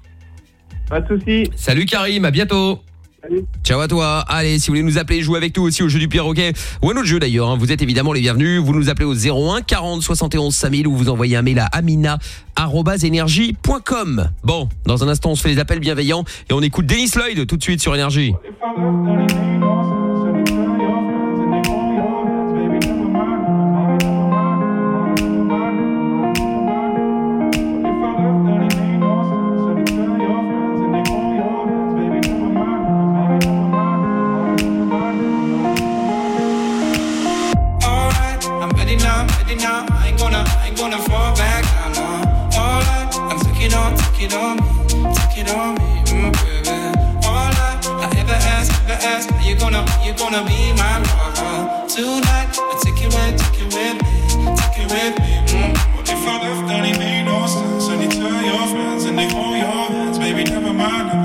Pas de soucis. Salut Karim, à bientôt. Ciao à toi. Allez, si vous voulez nous appeler, jouer avec nous aussi au jeu du perroquet ou à notre jeu d'ailleurs, hein, vous êtes évidemment les bienvenus. Vous nous appelez au 01 40 71 5000 ou vous envoyez un mail à amina@energie.com. Bon, dans un instant, on se fait les appels bienveillants et on écoute Dennis Lloyd tout de suite sur énergie. Gonna, I ain't fall back now, no. Alright, I'm taking on, take it on me, take it on me, mm, baby. Alright, I ever ask, ever ask, are you gonna, are you gonna be my lover tonight? I take it with, take it with me, take it with me. Mm. What if I left and it made no sense? And you tell your friends and they hold your hands, baby. Never mind,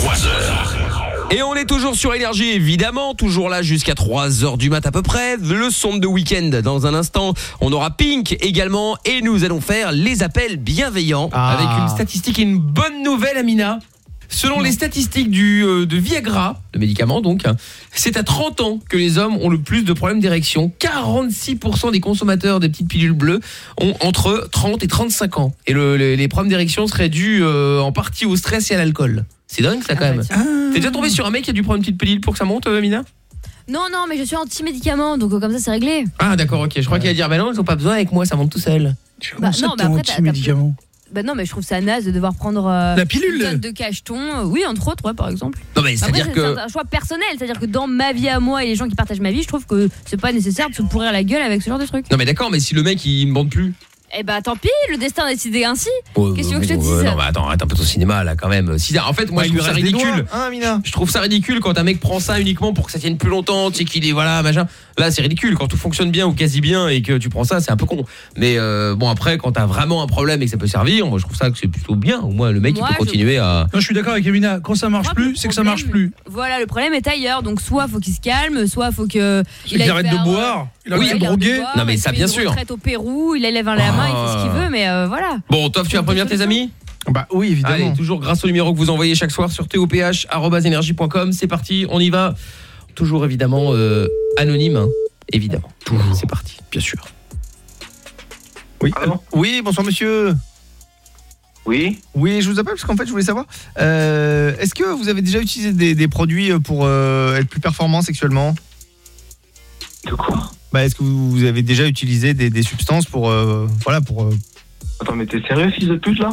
3h. Et on est toujours sur énergie évidemment, toujours là jusqu'à 3h du mat à peu près. Le son de week-end dans un instant. On aura Pink également et nous allons faire les appels bienveillants Ah. avec une statistique et une bonne nouvelle Amina. Selon les statistiques du euh, de Viagra, le médicament donc, c'est à 30 ans que les hommes ont le plus de problèmes d'érection. 46% des consommateurs des petites pilules bleues ont entre 30 et 35 ans. Et le- les, les problèmes d'érection seraient dus euh, en partie au stress et à l'alcool. C'est dingue ça quand même. T'es déjà tombé sur un mec qui a dû prendre une petite pilule pour que ça monte, euh, Mina Non, non, mais je suis anti-médicament, donc comme ça, c'est réglé. Ah d'accord, ok. Je crois qu'il allait dire, bah non, ils ont pas besoin avec moi, ça monte tout seul. Bah, non, mais après, t'as- Bah non, mais je trouve ça naze de devoir prendre euh, La pilule. une de cacheton. Euh, Oui, entre autres, ouais, par exemple. Non mais c'est-à-dire c'est que c'est un choix personnel, c'est-à-dire que dans ma vie à moi et les gens qui partagent ma vie, je trouve que c'est pas nécessaire de se pourrir la gueule avec ce genre de truc. Non mais d'accord, mais si le mec il me bande plus. Eh bah tant pis, le destin a décidé ainsi. Ouais, Qu'est-ce que tu veux que je te dise Non mais attends, arrête un peu ton cinéma là quand même. Si, en fait, moi Ouais, je il lui trouve ça ridicule. doigts, hein, Mina Je trouve ça ridicule quand un mec prend ça uniquement pour que ça tienne plus longtemps, tu sais qu'il est voilà, machin. Là, c'est ridicule quand tout fonctionne bien ou quasi bien et que tu prends ça, c'est un peu con. Mais euh, bon après quand t'as vraiment un problème et que ça peut servir, moi je trouve ça que c'est plutôt bien. Au moins le mec Moi, il peut je- continuer à Non, je suis d'accord avec Emina. Quand ça marche plus, c'est que ça marche plus. Voilà, le problème est ailleurs. Donc soit faut qu'il se calme, soit faut que qu'il aille arrête de faire, euh, boire, il arrête de se il arrête droguer. boire, Non, mais il ça, bien sûr. retraite au Pérou, il élève la main, il fait ce qu'il veut, mais euh, voilà. Bon, Toff, tu vas prévenir tes amis Bah oui, évidemment. Allez, toujours grâce au numéro que vous envoyez chaque soir sur toph@energie.com, c'est parti, on y va. Toujours évidemment euh, anonyme, hein, évidemment. C'est parti, bien sûr. Oui, oui, bonsoir monsieur. Oui. Oui, je vous appelle parce qu'en fait, je voulais savoir, euh, est-ce que vous avez déjà utilisé des, des produits pour euh, être plus performant sexuellement? De quoi? Bah, est-ce que vous, vous avez déjà utilisé des, des substances pour, euh, voilà, pour. euh, Attends, mais t'es sérieux, fils de pute, là?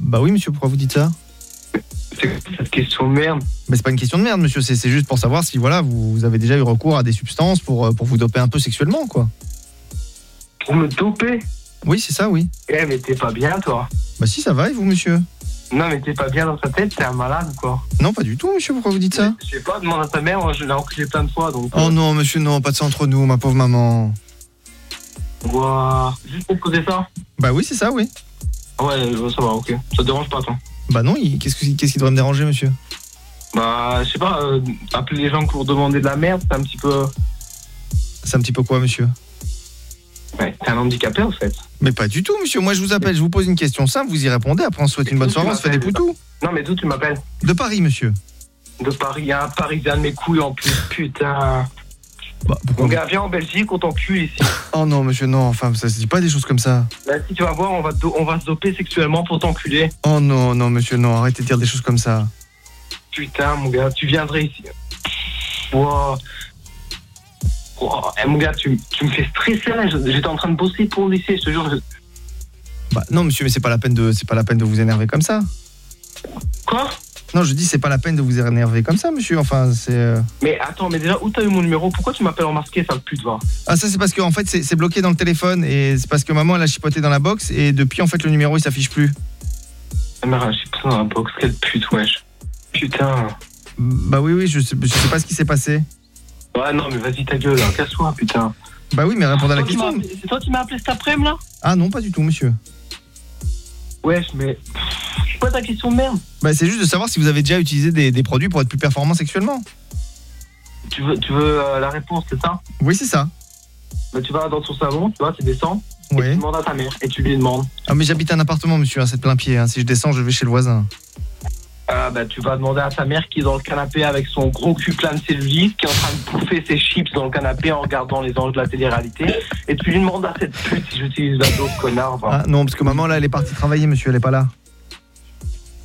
Bah oui, monsieur, pourquoi vous dites ça? C'est quoi cette question de merde? Mais c'est pas une question de merde, monsieur. C'est c'est juste pour savoir si, voilà, vous, vous avez déjà eu recours à des substances pour, euh, pour vous doper un peu sexuellement, quoi. Pour me doper? Oui, c'est ça, oui. Eh, mais t'es pas bien, toi Bah si, ça va, et vous, monsieur? Non, mais t'es pas bien dans ta tête, t'es un malade ou quoi Non, pas du tout, monsieur. Pourquoi vous dites ça Je sais pas, demande à ta mère, moi, je l'ai enculé plein de fois, donc... Oh non, monsieur, non, pas de ça entre nous, ma pauvre maman. Ouah. Juste pour poser ça Bah oui, c'est ça, oui. Ouais, euh, ça va, ok. Ça te dérange pas, toi Bah non, il- qu'est-ce que- qu'est-ce qui devrait me déranger, monsieur? Bah, je sais pas, euh, appeler les gens pour demander de la merde, c'est un petit peu... C'est un petit peu quoi, monsieur? Ouais, t'es un handicapé, en fait. Mais pas du tout, monsieur. Moi, je vous appelle, je vous pose une question simple, vous y répondez, après on se souhaite une bonne soirée, on se fait des poutous. Non, mais d'où tu m'appelles De Paris, monsieur. De Paris, il y a un Parisien de mes couilles en plus, putain. Bah, Mon gars, viens en Belgique, on t'encule ici. Oh non, monsieur, non, enfin, ça se dit pas des choses comme ça. Là, si tu vas voir, on va, do- on va se doper sexuellement pour t'enculer. Oh non, non, monsieur, non, arrêtez de dire des choses comme ça. Putain, mon gars, tu viendrais ici. Wow. Wow. Eh, mon gars, tu, tu me fais stresser là. J'étais en train de bosser pour le lycée, je te jure. Bah non, monsieur, mais c'est pas la peine de, c'est pas la peine de vous énerver comme ça. Quoi? Non, je dis c'est pas la peine de vous énerver comme ça, monsieur. Enfin, c'est. euh, Mais attends, mais déjà, où t'as eu mon numéro? Pourquoi tu m'appelles en masqué, sale pute, va? Ah ça c'est parce que en fait c'est bloqué dans le téléphone et c'est parce que maman elle a chipoté dans la box et depuis en fait le numéro il s'affiche plus. Je sais pas dans la box, quelle pute, wesh. Putain. Bah oui oui je sais, je sais pas ce qui s'est passé. Ouais, non, mais vas-y, ta gueule, hein, casse-toi, putain. Bah oui mais répondez à la question. C'est toi qui m'as appelé cet après-midi, là? Ah non pas du tout monsieur. Wesh, mais. C'est quoi ta question de merde? Bah c'est juste de savoir si vous avez déjà utilisé des, des produits pour être plus performant sexuellement. Tu veux, tu veux euh, la réponse, c'est ça? Oui c'est ça. bah, Tu vas dans ton salon, tu vois, tu descends. Et Oui. tu demandes à ta mère et tu lui demandes. Ah mais j'habite un appartement monsieur, hein, c'est de plein pied. hein. Si je descends je vais chez le voisin. Ah, bah, tu vas demander à ta mère qui est dans le canapé avec son gros cul plein de cellulite, qui est en train de bouffer ses chips dans le canapé en regardant les anges de la télé-réalité. Et tu lui demandes à cette pute si j'utilise la dose, connard. Ah non parce que maman là elle est partie travailler monsieur elle est pas là.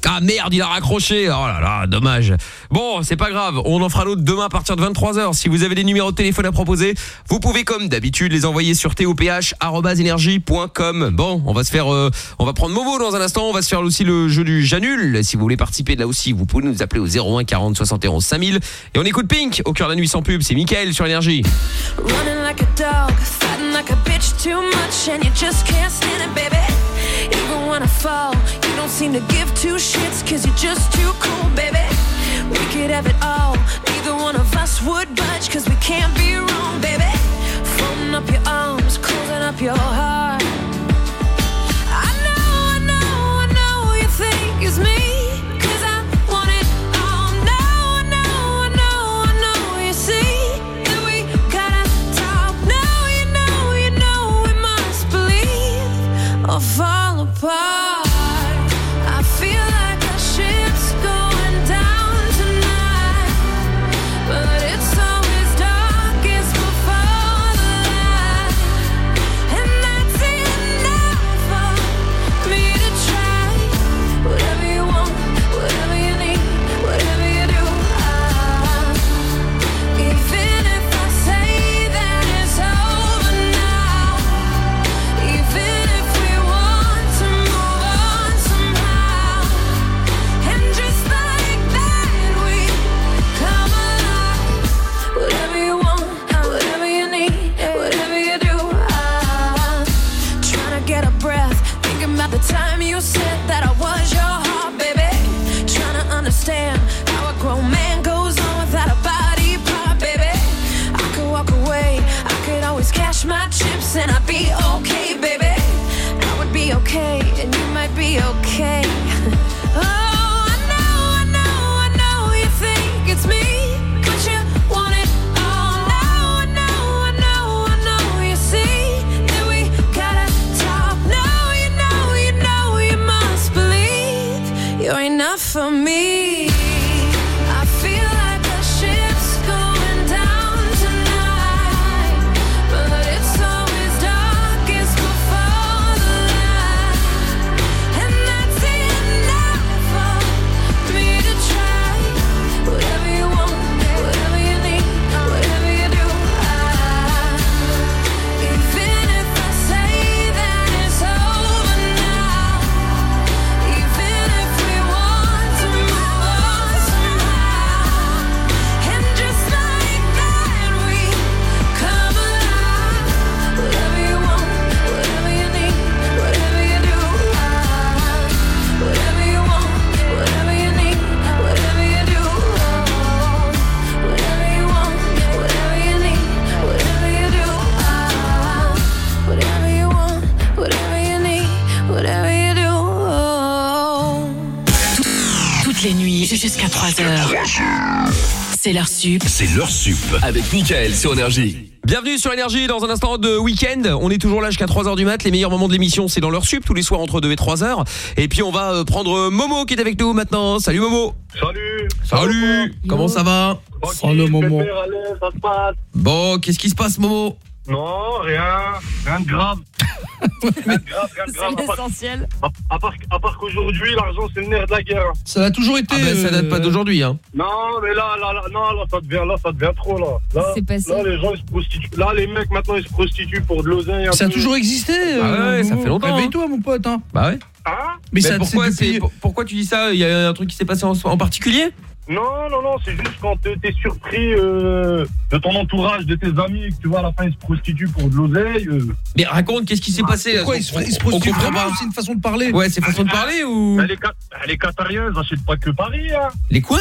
Ah merde, il a raccroché. Oh là là, dommage. Bon, c'est pas grave. On en fera l'autre demain à partir de 23h. Si vous avez des numéros de téléphone à proposer, vous pouvez comme d'habitude les envoyer sur toph@energie.com. Bon, on va se faire euh, on va prendre Momo dans un instant, on va se faire aussi le jeu du Janul. Si vous voulez participer là aussi, vous pouvez nous appeler au 01 40 71 5000 et on écoute Pink au cœur de la nuit sans pub, c'est Mickaël sur énergie. Even when I fall, you don't seem to give two shits, cause you're just too cool, baby. We could have it all, neither one of us would budge, cause we can't be wrong, baby. Folding up your arms, closing up your heart. Fall chips and I'd be okay, C'est leur sup. C'est leur sup. Avec Michael sur Énergie. Bienvenue sur Énergie dans un instant de week-end. On est toujours là jusqu'à 3h du mat. Les meilleurs moments de l'émission, c'est dans leur sup, tous les soirs entre 2 et 3h. Et puis on va euh, prendre euh, Momo qui est avec nous maintenant. Salut Momo Salut Salut Comment ça va? Salut Momo Bon, qu'est-ce qui se passe Momo? Non, rien. Rien de grave. rien de grave, rien de grave. C'est À part- l'essentiel. À, à part, à part qu'aujourd'hui, l'argent, c'est le nerf de la guerre. Ça a toujours été. Ah ben, ça date pas euh, d'aujourd'hui hein. Non, mais là, là, là, non, là, ça devient, là, ça devient trop, là. Là, C'est passé. là, les gens, ils se prostituent. Là, les mecs, maintenant, ils se prostituent pour de l'oseille. un Ça a toujours existé. Ah euh, ouais, ça fait longtemps, hein. Réveille-toi, mon pote. Hein. Bah ouais. Hein? Mais, Mais ça, pourquoi, depuis- pourquoi tu dis ça? Il y a un truc qui s'est passé en, en particulier? Non, non, non, c'est juste quand t'es surpris euh, de ton entourage, de tes amis, que tu vois, à la fin, ils se prostituent pour de l'oseille. euh. Mais raconte, qu'est-ce qui s'est passé Pourquoi ils se, ils se prostituent vraiment C'est une façon de parler. Ouais, c'est façon de parler ou Ben, les, Qat- les Qatariens, ils achètent pas que Paris, hein. Les quoi?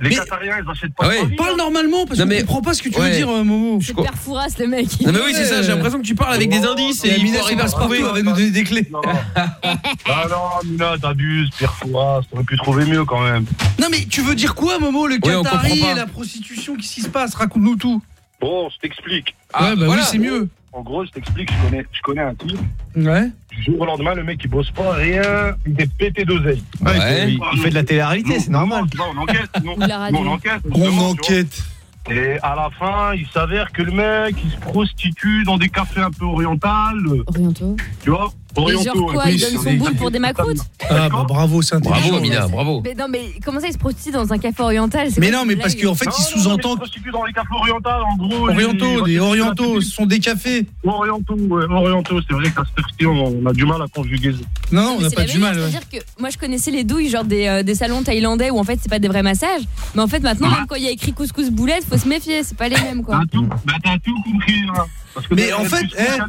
Les Mais- Qatariens, ils achètent pas Ah que ouais. Parle hein. normalement parce Non, qu'on mais- comprend pas ce que tu Ouais. veux dire, euh, Momo. Je C'est co- Père Fouras, le mec. Non mais oui, c'est ça, j'ai l'impression que tu parles avec des indices et il Mina, faut c'est arriver à se trouver. va nous donner des clés. Non. ah non, Mina, t'abuses, Pierre Fouras, t'aurais pu trouver mieux quand même. Non mais tu veux dire quoi, Momo Le Qatari et la prostitution, qu'est-ce qui se passe? Raconte-nous tout. Bon, je t'explique. Ah, ouais, bah voilà. oui, c'est mieux. En gros, je t'explique, je connais, je connais un type. Ouais. Du jour au lendemain, le mec, il bosse pas, rien, il est pété d'oseille. Ouais, Ouais. il, il fait de la télé-réalité, c'est normal. Non, on enquête. Non, non, on enquête. On enquête. Et à la fin, il s'avère que le mec, il se prostitue dans des cafés un peu orientales, Orientaux. tu vois Orientaux. genre quoi, ouais. il donne son boule pour des macroutes Ah bah bravo, c'est intelligent. Bravo Amina, bravo. Mais non, mais comment ça, il se prostitue dans un café oriental? Mais non, mais parce qu'en fait, il sous-entend il se prostitue dans les cafés orientaux, en gros. orientaux, les- des orientaux, ce sont des cafés. Orientaux, ouais, orientaux, c'est vrai qu'à cette heure-ci, on, on a du mal à conjuguer. Non, non, on n'a pas la du mal. C'est-à-dire que moi je connaissais les douilles, genre des, euh, des salons thaïlandais où en fait c'est pas des vrais massages. Mais en fait maintenant, même quand il y a écrit couscous boulette, faut se méfier, c'est pas les mêmes quoi. T'as tout, bah, t'as tout compris, là. Parce que Mais en fait, eh, hein.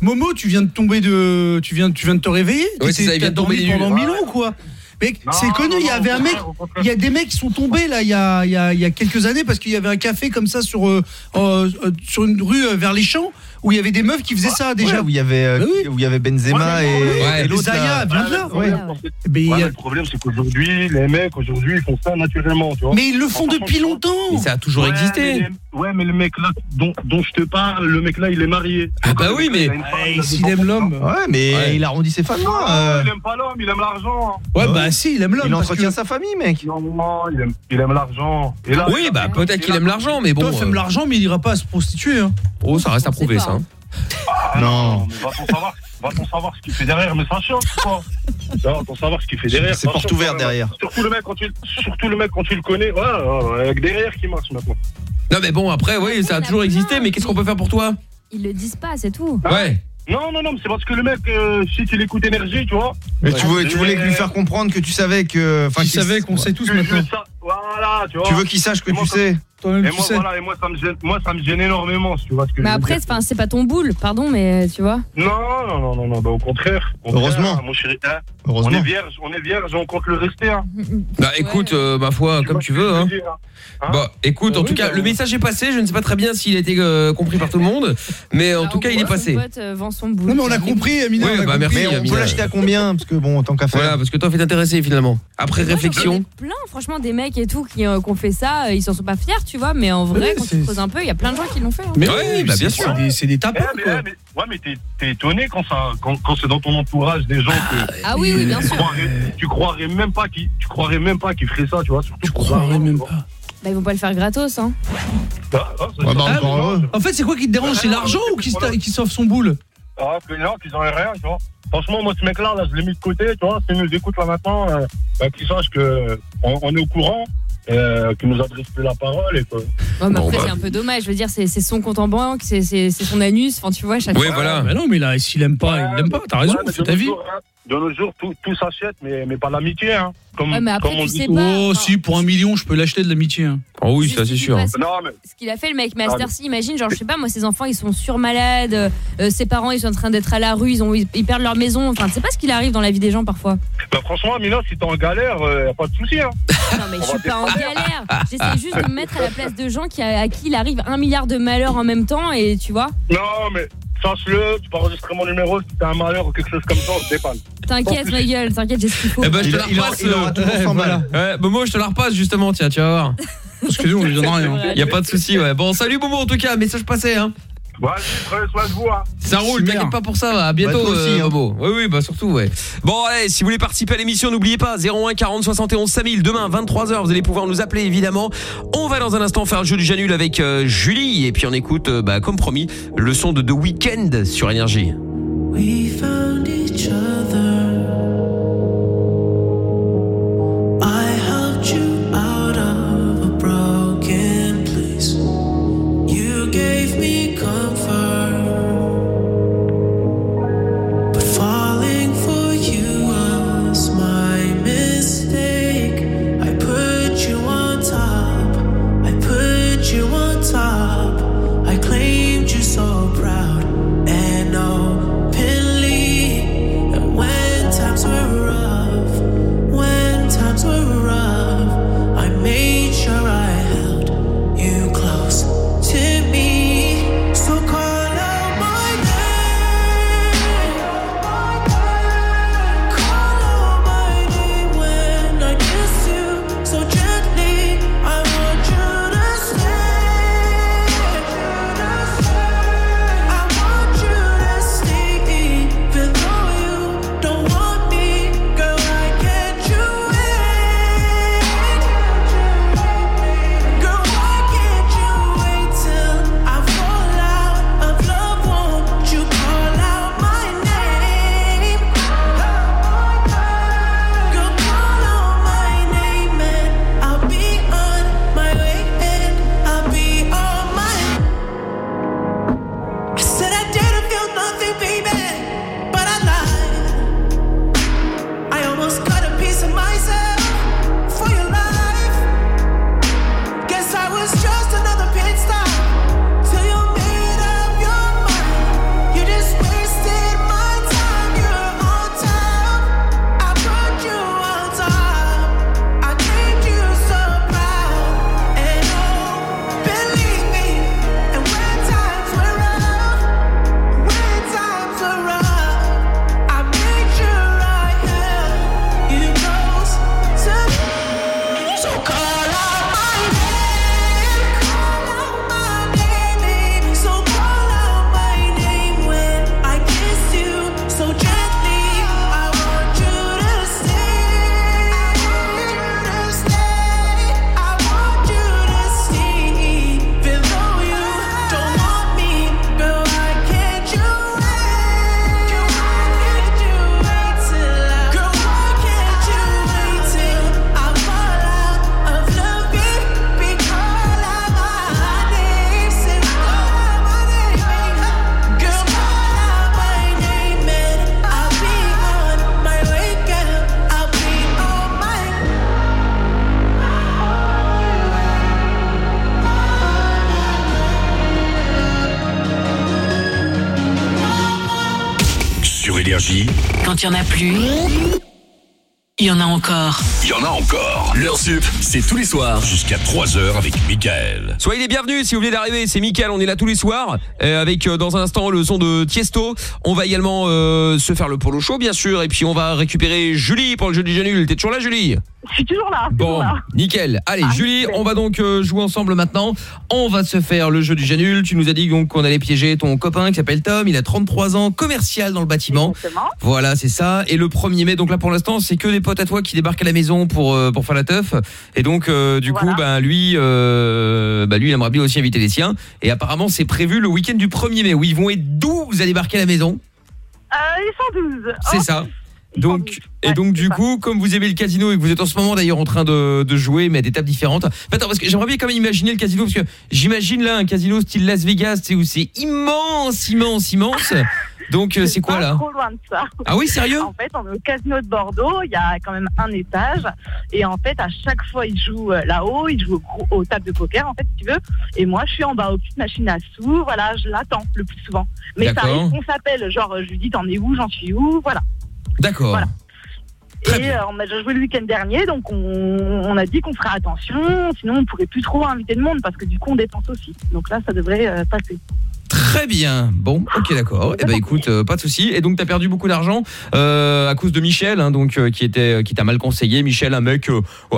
Momo, tu viens de tomber de, tu viens, tu viens de te réveiller. Ouais, c'est T'étais- ça, il vient t'as de tomber dormi pendant mille Ouais. ans, quoi. Mais Non, c'est connu, il y avait un mec, il y a des mecs qui sont tombés là, il y a, il y a, il y a quelques années parce qu'il y avait un café comme ça sur, euh, euh, euh, sur une rue euh, vers les champs où il y avait des meufs qui faisaient ça déjà. Ouais, où il y avait euh, oui. où il y avait Benzema et, l'autre Zaya, de là. le problème, c'est- Mais, il y ouais, a- mais le problème, c'est qu'aujourd'hui, les mecs, aujourd'hui, ils font ça naturellement, tu vois. mais ils le font depuis longtemps. Mais ça a toujours Ouais, existé. mais les- ouais, mais le mec là, dont, dont je te parle, le mec là, il est marié. Ah bah oui, mais- il il S'il aime l'homme. Ouais, mais Ouais. il arrondit ses mois. euh. il aime pas l'homme, il aime l'argent. Ouais, bah si, il aime l'homme. Il entretient sa famille, mec. Non, il aime, il l'argent. Et là, Oui, bah peut-être qu'il aime l'argent, mais bon. Toff aime euh, l'argent, mais il ira pas se prostituer. Hein. Oh, ça reste à prouver ça. Hein. Ah, Non. mais Va-t-on savoir, ce qu'il fait derrière, mais ça choque, quoi. Va-t-on savoir ce qu'il fait derrière. C'est porte ouverte derrière. Surtout le mec quand tu, surtout le mec quand tu le connais, ouais, ouais, avec derrière qui marche maintenant. Non mais bon après oui, ça a toujours existé, mais qu'est-ce qu'on peut faire pour toi? Ils le disent pas, c'est tout. Ouais. Non, non, non, mais c'est parce que le mec, euh, si tu l'écoutes énergie, tu vois. Mais tu, voulais, tu voulais lui faire comprendre que tu savais que. Enfin, Tu qu'il- savais qu'on sait tous maintenant. voilà, tu vois. Tu veux qu'il sache que moi, tu sais. Toi-même, Et tu moi, sais. voilà, et moi, ça me gêne, moi, ça me gêne énormément, si tu vois ce que Mais je veux après, dire. c'est pas ton boule, pardon, mais tu vois. Non, non, non, non, non, bah, au contraire. Au contraire, Heureusement. Mon chéri, hein, Heureusement. On est vierge, on est vierge, on compte le rester, hein. Bah écoute, euh, ma foi, comme tu veux. Hein. Bah écoute, Bah en oui, tout cas, bah, le message est passé. Je ne sais pas très bien s'il a été euh, compris par tout le monde, mais en tout cas, il est passé. Son pote euh, vend son boule. Non, mais on a compris, Amina. On a bah compris. merci, Mais on Amina. peut l'acheter à combien Parce que bon, tant qu'à faire. Voilà, parce que toi, fait intéressé finalement. Après réflexion. plein, franchement, des mecs et tout qui, euh, qui ont fait ça, euh, ils s'en sont pas fiers, tu vois, mais en vrai, quand tu creuses un peu, il y a plein de gens qui l'ont fait. hein. Mais Ouais, oui, bah, bien sûr. c'est des- des tapins, Eh, quoi. eh, mais- ouais, mais t'es, étonné quand, ça, quand, quand c'est dans ton entourage des gens que. Ah oui, oui, bien tu sûr. Croirais, tu croirais même pas qu'ils, tu croirais même pas qu'ils feraient ça, tu vois. Surtout pour croirais ça, même tu pas. Bah, ils vont pas le faire gratos, hein. Ah, ah, Ouais, bah, ah, non, En fait, c'est quoi qui te dérange? C'est l'argent ou qu'il se- qu'il sauve son boule? Ah, que non, qu'ils en aient rien, tu vois. Franchement, moi, ce mec-là, là, je l'ai mis de côté, tu vois. S'il nous écoute là maintenant, euh, bah, qu'il sache que on, on est au courant, euh, qu'il nous adresse plus la parole et que. Ouais, mais Bon, après, bah. c'est un peu dommage. Je veux dire, c'est c'est son compte en banque, c'est c'est- c'est son anus. Enfin, tu vois, chaque Ouais, fois. voilà. Bah non, mais là, s'il aime pas, il l'aime pas. T'as raison, Ouais, mais fais ta vie. hein, De nos jours, tout, tout s'achète, mais, mais pas l'amitié, hein. Comme, Ouais, mais après, comme on tu dit. sais pas. Oh, enfin, si, pour un million, je peux l'acheter de l'amitié. hein. Oh oui, ça c'est sûr. Non, mais Ce qu'il a fait, le mec, mais à Ah, heure-ci, imagine, genre, je sais pas, moi, ses enfants, ils sont surmalades, euh, ses parents, ils sont en train d'être à la rue, ils, ont, ils, ils perdent leur maison. Enfin, tu sais pas ce qu'il arrive dans la vie des gens parfois. bah, franchement, Amina, si t'es en galère, euh, y a pas de souci, hein. Non, mais je suis pas en galère. J'essaie juste de me mettre à la place de gens qui, à qui il arrive un milliard de malheurs en même temps, et tu vois. Non, mais sache-le, tu peux enregistrer mon numéro si t'as un malheur ou quelque chose comme ça, on te dépanne. T'inquiète, ma gueule, t'inquiète, j'ai ce qu'il faut. Eh ben, je te Il- la il aura- repasse. il aura euh, toujours ouais, 100 voilà. Ouais, Momo, je te la repasse justement, tiens, tu vas voir. Parce que nous, on lui donne rien. Ouais. Y a pas de souci, ouais. Bon, salut Momo en tout cas, message passé, hein. Vas-y, prenez soin de vous, hein. Ça roule, t'inquiète pas pour ça, à bientôt Bah, aussi, euh, hein. Oui oui, bah surtout ouais. Bon allez, si vous voulez participer à l'émission, n'oubliez pas 01 40 71 5000 demain 23h, vous allez pouvoir nous appeler évidemment. On va dans un instant faire le jeu du Janul avec euh, Julie et puis on écoute euh, bah, comme promis le son de The Weeknd sur énergie. We found Quand il y en a plus, il y en a encore. Il y en a encore. Leur sup, c'est tous les soirs jusqu'à 3h avec Michael. Soyez les bienvenus si vous venez d'arriver, c'est Mickaël, on est là tous les soirs euh, avec euh, dans un instant le son de Tiesto. On va également euh, se faire le polo show bien sûr et puis on va récupérer Julie pour le jeu du jeu nul. T'es toujours là Julie? Je suis toujours là. Bon, toujours là. nickel. Allez, Ah, Julie, nickel. on va donc jouer ensemble maintenant. On va se faire le jeu du Janul. Tu nous as dit qu'on allait piéger ton copain qui s'appelle Tom. Il a 33 ans, commercial dans le bâtiment. Voilà, c'est ça. Et le 1er mai, donc là pour l'instant, c'est que des potes à toi qui débarquent à la maison pour euh, pour faire la teuf. Et donc euh, du coup, ben lui, euh, bah lui, il aimerait bien aussi inviter les siens. Et apparemment, c'est prévu le week-end du 1er mai où ils vont être 12 à débarquer à la maison. Ils sont 12. C'est ça. Donc et donc du coup, comme vous aimez le casino et que vous êtes en ce moment d'ailleurs en train de, de jouer mais à des tables différentes. Mais Attends parce que j'aimerais bien quand même imaginer le casino parce que j'imagine là un casino style Las Vegas, sais, où c'est immense, immense, immense. Donc euh, c'est quoi là trop loin de ça. Ah oui, sérieux En fait, on est au casino de Bordeaux, il y a quand même un étage. Et en fait, à chaque fois, ils jouent euh, là-haut, ils jouent au aux tables de poker, en fait, si tu veux. Et moi, je suis en bas aux petites machines à sous. Voilà, je l'attends le plus souvent. Mais ça arrive qu'on s'appelle. Genre, je lui dis, t'en es où J'en suis où Voilà. D'accord. Voilà. et euh, on a déjà joué le week-end dernier, donc on, on a dit qu'on ferait attention. Sinon, on pourrait plus trop inviter de monde parce que du coup, on dépense aussi. Donc là, ça devrait euh, passer. Très bien. Bon, OK d'accord. Eh ben écoute, euh, pas de souci. Et donc tu as perdu beaucoup d'argent euh, à cause de Michel hein, donc euh, qui était qui t'a mal conseillé. Michel un mec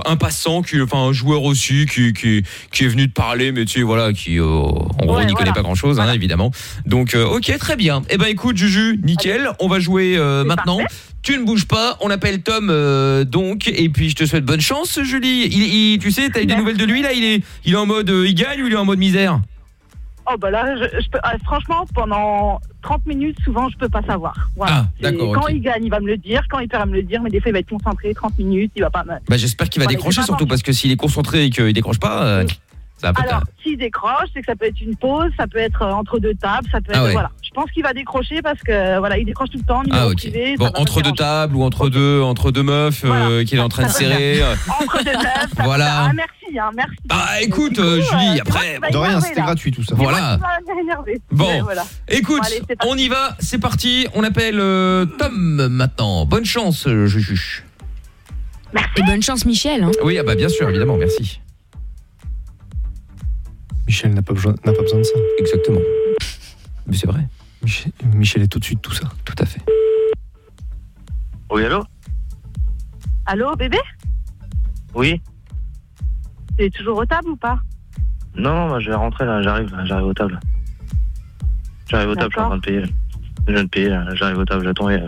un passant qui enfin un joueur aussi qui qui qui est venu te parler mais tu sais voilà qui en gros Ouais, n'y connaît pas grand-chose hein, évidemment. Donc OK, très bien. Eh ben écoute Juju, nickel, on va jouer maintenant. Tu ne bouges pas, on appelle Tom euh, donc et puis je te souhaite bonne chance Julie. Il, il- tu sais, tu as eu des nouvelles de lui là, il est il est en mode euh, il gagne ou il est en mode misère? Oh bah là, je, je peux, ah, franchement, pendant 30 minutes, souvent, je peux pas savoir. Voilà. Ah, Quand il gagne, il va me le dire. Quand il perd, il va me le dire. Mais des fois, il va être concentré 30 minutes. Il va pas me... Bah j'espère qu'il va Voilà, décrocher surtout parce que s'il est concentré et qu'il décroche pas, euh, ça Alors, s'il décroche, c'est que ça peut être une pause, ça peut être euh, entre deux tables, ça peut être... Ah ouais. Voilà. Je pense qu'il va décrocher parce que, voilà, il décroche tout le temps, Ah ok. privé. Bon entre deux tables ou entre deux entre deux meufs euh, qu'il est en train de serrer. euh. Entre deux tables. ça- Voilà. Ah, merci, hein, merci. Ah écoute euh, Julie après De rien, c'était gratuit tout ça. Voilà. Bon. Voilà. Écoute, Bon, allez, on y va, c'est parti. On appelle euh, Tom maintenant. Bonne chance, euh, Juju. Et bonne chance Michel. hein. Oui, ah bah bien sûr, évidemment, merci. Michel n'a pas, besoin- n'a pas besoin de ça. Exactement. Mais c'est vrai. Michel, Michel est tout de suite tout ça. Tout à fait. Oui, allô? Allô, bébé? Oui T'es toujours aux tables ou pas? Non, non, je vais rentrer là, j'arrive, là, j'arrive aux tables. J'arrive aux tables, je suis en train de payer. là. Je viens de payer, là, j'arrive aux tables, j'attends euh,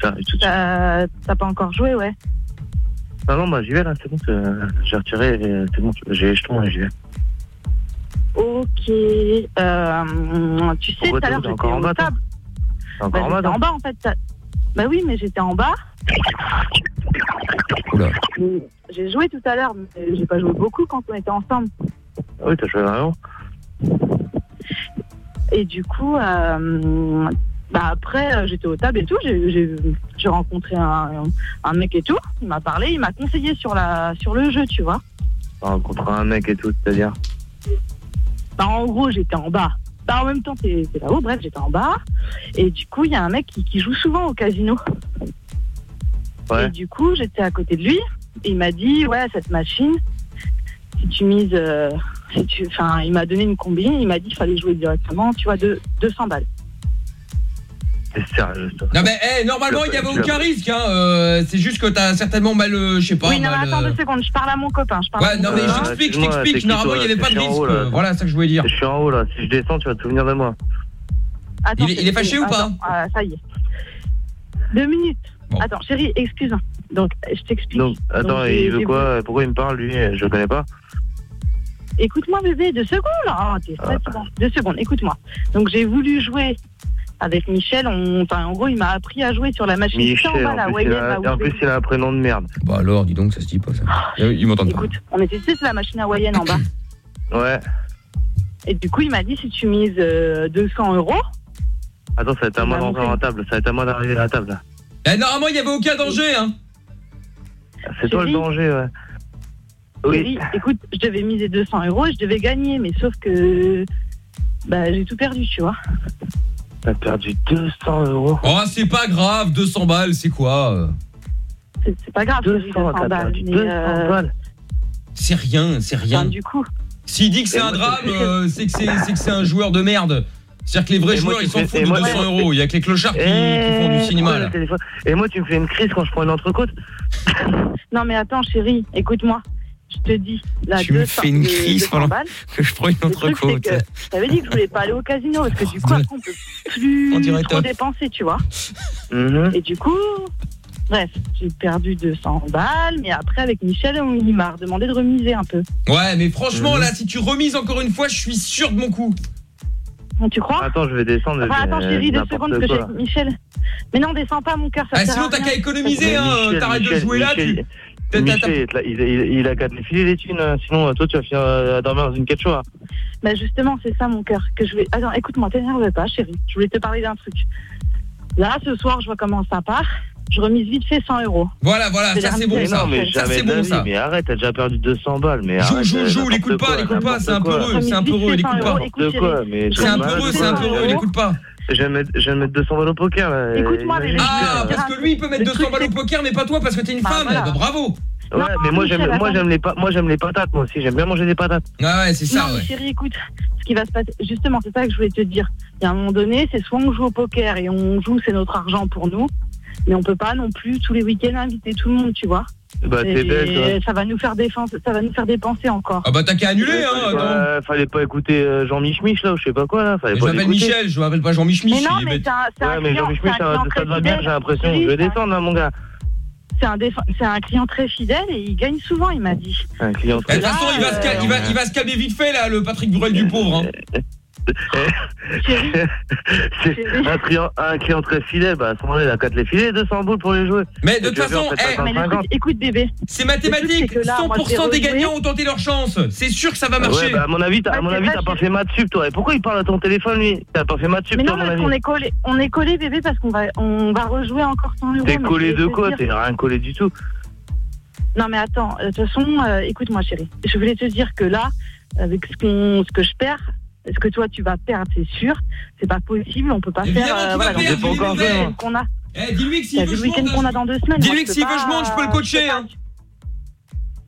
ça et tout de suite. T'as t'as pas encore joué, ouais. Non, non, bah j'y vais là, c'est bon, c'est- j'ai retiré, et c'est bon, j'ai et j'y vais. Ok. Euh, tu sais, tout à l'heure, j'étais encore en bas, encore Bah, en bas, en bas, en fait. Bah oui, mais j'étais en bas. Oula. J'ai joué tout à l'heure, mais j'ai pas joué beaucoup quand on était ensemble. Ah Oui, t'as joué vraiment Et du coup, euh, bah après, euh, j'étais aux tables et tout. J'ai- rencontré un, un mec et tout. Il m'a parlé, il m'a conseillé sur, la, sur le jeu, tu vois. T'as rencontré un mec et tout, c'est-à-dire? Bah, en gros, j'étais en bas. Bah, en même temps, t'es là-haut. Bref, j'étais en bas. Et du coup, il y a un mec qui, qui joue souvent au casino. Et du coup, j'étais à côté de lui. Et il m'a dit, ouais, cette machine, si tu mises, euh, si tu, enfin, il m'a donné une combine. Il m'a dit qu'il fallait jouer directement, tu vois, de 200 balles. Sérieux, toi Non mais eh, normalement il y avait aucun risque hein. euh, c'est juste que t'as certainement mal euh, je sais pas oui, non, mais attends euh, deux secondes. Je parle à mon copain. Je parle à mon non mais je t'explique, normalement il n'y avait pas de risque. là. euh, Voilà, c'est ça que je voulais dire. Je suis en haut là, si je descends, tu vas te souvenir de moi. Attends, Il est- il est fâché ou pas attends, ah, Ça y est. Deux minutes. Attends, chérie, excuse. Donc, je t'explique. Donc, attends, Donc, il veut quoi Pourquoi il me parle, lui Je le connais pas Écoute-moi, bébé, deux secondes. Ah, t'es fatigant. Deux secondes, écoute-moi. Donc, j'ai voulu jouer avec Michel. On... Enfin, en gros, il m'a appris à jouer sur la machine. Sais, en Michel, bas, la en plus, en plus, il a un prénom de merde. Bah alors, dis donc, ça se dit pas ça. Il m'entend pas. Écoute, on était, c'est la machine hawaïenne en bas. Ouais. Et du coup, il m'a dit si tu mises euh, 200 euros, Attends, ça va être à moi d'entrer à la table. Ça va être à moi d'arriver à la table, là. Eh, normalement il y avait aucun danger hein. C'est toi le danger, ouais. Chérie, écoute, je devais miser 200 euros et je devais gagner, mais sauf que bah, j'ai tout perdu, tu vois. T'as perdu 200 euros. Oh, c'est pas grave, 200 balles, c'est quoi C'est pas grave, 200, euh, balles. C'est rien, c'est rien. Du coup. S'il dit que c'est un drame, euh, c'est que c'est un joueur de merde. C'est-à-dire que les vrais joueurs, ils s'en foutent de 200 euros. Il y a que les clochards qui, qui font du cinéma. Là. Et moi, tu me fais une crise quand je prends une entrecôte. non, mais attends, chérie, écoute-moi je te dis, là, tu me fais une crise pendant que je prends une entrecôte. Ça veut dire que je voulais pas aller au casino parce que du coup, après, on peut plus on trop dépenser, tu vois. Mhm. Et du coup, bref, j'ai perdu 200 balles, mais après, avec Michel, on m'a redemandé de remiser un peu. Ouais, mais franchement, mhm. là, si tu remises encore une fois, je suis sûr de mon coup. Ah, tu crois? Attends, je vais descendre. Enfin, attends, chérie, deux secondes, parce que j'ai Michel. Mais non, descends pas, mon cœur, ça ah, Sinon, t'as qu'à économiser, hein, t'arrêtes de jouer là, tu il, a qu'à te filer les thunes, euh, sinon euh, toi tu vas finir euh, à dormir dans une quechua. Bah justement, c'est ça mon cœur, que je vais... Attends, écoute-moi, t'énerve pas chérie, je voulais te parler d'un truc. Là, ce soir, je vois comment ça part. Je remise vite fait 100 euros. Voilà, voilà, ça c'est bon ça. Mais ça c'est bon ça. Mais arrête, t'as déjà perdu 200 balles. Mais joue, joue, joue, l'écoute pas, l'écoute pas, c'est un peu heureux, c'est un peu heureux, l'écoute pas. C'est un peu heureux, c'est un peu heureux, l'écoute pas. Je vais mettre, mettre 200 balles au poker. Écoute-moi, ah, ah, parce que lui, il peut mettre 200 balles au poker, mais pas toi, parce que t'es une bah, femme. Bah, bravo. Ouais, mais moi j'aime moi j'aime les moi j'aime les patates moi aussi, j'aime bien manger des patates. Ah ouais, c'est non, mais chérie, écoute, ce qui va se passer, justement, c'est ça que je voulais te dire. Il y a un moment donné, c'est soit on joue au poker et on joue, c'est notre argent pour nous, mais on peut pas non plus tous les week-ends inviter tout le monde, tu vois. Bah t'es bête. Ça va nous faire défense, ça va nous faire dépenser encore. Ah bah t'as qu'à annuler hein. Euh, fallait pas écouter euh, Jean Michmich là, ou je sais pas quoi là. Fallait mais pas je m'appelle Michel, je m'appelle pas Jean Michmich. Mais non, mais c'est un, ouais, mais Jean Michmich, ça, ça va bien, j'ai l'impression que je vais descendre hein, mon gars. C'est un, un, client très fidèle et il gagne souvent, il m'a dit. Un client eh, très De toute façon, il va, se, ah. il, va, il va se calmer vite fait là, le Patrick Bruel du pauvre. Hein. c'est un, client, très filet, bah, à ce moment-là, il a 4 les filets, 200 boules pour les jouer. Mais de toute façon, eh, écoute, bébé. C'est mathématique, 100% des gagnants ont tenté leur chance. C'est sûr que ça va marcher. Bah, à mon avis, t'as pas fait maths sup, toi. Et pourquoi il parle à ton téléphone, lui? T'as pas fait maths sup, toi, parce est collé, on est collé, bébé, parce qu'on va, on va rejouer encore 100 euros. T'es collé de quoi? T'es rien collé du tout. Non, mais attends, euh, de toute façon, euh, écoute-moi, chérie. Je voulais te dire que là, avec ce, que je perds, parce que toi, tu vas perdre, c'est sûr. C'est pas possible, on peut pas faire. Euh, voilà, pas qu'on a. Eh, dis-lui que s'il bah, veut, je qu'on a dans deux semaines. Dis-lui que s'il veut, je monte, je peux le euh, coacher. Hein.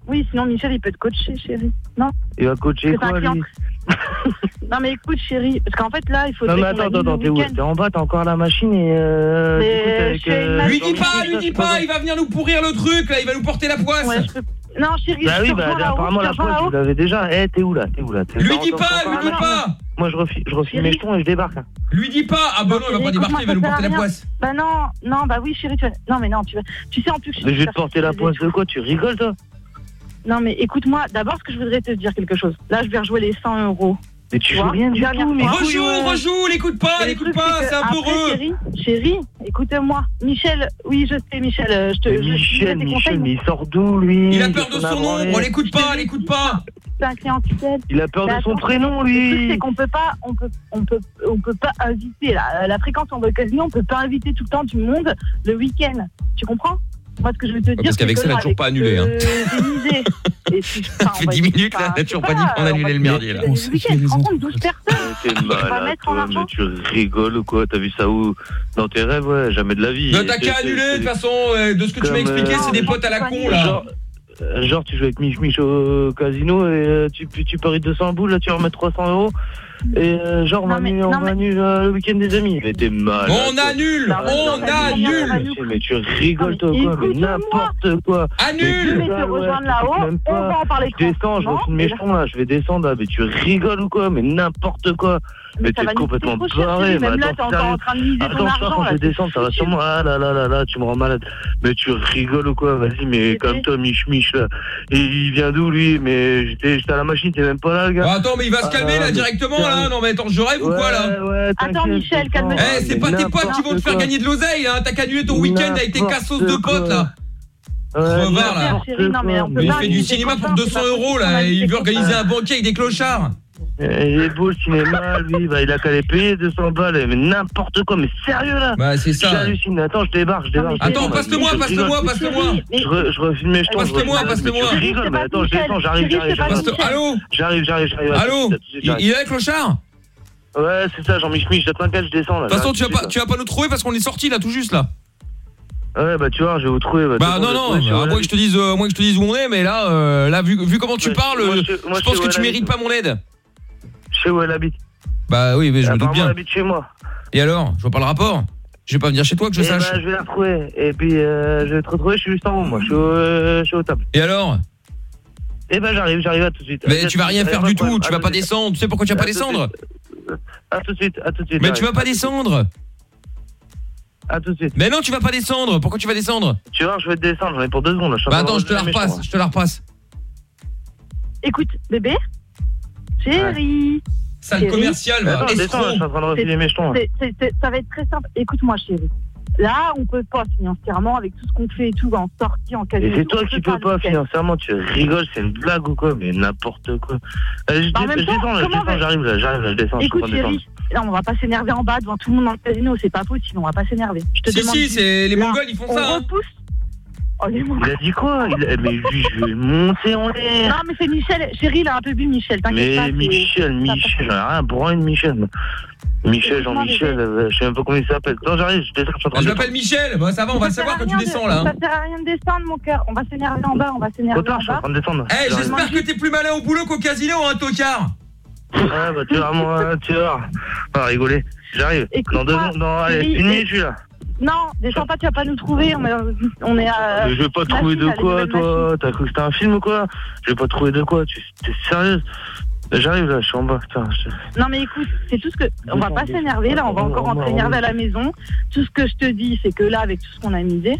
Oui, sinon Michel, il peut te coacher, chérie. Non Il va coacher quoi, Non, mais écoute, chérie, parce qu'en fait, là, il faut... Non, mais attends, attends, t'es où T'es en bas, t'as encore la machine et... Euh, mais euh, euh, lui dis pas, lui dis pas, il va venir nous pourrir le truc, là, il va nous porter la poisse ouais, je. Non, chérie, bah oui, bah, apparemment la preuve, vous l'avez déjà. Eh, t'es où là? T'es où là? Lui dis pas, lui dis pas Moi, je refile, je mes jetons et je débarque. Hein. Lui dis pas Ah bah non, il va pas débarquer, il va nous porter la poisse. Bah non, non, bah oui, chérie, tu vas... Non, mais non, tu vas... Tu sais en plus que je Mais je vais te porter la poisse de quoi? Tu rigoles, toi? Non, mais écoute-moi, d'abord, ce que je voudrais te dire quelque chose. Là, je vais rejouer les 100 euros. Mais tu, vois, rien du tout. Mais rejoue, rejoue, l'écoute pas, l'écoute pas, c'est un peu heureux. Chérie, écoute-moi. Michel, oui, je sais, Michel, euh, je te. Michel, Michel, Michel, mais il sort d'où, lui Il a peur de son nom. On l'écoute pas, l'écoute pas. C'est un client tuté. Il a peur de son prénom, lui. C'est qu'on peut pas, on peut, on peut, on peut pas inviter la, fréquence en occasion. On peut pas inviter tout le temps du monde le week-end. Tu comprends? Moi, ce que je veux te ah, dire. Parce qu'avec ça, elle n'a toujours pas annulé. Ça fait 10 minutes, là, t'as toujours pas dit qu'on annulait le merdier, là. Personnes. mais tu rigoles ou quoi? T'as vu ça où? Dans tes rêves, ouais, jamais de la vie. Non, t'as qu'à annuler, de toute façon, euh, de ce que tu m'as expliqué, euh, c'est des potes à la con, là. Euh, genre, tu joues avec Mich Mich au casino et tu, tu paries 200 boules, là, tu remets 300 euros. Et euh, genre, non, on, mais, annule, euh, le week-end des amis. Il était mal. On annule non, On annule Mais tu rigoles, toi, quoi Mais n'importe quoi Annule Mais tu te ah rejoindre là-haut, on va en parler Je descends, je vais méchant, là, je vais descendre, là. Mais tu rigoles ou quoi Mais n'importe quoi mais, mais t'es complètement barré. Même là, t'es encore en train de descendre, ça va sûrement. Ah là là là là, tu me rends malade. Mais tu rigoles ou quoi? Vas-y, mais comme toi, Mich Mich là. Il vient d'où lui? Mais j'étais à la machine, t'es même pas là, le gars. Bah, attends, mais il va se ah, calmer là directement là. Non, mais attends, je rêve ou quoi là? Attends, Michel, calme-toi. Eh, eh, c'est pas tes potes qui vont te faire gagner de l'oseille, hein. T'as qu'à ton week-end avec tes cassos de potes là. Euh, là. Mais il fait du cinéma pour 200 euros là, il veut organiser un banquet avec des clochards. Eh, il est beau le cinéma, lui, bah, il a qu'à les payer 200 balles, eh, mais n'importe quoi, mais sérieux là Bah c'est ça attends, je débarque, je débarque. Attends, passe-moi, passe-moi, passe-moi. Je refilme mes jetons. Passe-moi, passe-moi Je rigole, mais attends, je descends, j'arrive, j'arrive. Allô J'arrive, j'arrive, j'arrive. Allô Il est avec le char Ouais, c'est ça, Jean-Michel, je t'inquiète, je descends là. De toute façon, tu vas pas tu vas pas nous trouver parce qu'on est sorti là tout juste là. Ouais bah tu vois je vais vous trouver Bah, bah non non à moins que je te dise euh, moi que je te dise où on est mais là euh, là vu, comment tu ouais, parle moi, je, je, pense que tu mérites pas mon aide je sais où elle habite. Bah oui, mais je me doute bien. Elle habite chez moi. Et alors? Je vois pas le rapport Je vais pas venir chez toi que je eh sache. Ben, je vais la retrouver. Et puis, euh, je vais te retrouver, je suis juste en haut, moi. Je suis au, table. Et alors? Eh ben, j'arrive, j'arrive à tout de suite. Mais tu vas rien faire du tout, tu vas pas descendre. Tu sais pourquoi tu vas pas descendre? À tout de suite, à tout de suite. Mais tu vas pas descendre à tout de suite. Mais non, tu vas pas descendre. Pourquoi tu vas descendre? Tu vois, je vais te descendre, j'en pour deux secondes. Là. Bah attends, je te la repasse, je te la repasse. Écoute, bébé Chérie Salle descends, je suis en train de mes ça va être très simple. Écoute-moi, chérie. Là, on peut pas financièrement avec tout ce qu'on fait et tout en sortie, en cadeau. Et c'est toi qui peux pas, financièrement, tu rigoles, c'est une blague ou quoi, mais n'importe quoi. Euh, bah, je, descends, j'arrive là, j'arrive là, je descends, Écoute, on va pas s'énerver en bas devant tout le monde dans le casino. C'est pas possible, on va pas s'énerver. Je te Si, si, c'est les Mongols, ils font on ça. Hein. repousse, Oh, il a dit quoi il a... Mais lui, je vais monter en l'air. Non, mais c'est Michel. Chérie, il a un peu bu Michel, t'inquiète pas. Mais Michel, Michel, j'en ai rien pour rien de Michel. Michel, Jean-Michel, euh, je sais même pas comment il s'appelle. Non, j'arrive, je. Je m'appelle Michel, ça va, on va savoir quand tu descends, là. Ça sert à rien de descendre, mon cœur. On va s'énerver en bas, on va s'énerver en je suis en train de descendre. Eh, j'espère que t'es plus malin au boulot qu'au casino, hein, tocard Ouais bah, tu vas, moi, tu vas. On va rigoler. J'arrive. Dans deux secondes, dans... Allez, une je suis là. Non, des pas, tu vas pas nous trouver. On est, à. Ah, je vais pas trouver de quoi, toi T'as cru que c'était un film ou quoi Je vais pas trouver de quoi. T'es sérieuse J'arrive là, je suis en bas. Putain. Non mais écoute, c'est tout ce que on va pas s'énerver là, on va encore rentrer énervé à la maison. Tout ce que je te dis, c'est que là, avec tout ce qu'on a misé,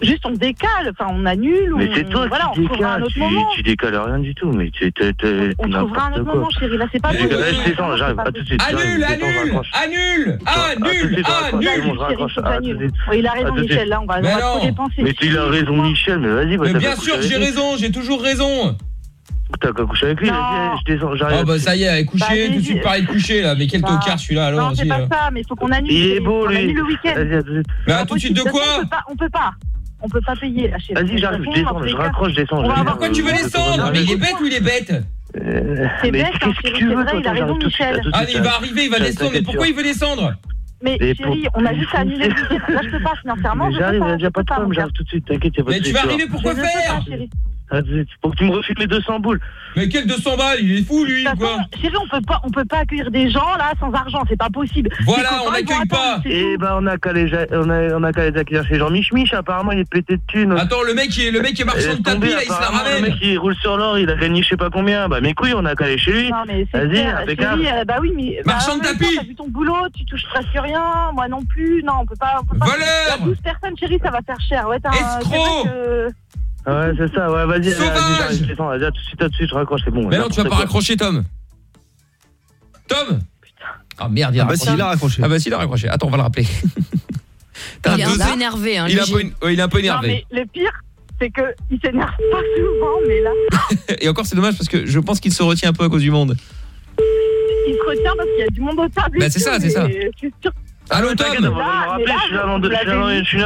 Juste on décale, enfin on annule. Mais c'est toi on, voilà, on décale, un autre tu, tu décales rien du tout, mais tu t'es On trouvera un autre moment, chérie, là c'est pas possible. Annule, annule, annule, annule, annule. Il a raison Michel, là on va dépenser. Mais tu a raison Michel, mais vas-y. Bah, mais bien sûr que j'ai raison, j'ai toujours raison. T'as qu'à coucher avec lui, je descends, j'arrive. Ah bah ça y est, elle est couchée, bah, tout de suite pareil de coucher là, mais quel tocard celui-là alors Non, c'est pas euh. ça, mais faut qu'on annule. Est beau le week-end. Mais à tout de suite bah, de quoi On peut pas. On peut pas payer là chez Vas-y, j'arrive, je descends, je raccroche, je descends. Pourquoi tu veux descendre Mais il est bête ou il est bête euh, C'est bête, hein, c'est vrai, il a raison Michel. Ah mais il va hein. arriver, il va descendre, mais pourquoi il veut descendre mais chérie, on a juste annulé le week-end. Moi, je peux pas, financièrement. J'arrive, il pas de problème, j'arrive tout de suite, t'inquiète. Mais tu vas arriver pour quoi faire pour que tu me refiles mes 200 boules. Mais quel 200 balles Il est fou, lui, ou quoi on peut pas, on peut pas accueillir des gens, là, sans argent. C'est pas possible. Voilà, on n'accueille pas. Et eh ben, on a qu'à les, on a, on a qu'à les accueillir chez Jean Michmich. Apparemment, il est pété de thunes. Attends, le mec, est, le mec est marchand de tapis, là, il se la ramène. Le mec, il roule sur l'or, il a gagné je sais pas combien. Bah, mes couilles, on a qu'à aller chez lui. Vas-y. Euh, bah oui, mais. Marchand de bah, tapis T'as vu ton boulot, tu touches presque rien. Moi non plus. Non, on peut pas. Voleur 12 personnes, chérie, ça va faire cher. Ouais, t'as un. Ah ouais, c'est ça, ouais, vas-y. Sauvage Vas-y, tout de suite, tout de suite, je raccroche, c'est bon. Mais non, tu vas pas raccrocher, Tom. Tom Ah merde, il a ah bah, raccroché. Bah si, il a raccroché. Ah bah si, il a raccroché. attends, on va le rappeler. T'as il est un peu énervé hein, il, est un peu énervé. Non, mais le pire c'est que il s'énerve pas souvent mais là. Et encore c'est dommage parce que je pense qu'il se retient un peu à cause du monde. Il se retient parce qu'il y a du monde au table. Bah c'est ça, c'est ça. Allô Tom.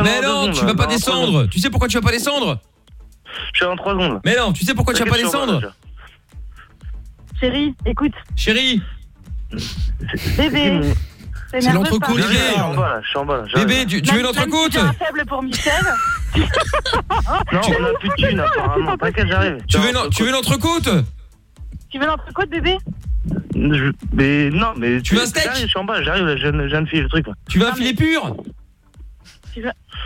Mais non, tu vas pas descendre. Tu sais pourquoi tu vas pas descendre? Je suis en 3 secondes. Mais non, tu sais pourquoi tu vas pas descendre Chérie, écoute. Chérie. Bébé. C'est l'entrecôte, Je suis en bas, là, je suis en bas. Là, Bébé, tu, tu veux l'entrecôte J'ai un faible pour Michel. non, on a plus de thunes, apparemment. T'inquiète, j'arrive. Tu veux l'entrecôte Tu veux l'entrecôte, bébé? Je, mais non, mais tu veux un steak Je suis en bas, j'arrive, je viens de filer le truc. Tu veux un filet pur?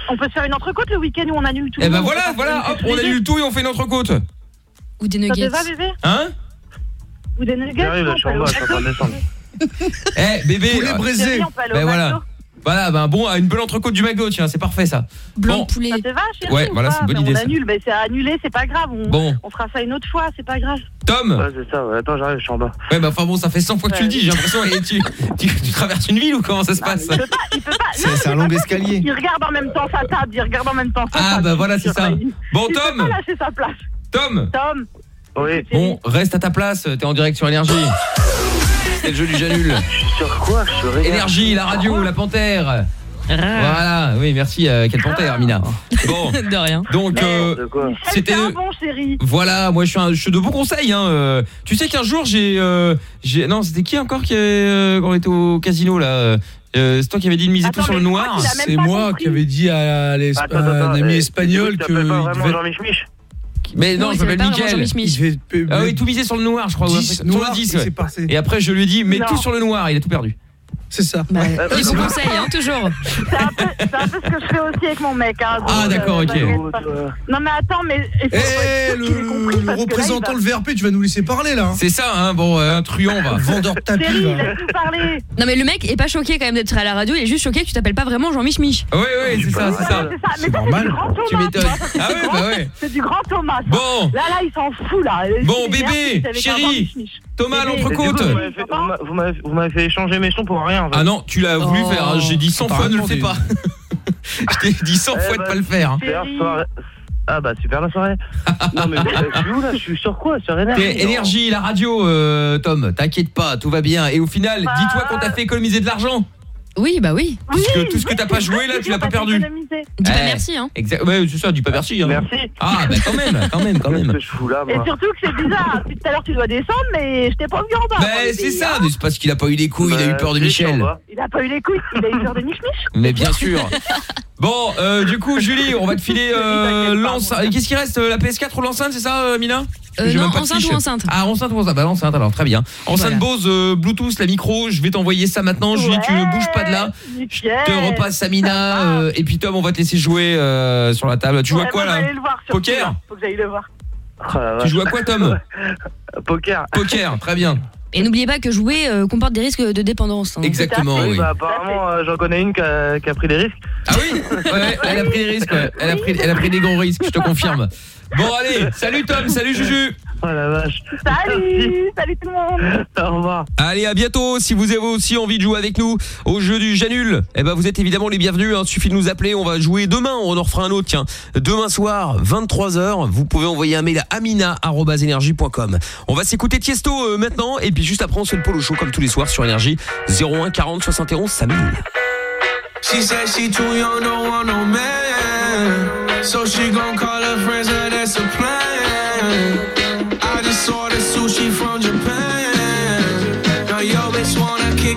On peut se faire une entrecôte le week-end où on a annule tout. Eh ben voilà, voilà, hop, on annule tout et on fait une entrecôte. Ou des nuggets. Ça Hein Ou des nuggets Eh, bébé, Poulet euh, braisé. Ben voilà. Voilà, ben bon, une belle entrecôte du magot, tiens, c'est parfait ça. Blanc poulet. Ça te va, hein, Ouais, voilà, c'est une bonne idée. On annule, mais c'est annulé, c'est pas grave. On, bon. on fera ça une autre fois, c'est pas grave. Tom Ouais, c'est ça, ouais. attends, j'arrive, je suis en bas. Ouais, bah enfin bon, ça fait 100 fois que tu le dis, j'ai l'impression que tu, traverses une ville ou comment ça se bah, passe Il peut pas, il peut pas. C'est un long escalier. Il regarde en même temps sa table, il regarde en même temps sa ah, table. Ah bah voilà, c'est ça. Bon, Tom sa place. Tom Tom Oui. Bon, reste à ta place, t'es en direct sur Énergie. C'est le jeu du Janul. Sur quoi Je Énergie, la radio, la panthère. Voilà, oui, merci euh, quelle panthère Amina. Bon, De rien. donc euh, c'était un bon chéri. voilà, moi je suis, un, je suis de bons conseils. Hein. euh. Tu sais qu'un jour j'ai, euh, j'ai, non, c'était qui encore qui euh, quand on était au casino là euh, C'est toi qui avais dit de miser tout sur le noir. C'est moi qui avais dit à, l'es- Attends, à un ami eh, espagnol que. tu t'appelles pas il vraiment devait- Jean-Mich Mais non, Non, je il s'appelle m'appelle pas vraiment Mickaël. Jean-Mich Mich. Il devait- Ah oui, tout miser sur le noir, je crois. ouais, 10 sur noir, le 10. et ouais. c'est passé. Et après je lui ai dit, mets Non. tout sur le noir, il a tout perdu. C'est ça. Des bons conseils, hein, toujours. C'est un, peu, c'est un peu ce que je fais aussi avec mon mec. Hein, donc, Ah, d'accord, euh, ok. Non, mais attends, mais. il faut Eh, être sûr le, compris, là, il représentant va- le VRP, tu vas nous laisser parler là. hein. C'est ça, hein, bon, euh, un truand va. Vendeur de tapis. Chérie, parler. Non mais le mec est pas choqué quand même d'être à la radio, il est juste choqué que tu t'appelles pas vraiment Jean-Mich Mich. Oui, oui, c'est ça, c'est ça. C'est ça, mais ça, c'est du grand Thomas. Ah ouais, bah ouais. C'est du grand Thomas. ça. Bon. Là, là, il s'en fout, là. Bon, Il bébé, nerveux, c'est avec un chéri, grand mich-mich. Thomas, l'entrecôte. Vous m'avez fait- vous vous vous échanger mes jetons pour rien. En fait. Ah non, tu l'as voulu Oh. faire, hein, j'ai dit 100 T'as fois ne le fais pas. je t'ai dit 100 Eh fois de bah, pas le faire. soirée. Ah bah super la soirée. non mais je suis où là? Je suis sur quoi? Sur énergie. T'es énergie, la radio, euh, Tom, t'inquiète pas, tout va bien. Et au final, dis-toi qu'on t'a fait économiser de l'argent. Oui, bah oui. Puisque tout ce que t'as pas joué là, tu l'as pas perdu. Dis pas Eh, merci hein. Exact. Ouais, c'est ça, dis pas merci. Hein. Merci. Ah, bah quand même, quand même, quand même. Qu'est-ce que je fous là Et surtout que c'est bizarre. Tout à l'heure, tu dois descendre, mais je t'ai pas vu en bas. bébé, c'est ça, hein. mais c'est parce qu'il a pas eu les couilles, il a eu Bah, peur de Michel. va. Il a pas eu les couilles, il a eu peur de mich-mich. Mais bien sûr. Bon, euh, du coup, Julie, on va te filer euh, l'enceinte. Qu'est-ce qui reste euh, La PS4 ou l'enceinte, c'est ça, euh, Mina Euh, non, enceinte ou enceinte Ah, enceinte ou enceinte Bah, l'enceinte, alors, très bien. Enceinte Voilà. Bose, euh, Bluetooth, la micro, je vais t'envoyer ça maintenant. Julie, tu ne bouges pas de là. Je te repasse Samina. euh, et puis, Tom, on va te laisser jouer euh, sur la table. Tu joues à Ouais, quoi, moi, là le voir, Poker. Faut que j'aille le voir. Oh, Tu joues à quoi, Tom Poker. Poker, très bien. Et n'oubliez pas que jouer euh, comporte des risques de dépendance. hein. Exactement, Oui, oui. bah apparemment euh, j'en connais une qui a, qui a pris des risques. Ah oui Ouais, elle a pris des risques, ouais. Elle a pris, elle a pris des gros risques, je te confirme. Bon, allez, salut Tom, salut Juju Oh la vache. Salut, salut tout le monde. Au revoir. Allez, à bientôt. Si vous avez aussi envie de jouer avec nous au jeu du Janul, eh ben vous êtes évidemment les bienvenus. Hein. Suffit de nous appeler. On va jouer demain. On en refera un autre. Tiens, demain soir, 23 h Vous pouvez envoyer un mail à amina@energie.com. On va s'écouter Tiesto euh, maintenant, et puis juste après on se fait le polo show comme tous les soirs sur Énergie 01 40 71 5000. She said she too young, don't want no man. So she gon' call her friends,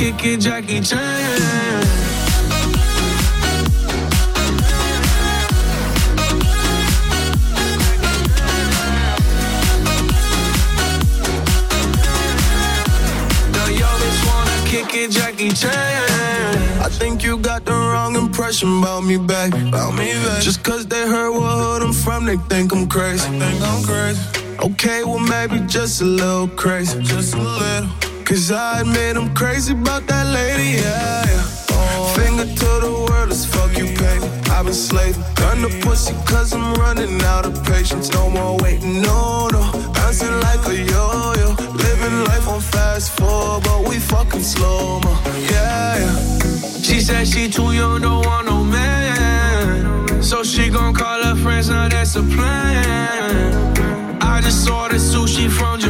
Kick it, Jackie Chan. Now yo bitch wanna kick it, Jackie Chan. I think you got the wrong impression about me back. About me back. Just cause they heard what hood I'm from, they think I'm crazy. think I'm crazy. Okay, well maybe just a little crazy. Just a little. Cause I admit I'm crazy about that lady, yeah, yeah. Finger to the world, let's fuck you, baby. I've been slaving. Gun the pussy cause I'm running out of patience. No more waiting, no, no. Bouncing like a yo-yo. Living life on fast forward, but we fucking slow mo. Yeah, yeah. She said she too young, don't want no man. So she gon' call her friends, now that's a plan. I just saw the sushi from Japan.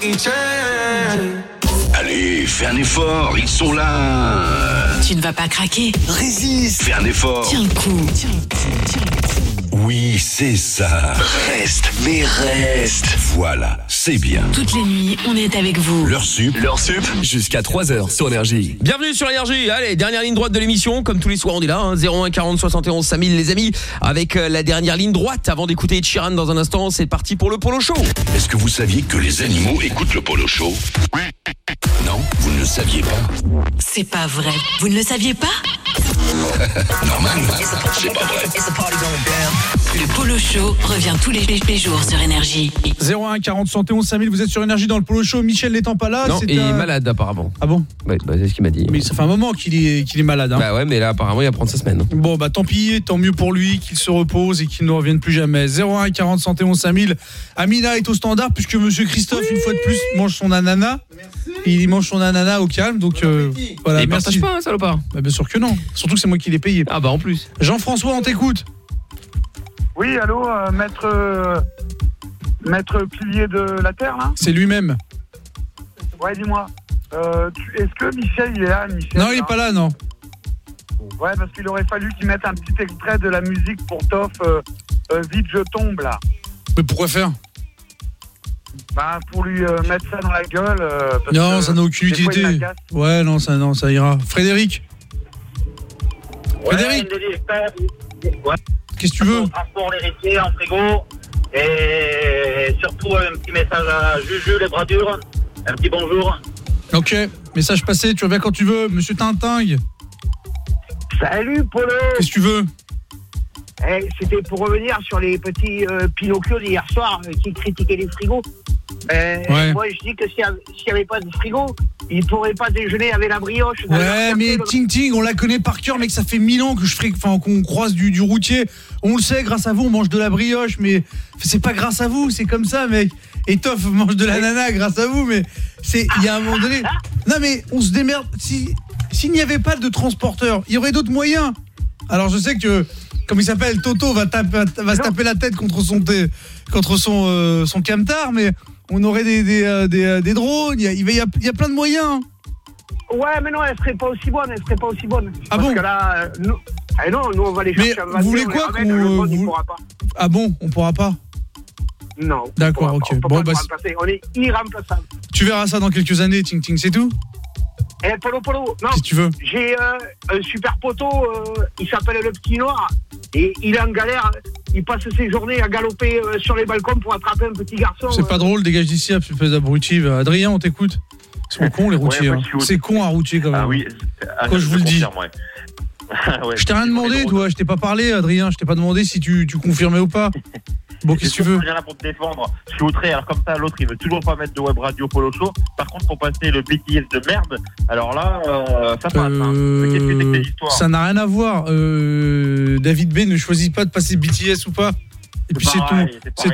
Jackie Chan. Allez, fais un effort, ils sont là. Tu ne vas pas craquer. Résiste. Fais un effort. Tiens le coup. Oui, c'est ça. Reste, mais reste. Voilà, c'est bien. Toutes les nuits, on est avec vous. Leur sup. Leur sup, jusqu'à 3h sur Énergie. Bienvenue sur Énergie. Allez, dernière ligne droite de l'émission. Comme tous les soirs, on est là. Hein, 01 40 71 5000, les amis. Avec euh, la dernière ligne droite. Avant d'écouter Sheeran dans un instant, c'est parti pour le Polo Show. Est-ce que vous saviez que les animaux écoutent le polo show? Non, vous ne le saviez pas. C'est pas vrai. Vous ne le saviez pas? Normal, c'est pas vrai. Le Polo Show revient tous les, les jours sur Énergie. 01 40 71 5000, vous êtes sur Énergie dans le Polo Show. Michel n'étant pas là, non, c'est il est un- malade apparemment. Ah bon Ouais, bah, c'est ce qu'il m'a dit. Mais ça fait un moment qu'il est, qu'il est malade. Hein. Bah ouais, mais là apparemment il va prendre sa semaine. Bon bah tant pis, tant mieux pour lui qu'il se repose et qu'il ne revienne plus jamais. 01 40 71 5000. Amina est au standard puisque monsieur Christophe une fois de plus mange son ananas. Il mange son ananas au calme donc euh, voilà Et il merci. partage pas, hein, salopard. Bah, bien sûr que non. Surtout que c'est moi qui l'ai payé. Ah bah en plus. Jean-François, on t'écoute. Oui, allô, euh, maître, euh, maître pilier de la Terre, là C'est lui-même. Ouais, dis-moi. euh, tu- Est-ce que Michel, il est là, Michel Non, il est pas là non. Ouais, parce qu'il aurait fallu qu'il mette un petit extrait de la musique pour Toff, euh, euh, Vite je tombe, là. Mais pourquoi faire? Bah, pour lui euh, mettre ça dans la gueule. euh, parce Non, que ça n'a aucune des fois, il utilité. m'agace. Ouais, non, ça non, ça ira. Frédéric, Frédéric, Ouais. Qu'est-ce que tu veux Transport l'héritier en frigo. Et surtout un petit message à Juju, les bras durs. Un petit bonjour. OK, message passé, tu reviens quand tu veux, monsieur Tintingue. Salut Polo Qu'est-ce que tu veux Eh, C'était pour revenir sur les petits euh, Pinocchio d'hier soir euh, qui critiquaient les frigos. Euh, Ouais. Moi, je dis que s'il n'y avait, pas de frigo, ils ne pourraient pas déjeuner avec la brioche. Ouais, mais Ting Ting, on la connaît par cœur, mec, ça fait mille ans que je ferai, enfin, qu'on croise du, du routier. On le sait, grâce à vous, on mange de la brioche, mais c'est pas grâce à vous, c'est comme ça, mec. Et Toff mange de l'ananas grâce à vous, mais c'est, il y a un moment donné. Non, mais on se démerde. Si, s'il n'y avait pas de transporteur, il y aurait d'autres moyens. Alors, je sais que, comme il s'appelle, Toto va, taper- va se taper la tête contre son, contre son, euh, son camtar, mais on aurait des, des, euh, des, euh, des drones, il y a, il y a- il y a plein de moyens. Ouais, mais non, elle serait pas aussi bonne, elle serait pas aussi bonne. Ah Parce bon que là, euh, nous, eh non, nous on va les Mais chercher à vous voulez quoi ramène, qu'on, le drone, il vous- pourra pas. Ah bon, on pourra pas? Non. D'accord, ok. Bon, bah, on est irremplaçable. tu verras ça dans quelques années, Ting Ting, c'est tout? Eh, Polo Polo, non. Si tu veux. J'ai euh, un super poteau, euh, il s'appelle le Petit Noir, et il est en galère. Il passe ses journées à galoper euh, sur les balcons pour attraper un petit garçon. C'est euh. pas drôle, dégage d'ici, espèce d'abruti. Adrien, on t'écoute. Ils sont cons, les routiers. Ouais, hein. C'est con, un routier, quand même. Ah oui. ah, Quoi, je vous le dis. ouais. Ouais, Je t'ai rien demandé, toi. Je t'ai pas parlé, Adrien. Je t'ai pas demandé si tu, tu confirmais ou pas. Bon, qu'est-ce que tu veux Je suis là pour te défendre. Je suis outré. Alors, comme ça, l'autre, il veut toujours pas mettre de web radio Polo Show. Par contre, pour passer le BTS de merde, alors là, euh, ça passe. hein. Qu'est-ce que c'est que cette histoire Ça n'a rien à voir. Euh, David B ne choisit pas de passer BTS ou pas. Et puis c'est tout. c'est